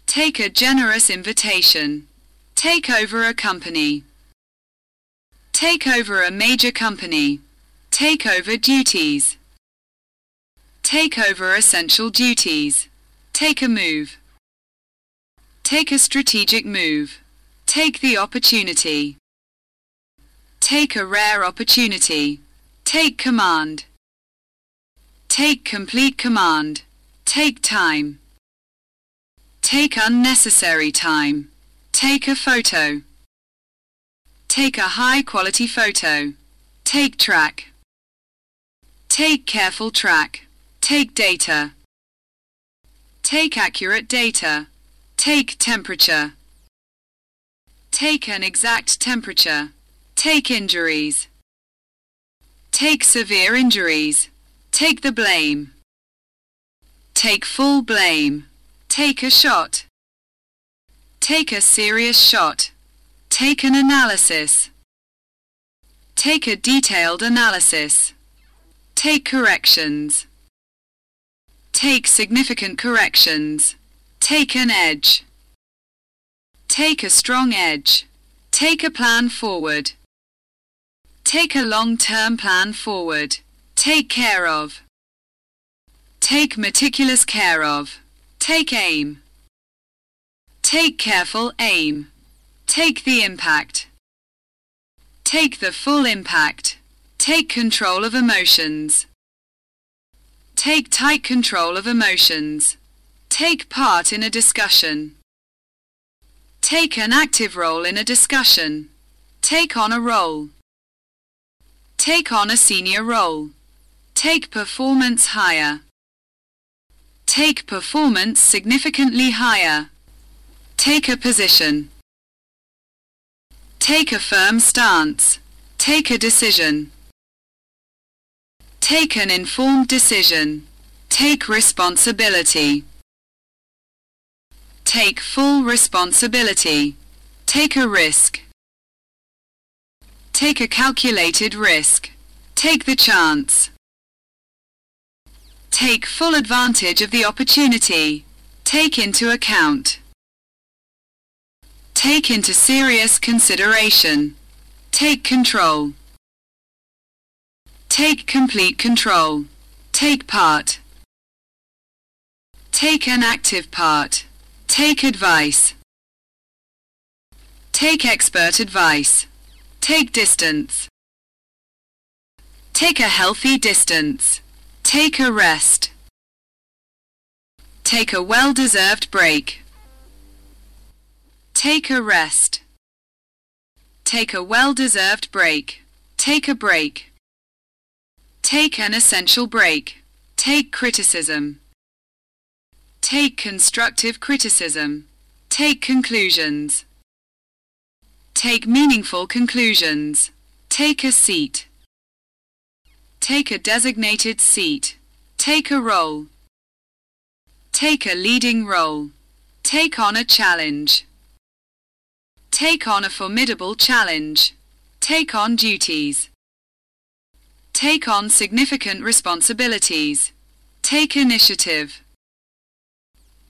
Take a generous invitation. Take over a company. Take over a major company. Take over duties. Take over essential duties. Take a move. Take a strategic move. Take the opportunity. Take a rare opportunity. Take command. Take complete command. Take time. Take unnecessary time. Take a photo. Take a high quality photo. Take track. Take careful track. Take data. Take accurate data. Take temperature. Take an exact temperature. Take injuries. Take severe injuries. Take the blame. Take full blame. Take a shot. Take a serious shot. Take an analysis. Take a detailed analysis. Take corrections. Take significant corrections. Take an edge. Take a strong edge. Take a plan forward. Take a long-term plan forward. Take care of. Take meticulous care of. Take aim. Take careful aim. Take the impact. Take the full impact. Take control of emotions. Take tight control of emotions. Take part in a discussion. Take an active role in a discussion. Take on a role. Take on a senior role. Take performance higher. Take performance significantly higher. Take a position. Take a firm stance. Take a decision. Take an informed decision. Take responsibility. Take full responsibility. Take a risk. Take a calculated risk. Take the chance. Take full advantage of the opportunity. Take into account. Take into serious consideration. Take control. Take complete control. Take part. Take an active part. Take advice. Take expert advice. Take distance. Take a healthy distance. Take a rest. Take a well-deserved break. Take a rest. Take a well-deserved break. Take a break. Take an essential break. Take criticism. Take constructive criticism. Take conclusions. Take meaningful conclusions. Take a seat. Take a designated seat. Take a role. Take a leading role. Take on a challenge. Take on a formidable challenge. Take on duties. Take on significant responsibilities. Take initiative.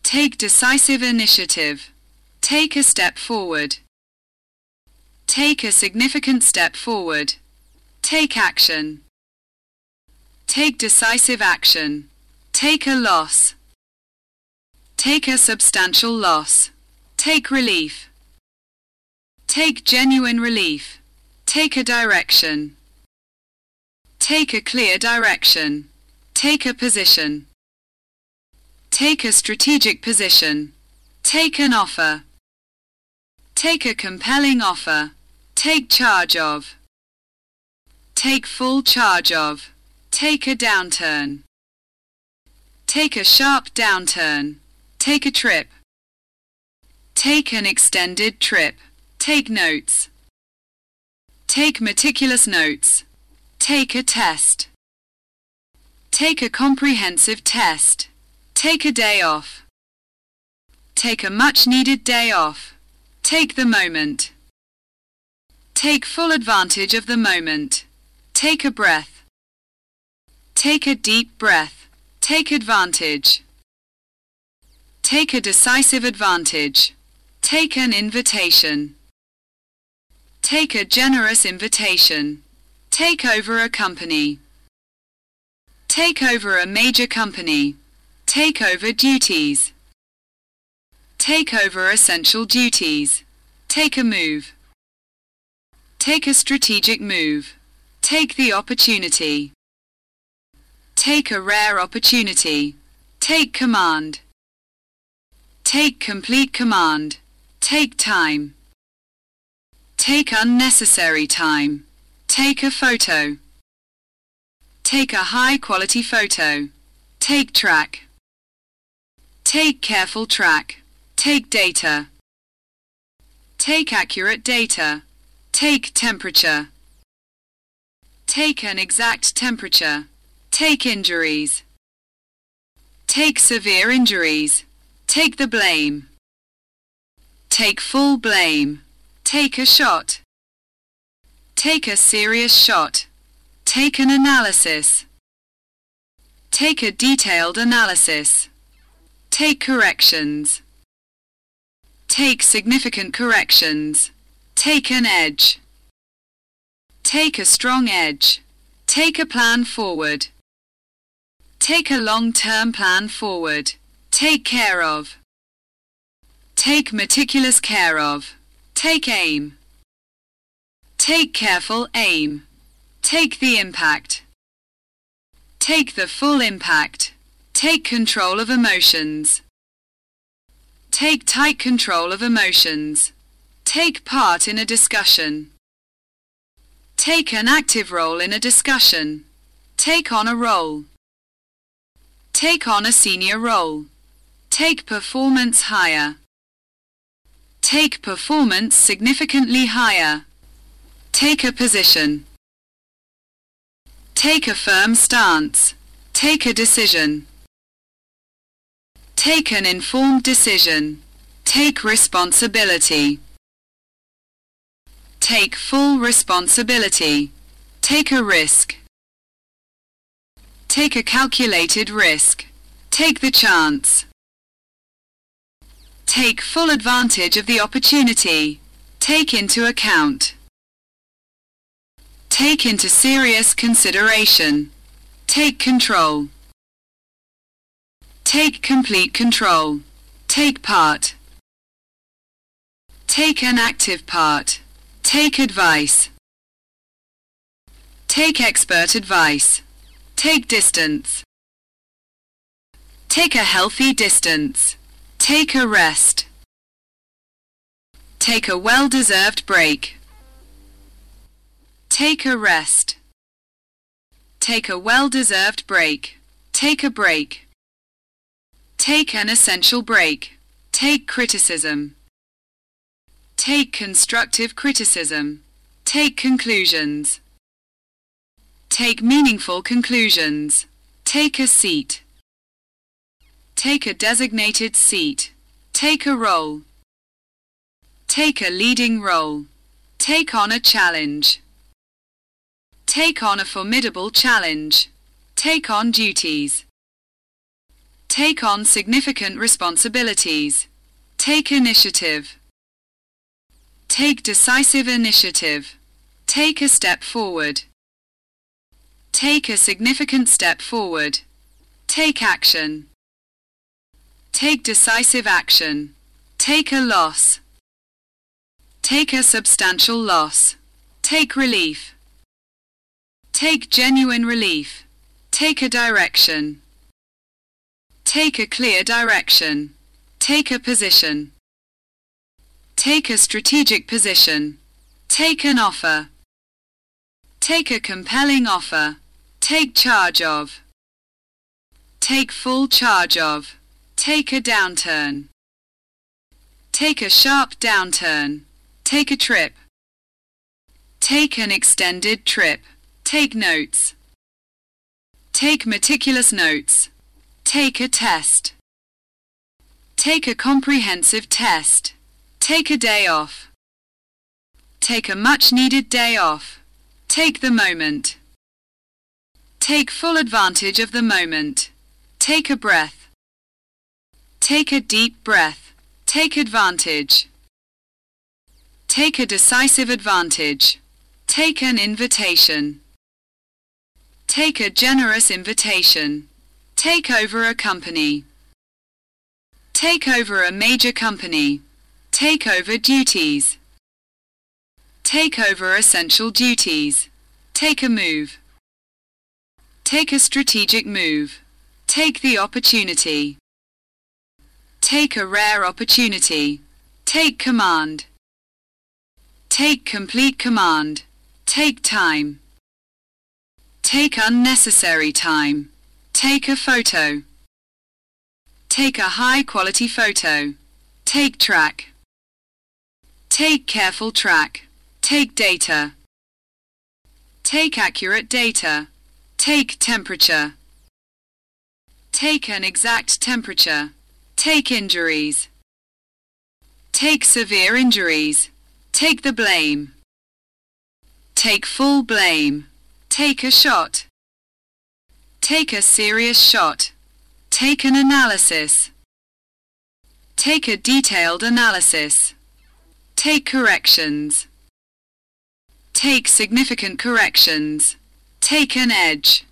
Take decisive initiative. Take a step forward. Take a significant step forward. Take action. Take decisive action. Take a loss. Take a substantial loss. Take relief. Take genuine relief. Take a direction. Take a clear direction. Take a position. Take a strategic position. Take an offer. Take a compelling offer. Take charge of. Take full charge of. Take a downturn. Take a sharp downturn. Take a trip. Take an extended trip. Take notes. Take meticulous notes. Take a test. Take a comprehensive test. Take a day off. Take a much needed day off. Take the moment. Take full advantage of the moment. Take a breath. Take a deep breath. Take advantage. Take a decisive advantage. Take an invitation. Take a generous invitation. Take over a company. Take over a major company. Take over duties. Take over essential duties. Take a move. Take a strategic move. Take the opportunity. Take a rare opportunity. Take command. Take complete command. Take time. Take unnecessary time. Take a photo. Take a high quality photo. Take track. Take careful track. Take data. Take accurate data. Take temperature. Take an exact temperature. Take injuries. Take severe injuries. Take the blame. Take full blame. Take a shot. Take a serious shot. Take an analysis. Take a detailed analysis. Take corrections. Take significant corrections. Take an edge. Take a strong edge. Take a plan forward. Take a long-term plan forward. Take care of. Take meticulous care of. Take aim. Take careful aim. Take the impact. Take the full impact. Take control of emotions. Take tight control of emotions. Take part in a discussion. Take an active role in a discussion. Take on a role. Take on a senior role. Take performance higher. Take performance significantly higher. Take a position. Take a firm stance. Take a decision. Take an informed decision. Take responsibility. Take full responsibility. Take a risk. Take a calculated risk. Take the chance. Take full advantage of the opportunity. Take into account. Take into serious consideration. Take control. Take complete control. Take part. Take an active part. Take advice. Take expert advice. Take distance. Take a healthy distance. Take a rest. Take a well-deserved break. Take a rest. Take a well-deserved break. Take a break. Take an essential break. Take criticism. Take constructive criticism. Take conclusions. Take meaningful conclusions. Take a seat. Take a designated seat. Take a role. Take a leading role. Take on a challenge. Take on a formidable challenge. Take on duties. Take on significant responsibilities. Take initiative. Take decisive initiative. Take a step forward. Take a significant step forward. Take action. Take decisive action. Take a loss. Take a substantial loss. Take relief. Take genuine relief. Take a direction. Take a clear direction. Take a position. Take a strategic position. Take an offer. Take a compelling offer. Take charge of. Take full charge of. Take a downturn. Take a sharp downturn. Take a trip. Take an extended trip. Take notes. Take meticulous notes. Take a test. Take a comprehensive test. Take a day off. Take a much needed day off. Take the moment. Take full advantage of the moment. Take a breath. Take a deep breath. Take advantage. Take a decisive advantage. Take an invitation. Take a generous invitation. Take over a company. Take over a major company. Take over duties. Take over essential duties. Take a move. Take a strategic move. Take the opportunity. Take a rare opportunity. Take command. Take complete command. Take time. Take unnecessary time. Take a photo. Take a high quality photo. Take track. Take careful track. Take data. Take accurate data. Take temperature. Take an exact temperature. Take injuries. Take severe injuries. Take the blame. Take full blame. Take a shot. Take a serious shot. Take an analysis. Take a detailed analysis. Take corrections. Take significant corrections. Take an edge.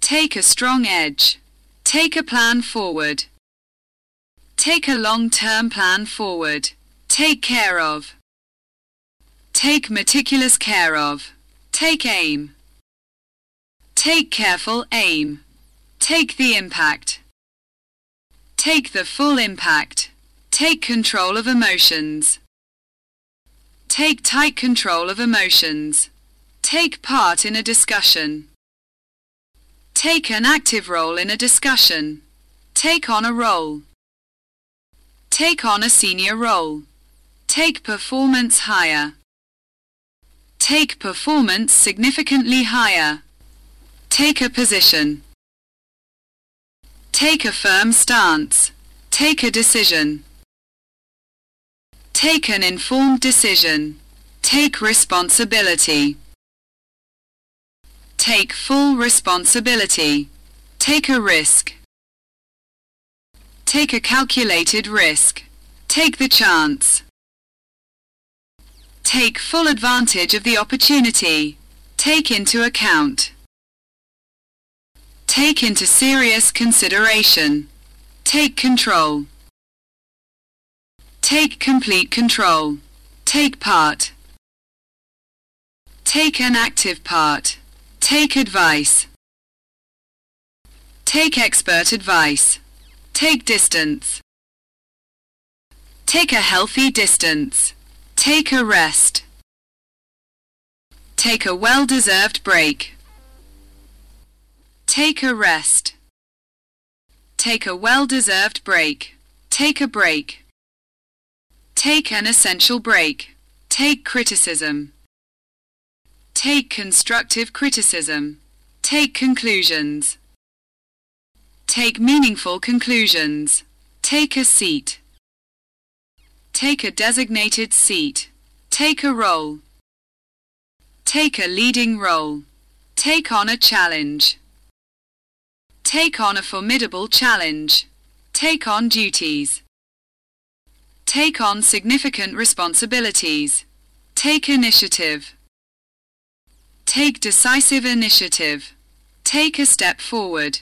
Take a strong edge. Take a plan forward. Take a long-term plan forward. Take care of. Take meticulous care of. Take aim. Take careful aim. Take the impact. Take the full impact. Take control of emotions. Take tight control of emotions. Take part in a discussion. Take an active role in a discussion. Take on a role. Take on a senior role. Take performance higher. Take performance significantly higher. Take a position. Take a firm stance. Take a decision. Take an informed decision. Take responsibility. Take full responsibility. Take a risk. Take a calculated risk. Take the chance. Take full advantage of the opportunity. Take into account. Take into serious consideration. Take control. Take complete control. Take part. Take an active part. Take advice. Take expert advice. Take distance. Take a healthy distance. Take a rest. Take a well-deserved break. Take a rest. Take a well-deserved break. Take a break. Take an essential break. Take criticism. Take constructive criticism. Take conclusions. Take meaningful conclusions. Take a seat. Take a designated seat. Take a role. Take a leading role. Take on a challenge. Take on a formidable challenge. Take on duties. Take on significant responsibilities. Take initiative. Take decisive initiative. Take a step forward.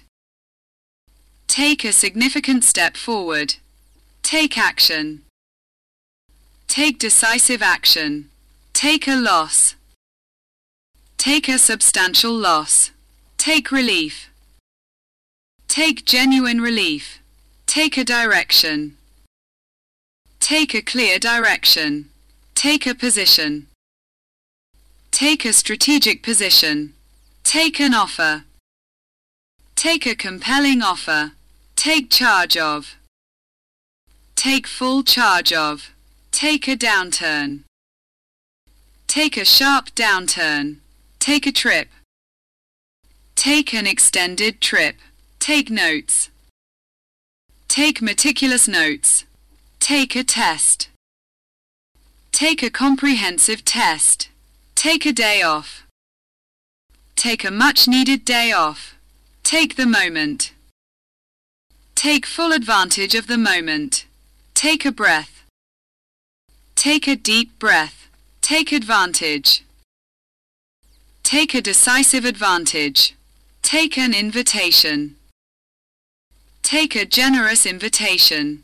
Take a significant step forward. Take action. Take decisive action. Take a loss. Take a substantial loss. Take relief. Take genuine relief. Take a direction. Take a clear direction. Take a position. Take a strategic position. Take an offer. Take a compelling offer. Take charge of. Take full charge of. Take a downturn. Take a sharp downturn. Take a trip. Take an extended trip. Take notes. Take meticulous notes. Take a test. Take a comprehensive test. Take a day off. Take a much needed day off. Take the moment. Take full advantage of the moment. Take a breath. Take a deep breath. Take advantage. Take a decisive advantage. Take an invitation. Take a generous invitation.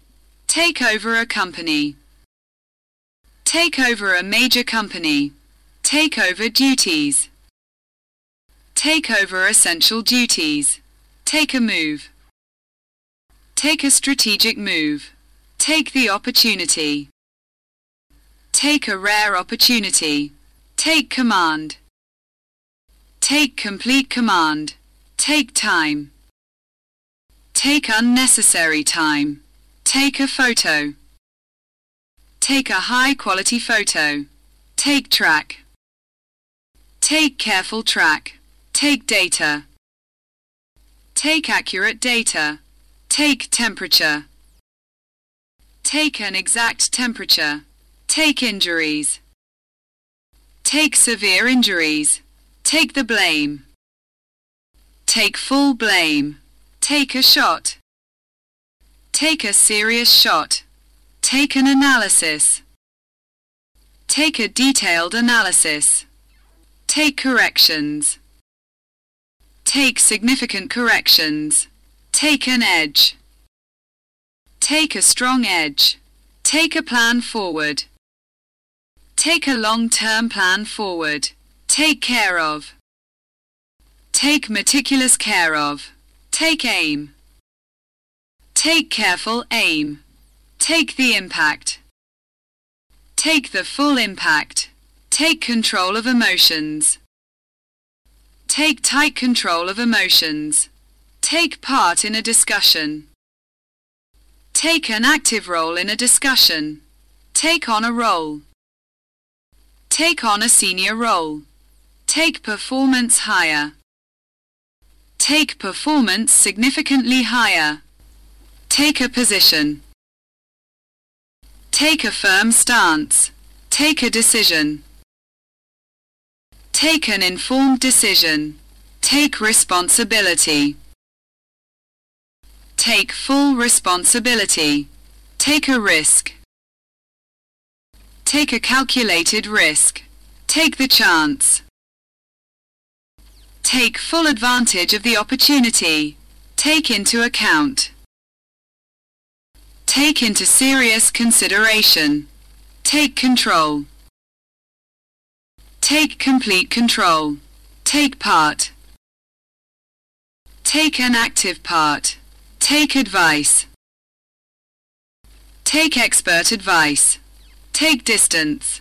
Take over a company. Take over a major company. Take over duties. Take over essential duties. Take a move. Take a strategic move. Take the opportunity. Take a rare opportunity. Take command. Take complete command. Take time. Take unnecessary time. Take a photo. Take a high quality photo. Take track. Take careful track. Take data. Take accurate data. Take temperature. Take an exact temperature. Take injuries. Take severe injuries. Take the blame. Take full blame. Take a shot. Take a serious shot. Take an analysis. Take a detailed analysis. Take corrections. Take significant corrections. Take an edge. Take a strong edge. Take a plan forward. Take a long-term plan forward. Take care of. Take meticulous care of. Take aim. Take careful aim. Take the impact. Take the full impact. Take control of emotions. Take tight control of emotions. Take part in a discussion. Take an active role in a discussion. Take on a role. Take on a senior role. Take performance higher. Take performance significantly higher. Take a position. Take a firm stance. Take a decision. Take an informed decision. Take responsibility. Take full responsibility. Take a risk. Take a calculated risk. Take the chance. Take full advantage of the opportunity. Take into account. Take into serious consideration. Take control. Take complete control. Take part. Take an active part. Take advice. Take expert advice. Take distance.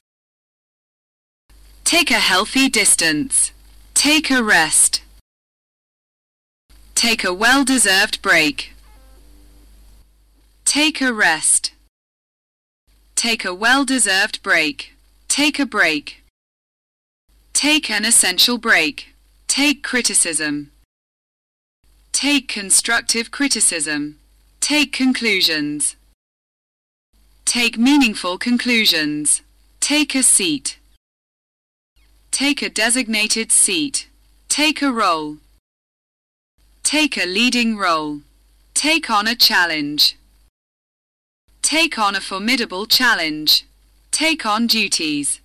Take a healthy distance. Take a rest. Take a well-deserved break. Take a rest. Take a well-deserved break. Take a break. Take an essential break. Take criticism. Take constructive criticism. Take conclusions. Take meaningful conclusions. Take a seat. Take a designated seat. Take a role. Take a leading role. Take on a challenge. Take on a formidable challenge. Take on duties.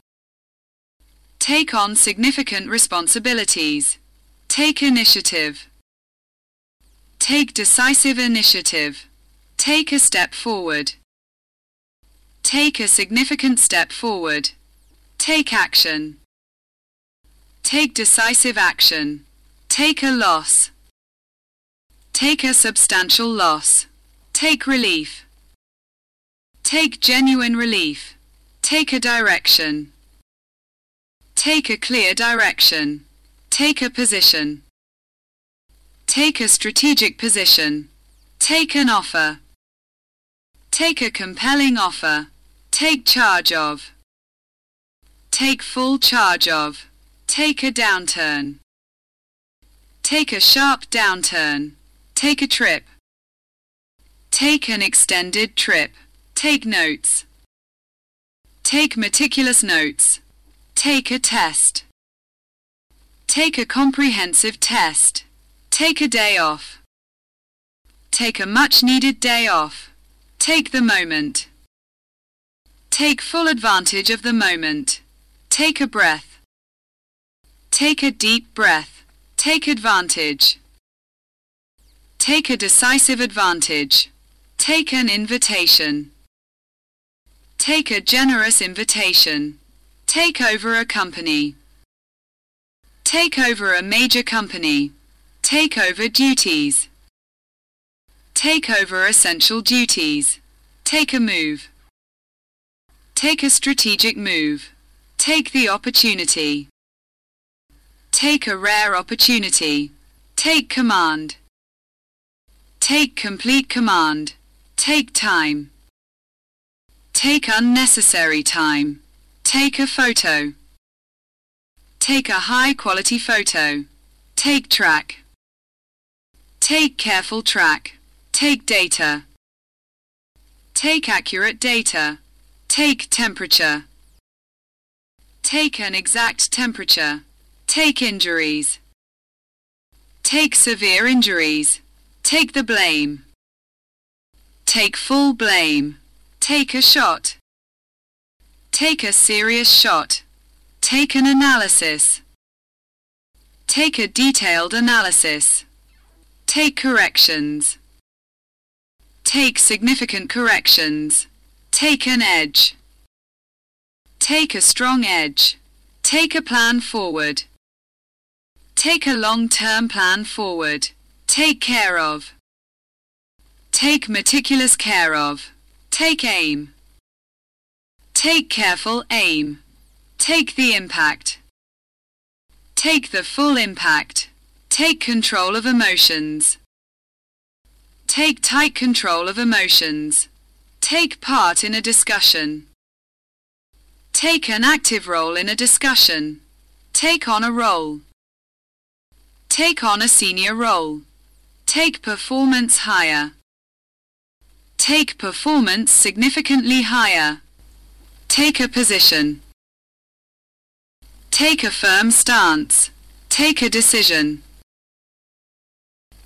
Take on significant responsibilities. Take initiative. Take decisive initiative. Take a step forward. Take a significant step forward. Take action. Take decisive action. Take a loss. Take a substantial loss. Take relief. Take genuine relief. Take a direction. Take a clear direction. Take a position. Take a strategic position. Take an offer. Take a compelling offer. Take charge of. Take full charge of. Take a downturn. Take a sharp downturn. Take a trip. Take an extended trip. Take notes. Take meticulous notes. Take a test. Take a comprehensive test. Take a day off. Take a much needed day off. Take the moment. Take full advantage of the moment. Take a breath. Take a deep breath. Take advantage. Take a decisive advantage. Take an invitation. Take a generous invitation. Take over a company. Take over a major company. Take over duties. Take over essential duties. Take a move. Take a strategic move. Take the opportunity. Take a rare opportunity. Take command. Take complete command. Take time. Take unnecessary time. Take a photo. Take a high quality photo. Take track. Take careful track. Take data. Take accurate data. Take temperature. Take an exact temperature. Take injuries. Take severe injuries. Take the blame. Take full blame. Take a shot. Take a serious shot. Take an analysis. Take a detailed analysis. Take corrections. Take significant corrections. Take an edge. Take a strong edge. Take a plan forward. Take a long-term plan forward. Take care of. Take meticulous care of. Take aim. Take careful aim. Take the impact. Take the full impact. Take control of emotions. Take tight control of emotions. Take part in a discussion. Take an active role in a discussion. Take on a role. Take on a senior role. Take performance higher. Take performance significantly higher. Take a position. Take a firm stance. Take a decision.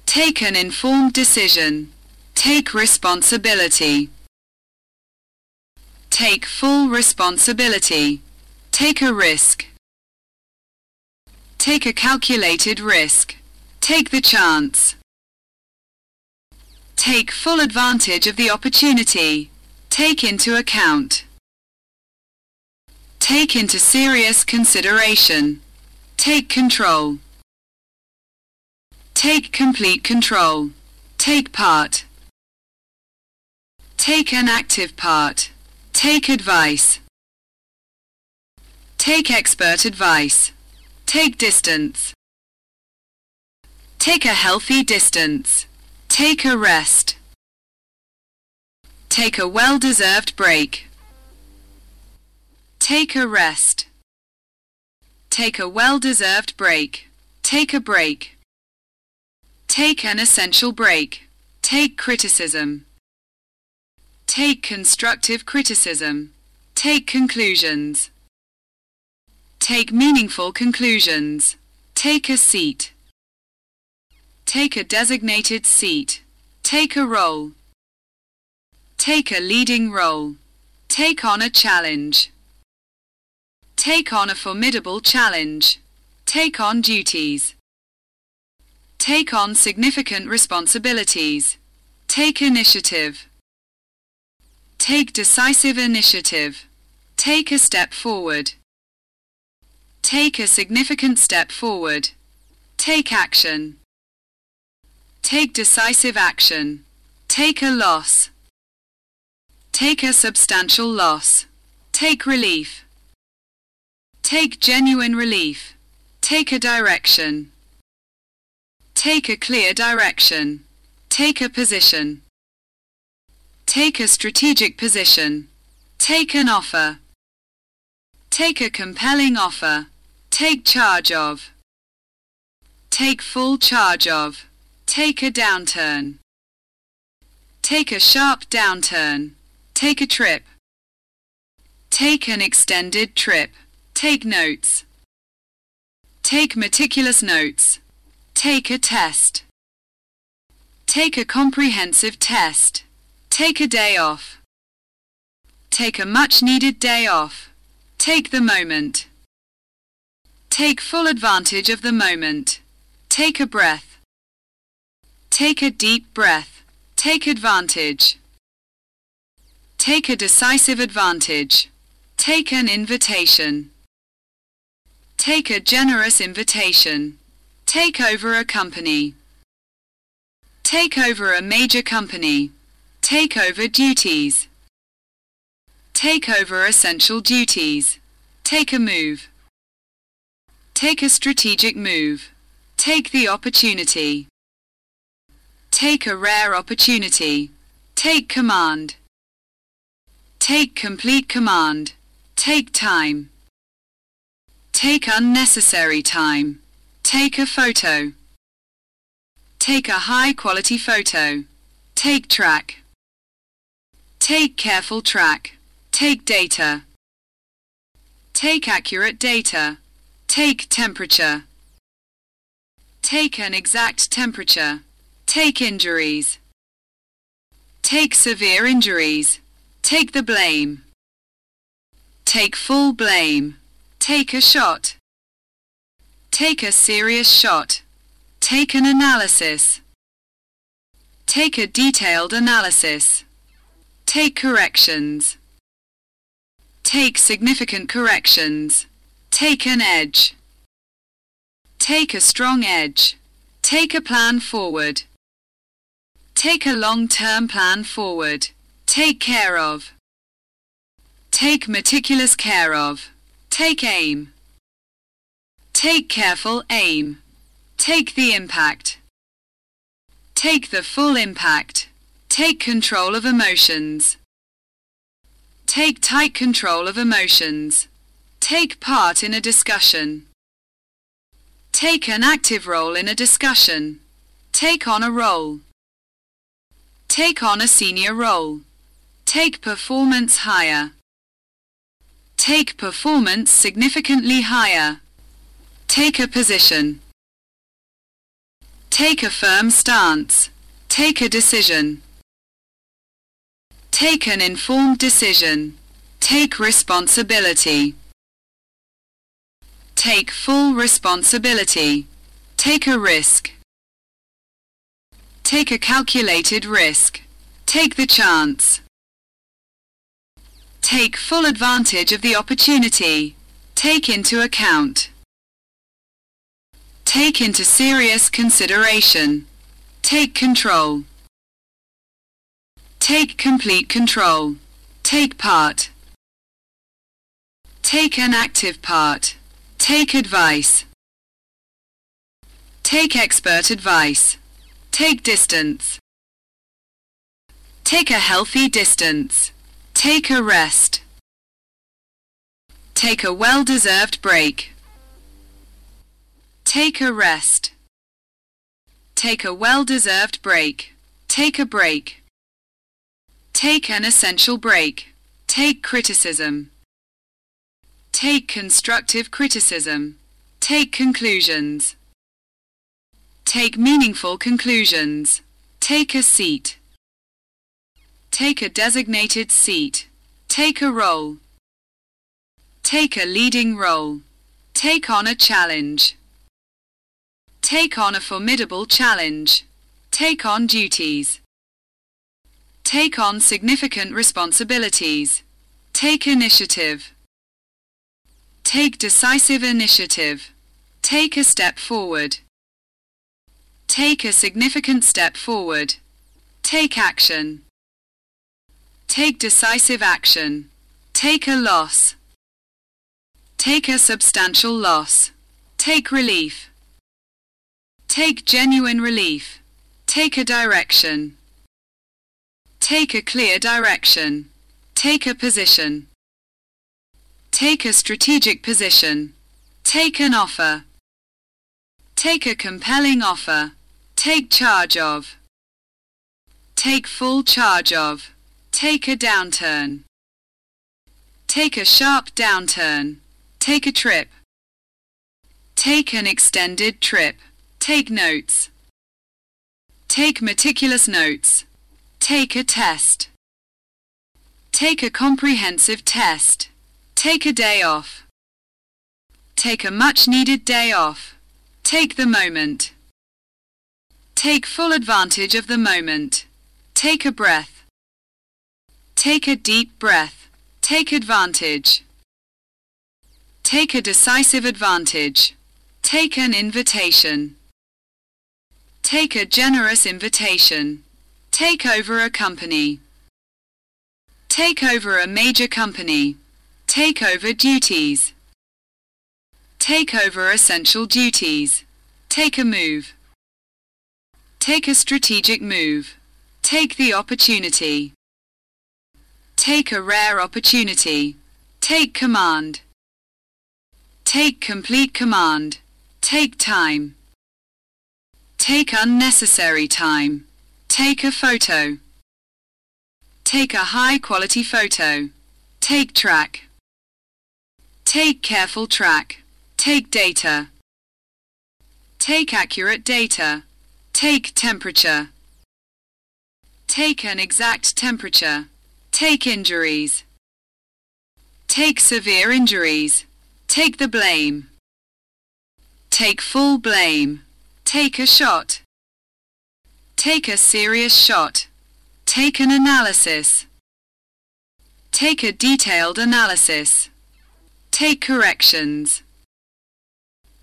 Take an informed decision. Take responsibility. Take full responsibility. Take a risk. Take a calculated risk. Take the chance. Take full advantage of the opportunity. Take into account. Take into serious consideration. Take control. Take complete control. Take part. Take an active part. Take advice. Take expert advice. Take distance. Take a healthy distance. Take a rest. Take a well-deserved break. Take a rest. Take a well-deserved break. Take a break. Take an essential break. Take criticism. Take constructive criticism. Take conclusions. Take meaningful conclusions. Take a seat. Take a designated seat. Take a role. Take a leading role. Take on a challenge. Take on a formidable challenge. Take on duties. Take on significant responsibilities. Take initiative. Take decisive initiative. Take a step forward. Take a significant step forward. Take action. Take decisive action. Take a loss. Take a substantial loss. Take relief. Take genuine relief. Take a direction. Take a clear direction. Take a position. Take a strategic position. Take an offer. Take a compelling offer. Take charge of. Take full charge of. Take a downturn. Take a sharp downturn. Take a trip. Take an extended trip. Take notes. Take meticulous notes. Take a test. Take a comprehensive test. Take a day off. Take a much needed day off. Take the moment. Take full advantage of the moment. Take a breath. Take a deep breath. Take advantage. Take a decisive advantage. Take an invitation. Take a generous invitation. Take over a company. Take over a major company. Take over duties. Take over essential duties. Take a move. Take a strategic move. Take the opportunity. Take a rare opportunity. Take command. Take complete command. Take time. Take unnecessary time. Take a photo. Take a high quality photo. Take track. Take careful track. Take data. Take accurate data. Take temperature. Take an exact temperature. Take injuries. Take severe injuries. Take the blame. Take full blame. Take a shot. Take a serious shot. Take an analysis. Take a detailed analysis. Take corrections. Take significant corrections. Take an edge. Take a strong edge. Take a plan forward. Take a long-term plan forward. Take care of. Take meticulous care of. Take aim. Take careful aim. Take the impact. Take the full impact. Take control of emotions. Take tight control of emotions. Take part in a discussion. Take an active role in a discussion. Take on a role. Take on a senior role. Take performance higher. Take performance significantly higher. Take a position. Take a firm stance. Take a decision. Take an informed decision. Take responsibility. Take full responsibility. Take a risk. Take a calculated risk. Take the chance. Take full advantage of the opportunity. Take into account. Take into serious consideration. Take control. Take complete control. Take part. Take an active part. Take advice. Take expert advice. Take distance. Take a healthy distance. Take a rest. Take a well-deserved break. Take a rest. Take a well-deserved break. Take a break. Take an essential break. Take criticism. Take constructive criticism. Take conclusions. Take meaningful conclusions. Take a seat. Take a designated seat. Take a role. Take a leading role. Take on a challenge. Take on a formidable challenge. Take on duties. Take on significant responsibilities. Take initiative. Take decisive initiative. Take a step forward. Take a significant step forward. Take action. Take decisive action. Take a loss. Take a substantial loss. Take relief. Take genuine relief. Take a direction. Take a clear direction. Take a position. Take a strategic position. Take an offer. Take a compelling offer. Take charge of. Take full charge of. Take a downturn. Take a sharp downturn. Take a trip. Take an extended trip. Take notes. Take meticulous notes. Take a test. Take a comprehensive test. Take a day off. Take a much needed day off. Take the moment. Take full advantage of the moment. Take a breath. Take a deep breath. Take advantage. Take a decisive advantage. Take an invitation. Take a generous invitation. Take over a company. Take over a major company. Take over duties. Take over essential duties. Take a move. Take a strategic move. Take the opportunity. Take a rare opportunity. Take command. Take complete command. Take time. Take unnecessary time. Take a photo. Take a high quality photo. Take track. Take careful track. Take data. Take accurate data. Take temperature. Take an exact temperature. Take injuries. Take severe injuries. Take the blame. Take full blame. Take a shot. Take a serious shot. Take an analysis. Take a detailed analysis. Take corrections.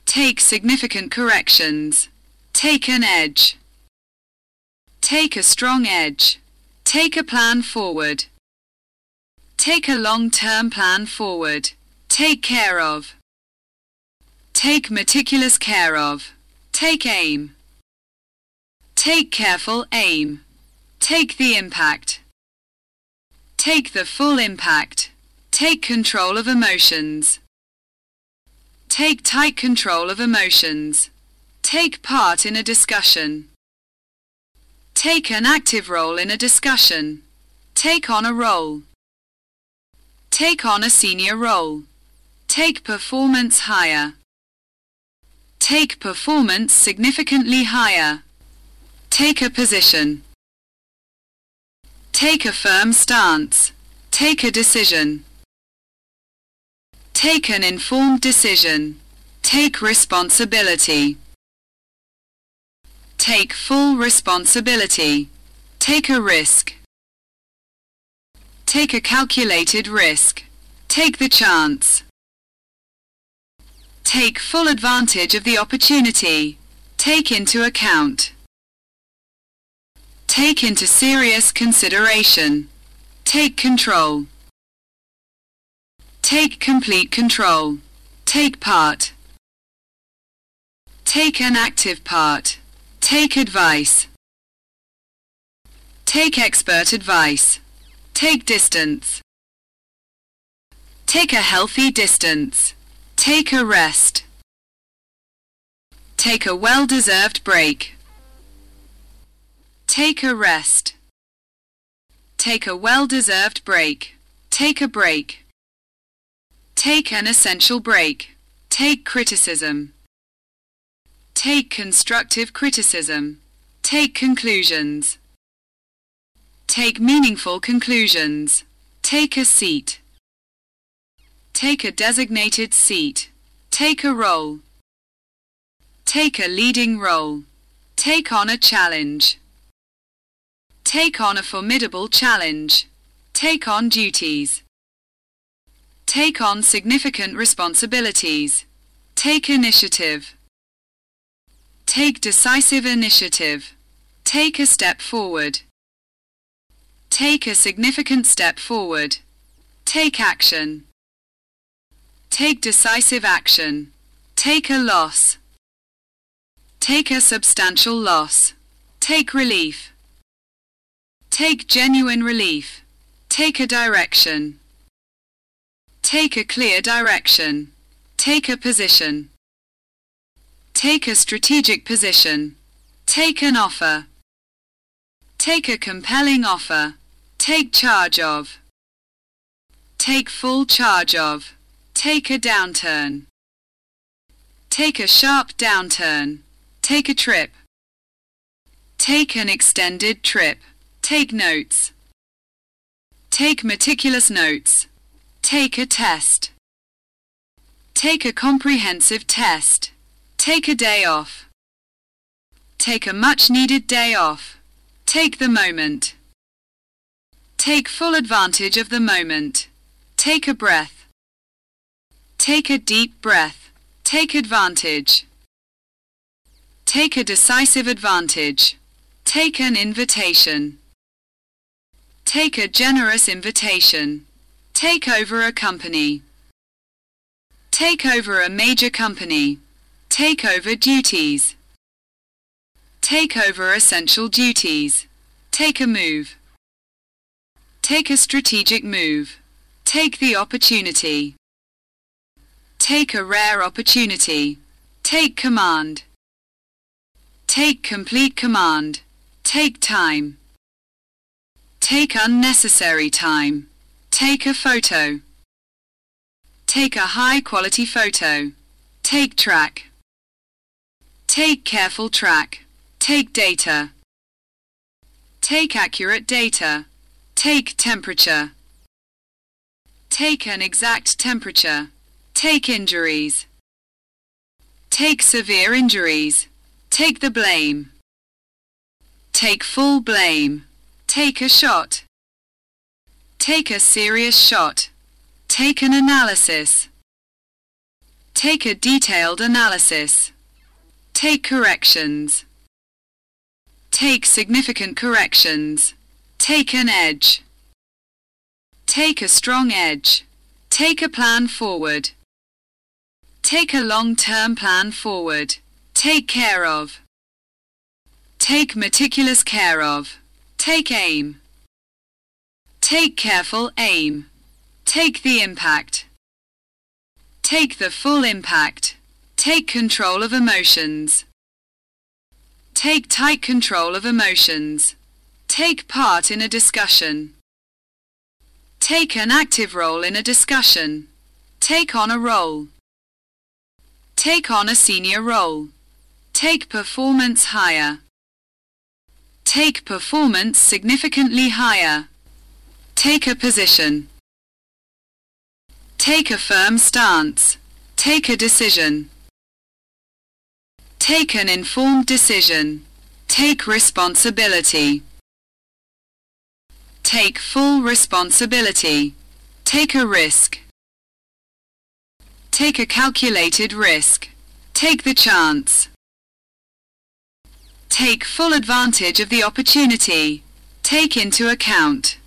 Take significant corrections. Take an edge. Take a strong edge. Take a plan forward. Take a long-term plan forward. Take care of. Take meticulous care of. Take aim. Take careful aim. Take the impact. Take the full impact. Take control of emotions. Take tight control of emotions. Take part in a discussion. Take an active role in a discussion. Take on a role. Take on a senior role. Take performance higher. Take performance significantly higher. Take a position. Take a firm stance. Take a decision. Take an informed decision. Take responsibility. Take full responsibility. Take a risk. Take a calculated risk. Take the chance. Take full advantage of the opportunity. Take into account. Take into serious consideration. Take control. Take complete control. Take part. Take an active part. Take advice. Take expert advice. Take distance. Take a healthy distance. Take a rest. Take a well-deserved break. Take a rest. Take a well-deserved break. Take a break. Take an essential break. Take criticism. Take constructive criticism. Take conclusions. Take meaningful conclusions. Take a seat. Take a designated seat. Take a role. Take a leading role. Take on a challenge. Take on a formidable challenge. Take on duties. Take on significant responsibilities. Take initiative. Take decisive initiative. Take a step forward. Take a significant step forward. Take action. Take decisive action. Take a loss. Take a substantial loss. Take relief. Take genuine relief. Take a direction. Take a clear direction. Take a position. Take a strategic position. Take an offer. Take a compelling offer. Take charge of. Take full charge of. Take a downturn. Take a sharp downturn. Take a trip. Take an extended trip. Take notes. Take meticulous notes. Take a test. Take a comprehensive test. Take a day off. Take a much needed day off. Take the moment. Take full advantage of the moment. Take a breath. Take a deep breath. Take advantage. Take a decisive advantage. Take an invitation. Take a generous invitation. Take over a company. Take over a major company. Take over duties. Take over essential duties. Take a move. Take a strategic move. Take the opportunity. Take a rare opportunity. Take command. Take complete command. Take time. Take unnecessary time. Take a photo. Take a high quality photo. Take track. Take careful track. Take data. Take accurate data. Take temperature. Take an exact temperature. Take injuries. Take severe injuries. Take the blame. Take full blame. Take a shot. Take a serious shot. Take an analysis. Take a detailed analysis. Take corrections. Take significant corrections. Take an edge. Take a strong edge. Take a plan forward. Take a long-term plan forward. Take care of. Take meticulous care of. Take aim. Take careful aim. Take the impact. Take the full impact. Take control of emotions. Take tight control of emotions. Take part in a discussion. Take an active role in a discussion. Take on a role. Take on a senior role. Take performance higher. Take performance significantly higher. Take a position. Take a firm stance. Take a decision. Take an informed decision. Take responsibility. Take full responsibility. Take a risk. Take a calculated risk. Take the chance. Take full advantage of the opportunity. Take into account.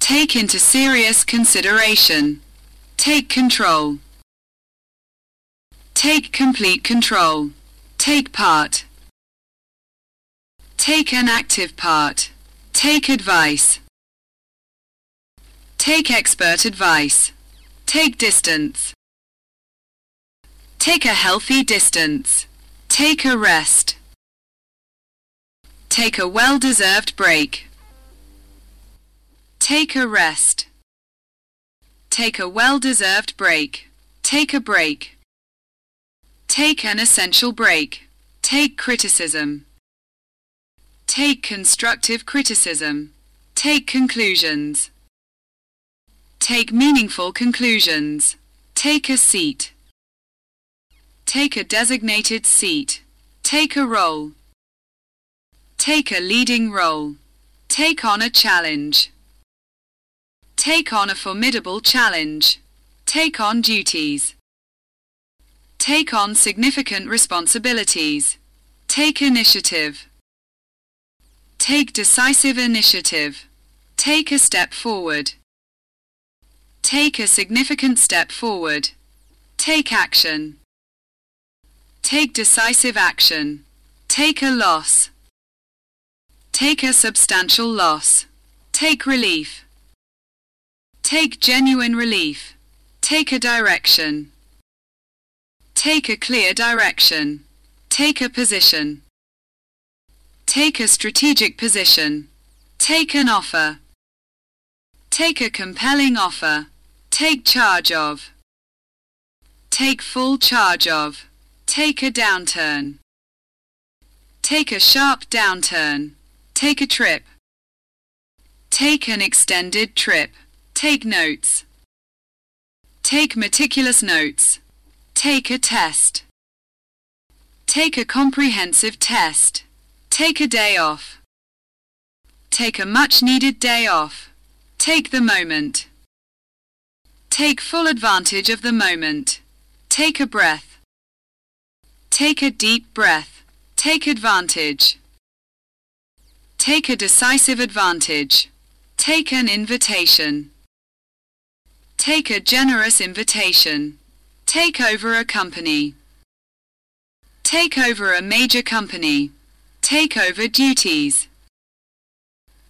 Take into serious consideration. Take control. Take complete control. Take part. Take an active part. Take advice. Take expert advice. Take distance. Take a healthy distance. Take a rest. Take a well-deserved break. Take a rest. Take a well-deserved break. Take a break. Take an essential break. Take criticism. Take constructive criticism. Take conclusions. Take meaningful conclusions. Take a seat. Take a designated seat. Take a role. Take a leading role. Take on a challenge. Take on a formidable challenge. Take on duties. Take on significant responsibilities. Take initiative. Take decisive initiative. Take a step forward. Take a significant step forward. Take action. Take decisive action. Take a loss. Take a substantial loss. Take relief. Take genuine relief. Take a direction. Take a clear direction. Take a position. Take a strategic position. Take an offer. Take a compelling offer. Take charge of. Take full charge of. Take a downturn. Take a sharp downturn. Take a trip. Take an extended trip. Take notes. Take meticulous notes. Take a test. Take a comprehensive test. Take a day off. Take a much needed day off. Take the moment. Take full advantage of the moment. Take a breath. Take a deep breath. Take advantage. Take a decisive advantage. Take an invitation. Take a generous invitation. Take over a company. Take over a major company. Take over duties.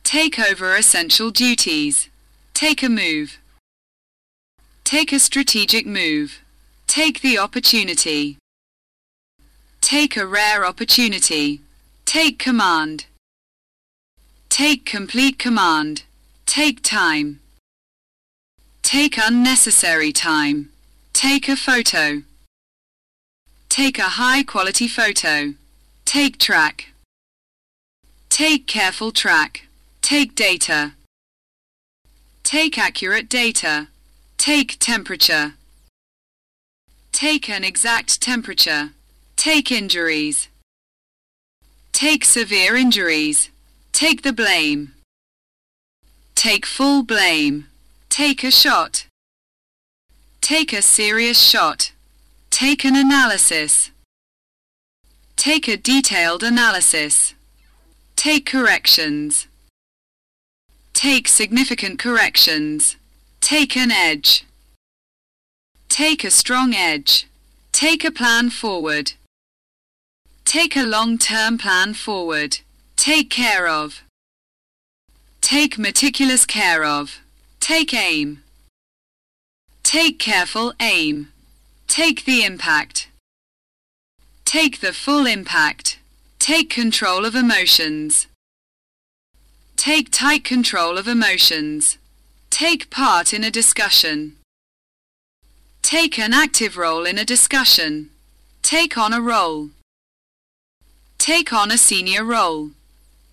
Take over essential duties. Take a move. Take a strategic move. Take the opportunity. Take a rare opportunity. Take command. Take complete command. Take time. Take unnecessary time. Take a photo. Take a high quality photo. Take track. Take careful track. Take data. Take accurate data. Take temperature. Take an exact temperature. Take injuries. Take severe injuries. Take the blame. Take full blame. Take a shot. Take a serious shot. Take an analysis. Take a detailed analysis. Take corrections. Take significant corrections. Take an edge. Take a strong edge. Take a plan forward. Take a long-term plan forward. Take care of. Take meticulous care of. Take aim. Take careful aim. Take the impact. Take the full impact. Take control of emotions. Take tight control of emotions. Take part in a discussion. Take an active role in a discussion. Take on a role. Take on a senior role.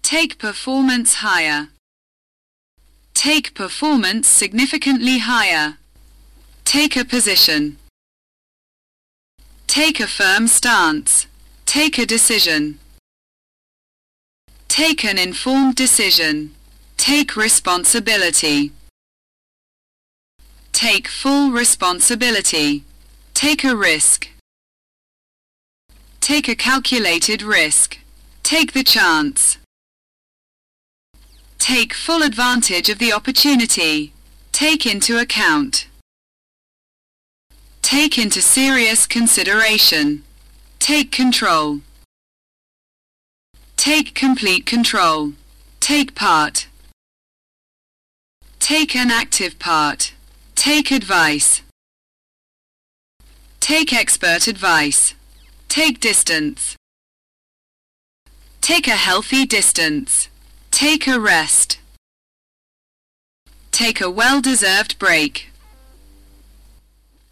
Take performance higher. Take performance significantly higher. Take a position. Take a firm stance. Take a decision. Take an informed decision. Take responsibility. Take full responsibility. Take a risk. Take a calculated risk. Take the chance. Take full advantage of the opportunity. Take into account. Take into serious consideration. Take control. Take complete control. Take part. Take an active part. Take advice. Take expert advice. Take distance. Take a healthy distance. Take a rest. Take a well-deserved break.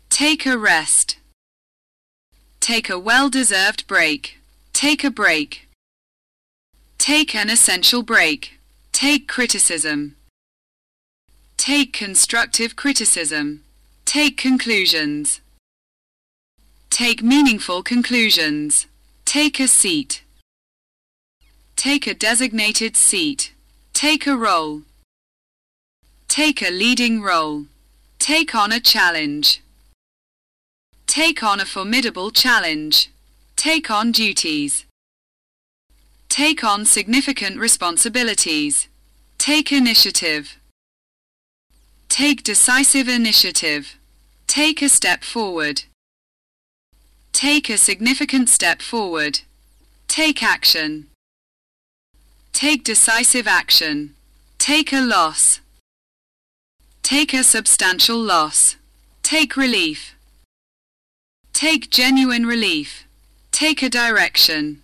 Take a rest. Take a well-deserved break. Take a break. Take an essential break. Take criticism. Take constructive criticism. Take conclusions. Take meaningful conclusions. Take a seat. Take a designated seat. Take a role. Take a leading role. Take on a challenge. Take on a formidable challenge. Take on duties. Take on significant responsibilities. Take initiative. Take decisive initiative. Take a step forward. Take a significant step forward. Take action. Take decisive action. Take a loss. Take a substantial loss. Take relief. Take genuine relief. Take a direction.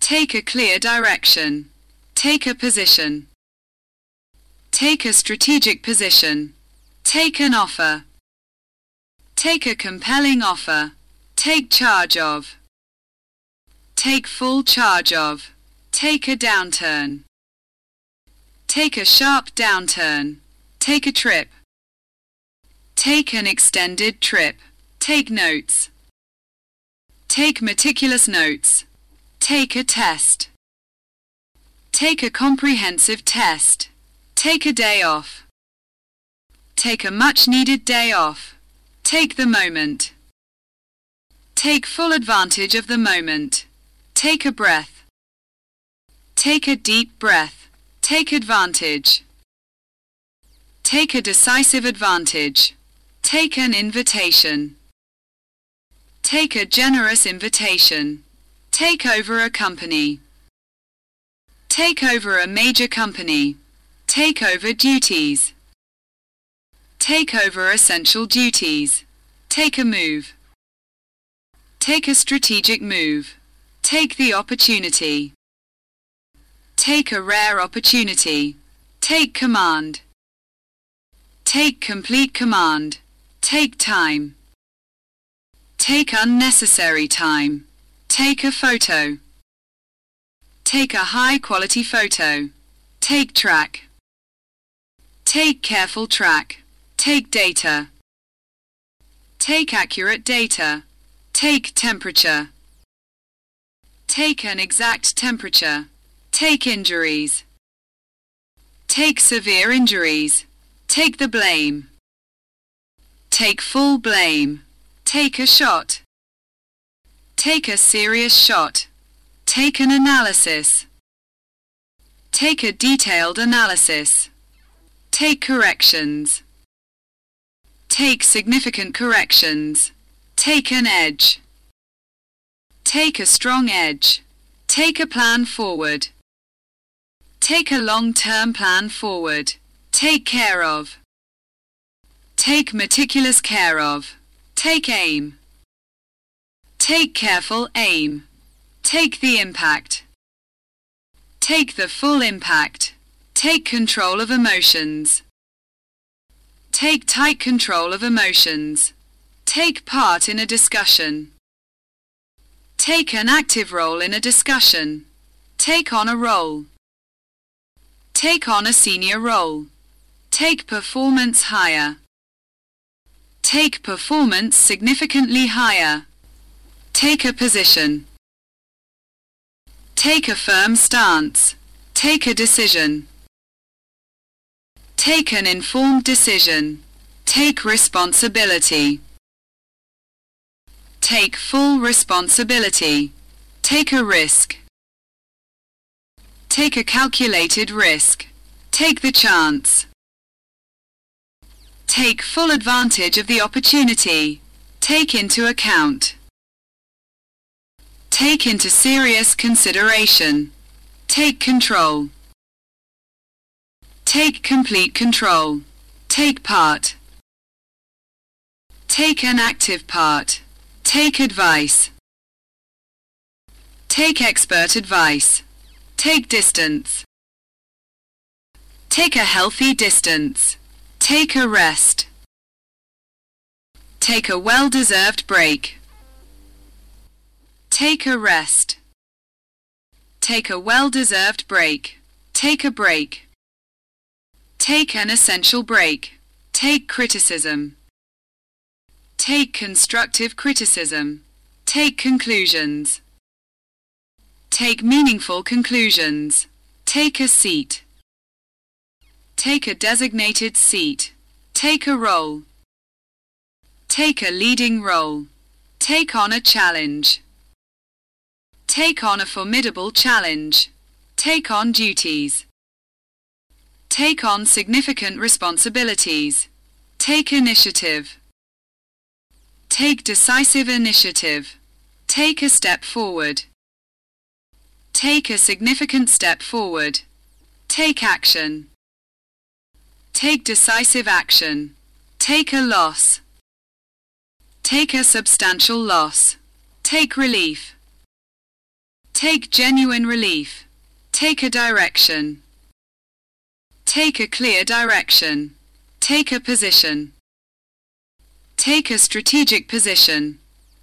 Take a clear direction. Take a position. Take a strategic position. Take an offer. Take a compelling offer. Take charge of. Take full charge of. Take a downturn. Take a sharp downturn. Take a trip. Take an extended trip. Take notes. Take meticulous notes. Take a test. Take a comprehensive test. Take a day off. Take a much needed day off. Take the moment. Take full advantage of the moment. Take a breath. Take a deep breath. Take advantage. Take a decisive advantage. Take an invitation. Take a generous invitation. Take over a company. Take over a major company. Take over duties. Take over essential duties. Take a move. Take a strategic move. Take the opportunity. Take a rare opportunity. Take command. Take complete command. Take time. Take unnecessary time. Take a photo. Take a high quality photo. Take track. Take careful track. Take data. Take accurate data. Take temperature. Take an exact temperature. Take injuries. Take severe injuries. Take the blame. Take full blame. Take a shot. Take a serious shot. Take an analysis. Take a detailed analysis. Take corrections. Take significant corrections. Take an edge. Take a strong edge. Take a plan forward. Take a long-term plan forward. Take care of. Take meticulous care of. Take aim. Take careful aim. Take the impact. Take the full impact. Take control of emotions. Take tight control of emotions. Take part in a discussion. Take an active role in a discussion. Take on a role. Take on a senior role. Take performance higher. Take performance significantly higher. Take a position. Take a firm stance. Take a decision. Take an informed decision. Take responsibility. Take full responsibility. Take a risk. Take a calculated risk. Take the chance. Take full advantage of the opportunity. Take into account. Take into serious consideration. Take control. Take complete control. Take part. Take an active part. Take advice. Take expert advice. Take distance. Take a healthy distance. Take a rest. Take a well-deserved break. Take a rest. Take a well-deserved break. Take a break. Take an essential break. Take criticism. Take constructive criticism. Take conclusions. Take meaningful conclusions. Take a seat. Take a designated seat. Take a role. Take a leading role. Take on a challenge. Take on a formidable challenge. Take on duties. Take on significant responsibilities. Take initiative. Take decisive initiative. Take a step forward. Take a significant step forward. Take action. Take decisive action. Take a loss. Take a substantial loss. Take relief. Take genuine relief. Take a direction. Take a clear direction. Take a position. Take a strategic position.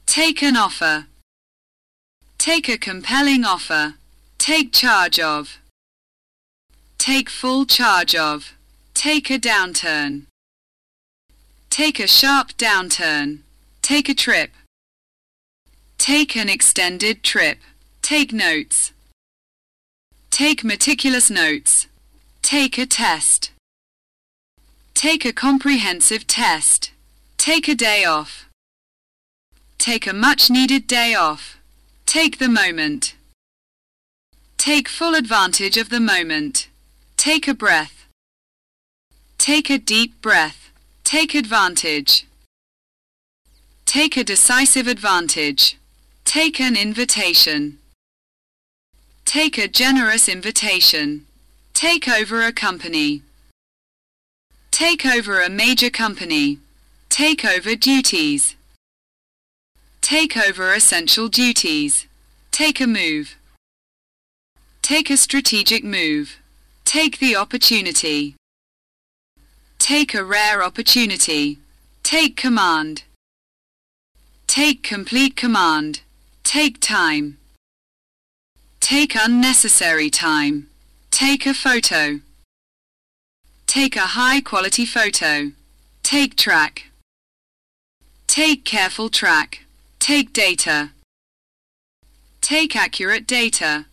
Take an offer. Take a compelling offer. Take charge of. Take full charge of. Take a downturn. Take a sharp downturn. Take a trip. Take an extended trip. Take notes. Take meticulous notes. Take a test. Take a comprehensive test. Take a day off. Take a much needed day off. Take the moment. Take full advantage of the moment. Take a breath. Take a deep breath. Take advantage. Take a decisive advantage. Take an invitation. Take a generous invitation. Take over a company. Take over a major company. Take over duties. Take over essential duties. Take a move. Take a strategic move. Take the opportunity. Take a rare opportunity. Take command. Take complete command. Take time. Take unnecessary time. Take a photo. Take a high quality photo. Take track. Take careful track. Take data. Take accurate data.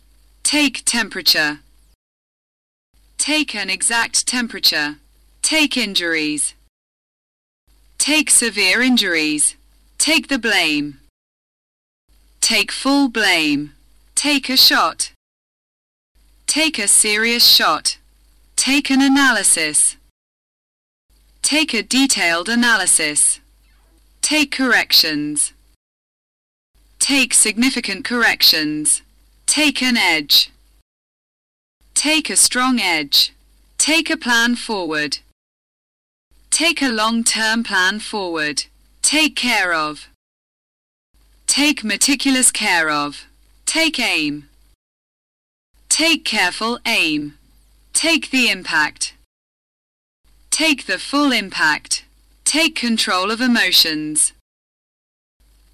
Take temperature. Take an exact temperature. Take injuries. Take severe injuries. Take the blame. Take full blame. Take a shot. Take a serious shot. Take an analysis. Take a detailed analysis. Take corrections. Take significant corrections. Take an edge. Take a strong edge. Take a plan forward. Take a long-term plan forward. Take care of. Take meticulous care of. Take aim. Take careful aim. Take the impact. Take the full impact. Take control of emotions.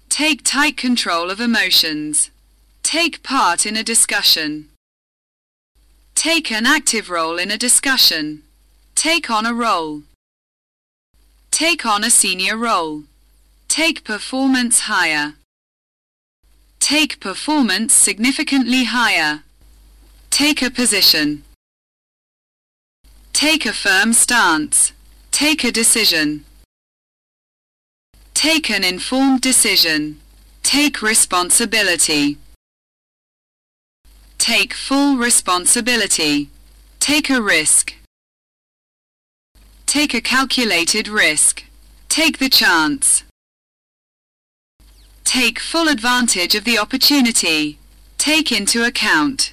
Take tight control of emotions. Take part in a discussion. Take an active role in a discussion. Take on a role. Take on a senior role. Take performance higher. Take performance significantly higher. Take a position. Take a firm stance. Take a decision. Take an informed decision. Take responsibility. Take full responsibility. Take a risk. Take a calculated risk. Take the chance. Take full advantage of the opportunity. Take into account.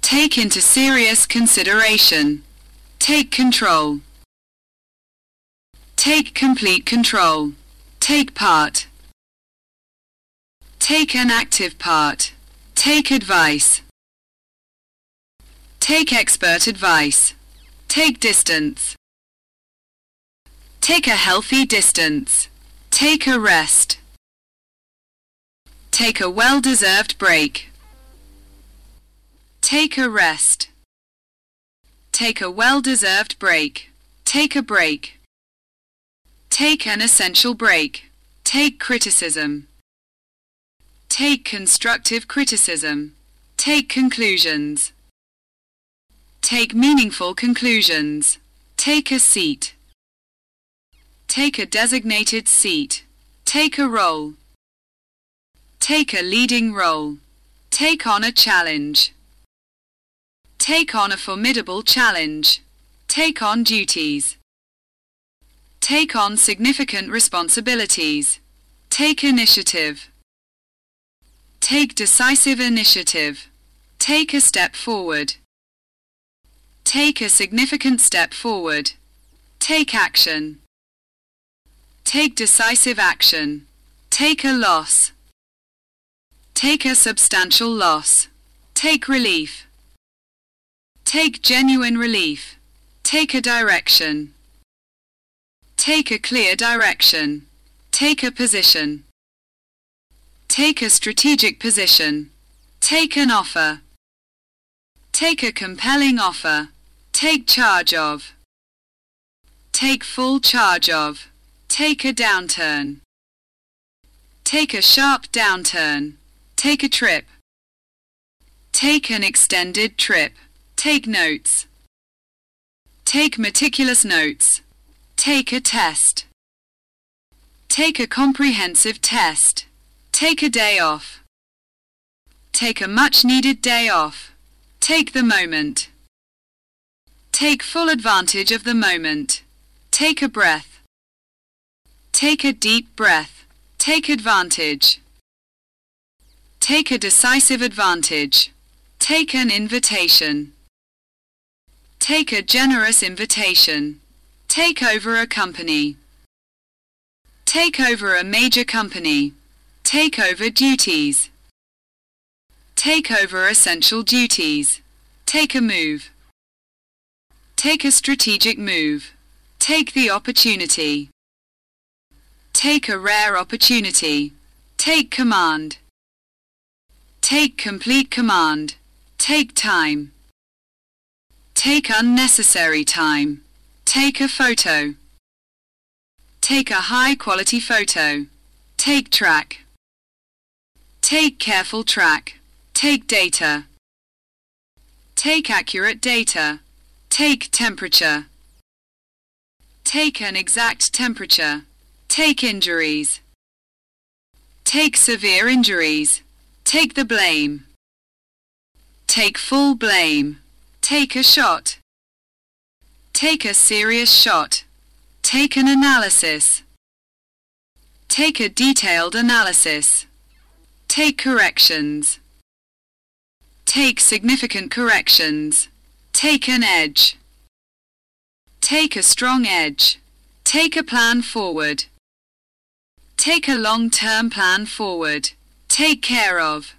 Take into serious consideration. Take control. Take complete control. Take part. Take an active part. Take advice. Take expert advice. Take distance. Take a healthy distance. Take a rest. Take a well-deserved break. Take a rest. Take a well-deserved break. Take a break. Take an essential break. Take criticism. Take constructive criticism. Take conclusions. Take meaningful conclusions. Take a seat. Take a designated seat. Take a role. Take a leading role. Take on a challenge. Take on a formidable challenge. Take on duties. Take on significant responsibilities. Take initiative. Take decisive initiative. Take a step forward. Take a significant step forward. Take action. Take decisive action. Take a loss. Take a substantial loss. Take relief. Take genuine relief. Take a direction. Take a clear direction. Take a position. Take a strategic position. Take an offer. Take a compelling offer. Take charge of. Take full charge of. Take a downturn. Take a sharp downturn. Take a trip. Take an extended trip. Take notes. Take meticulous notes. Take a test. Take a comprehensive test. Take a day off. Take a much needed day off. Take the moment. Take full advantage of the moment. Take a breath. Take a deep breath. Take advantage. Take a decisive advantage. Take an invitation. Take a generous invitation. Take over a company. Take over a major company. Take over duties. Take over essential duties. Take a move. Take a strategic move. Take the opportunity. Take a rare opportunity. Take command. Take complete command. Take time. Take unnecessary time. Take a photo. Take a high-quality photo. Take track. Take careful track. Take data. Take accurate data. Take temperature. Take an exact temperature. Take injuries. Take severe injuries. Take the blame. Take full blame. Take a shot. Take a serious shot. Take an analysis. Take a detailed analysis. Take corrections. Take significant corrections. Take an edge. Take a strong edge. Take a plan forward. Take a long-term plan forward. Take care of.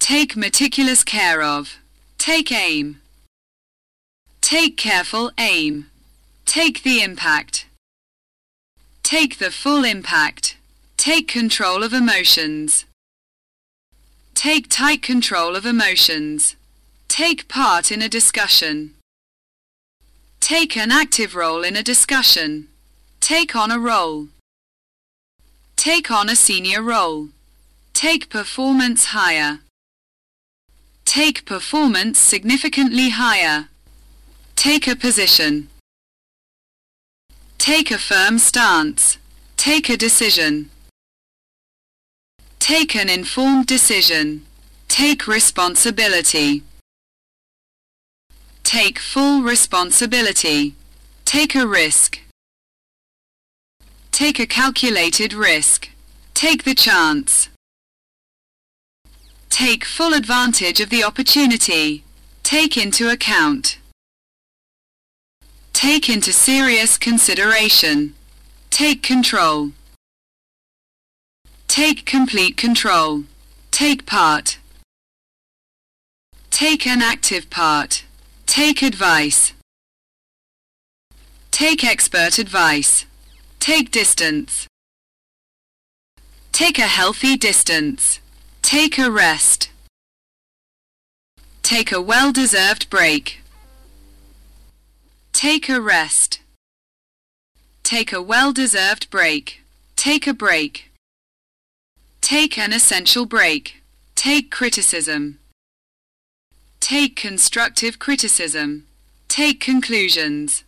Take meticulous care of. Take aim. Take careful aim. Take the impact. Take the full impact. Take control of emotions. Take tight control of emotions. Take part in a discussion. Take an active role in a discussion. Take on a role. Take on a senior role. Take performance higher. Take performance significantly higher. Take a position. Take a firm stance. Take a decision. Take an informed decision. Take responsibility. Take full responsibility. Take a risk. Take a calculated risk. Take the chance. Take full advantage of the opportunity. Take into account. Take into serious consideration. Take control. Take complete control. Take part. Take an active part. Take advice. Take expert advice. Take distance. Take a healthy distance. Take a rest. Take a well-deserved break. Take a rest. Take a well-deserved break. Take a break. Take an essential break. Take criticism. Take constructive criticism. Take conclusions.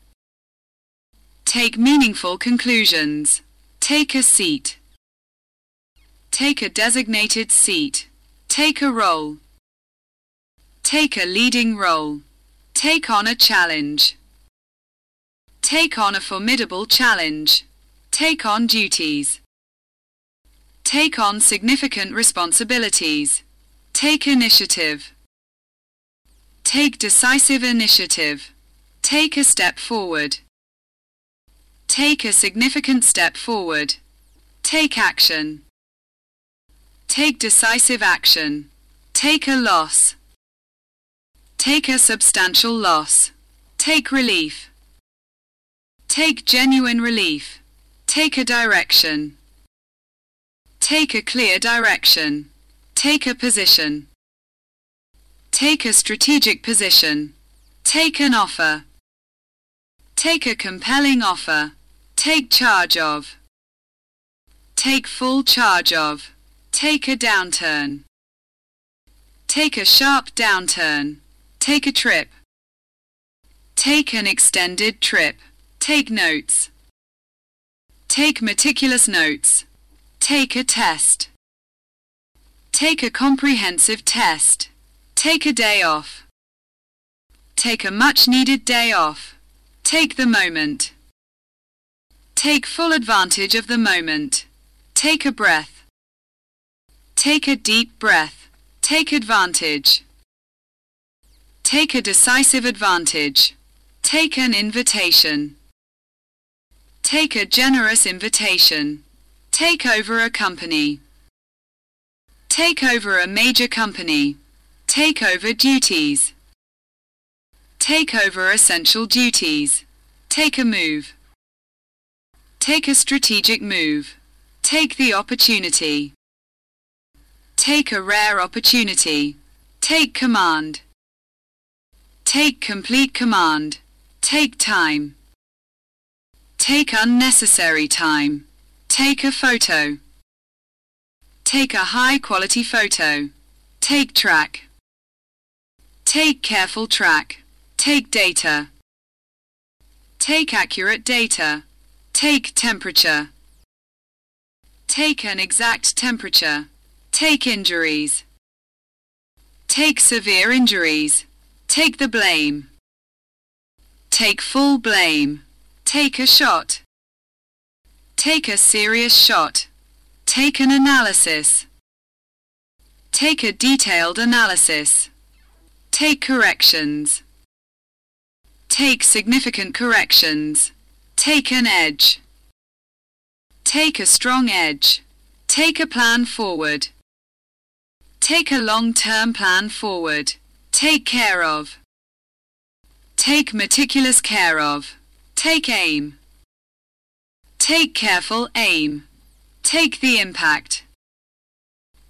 Take meaningful conclusions. Take a seat. Take a designated seat. Take a role. Take a leading role. Take on a challenge. Take on a formidable challenge. Take on duties. Take on significant responsibilities. Take initiative. Take decisive initiative. Take a step forward. Take a significant step forward. Take action. Take decisive action. Take a loss. Take a substantial loss. Take relief. Take genuine relief. Take a direction. Take a clear direction. Take a position. Take a strategic position. Take an offer. Take a compelling offer. Take charge of. Take full charge of. Take a downturn. Take a sharp downturn. Take a trip. Take an extended trip. Take notes. Take meticulous notes. Take a test. Take a comprehensive test. Take a day off. Take a much needed day off. Take the moment. Take full advantage of the moment. Take a breath. Take a deep breath. Take advantage. Take a decisive advantage. Take an invitation. Take a generous invitation. Take over a company. Take over a major company. Take over duties. Take over essential duties. Take a move. Take a strategic move. Take the opportunity. Take a rare opportunity. Take command. Take complete command. Take time. Take unnecessary time. Take a photo. Take a high quality photo. Take track. Take careful track. Take data. Take accurate data. Take temperature. Take an exact temperature. Take injuries. Take severe injuries. Take the blame. Take full blame. Take a shot. Take a serious shot. Take an analysis. Take a detailed analysis. Take corrections. Take significant corrections. Take an edge. Take a strong edge. Take a plan forward. Take a long-term plan forward. Take care of. Take meticulous care of. Take aim. Take careful aim. Take the impact.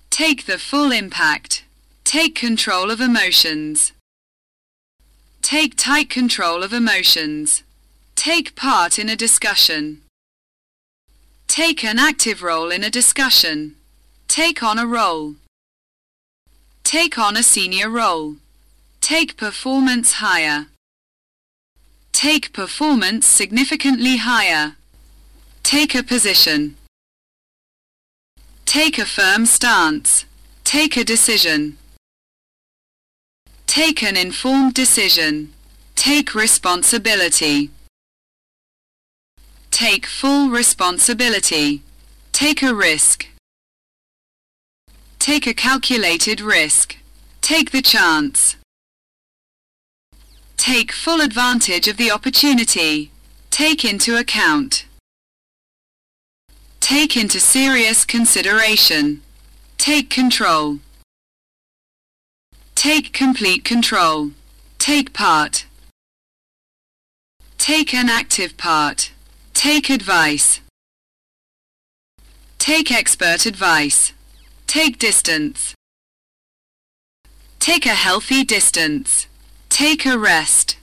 Take the full impact. Take control of emotions. Take tight control of emotions. Take part in a discussion. Take an active role in a discussion. Take on a role. Take on a senior role. Take performance higher. Take performance significantly higher. Take a position. Take a firm stance. Take a decision. Take an informed decision. Take responsibility. Take full responsibility. Take a risk. Take a calculated risk. Take the chance. Take full advantage of the opportunity. Take into account. Take into serious consideration. Take control. Take complete control. Take part. Take an active part. Take advice. Take expert advice. Take distance. Take a healthy distance. Take a rest.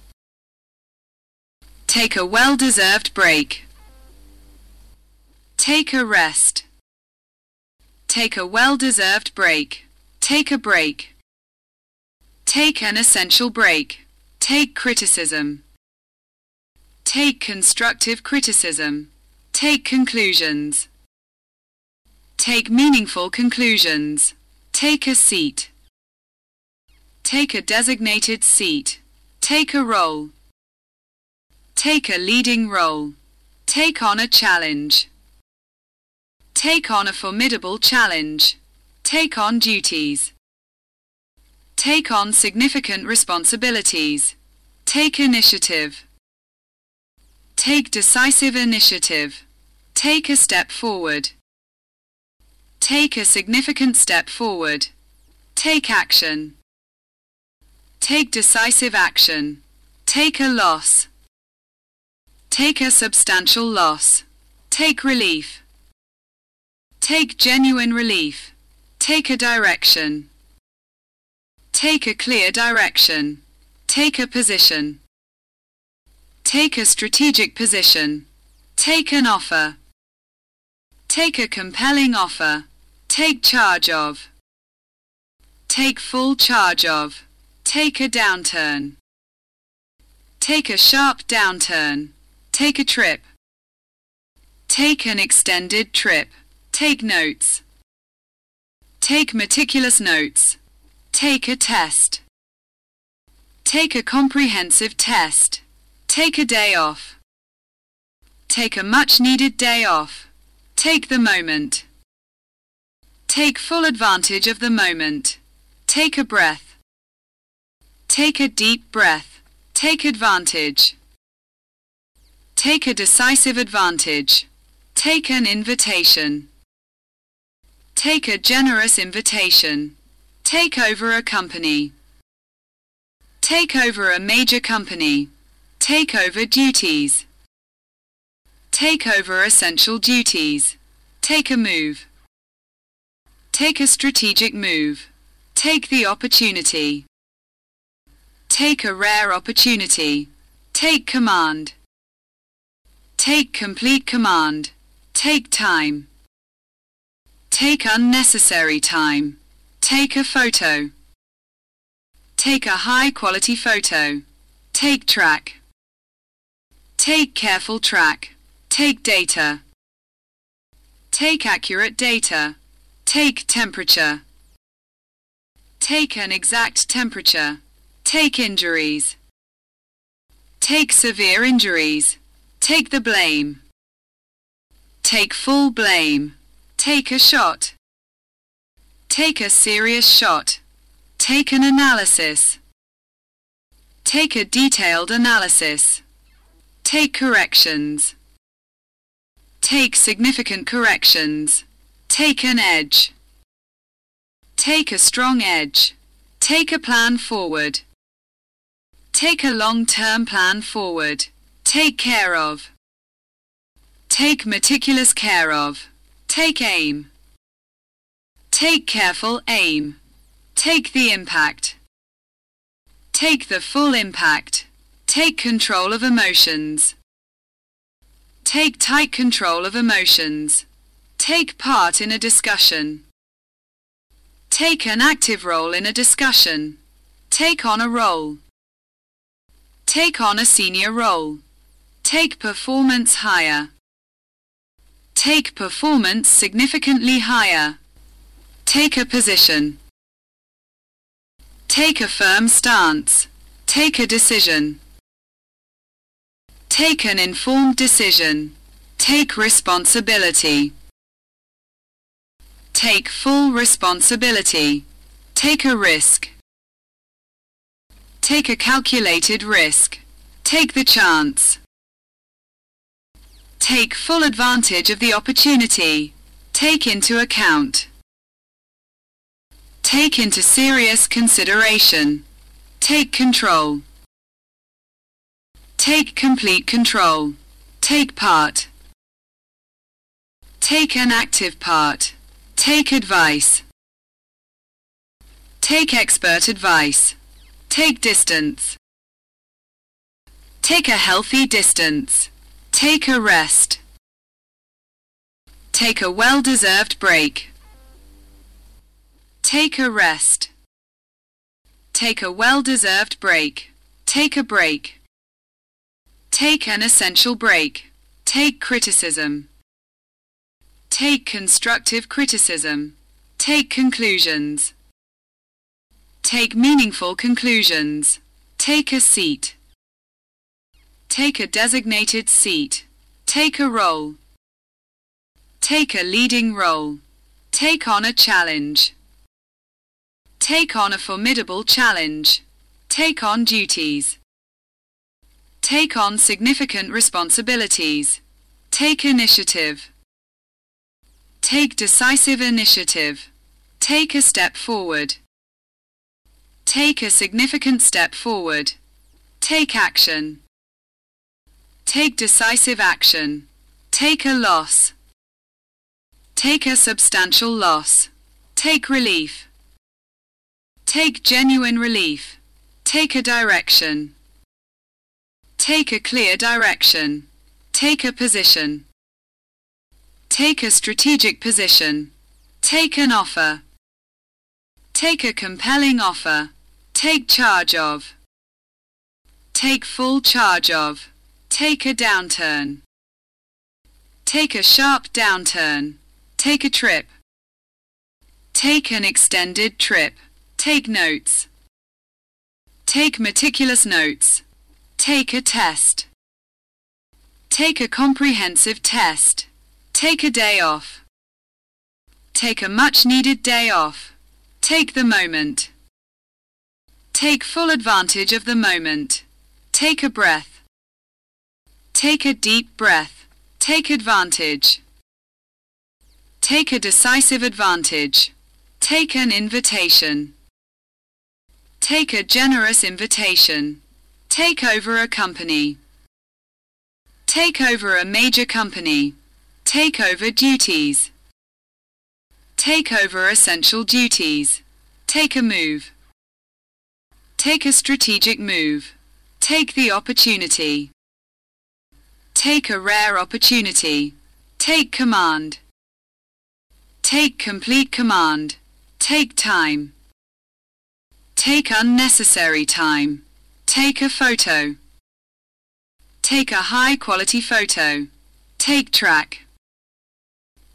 Take a well-deserved break. Take a rest. Take a well-deserved break. Take a break. Take an essential break. Take criticism. Take constructive criticism. Take conclusions. Take meaningful conclusions. Take a seat. Take a designated seat. Take a role. Take a leading role. Take on a challenge. Take on a formidable challenge. Take on duties. Take on significant responsibilities. Take initiative. Take decisive initiative. Take a step forward. Take a significant step forward. Take action. Take decisive action. Take a loss. Take a substantial loss. Take relief. Take genuine relief. Take a direction. Take a clear direction. Take a position. Take a strategic position. Take an offer. Take a compelling offer. Take charge of. Take full charge of. Take a downturn. Take a sharp downturn. Take a trip. Take an extended trip. Take notes. Take meticulous notes. Take a test. Take a comprehensive test. Take a day off. Take a much-needed day off. Take the moment. Take full advantage of the moment. Take a breath. Take a deep breath. Take advantage. Take a decisive advantage. Take an invitation. Take a generous invitation. Take over a company. Take over a major company. Take over duties. Take over essential duties. Take a move. Take a strategic move. Take the opportunity. Take a rare opportunity. Take command. Take complete command. Take time. Take unnecessary time. Take a photo. Take a high quality photo. Take track. Take careful track. Take data. Take accurate data. Take temperature. Take an exact temperature. Take injuries. Take severe injuries. Take the blame. Take full blame. Take a shot. Take a serious shot. Take an analysis. Take a detailed analysis. Take corrections. Take significant corrections. Take an edge. Take a strong edge. Take a plan forward. Take a long-term plan forward. Take care of. Take meticulous care of. Take aim. Take careful aim. Take the impact. Take the full impact. Take control of emotions. Take tight control of emotions. Take part in a discussion. Take an active role in a discussion. Take on a role. Take on a senior role. Take performance higher. Take performance significantly higher. Take a position. Take a firm stance. Take a decision. Take an informed decision. Take responsibility. Take full responsibility. Take a risk. Take a calculated risk. Take the chance. Take full advantage of the opportunity. Take into account. Take into serious consideration. Take control. Take complete control. Take part. Take an active part. Take advice. Take expert advice. Take distance. Take a healthy distance. Take a rest. Take a well-deserved break. Take a rest. Take a well-deserved break. Take a break. Take an essential break. Take criticism. Take constructive criticism. Take conclusions. Take meaningful conclusions. Take a seat. Take a designated seat. Take a role. Take a leading role. Take on a challenge. Take on a formidable challenge. Take on duties. Take on significant responsibilities. Take initiative. Take decisive initiative. Take a step forward. Take a significant step forward. Take action. Take decisive action. Take a loss. Take a substantial loss. Take relief. Take genuine relief. Take a direction. Take a clear direction. Take a position. Take a strategic position. Take an offer. Take a compelling offer. Take charge of. Take full charge of. Take a downturn. Take a sharp downturn. Take a trip. Take an extended trip. Take notes. Take meticulous notes. Take a test. Take a comprehensive test. Take a day off. Take a much needed day off. Take the moment. Take full advantage of the moment. Take a breath. Take a deep breath. Take advantage. Take a decisive advantage. Take an invitation. Take a generous invitation. Take over a company. Take over a major company. Take over duties. Take over essential duties. Take a move. Take a strategic move. Take the opportunity. Take a rare opportunity. Take command. Take complete command. Take time. Take unnecessary time. Take a photo. Take a high quality photo. Take track.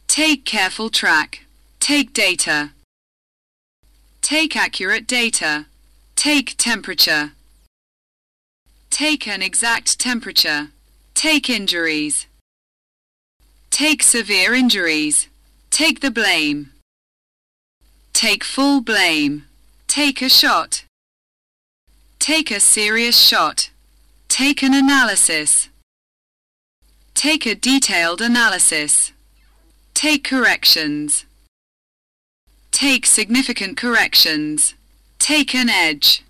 Take careful track. Take data. Take accurate data. Take temperature. Take an exact temperature. Take injuries. Take severe injuries. Take the blame. Take full blame. Take a shot. Take a serious shot. Take an analysis. Take a detailed analysis. Take corrections. Take significant corrections. Take an edge.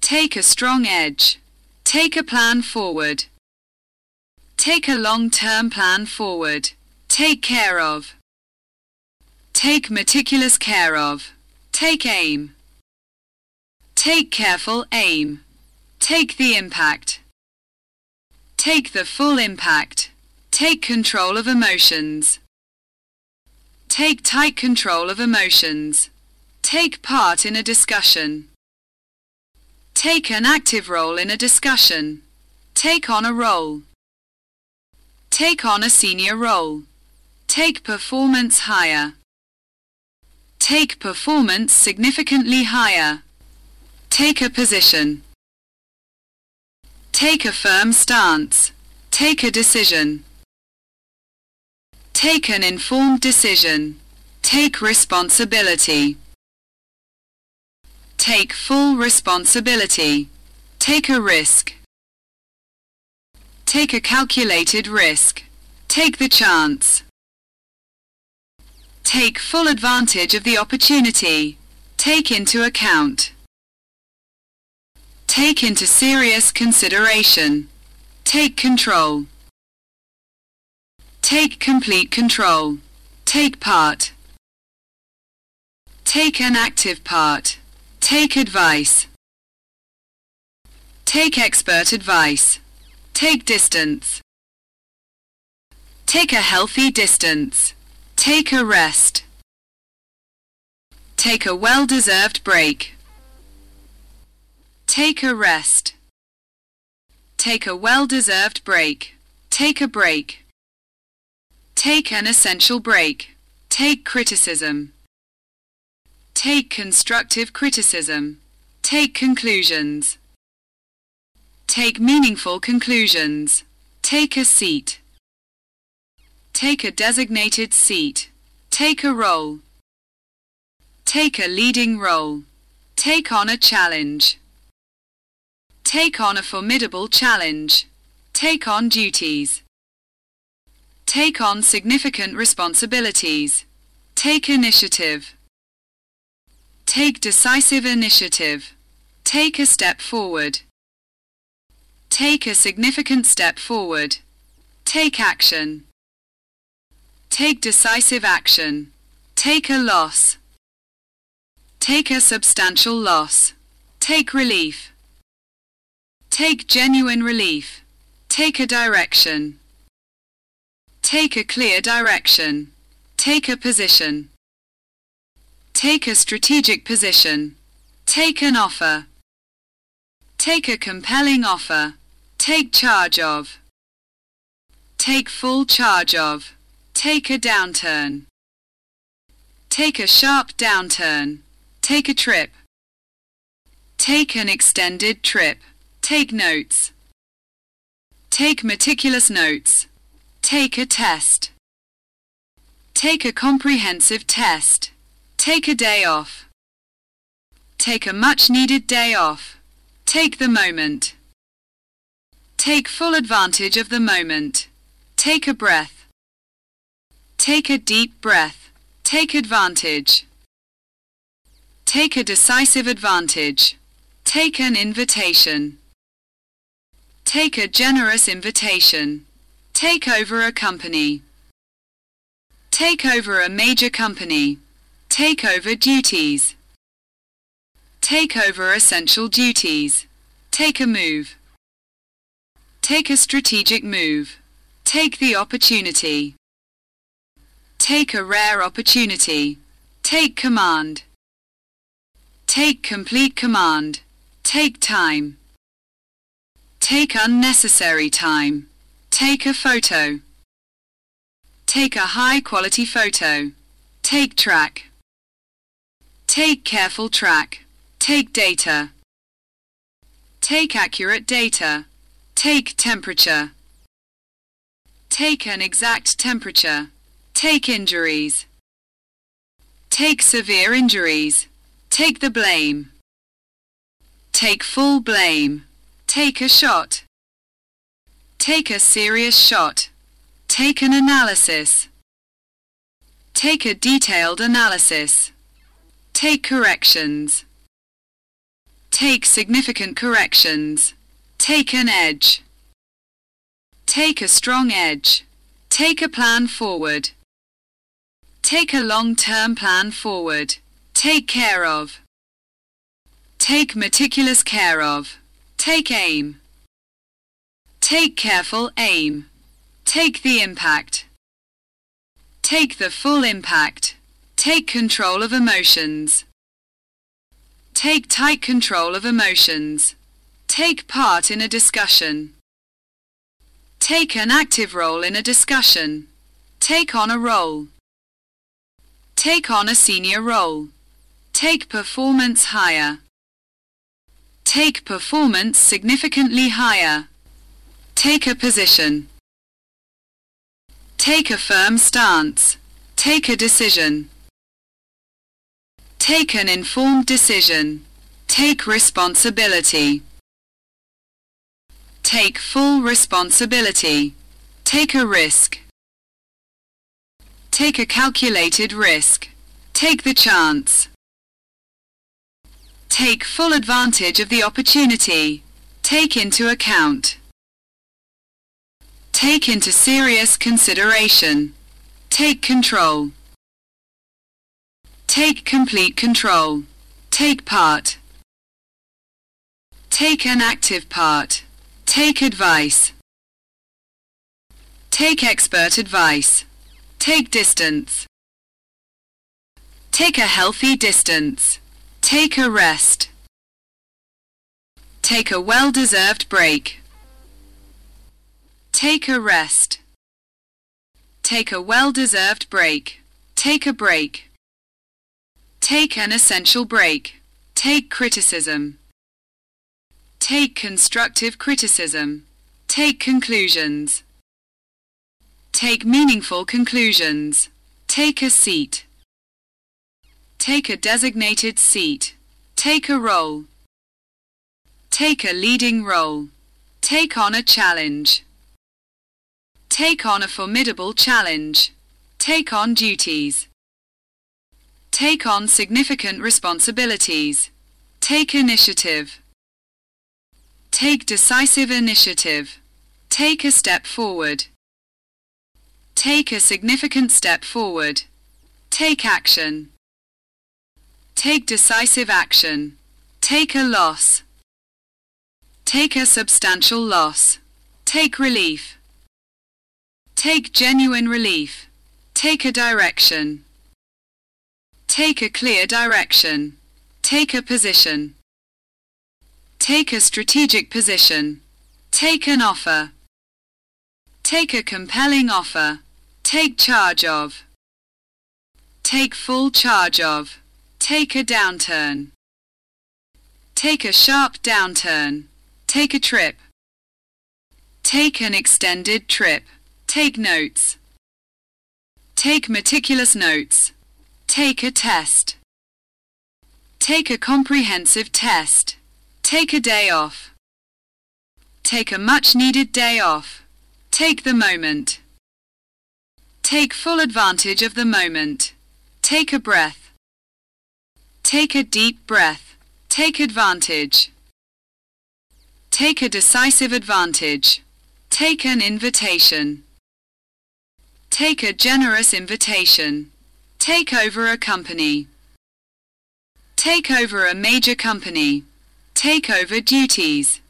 Take a strong edge. Take a plan forward. Take a long-term plan forward. Take care of. Take meticulous care of. Take aim. Take careful aim. Take the impact. Take the full impact. Take control of emotions. Take tight control of emotions. Take part in a discussion. Take an active role in a discussion. Take on a role. Take on a senior role. Take performance higher. Take performance significantly higher. Take a position. Take a firm stance. Take a decision. Take an informed decision. Take responsibility. Take full responsibility. Take a risk. Take a calculated risk. Take the chance. Take full advantage of the opportunity. Take into account. Take into serious consideration. Take control. Take complete control. Take part. Take an active part. Take advice. Take expert advice. Take distance. Take a healthy distance. Take a rest. Take a well-deserved break. Take a rest. Take a well-deserved break. Take a break. Take an essential break. Take criticism. Take constructive criticism. Take conclusions. Take meaningful conclusions. Take a seat. Take a designated seat. Take a role. Take a leading role. Take on a challenge. Take on a formidable challenge. Take on duties. Take on significant responsibilities. Take initiative. Take decisive initiative. Take a step forward. Take a significant step forward. Take action. Take decisive action. Take a loss. Take a substantial loss. Take relief. Take genuine relief. Take a direction. Take a clear direction. Take a position. Take a strategic position. Take an offer. Take a compelling offer. Take charge of. Take full charge of. Take a downturn. Take a sharp downturn. Take a trip. Take an extended trip. Take notes. Take meticulous notes. Take a test. Take a comprehensive test. Take a day off. Take a much needed day off. Take the moment. Take full advantage of the moment. Take a breath. Take a deep breath. Take advantage. Take a decisive advantage. Take an invitation. Take a generous invitation. Take over a company. Take over a major company. Take over duties. Take over essential duties. Take a move. Take a strategic move. Take the opportunity. Take a rare opportunity. Take command. Take complete command. Take time. Take unnecessary time. Take a photo. Take a high quality photo. Take track. Take careful track. Take data. Take accurate data. Take temperature. Take an exact temperature. Take injuries. Take severe injuries. Take the blame. Take full blame. Take a shot. Take a serious shot. Take an analysis. Take a detailed analysis. Take corrections. Take significant corrections. Take an edge. Take a strong edge. Take a plan forward. Take a long-term plan forward. Take care of. Take meticulous care of. Take aim. Take careful aim. Take the impact. Take the full impact. Take control of emotions. Take tight control of emotions. Take part in a discussion. Take an active role in a discussion. Take on a role. Take on a senior role. Take performance higher. Take performance significantly higher. Take a position. Take a firm stance. Take a decision. Take an informed decision. Take responsibility. Take full responsibility. Take a risk. Take a calculated risk. Take the chance. Take full advantage of the opportunity. Take into account. Take into serious consideration. Take control. Take complete control. Take part. Take an active part. Take advice. Take expert advice. Take distance. Take a healthy distance. Take a rest. Take a well-deserved break. Take a rest. Take a well-deserved break. Take a break. Take an essential break. Take criticism. Take constructive criticism. Take conclusions. Take meaningful conclusions. Take a seat. Take a designated seat. Take a role. Take a leading role. Take on a challenge. Take on a formidable challenge. Take on duties. Take on significant responsibilities. Take initiative. Take decisive initiative. Take a step forward. Take a significant step forward. Take action. Take decisive action. Take a loss. Take a substantial loss. Take relief. Take genuine relief. Take a direction. Take a clear direction. Take a position. Take a strategic position. Take an offer. Take a compelling offer. Take charge of. Take full charge of. Take a downturn. Take a sharp downturn. Take a trip. Take an extended trip. Take notes. Take meticulous notes. Take a test. Take a comprehensive test. Take a day off. Take a much needed day off. Take the moment. Take full advantage of the moment. Take a breath. Take a deep breath. Take advantage. Take a decisive advantage. Take an invitation. Take a generous invitation. Take over a company. Take over a major company. Take over duties.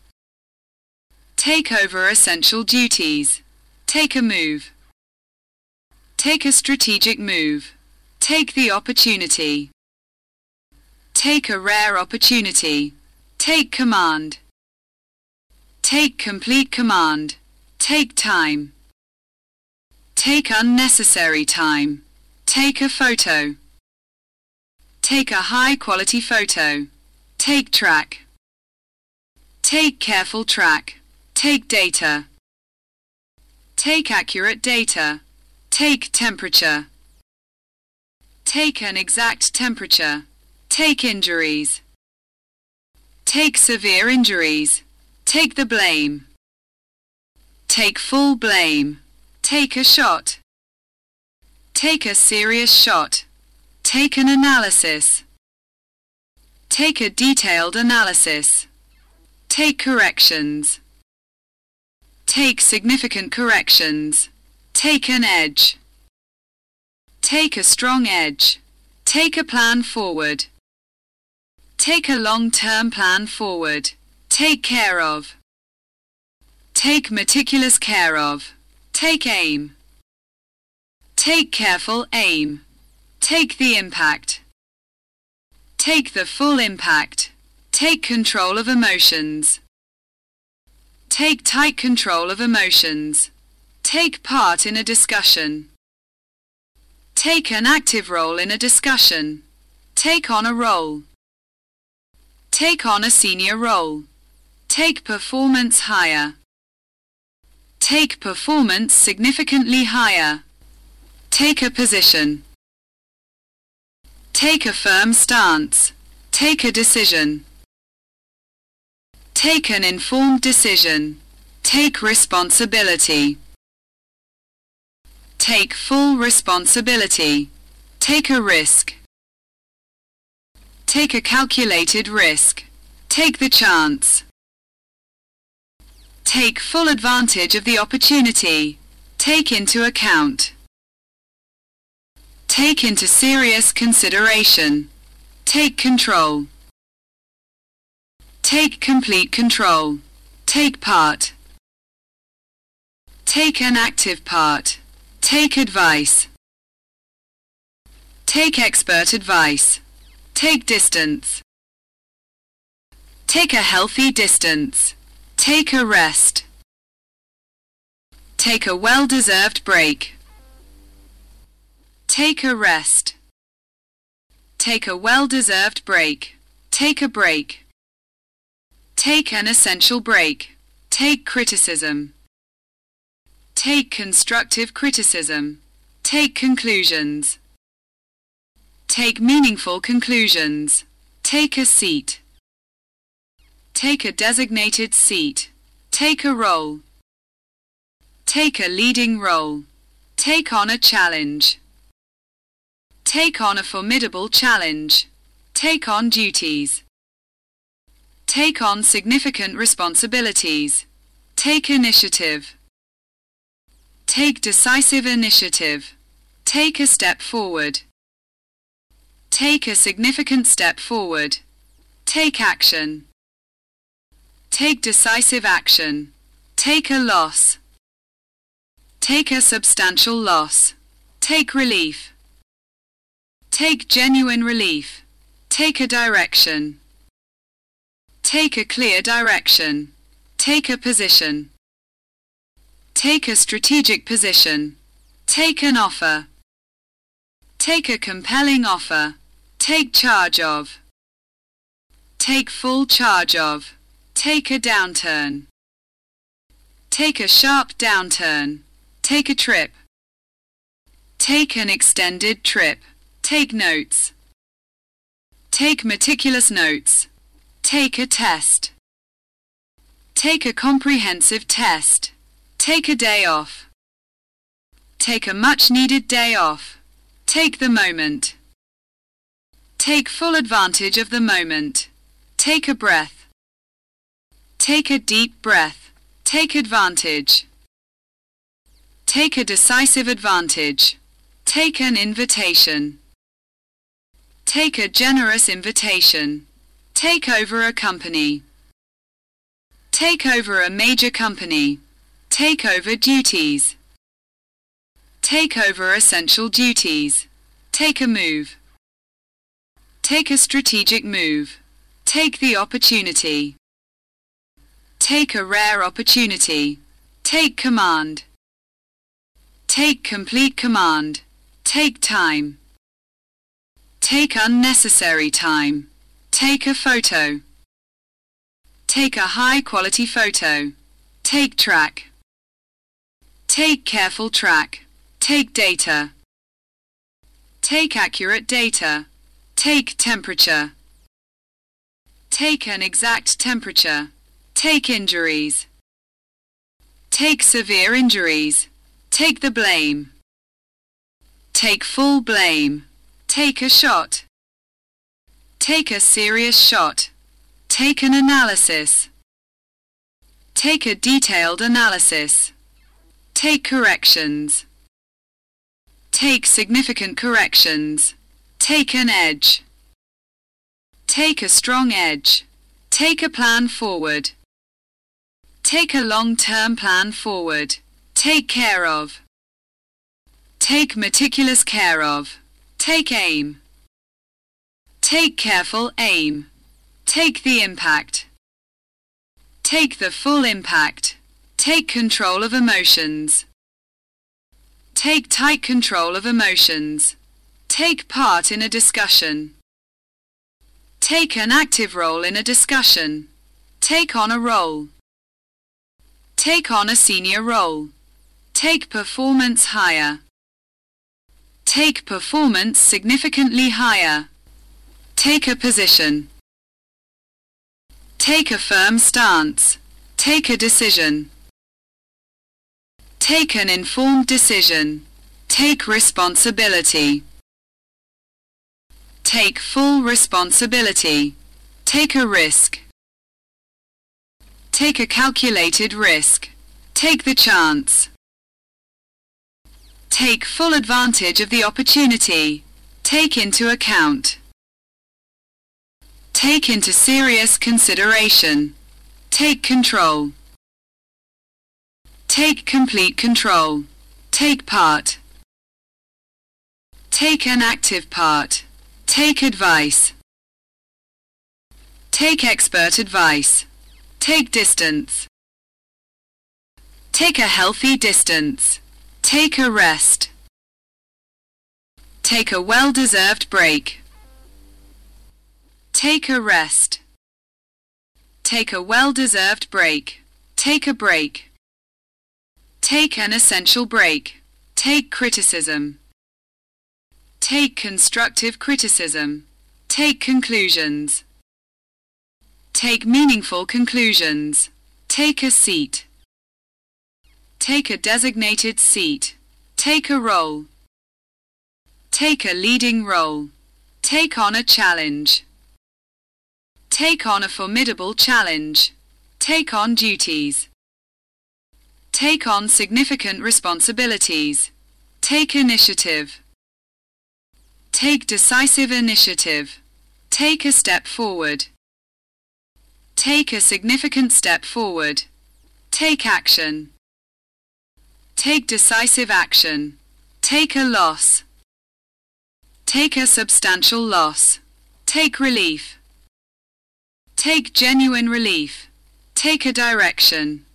Take over essential duties. Take a move. Take a strategic move. Take the opportunity. Take a rare opportunity. Take command. Take complete command. Take time. Take unnecessary time. Take a photo. Take a high quality photo. Take track. Take careful track. Take data. Take accurate data. Take temperature. Take an exact temperature. Take injuries. Take severe injuries. Take the blame. Take full blame. Take a shot. Take a serious shot. Take an analysis. Take a detailed analysis. Take corrections. Take significant corrections. Take an edge. Take a strong edge. Take a plan forward. Take a long-term plan forward. Take care of. Take meticulous care of. Take aim. Take careful aim. Take the impact. Take the full impact. Take control of emotions. Take tight control of emotions. Take part in a discussion. Take an active role in a discussion. Take on a role. Take on a senior role. Take performance higher. Take performance significantly higher. Take a position. Take a firm stance. Take a decision. Take an informed decision. Take responsibility. Take full responsibility. Take a risk. Take a calculated risk. Take the chance. Take full advantage of the opportunity. Take into account. Take into serious consideration. Take control. Take complete control. Take part. Take an active part. Take advice. Take expert advice. Take distance. Take a healthy distance. Take a rest. Take a well-deserved break. Take a rest. Take a well-deserved break. Take a break. Take an essential break. Take criticism. Take constructive criticism. Take conclusions. Take meaningful conclusions. Take a seat. Take a designated seat. Take a role. Take a leading role. Take on a challenge. Take on a formidable challenge. Take on duties. Take on significant responsibilities. Take initiative. Take decisive initiative. Take a step forward. Take a significant step forward. Take action. Take decisive action. Take a loss. Take a substantial loss. Take relief. Take genuine relief. Take a direction. Take a clear direction. Take a position. Take a strategic position. Take an offer. Take a compelling offer. Take charge of. Take full charge of. Take a downturn. Take a sharp downturn. Take a trip. Take an extended trip. Take notes. Take meticulous notes. Take a test. Take a comprehensive test. Take a day off. Take a much needed day off. Take the moment. Take full advantage of the moment. Take a breath. Take a deep breath. Take advantage. Take a decisive advantage. Take an invitation. Take a generous invitation. Take over a company. Take over a major company. Take over duties. Take over essential duties. Take a move. Take a strategic move. Take the opportunity. Take a rare opportunity. Take command. Take complete command. Take time. Take unnecessary time. Take a photo. Take a high quality photo. Take track. Take careful track. Take data. Take accurate data. Take temperature. Take an exact temperature. Take injuries. Take severe injuries. Take the blame. Take full blame. Take a shot. Take a serious shot. Take an analysis. Take a detailed analysis. Take corrections. Take significant corrections. Take an edge. Take a strong edge. Take a plan forward. Take a long-term plan forward. Take care of. Take meticulous care of. Take aim. Take careful aim. Take the impact. Take the full impact. Take control of emotions. Take tight control of emotions. Take part in a discussion. Take an active role in a discussion. Take on a role. Take on a senior role. Take performance higher. Take performance significantly higher. Take a position. Take a firm stance. Take a decision. Take an informed decision. Take responsibility. Take full responsibility. Take a risk. Take a calculated risk. Take the chance. Take full advantage of the opportunity. Take into account. Take into serious consideration. Take control. Take complete control. Take part. Take an active part. Take advice. Take expert advice. Take distance. Take a healthy distance. Take a rest. Take a well-deserved break. Take a rest. Take a well-deserved break. Take a break. Take an essential break. Take criticism. Take constructive criticism. Take conclusions. Take meaningful conclusions. Take a seat. Take a designated seat. Take a role. Take a leading role. Take on a challenge. Take on a formidable challenge. Take on duties. Take on significant responsibilities. Take initiative. Take decisive initiative. Take a step forward. Take a significant step forward. Take action. Take decisive action. Take a loss. Take a substantial loss. Take relief. Take genuine relief. Take a direction.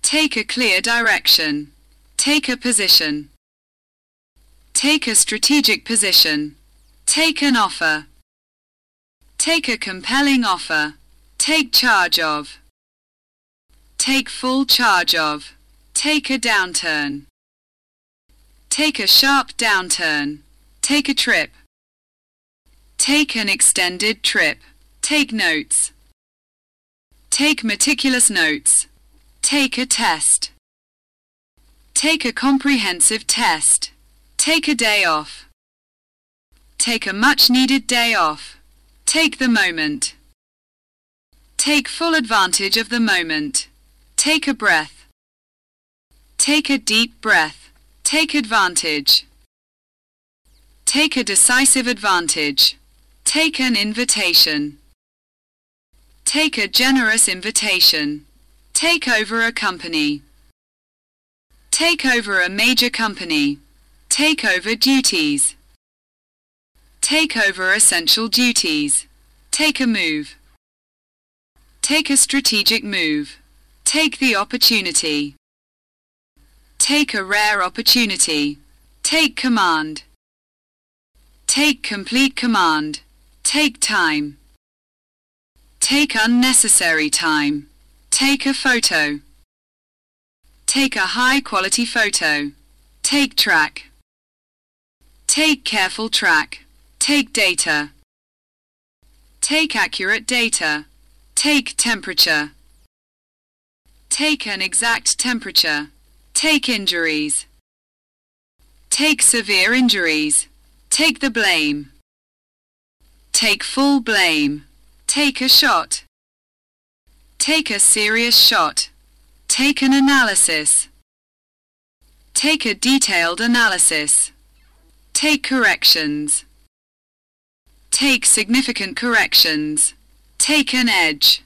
Take a clear direction. Take a position. Take a strategic position. Take an offer. Take a compelling offer. Take charge of. Take full charge of. Take a downturn. Take a sharp downturn. Take a trip. Take an extended trip. Take notes. Take meticulous notes. Take a test. Take a comprehensive test. Take a day off. Take a much needed day off. Take the moment. Take full advantage of the moment. Take a breath. Take a deep breath. Take advantage. Take a decisive advantage. Take an invitation. Take a generous invitation. Take over a company. Take over a major company. Take over duties. Take over essential duties. Take a move. Take a strategic move. Take the opportunity. Take a rare opportunity. Take command. Take complete command. Take time. Take unnecessary time. Take a photo. Take a high quality photo. Take track. Take careful track. Take data. Take accurate data. Take temperature. Take an exact temperature. Take injuries. Take severe injuries. Take the blame. Take full blame. Take a shot. Take a serious shot. Take an analysis. Take a detailed analysis. Take corrections. Take significant corrections. Take an edge.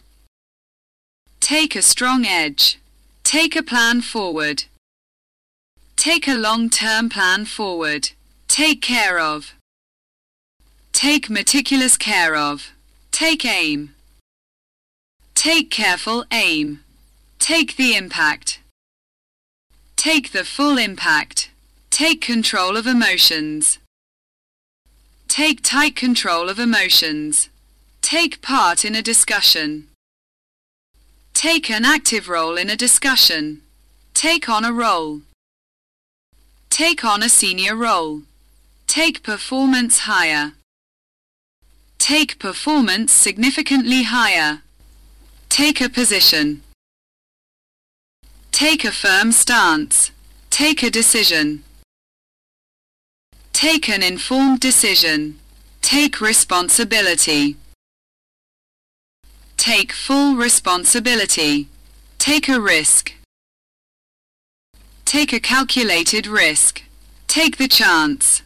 Take a strong edge. Take a plan forward. Take a long-term plan forward. Take care of. Take meticulous care of. Take aim. Take careful aim. Take the impact. Take the full impact. Take control of emotions. Take tight control of emotions. Take part in a discussion. Take an active role in a discussion. Take on a role. Take on a senior role. Take performance higher. Take performance significantly higher. Take a position. Take a firm stance. Take a decision. Take an informed decision. Take responsibility. Take full responsibility. Take a risk. Take a calculated risk. Take the chance.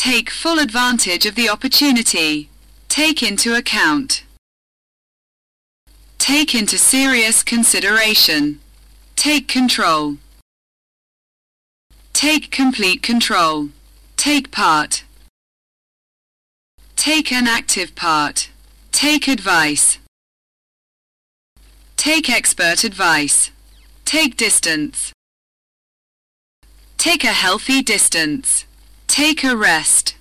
Take full advantage of the opportunity. Take into account. Take into serious consideration. Take control. Take complete control. Take part. Take an active part. Take advice. Take expert advice. Take distance. Take a healthy distance. Take a rest.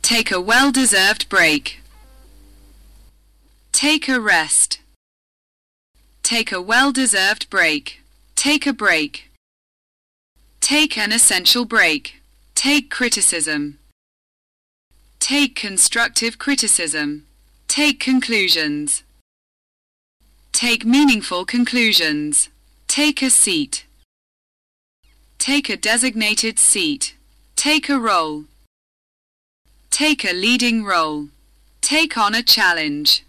Take a well-deserved break. Take a rest. Take a well-deserved break. Take a break. Take an essential break. Take criticism. Take constructive criticism. Take conclusions. Take meaningful conclusions. Take a seat. Take a designated seat. Take a role. Take a leading role. Take on a challenge.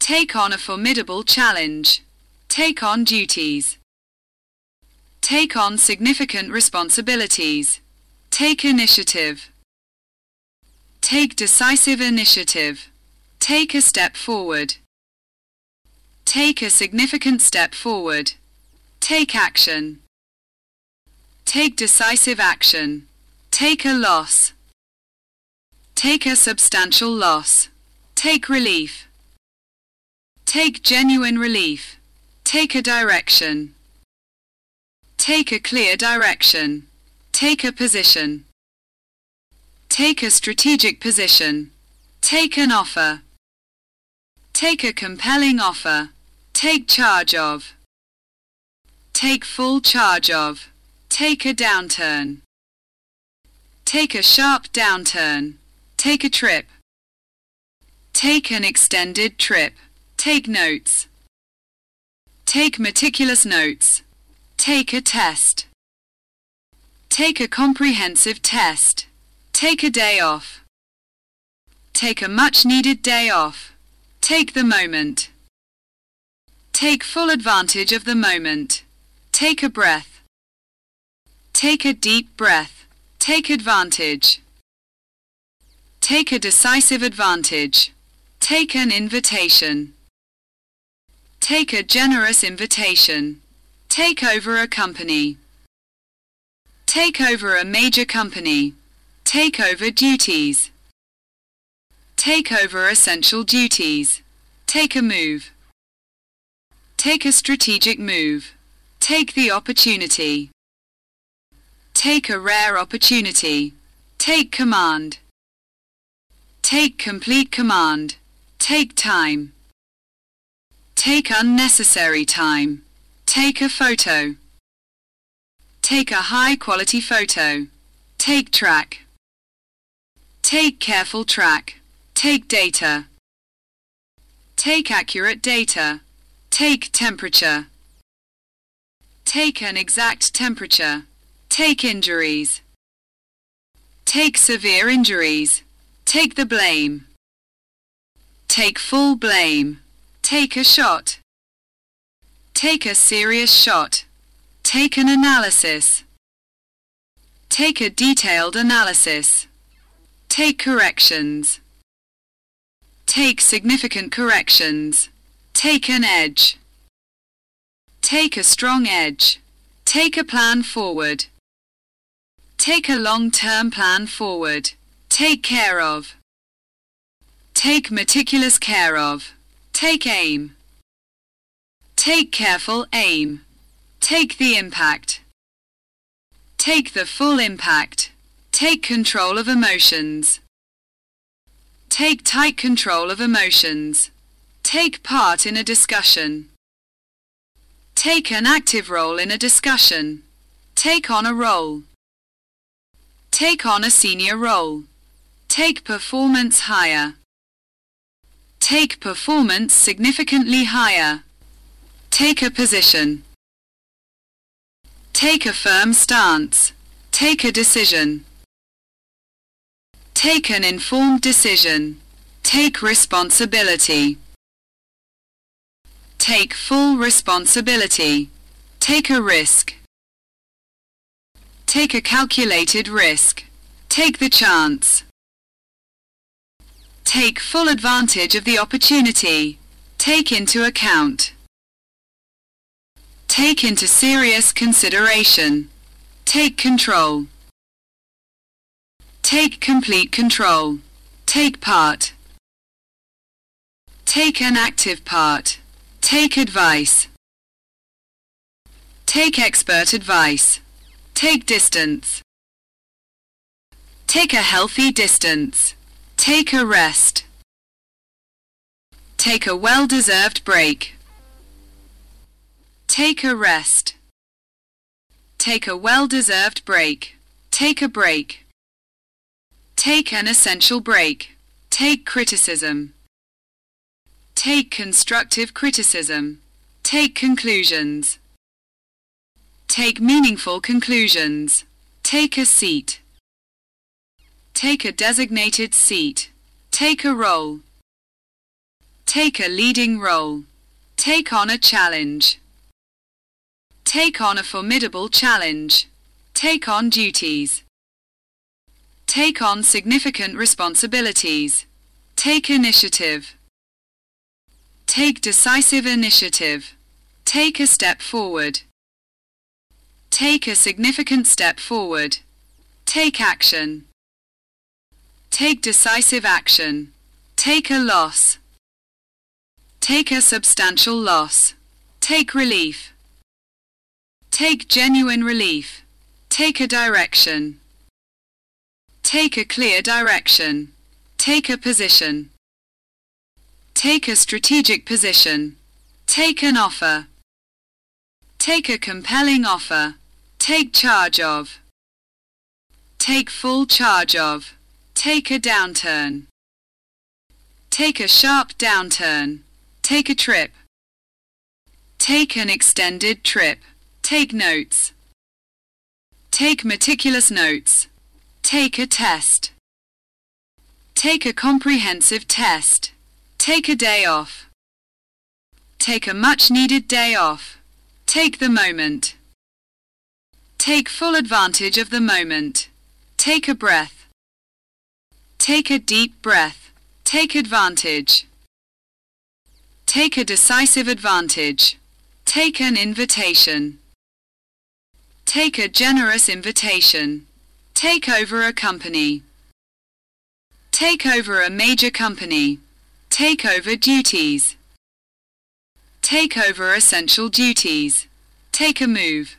Take on a formidable challenge. Take on duties. Take on significant responsibilities. Take initiative. Take decisive initiative. Take a step forward. Take a significant step forward. Take action. Take decisive action. Take a loss. Take a substantial loss. Take relief. Take genuine relief. Take a direction. Take a clear direction. Take a position. Take a strategic position. Take an offer. Take a compelling offer. Take charge of. Take full charge of. Take a downturn. Take a sharp downturn. Take a trip. Take an extended trip. Take notes. Take meticulous notes. Take a test. Take a comprehensive test. Take a day off. Take a much needed day off. Take the moment. Take full advantage of the moment. Take a breath. Take a deep breath. Take advantage. Take a decisive advantage. Take an invitation. Take a generous invitation. Take over a company. Take over a major company. Take over duties. Take over essential duties. Take a move. Take a strategic move. Take the opportunity. Take a rare opportunity. Take command. Take complete command. Take time. Take unnecessary time. Take a photo. Take a high quality photo. Take track. Take careful track. Take data. Take accurate data. Take temperature. Take an exact temperature. Take injuries. Take severe injuries. Take the blame. Take full blame. Take a shot. Take a serious shot. Take an analysis. Take a detailed analysis. Take corrections. Take significant corrections. Take an edge. Take a strong edge. Take a plan forward. Take a long-term plan forward. Take care of. Take meticulous care of. Take aim. Take careful aim. Take the impact. Take the full impact. Take control of emotions. Take tight control of emotions. Take part in a discussion. Take an active role in a discussion. Take on a role. Take on a senior role. Take performance higher. Take performance significantly higher. Take a position. Take a firm stance. Take a decision. Take an informed decision. Take responsibility. Take full responsibility. Take a risk. Take a calculated risk. Take the chance. Take full advantage of the opportunity. Take into account. Take into serious consideration. Take control. Take complete control. Take part. Take an active part. Take advice. Take expert advice. Take distance. Take a healthy distance. Take a rest. Take a well-deserved break. Take a rest. Take a well-deserved break. Take a break. Take an essential break. Take criticism. Take constructive criticism. Take conclusions. Take meaningful conclusions. Take a seat. Take a designated seat. Take a role. Take a leading role. Take on a challenge. Take on a formidable challenge. Take on duties. Take on significant responsibilities. Take initiative. Take decisive initiative. Take a step forward. Take a significant step forward. Take action. Take decisive action. Take a loss. Take a substantial loss. Take relief. Take genuine relief. Take a direction. Take a clear direction. Take a position. Take a strategic position. Take an offer. Take a compelling offer. Take charge of. Take full charge of. Take a downturn. Take a sharp downturn. Take a trip. Take an extended trip. Take notes. Take meticulous notes. Take a test. Take a comprehensive test. Take a day off. Take a much needed day off. Take the moment. Take full advantage of the moment. Take a breath. Take a deep breath. Take advantage. Take a decisive advantage. Take an invitation. Take a generous invitation. Take over a company. Take over a major company. Take over duties. Take over essential duties. Take a move.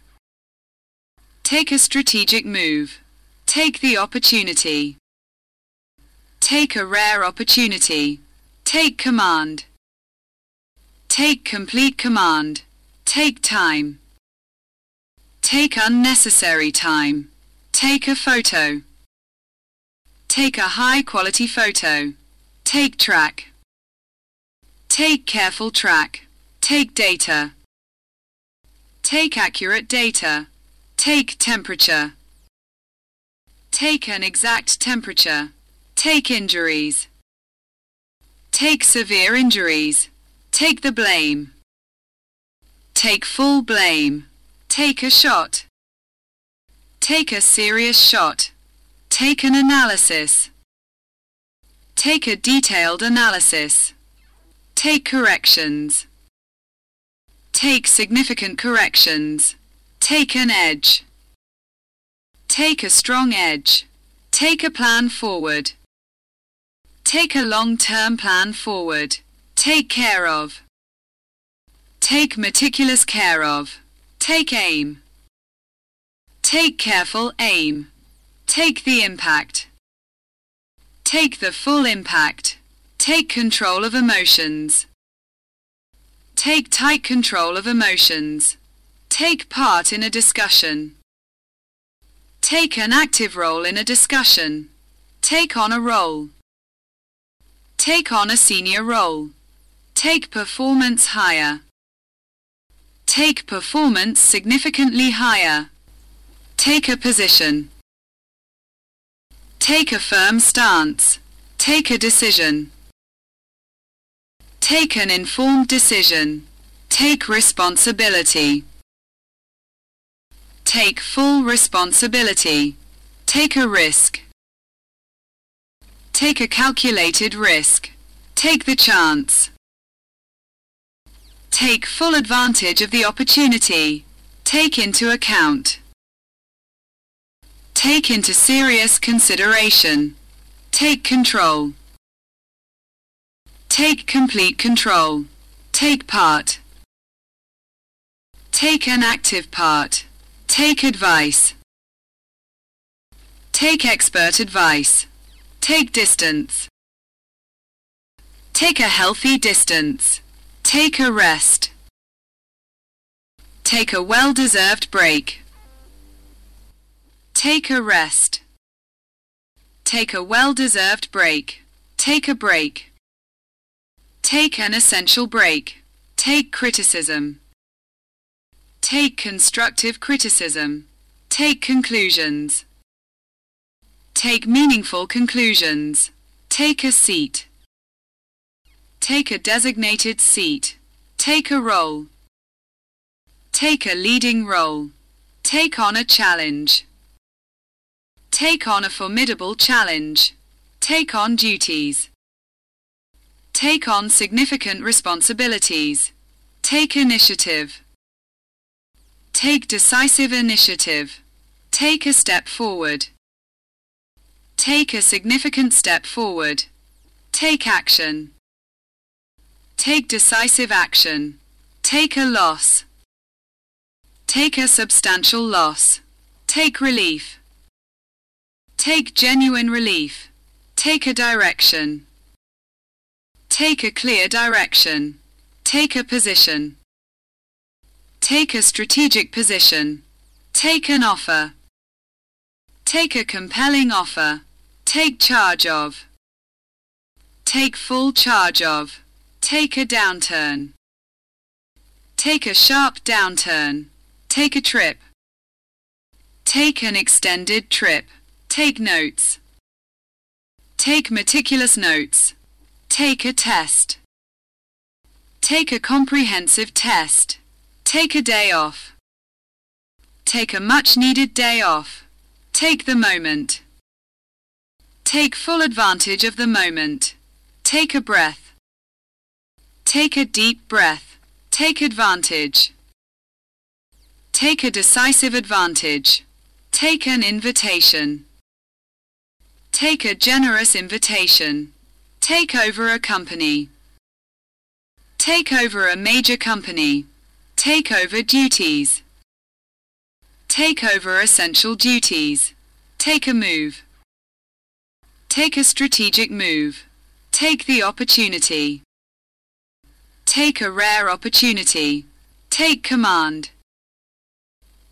Take a strategic move. Take the opportunity. Take a rare opportunity. Take command. Take complete command. Take time. Take unnecessary time. Take a photo. Take a high quality photo. Take track. Take careful track. Take data. Take accurate data. Take temperature. Take an exact temperature. Take injuries. Take severe injuries. Take the blame. Take full blame. Take a shot. Take a serious shot. Take an analysis. Take a detailed analysis. Take corrections. Take significant corrections. Take an edge. Take a strong edge. Take a plan forward. Take a long-term plan forward. Take care of. Take meticulous care of. Take aim. Take careful aim. Take the impact. Take the full impact. Take control of emotions. Take tight control of emotions. Take part in a discussion. Take an active role in a discussion. Take on a role. Take on a senior role. Take performance higher. Take performance significantly higher. Take a position. Take a firm stance. Take a decision. Take an informed decision. Take responsibility. Take full responsibility. Take a risk. Take a calculated risk. Take the chance. Take full advantage of the opportunity. Take into account. Take into serious consideration. Take control. Take complete control. Take part. Take an active part. Take advice. Take expert advice. Take distance. Take a healthy distance. Take a rest. Take a well-deserved break. Take a rest. Take a well-deserved break. Take a break. Take an essential break. Take criticism. Take constructive criticism. Take conclusions. Take meaningful conclusions. Take a seat. Take a designated seat. Take a role. Take a leading role. Take on a challenge. Take on a formidable challenge. Take on duties. Take on significant responsibilities. Take initiative. Take decisive initiative. Take a step forward. Take a significant step forward. Take action. Take decisive action. Take a loss. Take a substantial loss. Take relief. Take genuine relief. Take a direction. Take a clear direction. Take a position. Take a strategic position. Take an offer. Take a compelling offer. Take charge of. Take full charge of. Take a downturn. Take a sharp downturn. Take a trip. Take an extended trip. Take notes. Take meticulous notes. Take a test. Take a comprehensive test. Take a day off. Take a much needed day off. Take the moment. Take full advantage of the moment. Take a breath. Take a deep breath. Take advantage. Take a decisive advantage. Take an invitation. Take a generous invitation. Take over a company. Take over a major company. Take over duties. Take over essential duties. Take a move. Take a strategic move. Take the opportunity. Take a rare opportunity. Take command.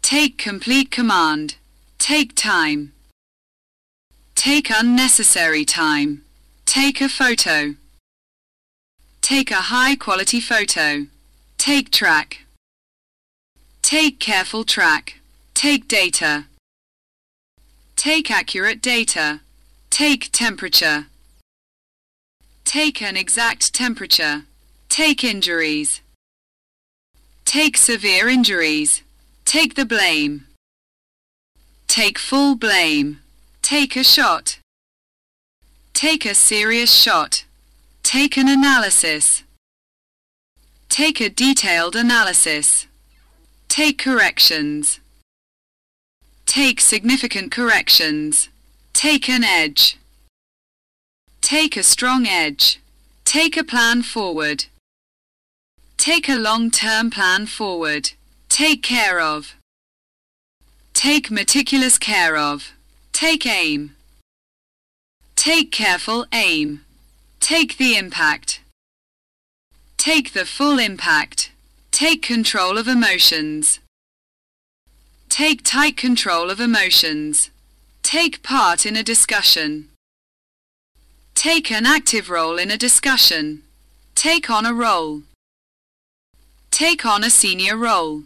Take complete command. Take time. Take unnecessary time. Take a photo. Take a high quality photo. Take track. Take careful track. Take data. Take accurate data. Take temperature. Take an exact temperature. Take injuries. Take severe injuries. Take the blame. Take full blame. Take a shot. Take a serious shot. Take an analysis. Take a detailed analysis. Take corrections. Take significant corrections. Take an edge. Take a strong edge. Take a plan forward. Take a long-term plan forward. Take care of. Take meticulous care of. Take aim. Take careful aim. Take the impact. Take the full impact. Take control of emotions. Take tight control of emotions. Take part in a discussion. Take an active role in a discussion. Take on a role. Take on a senior role.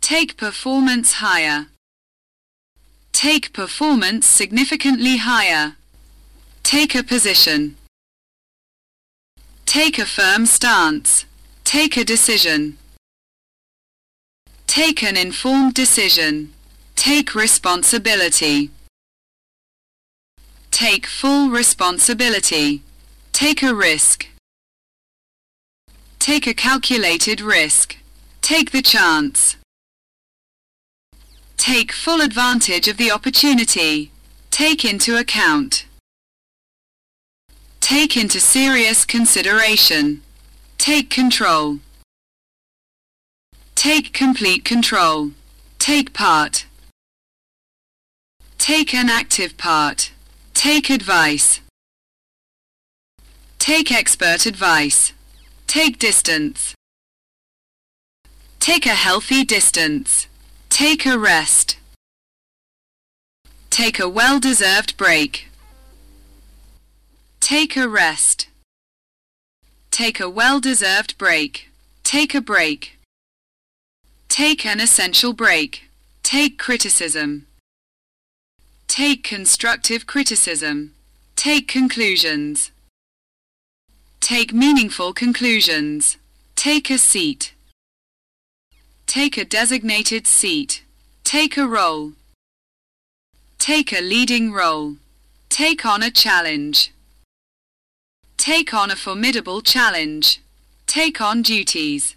Take performance higher. Take performance significantly higher. Take a position. Take a firm stance. Take a decision. Take an informed decision. Take responsibility. Take full responsibility. Take a risk. Take a calculated risk. Take the chance. Take full advantage of the opportunity. Take into account. Take into serious consideration. Take control. Take complete control. Take part. Take an active part. Take advice. Take expert advice. Take distance. Take a healthy distance. Take a rest. Take a well-deserved break. Take a rest. Take a well-deserved break. Take a break. Take an essential break. Take criticism. Take constructive criticism. Take conclusions. Take meaningful conclusions. Take a seat. Take a designated seat. Take a role. Take a leading role. Take on a challenge. Take on a formidable challenge. Take on duties.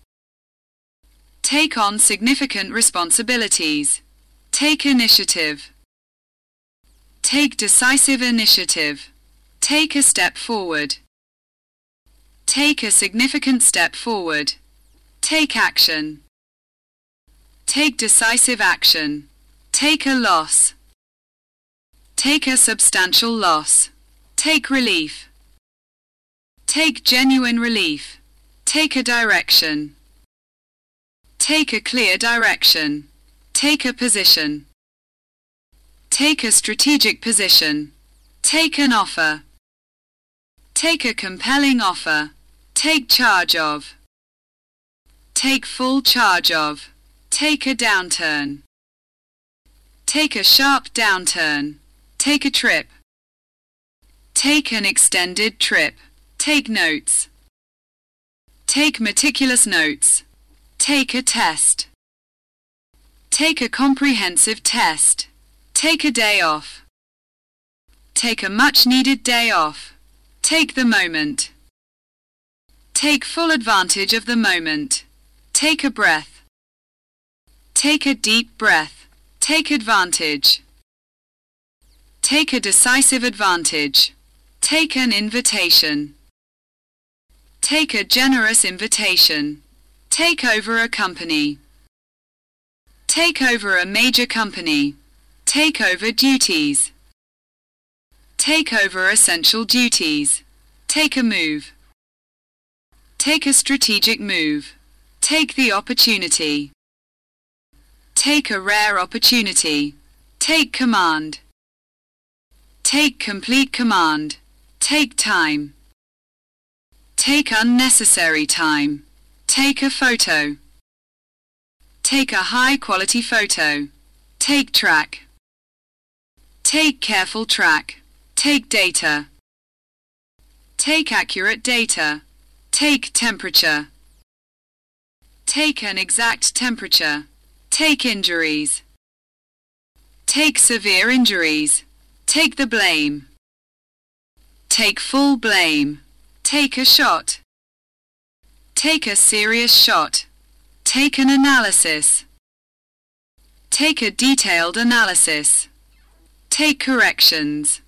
Take on significant responsibilities. Take initiative. Take decisive initiative. Take a step forward. Take a significant step forward. Take action. Take decisive action. Take a loss. Take a substantial loss. Take relief. Take genuine relief. Take a direction. Take a clear direction. Take a position. Take a strategic position. Take an offer. Take a compelling offer. Take charge of. Take full charge of. Take a downturn. Take a sharp downturn. Take a trip. Take an extended trip. Take notes. Take meticulous notes. Take a test. Take a comprehensive test. Take a day off. Take a much needed day off. Take the moment. Take full advantage of the moment. Take a breath. Take a deep breath. Take advantage. Take a decisive advantage. Take an invitation. Take a generous invitation. Take over a company. Take over a major company. Take over duties. Take over essential duties. Take a move. Take a strategic move. Take the opportunity. Take a rare opportunity. Take command. Take complete command. Take time. Take unnecessary time. Take a photo. Take a high quality photo. Take track. Take careful track. Take data. Take accurate data. Take temperature. Take an exact temperature. Take injuries. Take severe injuries. Take the blame. Take full blame. Take a shot. Take a serious shot. Take an analysis. Take a detailed analysis. Take corrections.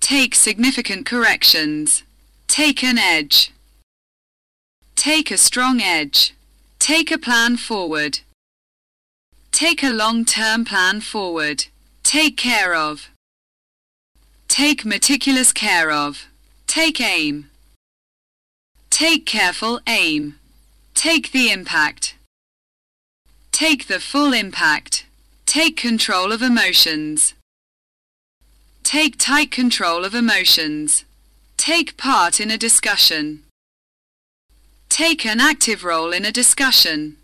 Take significant corrections. Take an edge. Take a strong edge. Take a plan forward. Take a long-term plan forward. Take care of. Take meticulous care of. Take aim. Take careful aim. Take the impact. Take the full impact. Take control of emotions. Take tight control of emotions. Take part in a discussion. Take an active role in a discussion.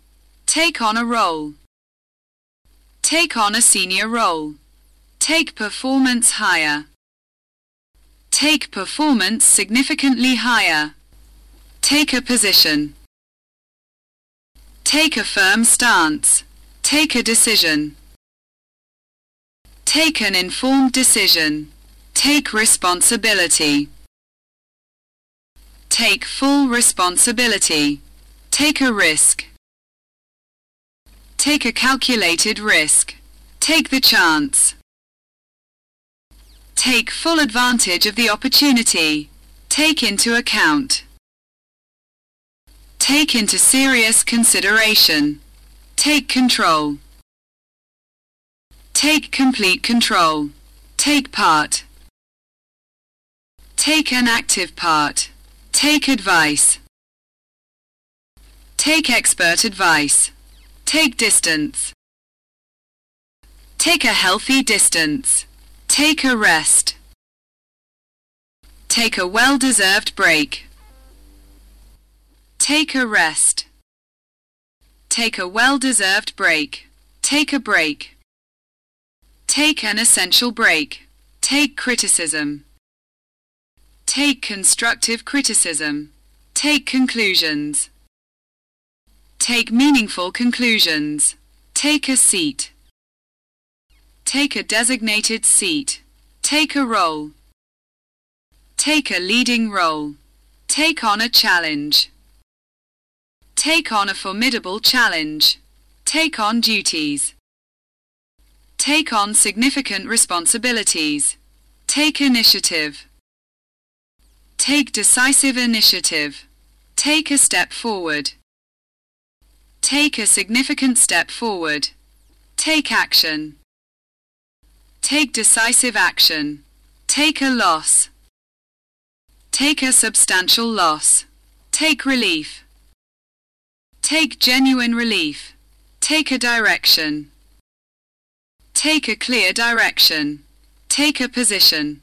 Take on a role. Take on a senior role. Take performance higher. Take performance significantly higher. Take a position. Take a firm stance. Take a decision. Take an informed decision. Take responsibility. Take full responsibility. Take a risk. Take a calculated risk. Take the chance. Take full advantage of the opportunity. Take into account. Take into serious consideration. Take control. Take complete control. Take part. Take an active part. Take advice. Take expert advice. Take distance. Take a healthy distance. Take a rest. Take a well-deserved break. Take a rest. Take a well-deserved break. Take a break. Take an essential break. Take criticism. Take constructive criticism. Take conclusions. Take meaningful conclusions. Take a seat. Take a designated seat. Take a role. Take a leading role. Take on a challenge. Take on a formidable challenge. Take on duties. Take on significant responsibilities. Take initiative. Take decisive initiative. Take a step forward. Take a significant step forward. Take action. Take decisive action. Take a loss. Take a substantial loss. Take relief. Take genuine relief. Take a direction. Take a clear direction. Take a position.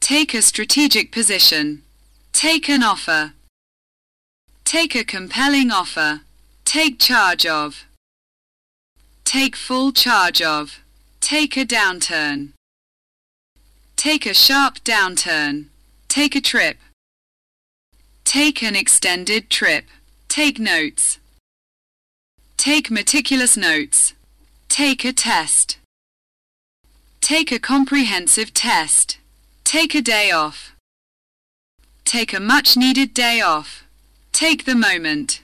Take a strategic position. Take an offer. Take a compelling offer. Take charge of. Take full charge of. Take a downturn. Take a sharp downturn. Take a trip. Take an extended trip. Take notes. Take meticulous notes. Take a test. Take a comprehensive test. Take a day off. Take a much needed day off. Take the moment.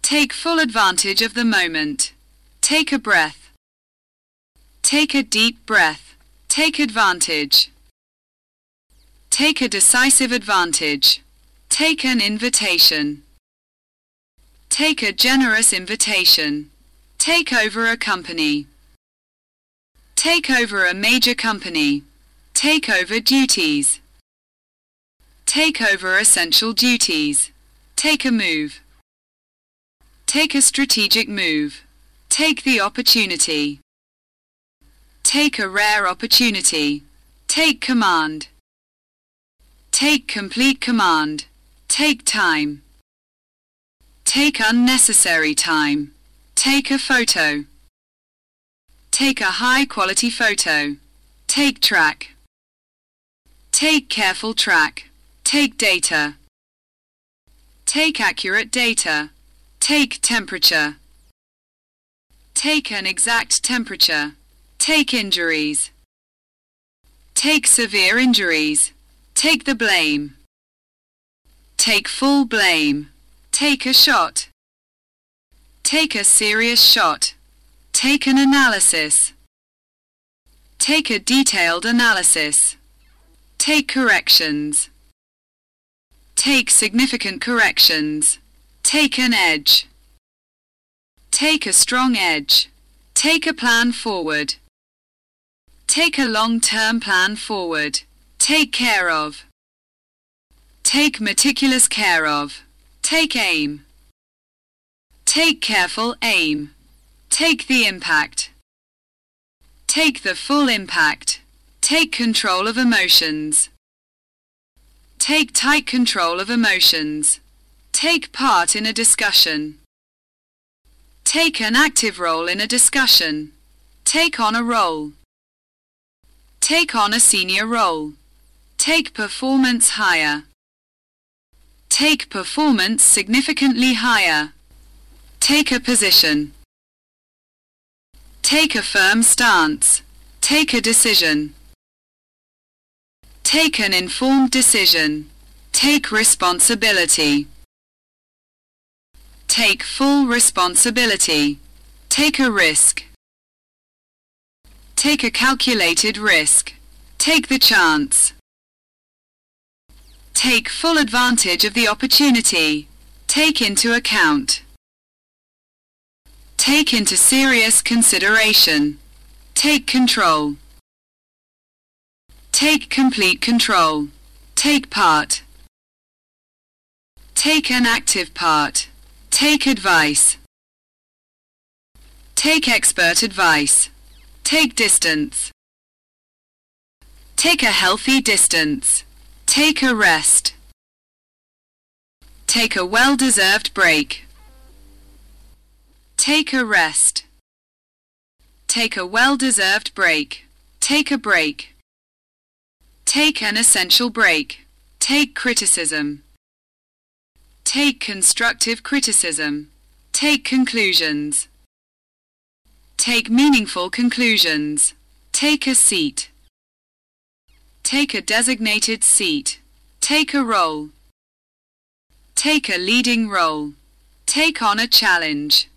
Take full advantage of the moment. Take a breath. Take a deep breath. Take advantage. Take a decisive advantage. Take an invitation. Take a generous invitation. Take over a company. Take over a major company. Take over duties. Take over essential duties. Take a move. Take a strategic move. Take the opportunity. Take a rare opportunity. Take command. Take complete command. Take time. Take unnecessary time. Take a photo. Take a high quality photo. Take track. Take careful track. Take data. Take accurate data. Take temperature. Take an exact temperature. Take injuries. Take severe injuries. Take the blame. Take full blame. Take a shot. Take a serious shot. Take an analysis. Take a detailed analysis. Take corrections. Take significant corrections. Take an edge. Take a strong edge. Take a plan forward. Take a long-term plan forward. Take care of. Take meticulous care of. Take aim. Take careful aim. Take the impact. Take the full impact. Take control of emotions. Take tight control of emotions. Take part in a discussion. Take an active role in a discussion. Take on a role. Take on a senior role. Take performance higher. Take performance significantly higher. Take a position. Take a firm stance. Take a decision. Take an informed decision. Take responsibility. Take full responsibility. Take a risk. Take a calculated risk. Take the chance. Take full advantage of the opportunity. Take into account. Take into serious consideration. Take control. Take complete control. Take part. Take an active part. Take advice. Take expert advice. Take distance. Take a healthy distance. Take a rest. Take a well-deserved break. Take a rest. Take a well-deserved break. Take a break. Take an essential break. Take criticism. Take constructive criticism. Take conclusions. Take meaningful conclusions. Take a seat. Take a designated seat. Take a role. Take a leading role. Take on a challenge.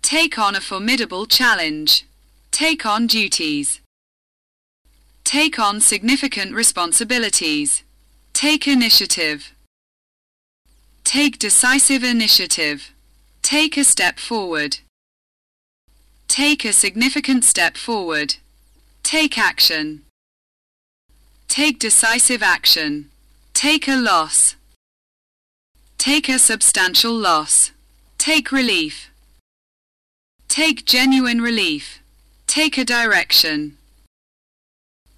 Take on a formidable challenge. Take on duties. Take on significant responsibilities. Take initiative. Take decisive initiative. Take a step forward. Take a significant step forward. Take action. Take decisive action. Take a loss. Take a substantial loss. Take relief. Take genuine relief. Take a direction.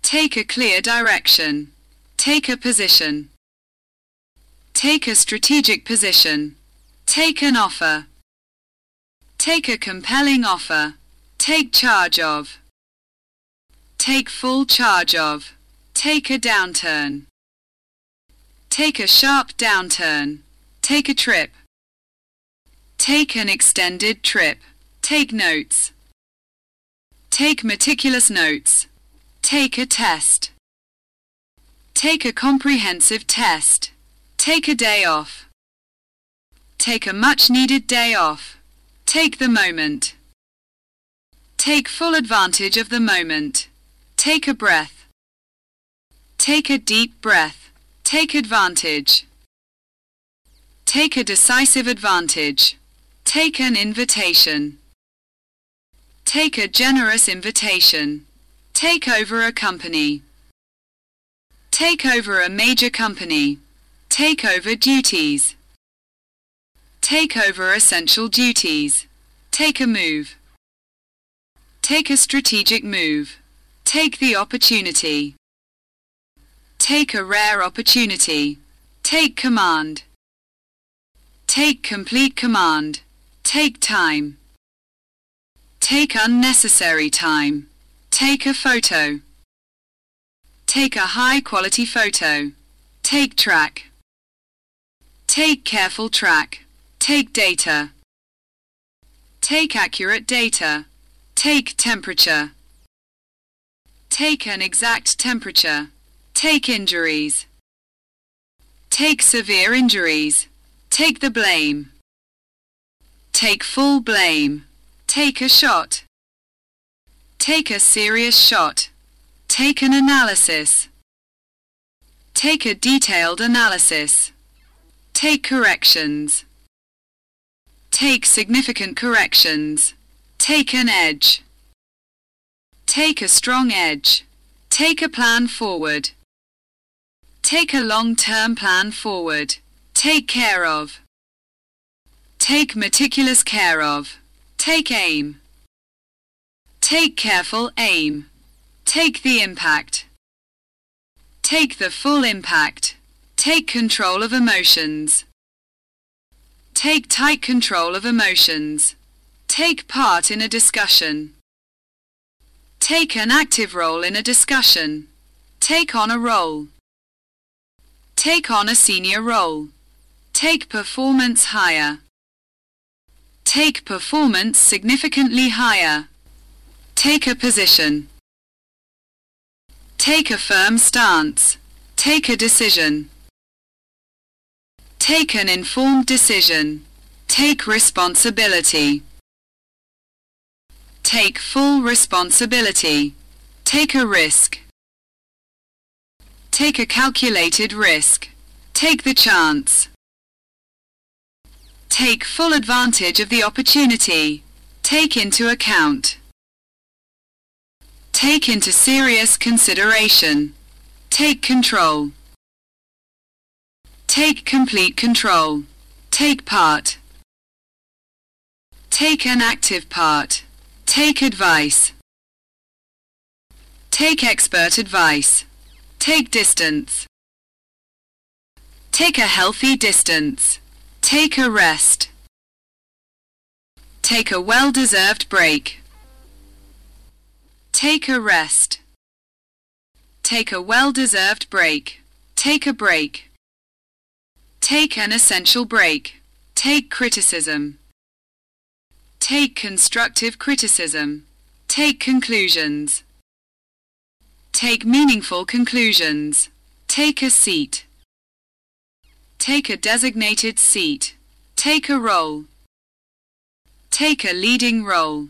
Take a clear direction. Take a position. Take a strategic position. Take an offer. Take a compelling offer. Take charge of. Take full charge of. Take a downturn. Take a sharp downturn. Take a trip. Take an extended trip. Take notes. Take meticulous notes. Take a test. Take a comprehensive test. Take a day off. Take a much needed day off. Take the moment. Take full advantage of the moment. Take a breath. Take a deep breath. Take advantage. Take a decisive advantage. Take an invitation. Take a generous invitation. Take over a company. Take over a major company. Take over duties. Take over essential duties. Take a move. Take a strategic move. Take the opportunity. Take a rare opportunity. Take command. Take complete command. Take time. Take unnecessary time. Take a photo. Take a high quality photo. Take track. Take careful track. Take data. Take accurate data. Take temperature. Take an exact temperature. Take injuries. Take severe injuries. Take the blame. Take full blame. Take a shot. Take a serious shot. Take an analysis. Take a detailed analysis. Take corrections. Take significant corrections. Take an edge. Take a strong edge. Take a plan forward. Take a long-term plan forward. Take care of. Take meticulous care of. Take aim. Take careful aim. Take the impact. Take the full impact. Take control of emotions. Take tight control of emotions. Take part in a discussion. Take an active role in a discussion. Take on a role. Take on a senior role. Take performance higher. Take performance significantly higher. Take a position. Take a firm stance. Take a decision. Take an informed decision. Take responsibility. Take full responsibility. Take a risk. Take a calculated risk. Take the chance. Take full advantage of the opportunity. Take into account. Take into serious consideration. Take control. Take complete control. Take part. Take an active part. Take advice. Take expert advice. Take distance. Take a healthy distance. Take a rest. Take a well-deserved break. Take a rest. Take a well-deserved break. Take a break. Take an essential break. Take criticism. Take constructive criticism. Take conclusions. Take meaningful conclusions. Take a seat. Take a designated seat. Take a role. Take a leading role.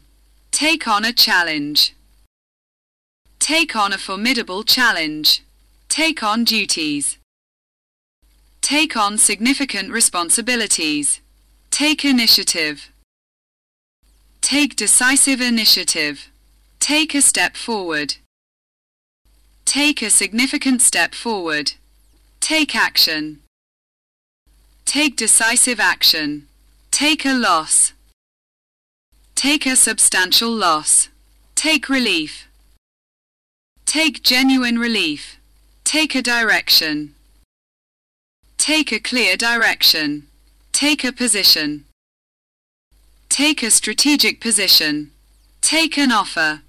Take on a challenge. Take on a formidable challenge. Take on duties. Take on significant responsibilities. Take initiative. Take decisive initiative. Take a step forward. Take a significant step forward. Take action. Take decisive action. Take a loss. Take a substantial loss. Take relief. Take genuine relief. Take a direction. Take a clear direction. Take a position. Take a strategic position. Take an offer.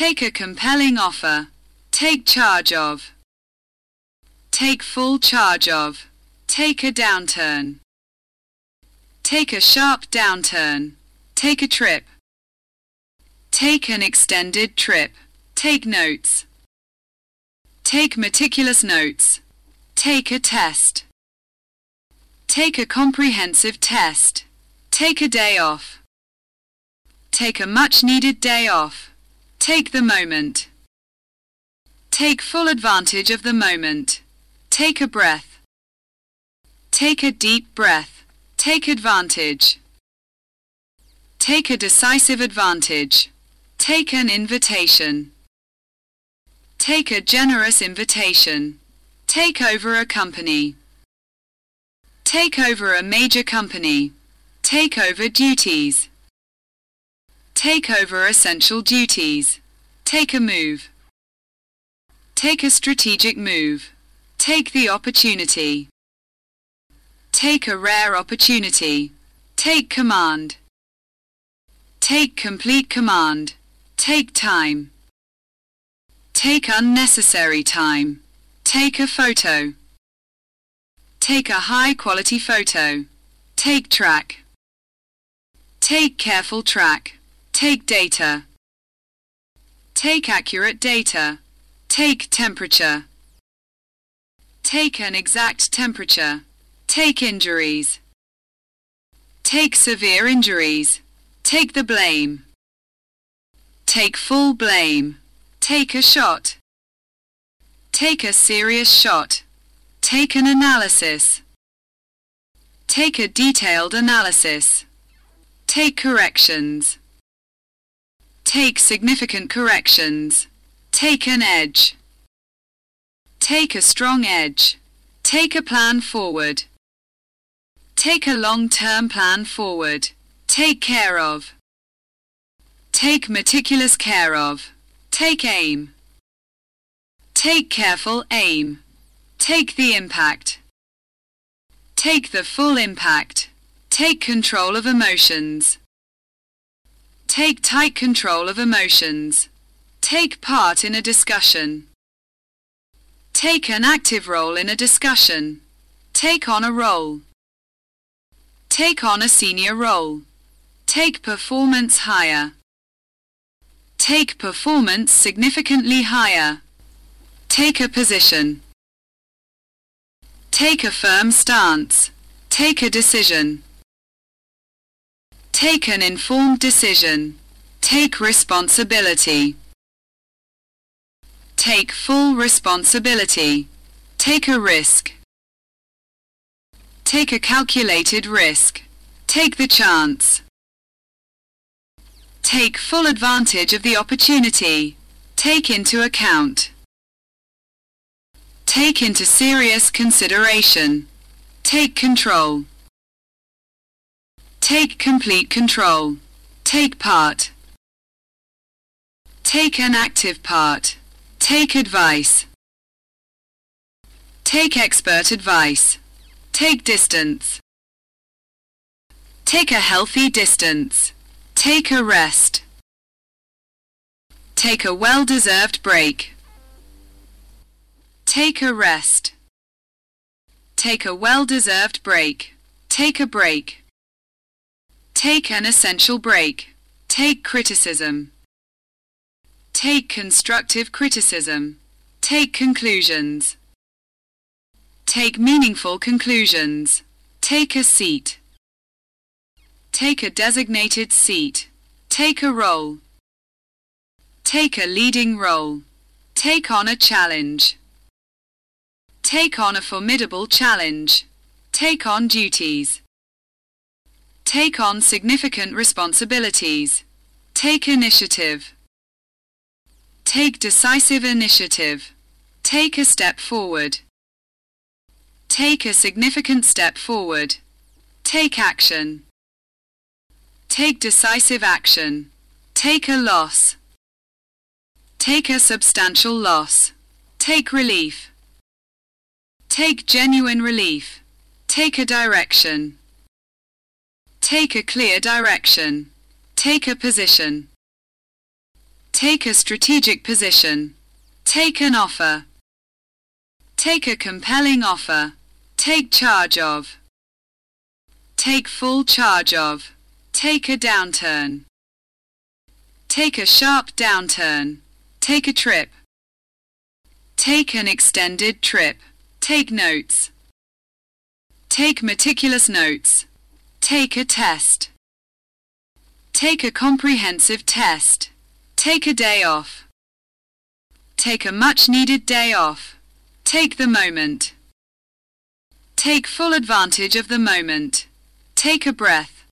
Take a compelling offer. Take charge of. Take full charge of. Take a downturn. Take a sharp downturn. Take a trip. Take an extended trip. Take notes. Take meticulous notes. Take a test. Take a comprehensive test. Take a day off. Take a much needed day off. Take the moment. Take full advantage of the moment. Take a breath. Take a deep breath. Take advantage. Take a decisive advantage. Take an invitation. Take a generous invitation. Take over a company. Take over a major company. Take over duties. Take over essential duties. Take a move. Take a strategic move. Take the opportunity. Take a rare opportunity. Take command. Take complete command. Take time. Take unnecessary time. Take a photo. Take a high quality photo. Take track. Take careful track. Take data. Take accurate data. Take temperature. Take an exact temperature. Take injuries. Take severe injuries. Take the blame. Take full blame. Take a shot. Take a serious shot. Take an analysis. Take a detailed analysis. Take corrections. Take significant corrections. Take an edge. Take a strong edge. Take a plan forward. Take a long-term plan forward. Take care of. Take meticulous care of. Take aim. Take careful aim. Take the impact. Take the full impact. Take control of emotions. Take tight control of emotions. Take part in a discussion. Take an active role in a discussion. Take on a role. Take on a senior role. Take performance higher. Take performance significantly higher. Take a position. Take a firm stance. Take a decision. Take an informed decision. Take responsibility. Take full responsibility. Take a risk. Take a calculated risk. Take the chance. Take full advantage of the opportunity. Take into account. Take into serious consideration. Take control. Take complete control. Take part. Take an active part. Take advice. Take expert advice. Take distance. Take a healthy distance. Take a rest. Take a well-deserved break. Take a rest. Take a well-deserved break. Take a break. Take an essential break. Take criticism. Take constructive criticism. Take conclusions. Take meaningful conclusions. Take a seat. Take a designated seat. Take a role. Take a leading role. Take on a challenge. Take on a formidable challenge. Take on duties. Take on significant responsibilities. Take initiative. Take decisive initiative. Take a step forward. Take a significant step forward. Take action. Take decisive action. Take a loss. Take a substantial loss. Take relief. Take genuine relief. Take a direction. Take a clear direction. Take a position. Take a strategic position. Take an offer. Take a compelling offer. Take charge of. Take full charge of. Take a downturn. Take a sharp downturn. Take a trip. Take an extended trip. Take notes. Take meticulous notes. Take a test. Take a comprehensive test. Take a day off. Take a much needed day off. Take the moment. Take full advantage of the moment. Take a breath.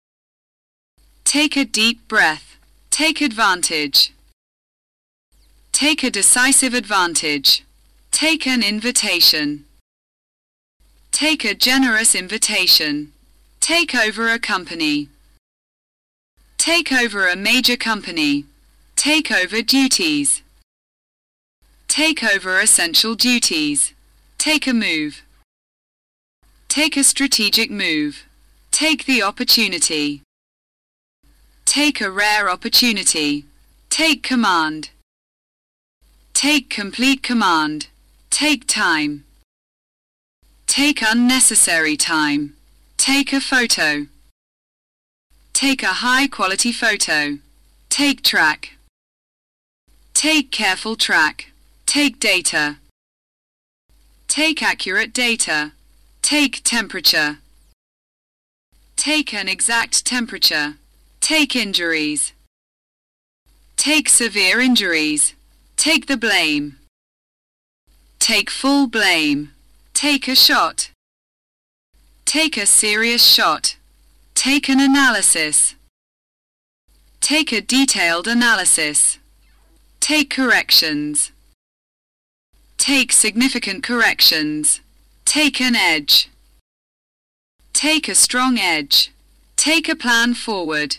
Take a deep breath. Take advantage. Take a decisive advantage. Take an invitation. Take a generous invitation. Take over a company. Take over a major company. Take over duties. Take over essential duties. Take a move. Take a strategic move. Take the opportunity. Take a rare opportunity. Take command. Take complete command. Take time. Take unnecessary time. Take a photo. Take a high quality photo. Take track. Take careful track. Take data. Take accurate data. Take temperature. Take an exact temperature. Take injuries. Take severe injuries. Take the blame. Take full blame. Take a shot. Take a serious shot. Take an analysis. Take a detailed analysis. Take corrections. Take significant corrections. Take an edge. Take a strong edge. Take a plan forward.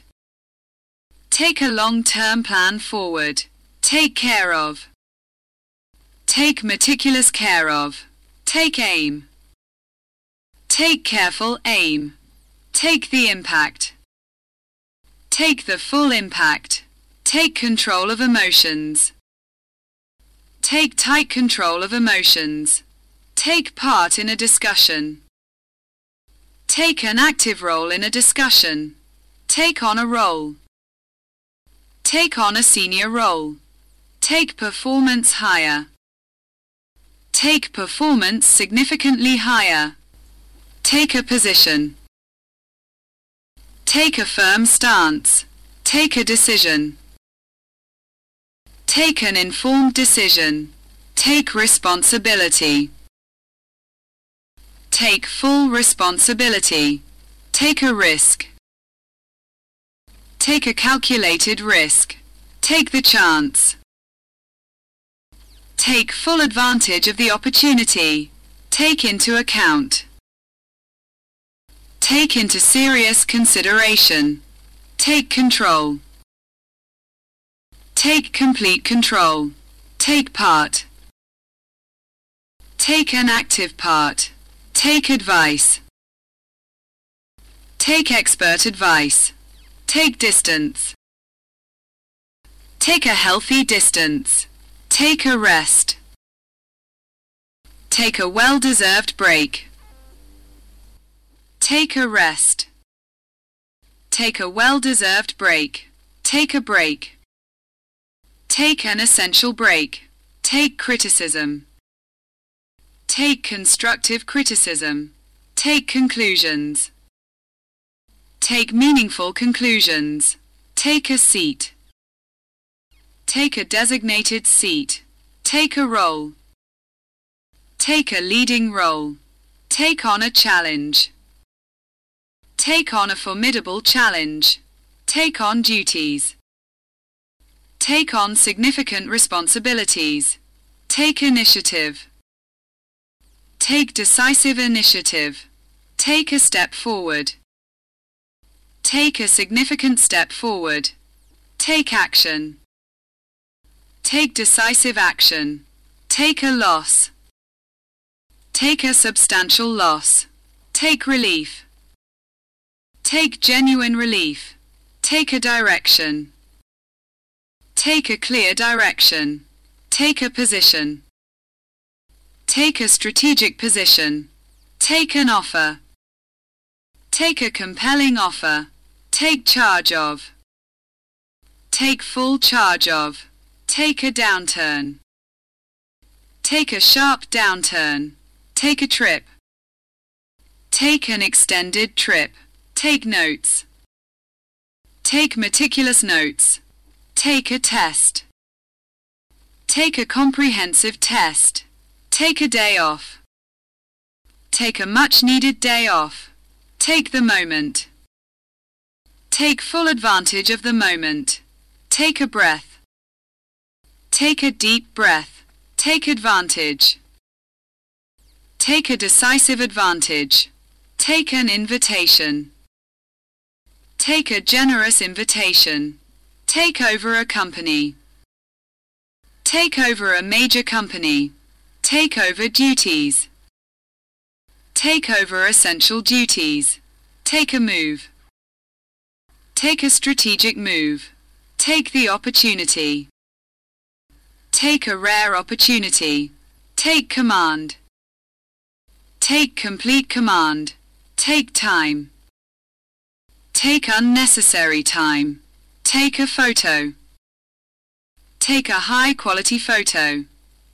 Take a long-term plan forward. Take care of. Take meticulous care of. Take aim. Take careful aim. Take the impact. Take the full impact. Take control of emotions. Take tight control of emotions. Take part in a discussion. Take an active role in a discussion. Take on a role. Take on a senior role. Take performance higher. Take performance significantly higher. Take a position. Take a firm stance. Take a decision. Take an informed decision. Take responsibility. Take full responsibility. Take a risk. Take a calculated risk. Take the chance. Take full advantage of the opportunity. Take into account. Take into serious consideration. Take control. Take complete control. Take part. Take an active part. Take advice. Take expert advice. Take distance. Take a healthy distance. Take a rest. Take a well-deserved break. Take a rest. Take a well-deserved break. Take a break. Take an essential break. Take criticism. Take constructive criticism. Take conclusions. Take meaningful conclusions. Take a seat. Take a designated seat. Take a role. Take a leading role. Take on a challenge. Take on a formidable challenge. Take on duties. Take on significant responsibilities. Take initiative. Take decisive initiative. Take a step forward. Take a significant step forward. Take action. Take decisive action. Take a loss. Take a substantial loss. Take relief. Take genuine relief. Take a direction. Take a clear direction. Take a position. Take a strategic position. Take an offer. Take a compelling offer. Take charge of. Take full charge of. Take a downturn. Take a sharp downturn. Take a trip. Take an extended trip. Take notes. Take meticulous notes. Take a test. Take a comprehensive test. Take a day off. Take a much needed day off. Take the moment. Take full advantage of the moment. Take a breath. Take a deep breath. Take advantage. Take a decisive advantage. Take an invitation. Take a generous invitation. Take over a company. Take over a major company. Take over duties. Take over essential duties. Take a move. Take a strategic move. Take the opportunity. Take a rare opportunity. Take command. Take complete command. Take time. Take unnecessary time. Take a photo. Take a high quality photo.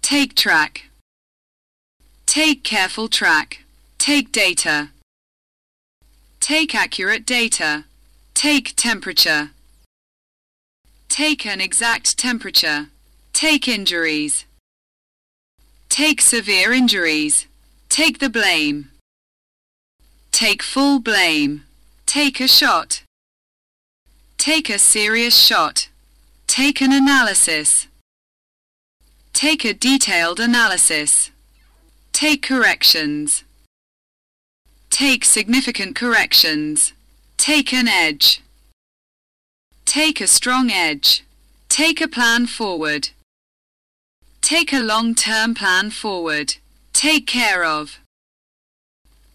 Take track. Take careful track. Take data. Take accurate data. Take temperature. Take an exact temperature. Take injuries. Take severe injuries. Take the blame. Take full blame. Take a shot. Take a serious shot. Take an analysis. Take a detailed analysis. Take corrections. Take significant corrections. Take an edge. Take a strong edge. Take a plan forward. Take a long-term plan forward. Take care of.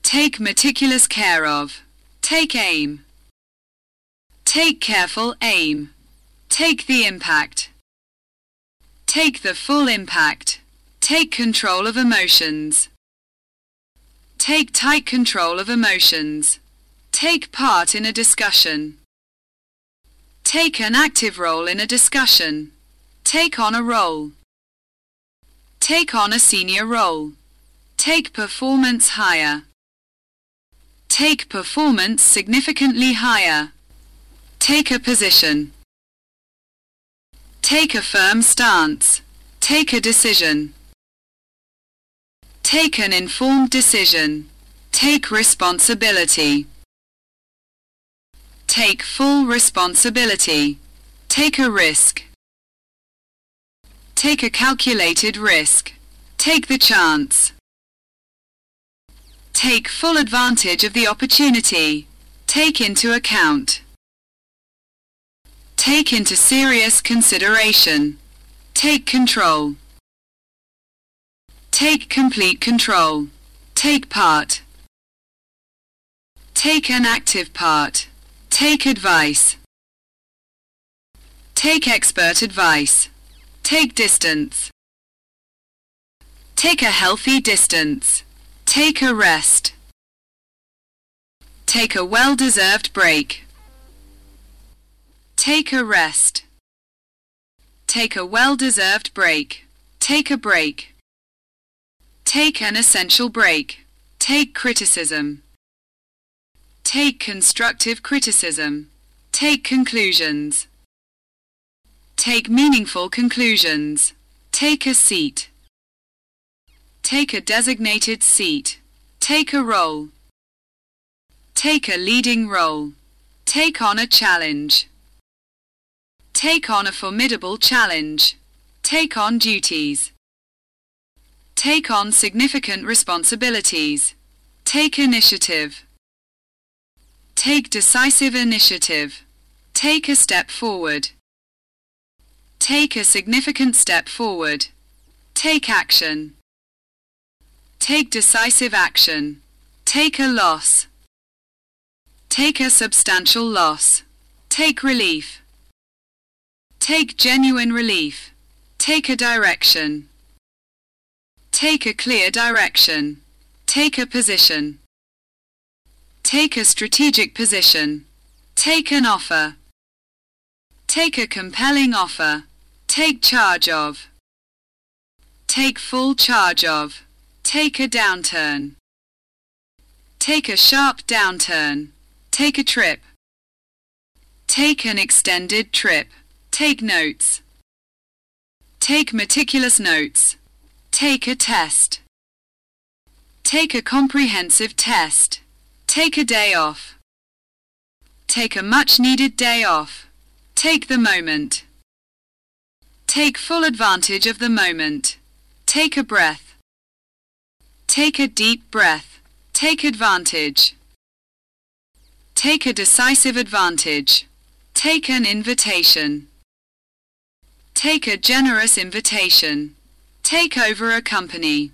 Take meticulous care of. Take aim. Take careful aim. Take the impact. Take the full impact. Take control of emotions. Take tight control of emotions. Take part in a discussion. Take an active role in a discussion. Take on a role. Take on a senior role. Take performance higher. Take performance significantly higher. Take a position. Take a firm stance. Take a decision. Take an informed decision. Take responsibility. Take full responsibility. Take a risk. Take a calculated risk. Take the chance. Take full advantage of the opportunity. Take into account. Take into serious consideration. Take control. Take complete control. Take part. Take an active part. Take advice. Take expert advice. Take distance. Take a healthy distance. Take a rest. Take a well-deserved break. Take a rest. Take a well-deserved break. Take a break. Take an essential break. Take criticism. Take constructive criticism. Take conclusions. Take meaningful conclusions. Take a seat. Take a designated seat. Take a role. Take a leading role. Take on a challenge. Take on a formidable challenge. Take on duties. Take on significant responsibilities. Take initiative. Take decisive initiative. Take a step forward. Take a significant step forward. Take action. Take decisive action. Take a loss. Take a substantial loss. Take relief. Take genuine relief. Take a direction. Take a clear direction. Take a position. Take a strategic position. Take an offer. Take a compelling offer. Take charge of. Take full charge of. Take a downturn. Take a sharp downturn. Take a trip. Take an extended trip. Take notes. Take meticulous notes. Take a test. Take a comprehensive test. Take a day off. Take a much needed day off. Take the moment. Take full advantage of the moment. Take a breath. Take a deep breath. Take advantage. Take a decisive advantage. Take an invitation. Take a generous invitation. Take over a company.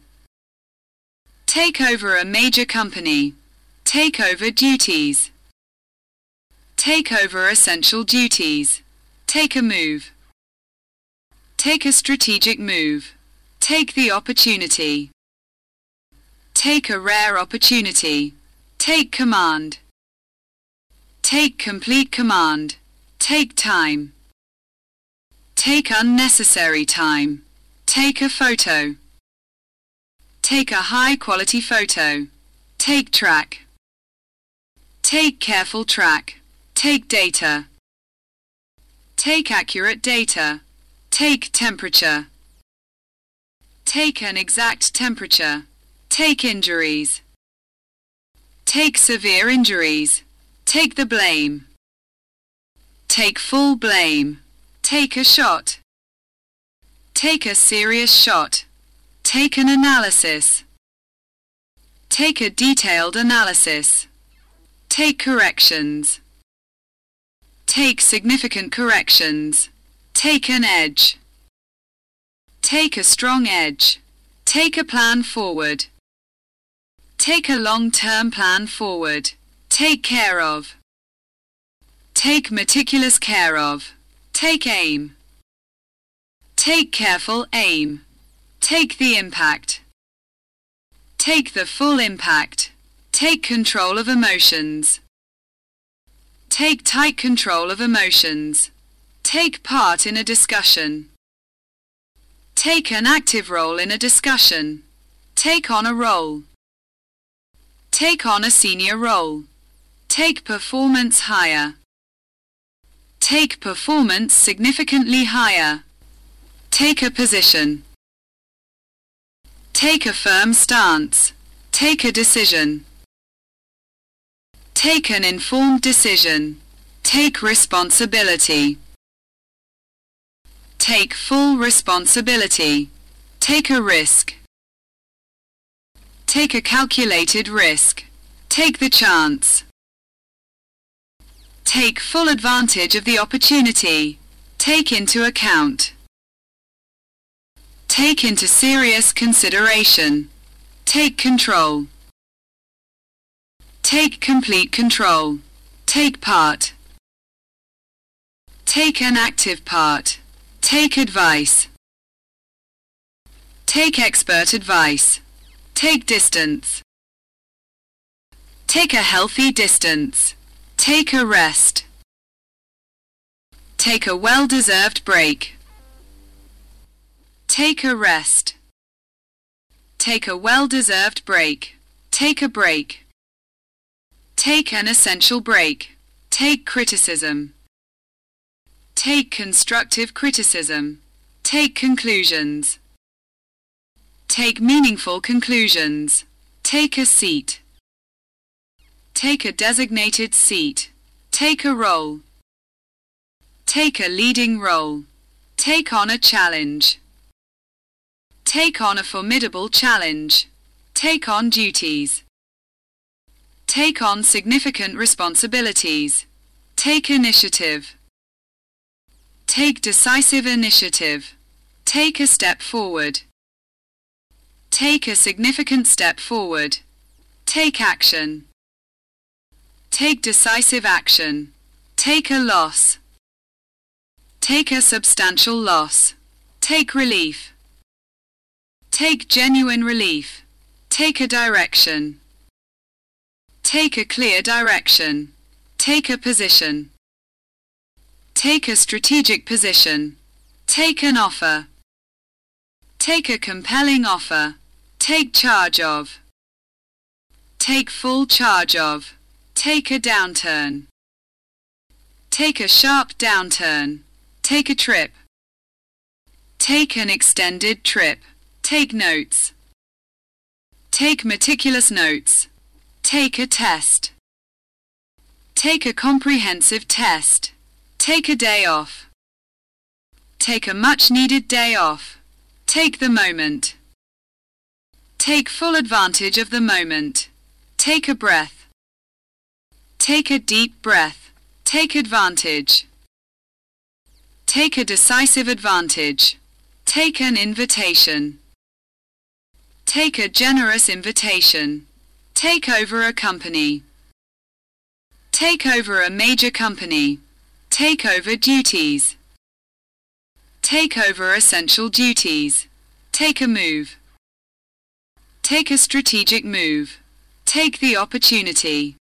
Take over a major company. Take over duties. Take over essential duties. Take a move. Take a strategic move. Take the opportunity. Take a rare opportunity. Take command. Take complete command. Take time. Take unnecessary time. Take a photo. Take a high quality photo. Take track. Take careful track. Take data. Take accurate data. Take temperature. Take an exact temperature. Take injuries. Take severe injuries. Take the blame. Take full blame. Take a shot. Take a serious shot. Take an analysis. Take a detailed analysis. Take corrections. Take significant corrections. Take an edge. Take a strong edge. Take a plan forward. Take a long-term plan forward. Take care of. Take meticulous care of. Take aim. Take careful aim. Take the impact. Take the full impact. Take control of emotions. Take tight control of emotions. Take part in a discussion. Take an active role in a discussion. Take on a role. Take on a senior role. Take performance higher. Take performance significantly higher. Take a position. Take a firm stance. Take a decision. Take an informed decision. Take responsibility. Take full responsibility. Take a risk. Take a calculated risk. Take the chance. Take full advantage of the opportunity. Take into account. Take into serious consideration. Take control. Take complete control. Take part. Take an active part. Take advice. Take expert advice. Take distance. Take a healthy distance. Take a rest. Take a well-deserved break. Take a rest. Take a well-deserved break. Take a break. Take an essential break. Take criticism. Take constructive criticism. Take conclusions. Take meaningful conclusions. Take a seat. Take a designated seat. Take a role. Take a leading role. Take on a challenge. Take on a formidable challenge. Take on duties. Take on significant responsibilities. Take initiative. Take decisive initiative. Take a step forward. Take a significant step forward. Take action. Take decisive action. Take a loss. Take a substantial loss. Take relief. Take genuine relief. Take a direction. Take a clear direction. Take a position. Take a strategic position. Take an offer. Take a compelling offer. Take charge of. Take full charge of. Take a downturn. Take a sharp downturn. Take a trip. Take an extended trip. Take notes. Take meticulous notes. Take a test. Take a comprehensive test. Take a day off. Take a much needed day off. Take the moment. Take full advantage of the moment. Take a breath. Take a deep breath. Take advantage. Take a decisive advantage. Take an invitation. Take a generous invitation. Take over a company. Take over a major company. Take over duties. Take over essential duties. Take a move. Take a strategic move. Take the opportunity.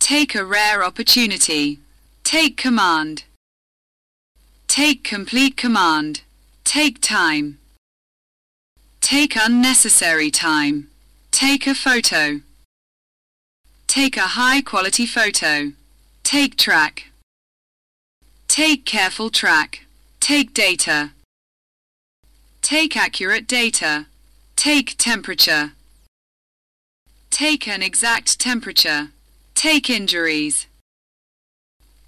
Take a rare opportunity. Take command. Take complete command. Take time. Take unnecessary time. Take a photo. Take a high quality photo. Take track. Take careful track. Take data. Take accurate data. Take temperature. Take an exact temperature. Take injuries.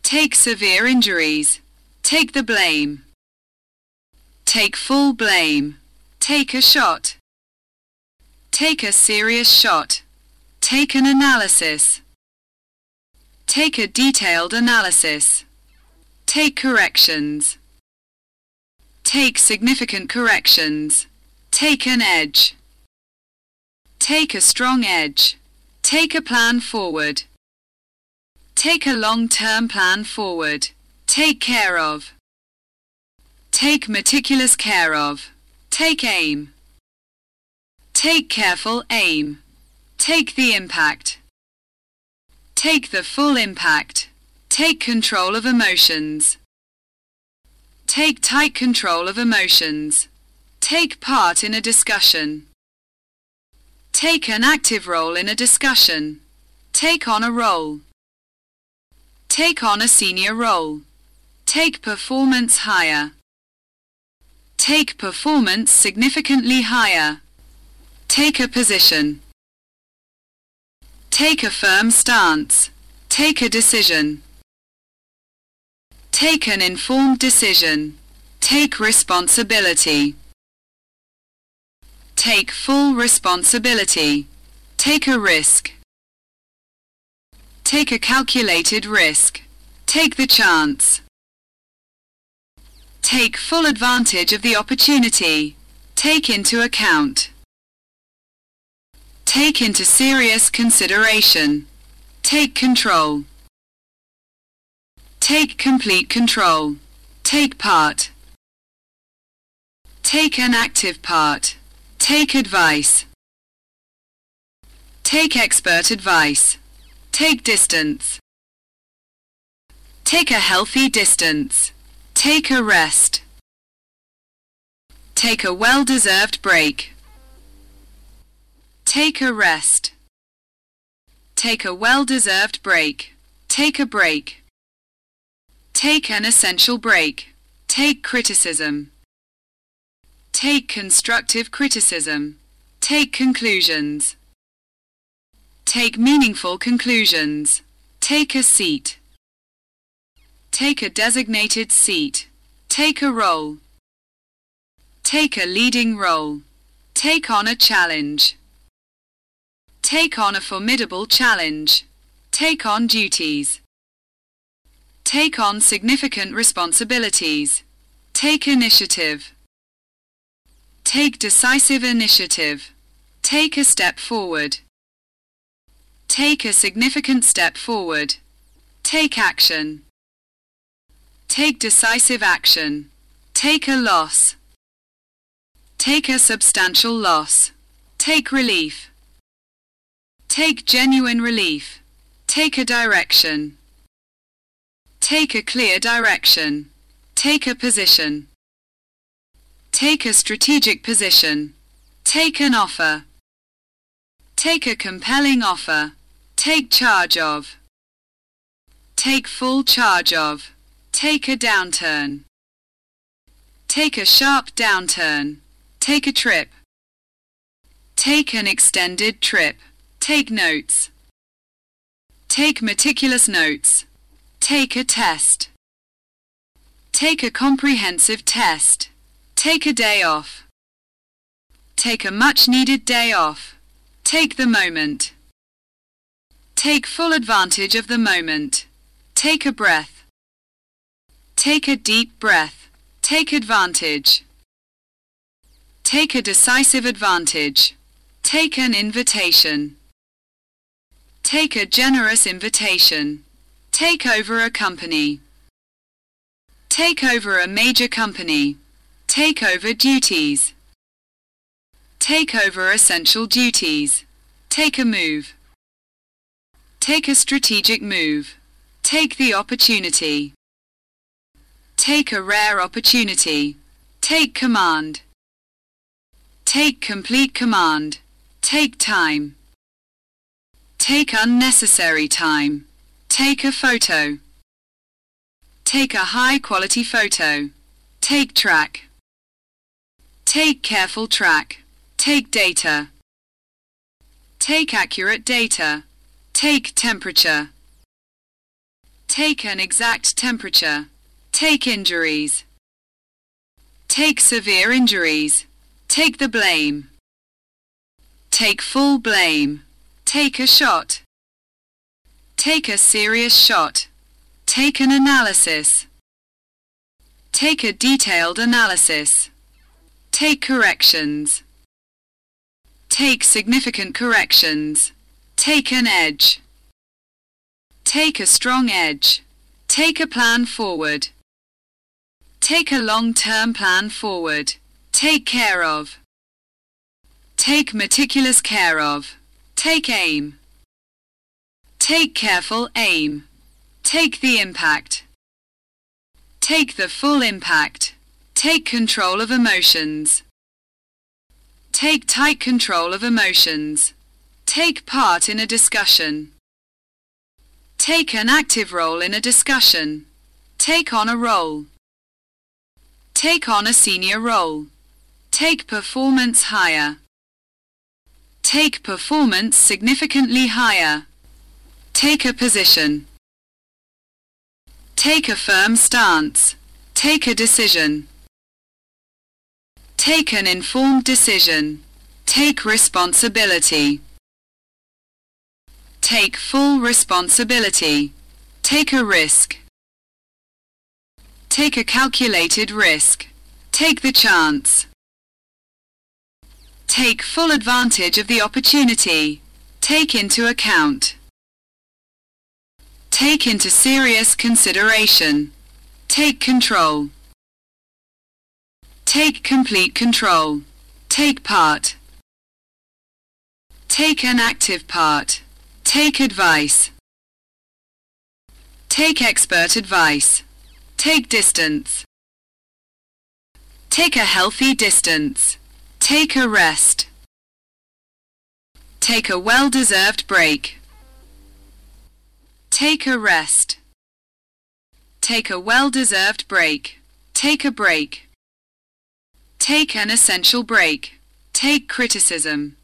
Take severe injuries. Take the blame. Take full blame. Take a shot. Take a serious shot. Take an analysis. Take a detailed analysis. Take corrections. Take significant corrections. Take an edge. Take a strong edge. Take a plan forward. Take a long-term plan forward. Take care of. Take meticulous care of. Take aim. Take careful aim. Take the impact. Take the full impact. Take control of emotions. Take tight control of emotions. Take part in a discussion. Take an active role in a discussion. Take on a role. Take on a senior role. Take performance higher. Take performance significantly higher. Take a position. Take a firm stance. Take a decision. Take an informed decision. Take responsibility. Take full responsibility. Take a risk. Take a calculated risk. Take the chance. Take full advantage of the opportunity. Take into account. Take into serious consideration. Take control. Take complete control. Take part. Take an active part. Take advice. Take expert advice. Take distance. Take a healthy distance. Take a rest. Take a well-deserved break. Take a rest. Take a well-deserved break. Take a break. Take an essential break. Take criticism. Take constructive criticism. Take conclusions. Take meaningful conclusions. Take a seat. Take a designated seat. Take a role. Take a leading role. Take on a challenge. Take on a formidable challenge. Take on duties. Take on significant responsibilities. Take initiative. Take decisive initiative. Take a step forward. Take a significant step forward. Take action. Take decisive action. Take a loss. Take a substantial loss. Take relief. Take genuine relief. Take a direction. Take a clear direction. Take a position. Take a strategic position. Take an offer. Take a compelling offer. Take charge of. Take full charge of. Take a downturn. Take a sharp downturn. Take a trip. Take an extended trip. Take notes. Take meticulous notes. Take a test. Take a comprehensive test. Take a day off. Take a much needed day off. Take the moment. Take full advantage of the moment. Take a breath. Take a deep breath. Take advantage. Take a decisive advantage. Take an invitation. Take a generous invitation. Take over a company. Take over a major company. Take over duties. Take over essential duties. Take a move. Take a strategic move. Take the opportunity. Take a rare opportunity. Take command. Take complete command. Take time. Take unnecessary time. Take a photo. Take a high quality photo. Take track. Take careful track. Take data. Take accurate data. Take temperature. Take an exact temperature. Take injuries. Take severe injuries. Take the blame. Take full blame. Take a shot. Take a serious shot. Take an analysis. Take a detailed analysis. Take corrections. Take significant corrections. Take an edge. Take a strong edge. Take a plan forward. Take a long-term plan forward. Take care of. Take meticulous care of. Take aim. Take careful aim. Take the impact. Take the full impact. Take control of emotions. Take tight control of emotions. Take part in a discussion. Take an active role in a discussion. Take on a role. Take on a senior role. Take performance higher. Take performance significantly higher. Take a position. Take a firm stance. Take a decision. Take an informed decision. Take responsibility. Take full responsibility. Take a risk. Take a calculated risk. Take the chance. Take full advantage of the opportunity. Take into account. Take into serious consideration. Take control. Take complete control. Take part. Take an active part. Take advice. Take expert advice. Take distance. Take a healthy distance. Take a rest. Take a well-deserved break. Take a rest. Take a well-deserved break. Take a break. Take an essential break. Take criticism.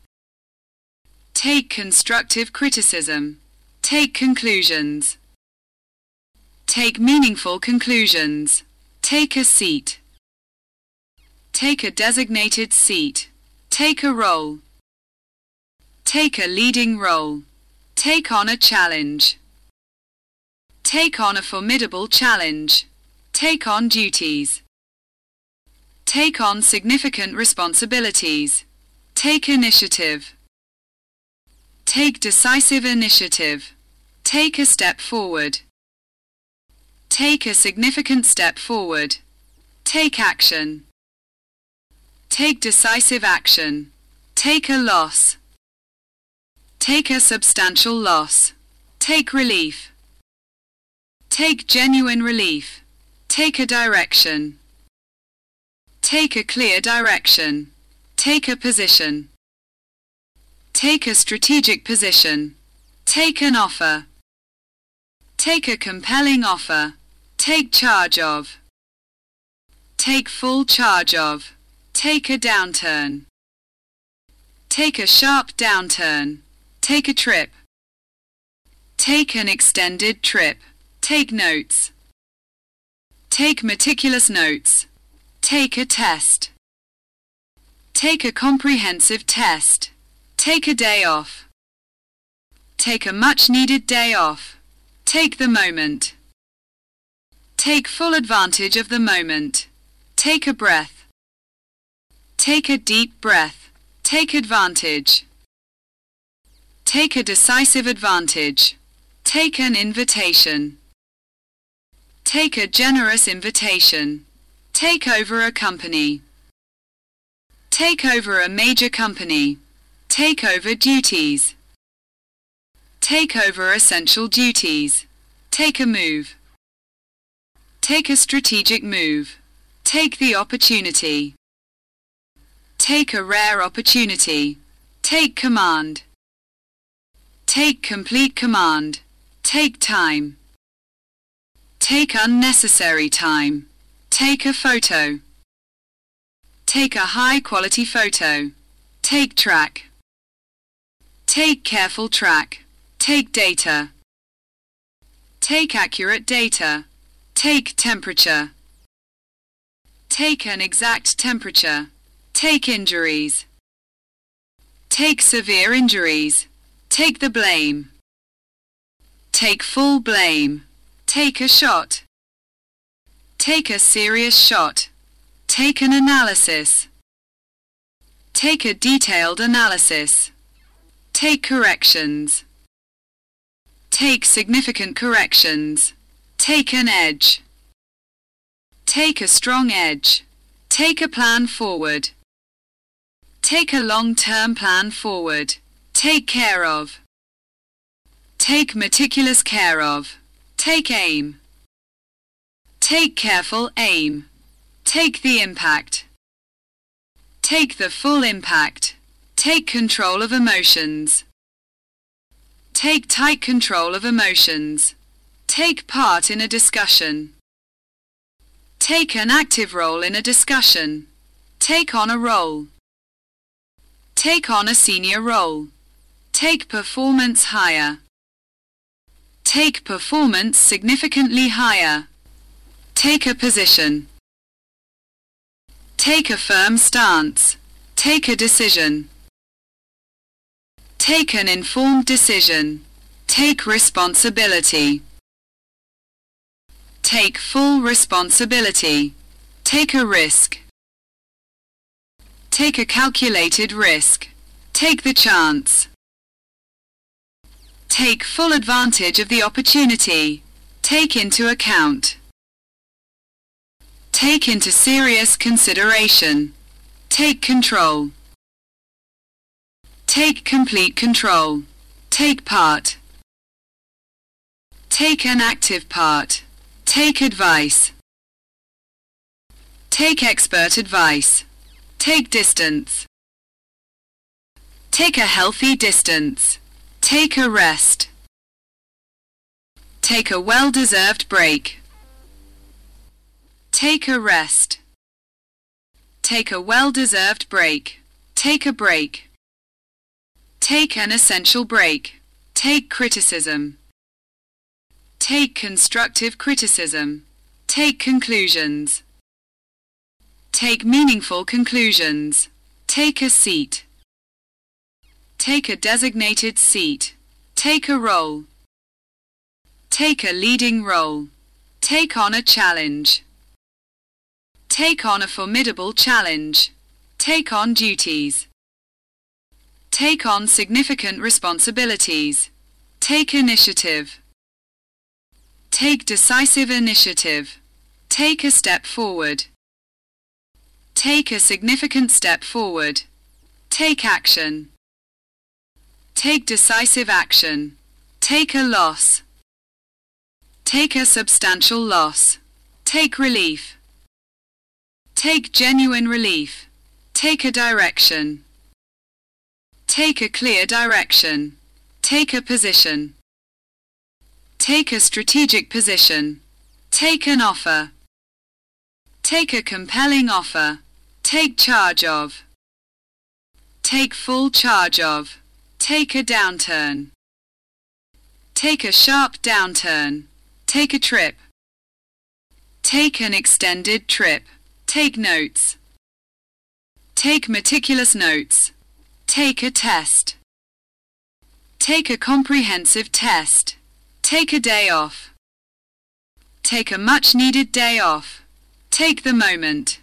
Take constructive criticism. Take conclusions. Take meaningful conclusions. Take a seat. Take a designated seat. Take a role. Take a leading role. Take on a challenge. Take on a formidable challenge. Take on duties. Take on significant responsibilities. Take initiative. Take decisive initiative. Take a step forward. Take a significant step forward. Take action. Take decisive action. Take a loss. Take a substantial loss. Take relief. Take genuine relief. Take a direction. Take a clear direction. Take a position. Take a strategic position. Take an offer. Take a compelling offer. Take charge of. Take full charge of. Take a downturn. Take a sharp downturn. Take a trip. Take an extended trip. Take notes. Take meticulous notes. Take a test. Take a comprehensive test. Take a day off. Take a much needed day off. Take the moment. Take full advantage of the moment. Take a breath. Take a deep breath. Take advantage. Take a decisive advantage. Take an invitation. Take a generous invitation. Take over a company. Take over a major company. Take over duties. Take over essential duties. Take a move. Take a strategic move. Take the opportunity. Take a rare opportunity. Take command. Take complete command. Take time. Take unnecessary time. Take a photo. Take a high quality photo. Take track. Take careful track. Take data. Take accurate data. Take temperature. Take an exact temperature. Take injuries. Take severe injuries. Take the blame. Take full blame. Take a shot. Take a serious shot. Take an analysis. Take a detailed analysis. Take corrections. Take significant corrections. Take an edge. Take a strong edge. Take a plan forward. Take a long-term plan forward. Take care of. Take meticulous care of. Take aim. Take careful aim. Take the impact. Take the full impact. Take control of emotions. Take tight control of emotions. Take part in a discussion. Take an active role in a discussion. Take on a role. Take on a senior role. Take performance higher. Take performance significantly higher. Take a position. Take a firm stance. Take a decision. Take an informed decision. Take responsibility. Take full responsibility. Take a risk. Take a calculated risk. Take the chance. Take full advantage of the opportunity. Take into account. Take into serious consideration. Take control. Take complete control. Take part. Take an active part. Take advice. Take expert advice. Take distance. Take a healthy distance. Take a rest. Take a well-deserved break. Take a rest. Take a well-deserved break. Take a break. Take an essential break. Take criticism. Take constructive criticism. Take conclusions. Take meaningful conclusions. Take a seat. Take a designated seat. Take a role. Take a leading role. Take on a challenge. Take on a formidable challenge. Take on duties. Take on significant responsibilities. Take initiative. Take decisive initiative. Take a step forward. Take a significant step forward. Take action. Take decisive action. Take a loss. Take a substantial loss. Take relief. Take genuine relief. Take a direction. Take a clear direction. Take a position. Take a strategic position. Take an offer. Take a compelling offer. Take charge of. Take full charge of. Take a downturn. Take a sharp downturn. Take a trip. Take an extended trip. Take notes. Take meticulous notes. Take a test. Take a comprehensive test. Take a day off. Take a much needed day off. Take the moment.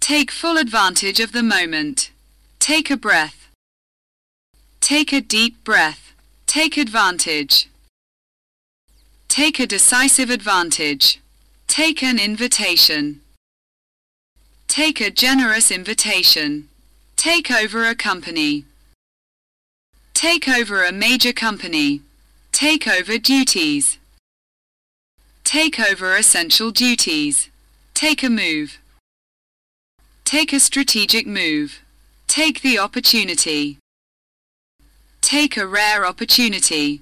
Take full advantage of the moment. Take a breath. Take a deep breath. Take advantage. Take a decisive advantage. Take an invitation. Take a generous invitation. Take over a company. Take over a major company. Take over duties. Take over essential duties. Take a move. Take a strategic move. Take the opportunity. Take a rare opportunity.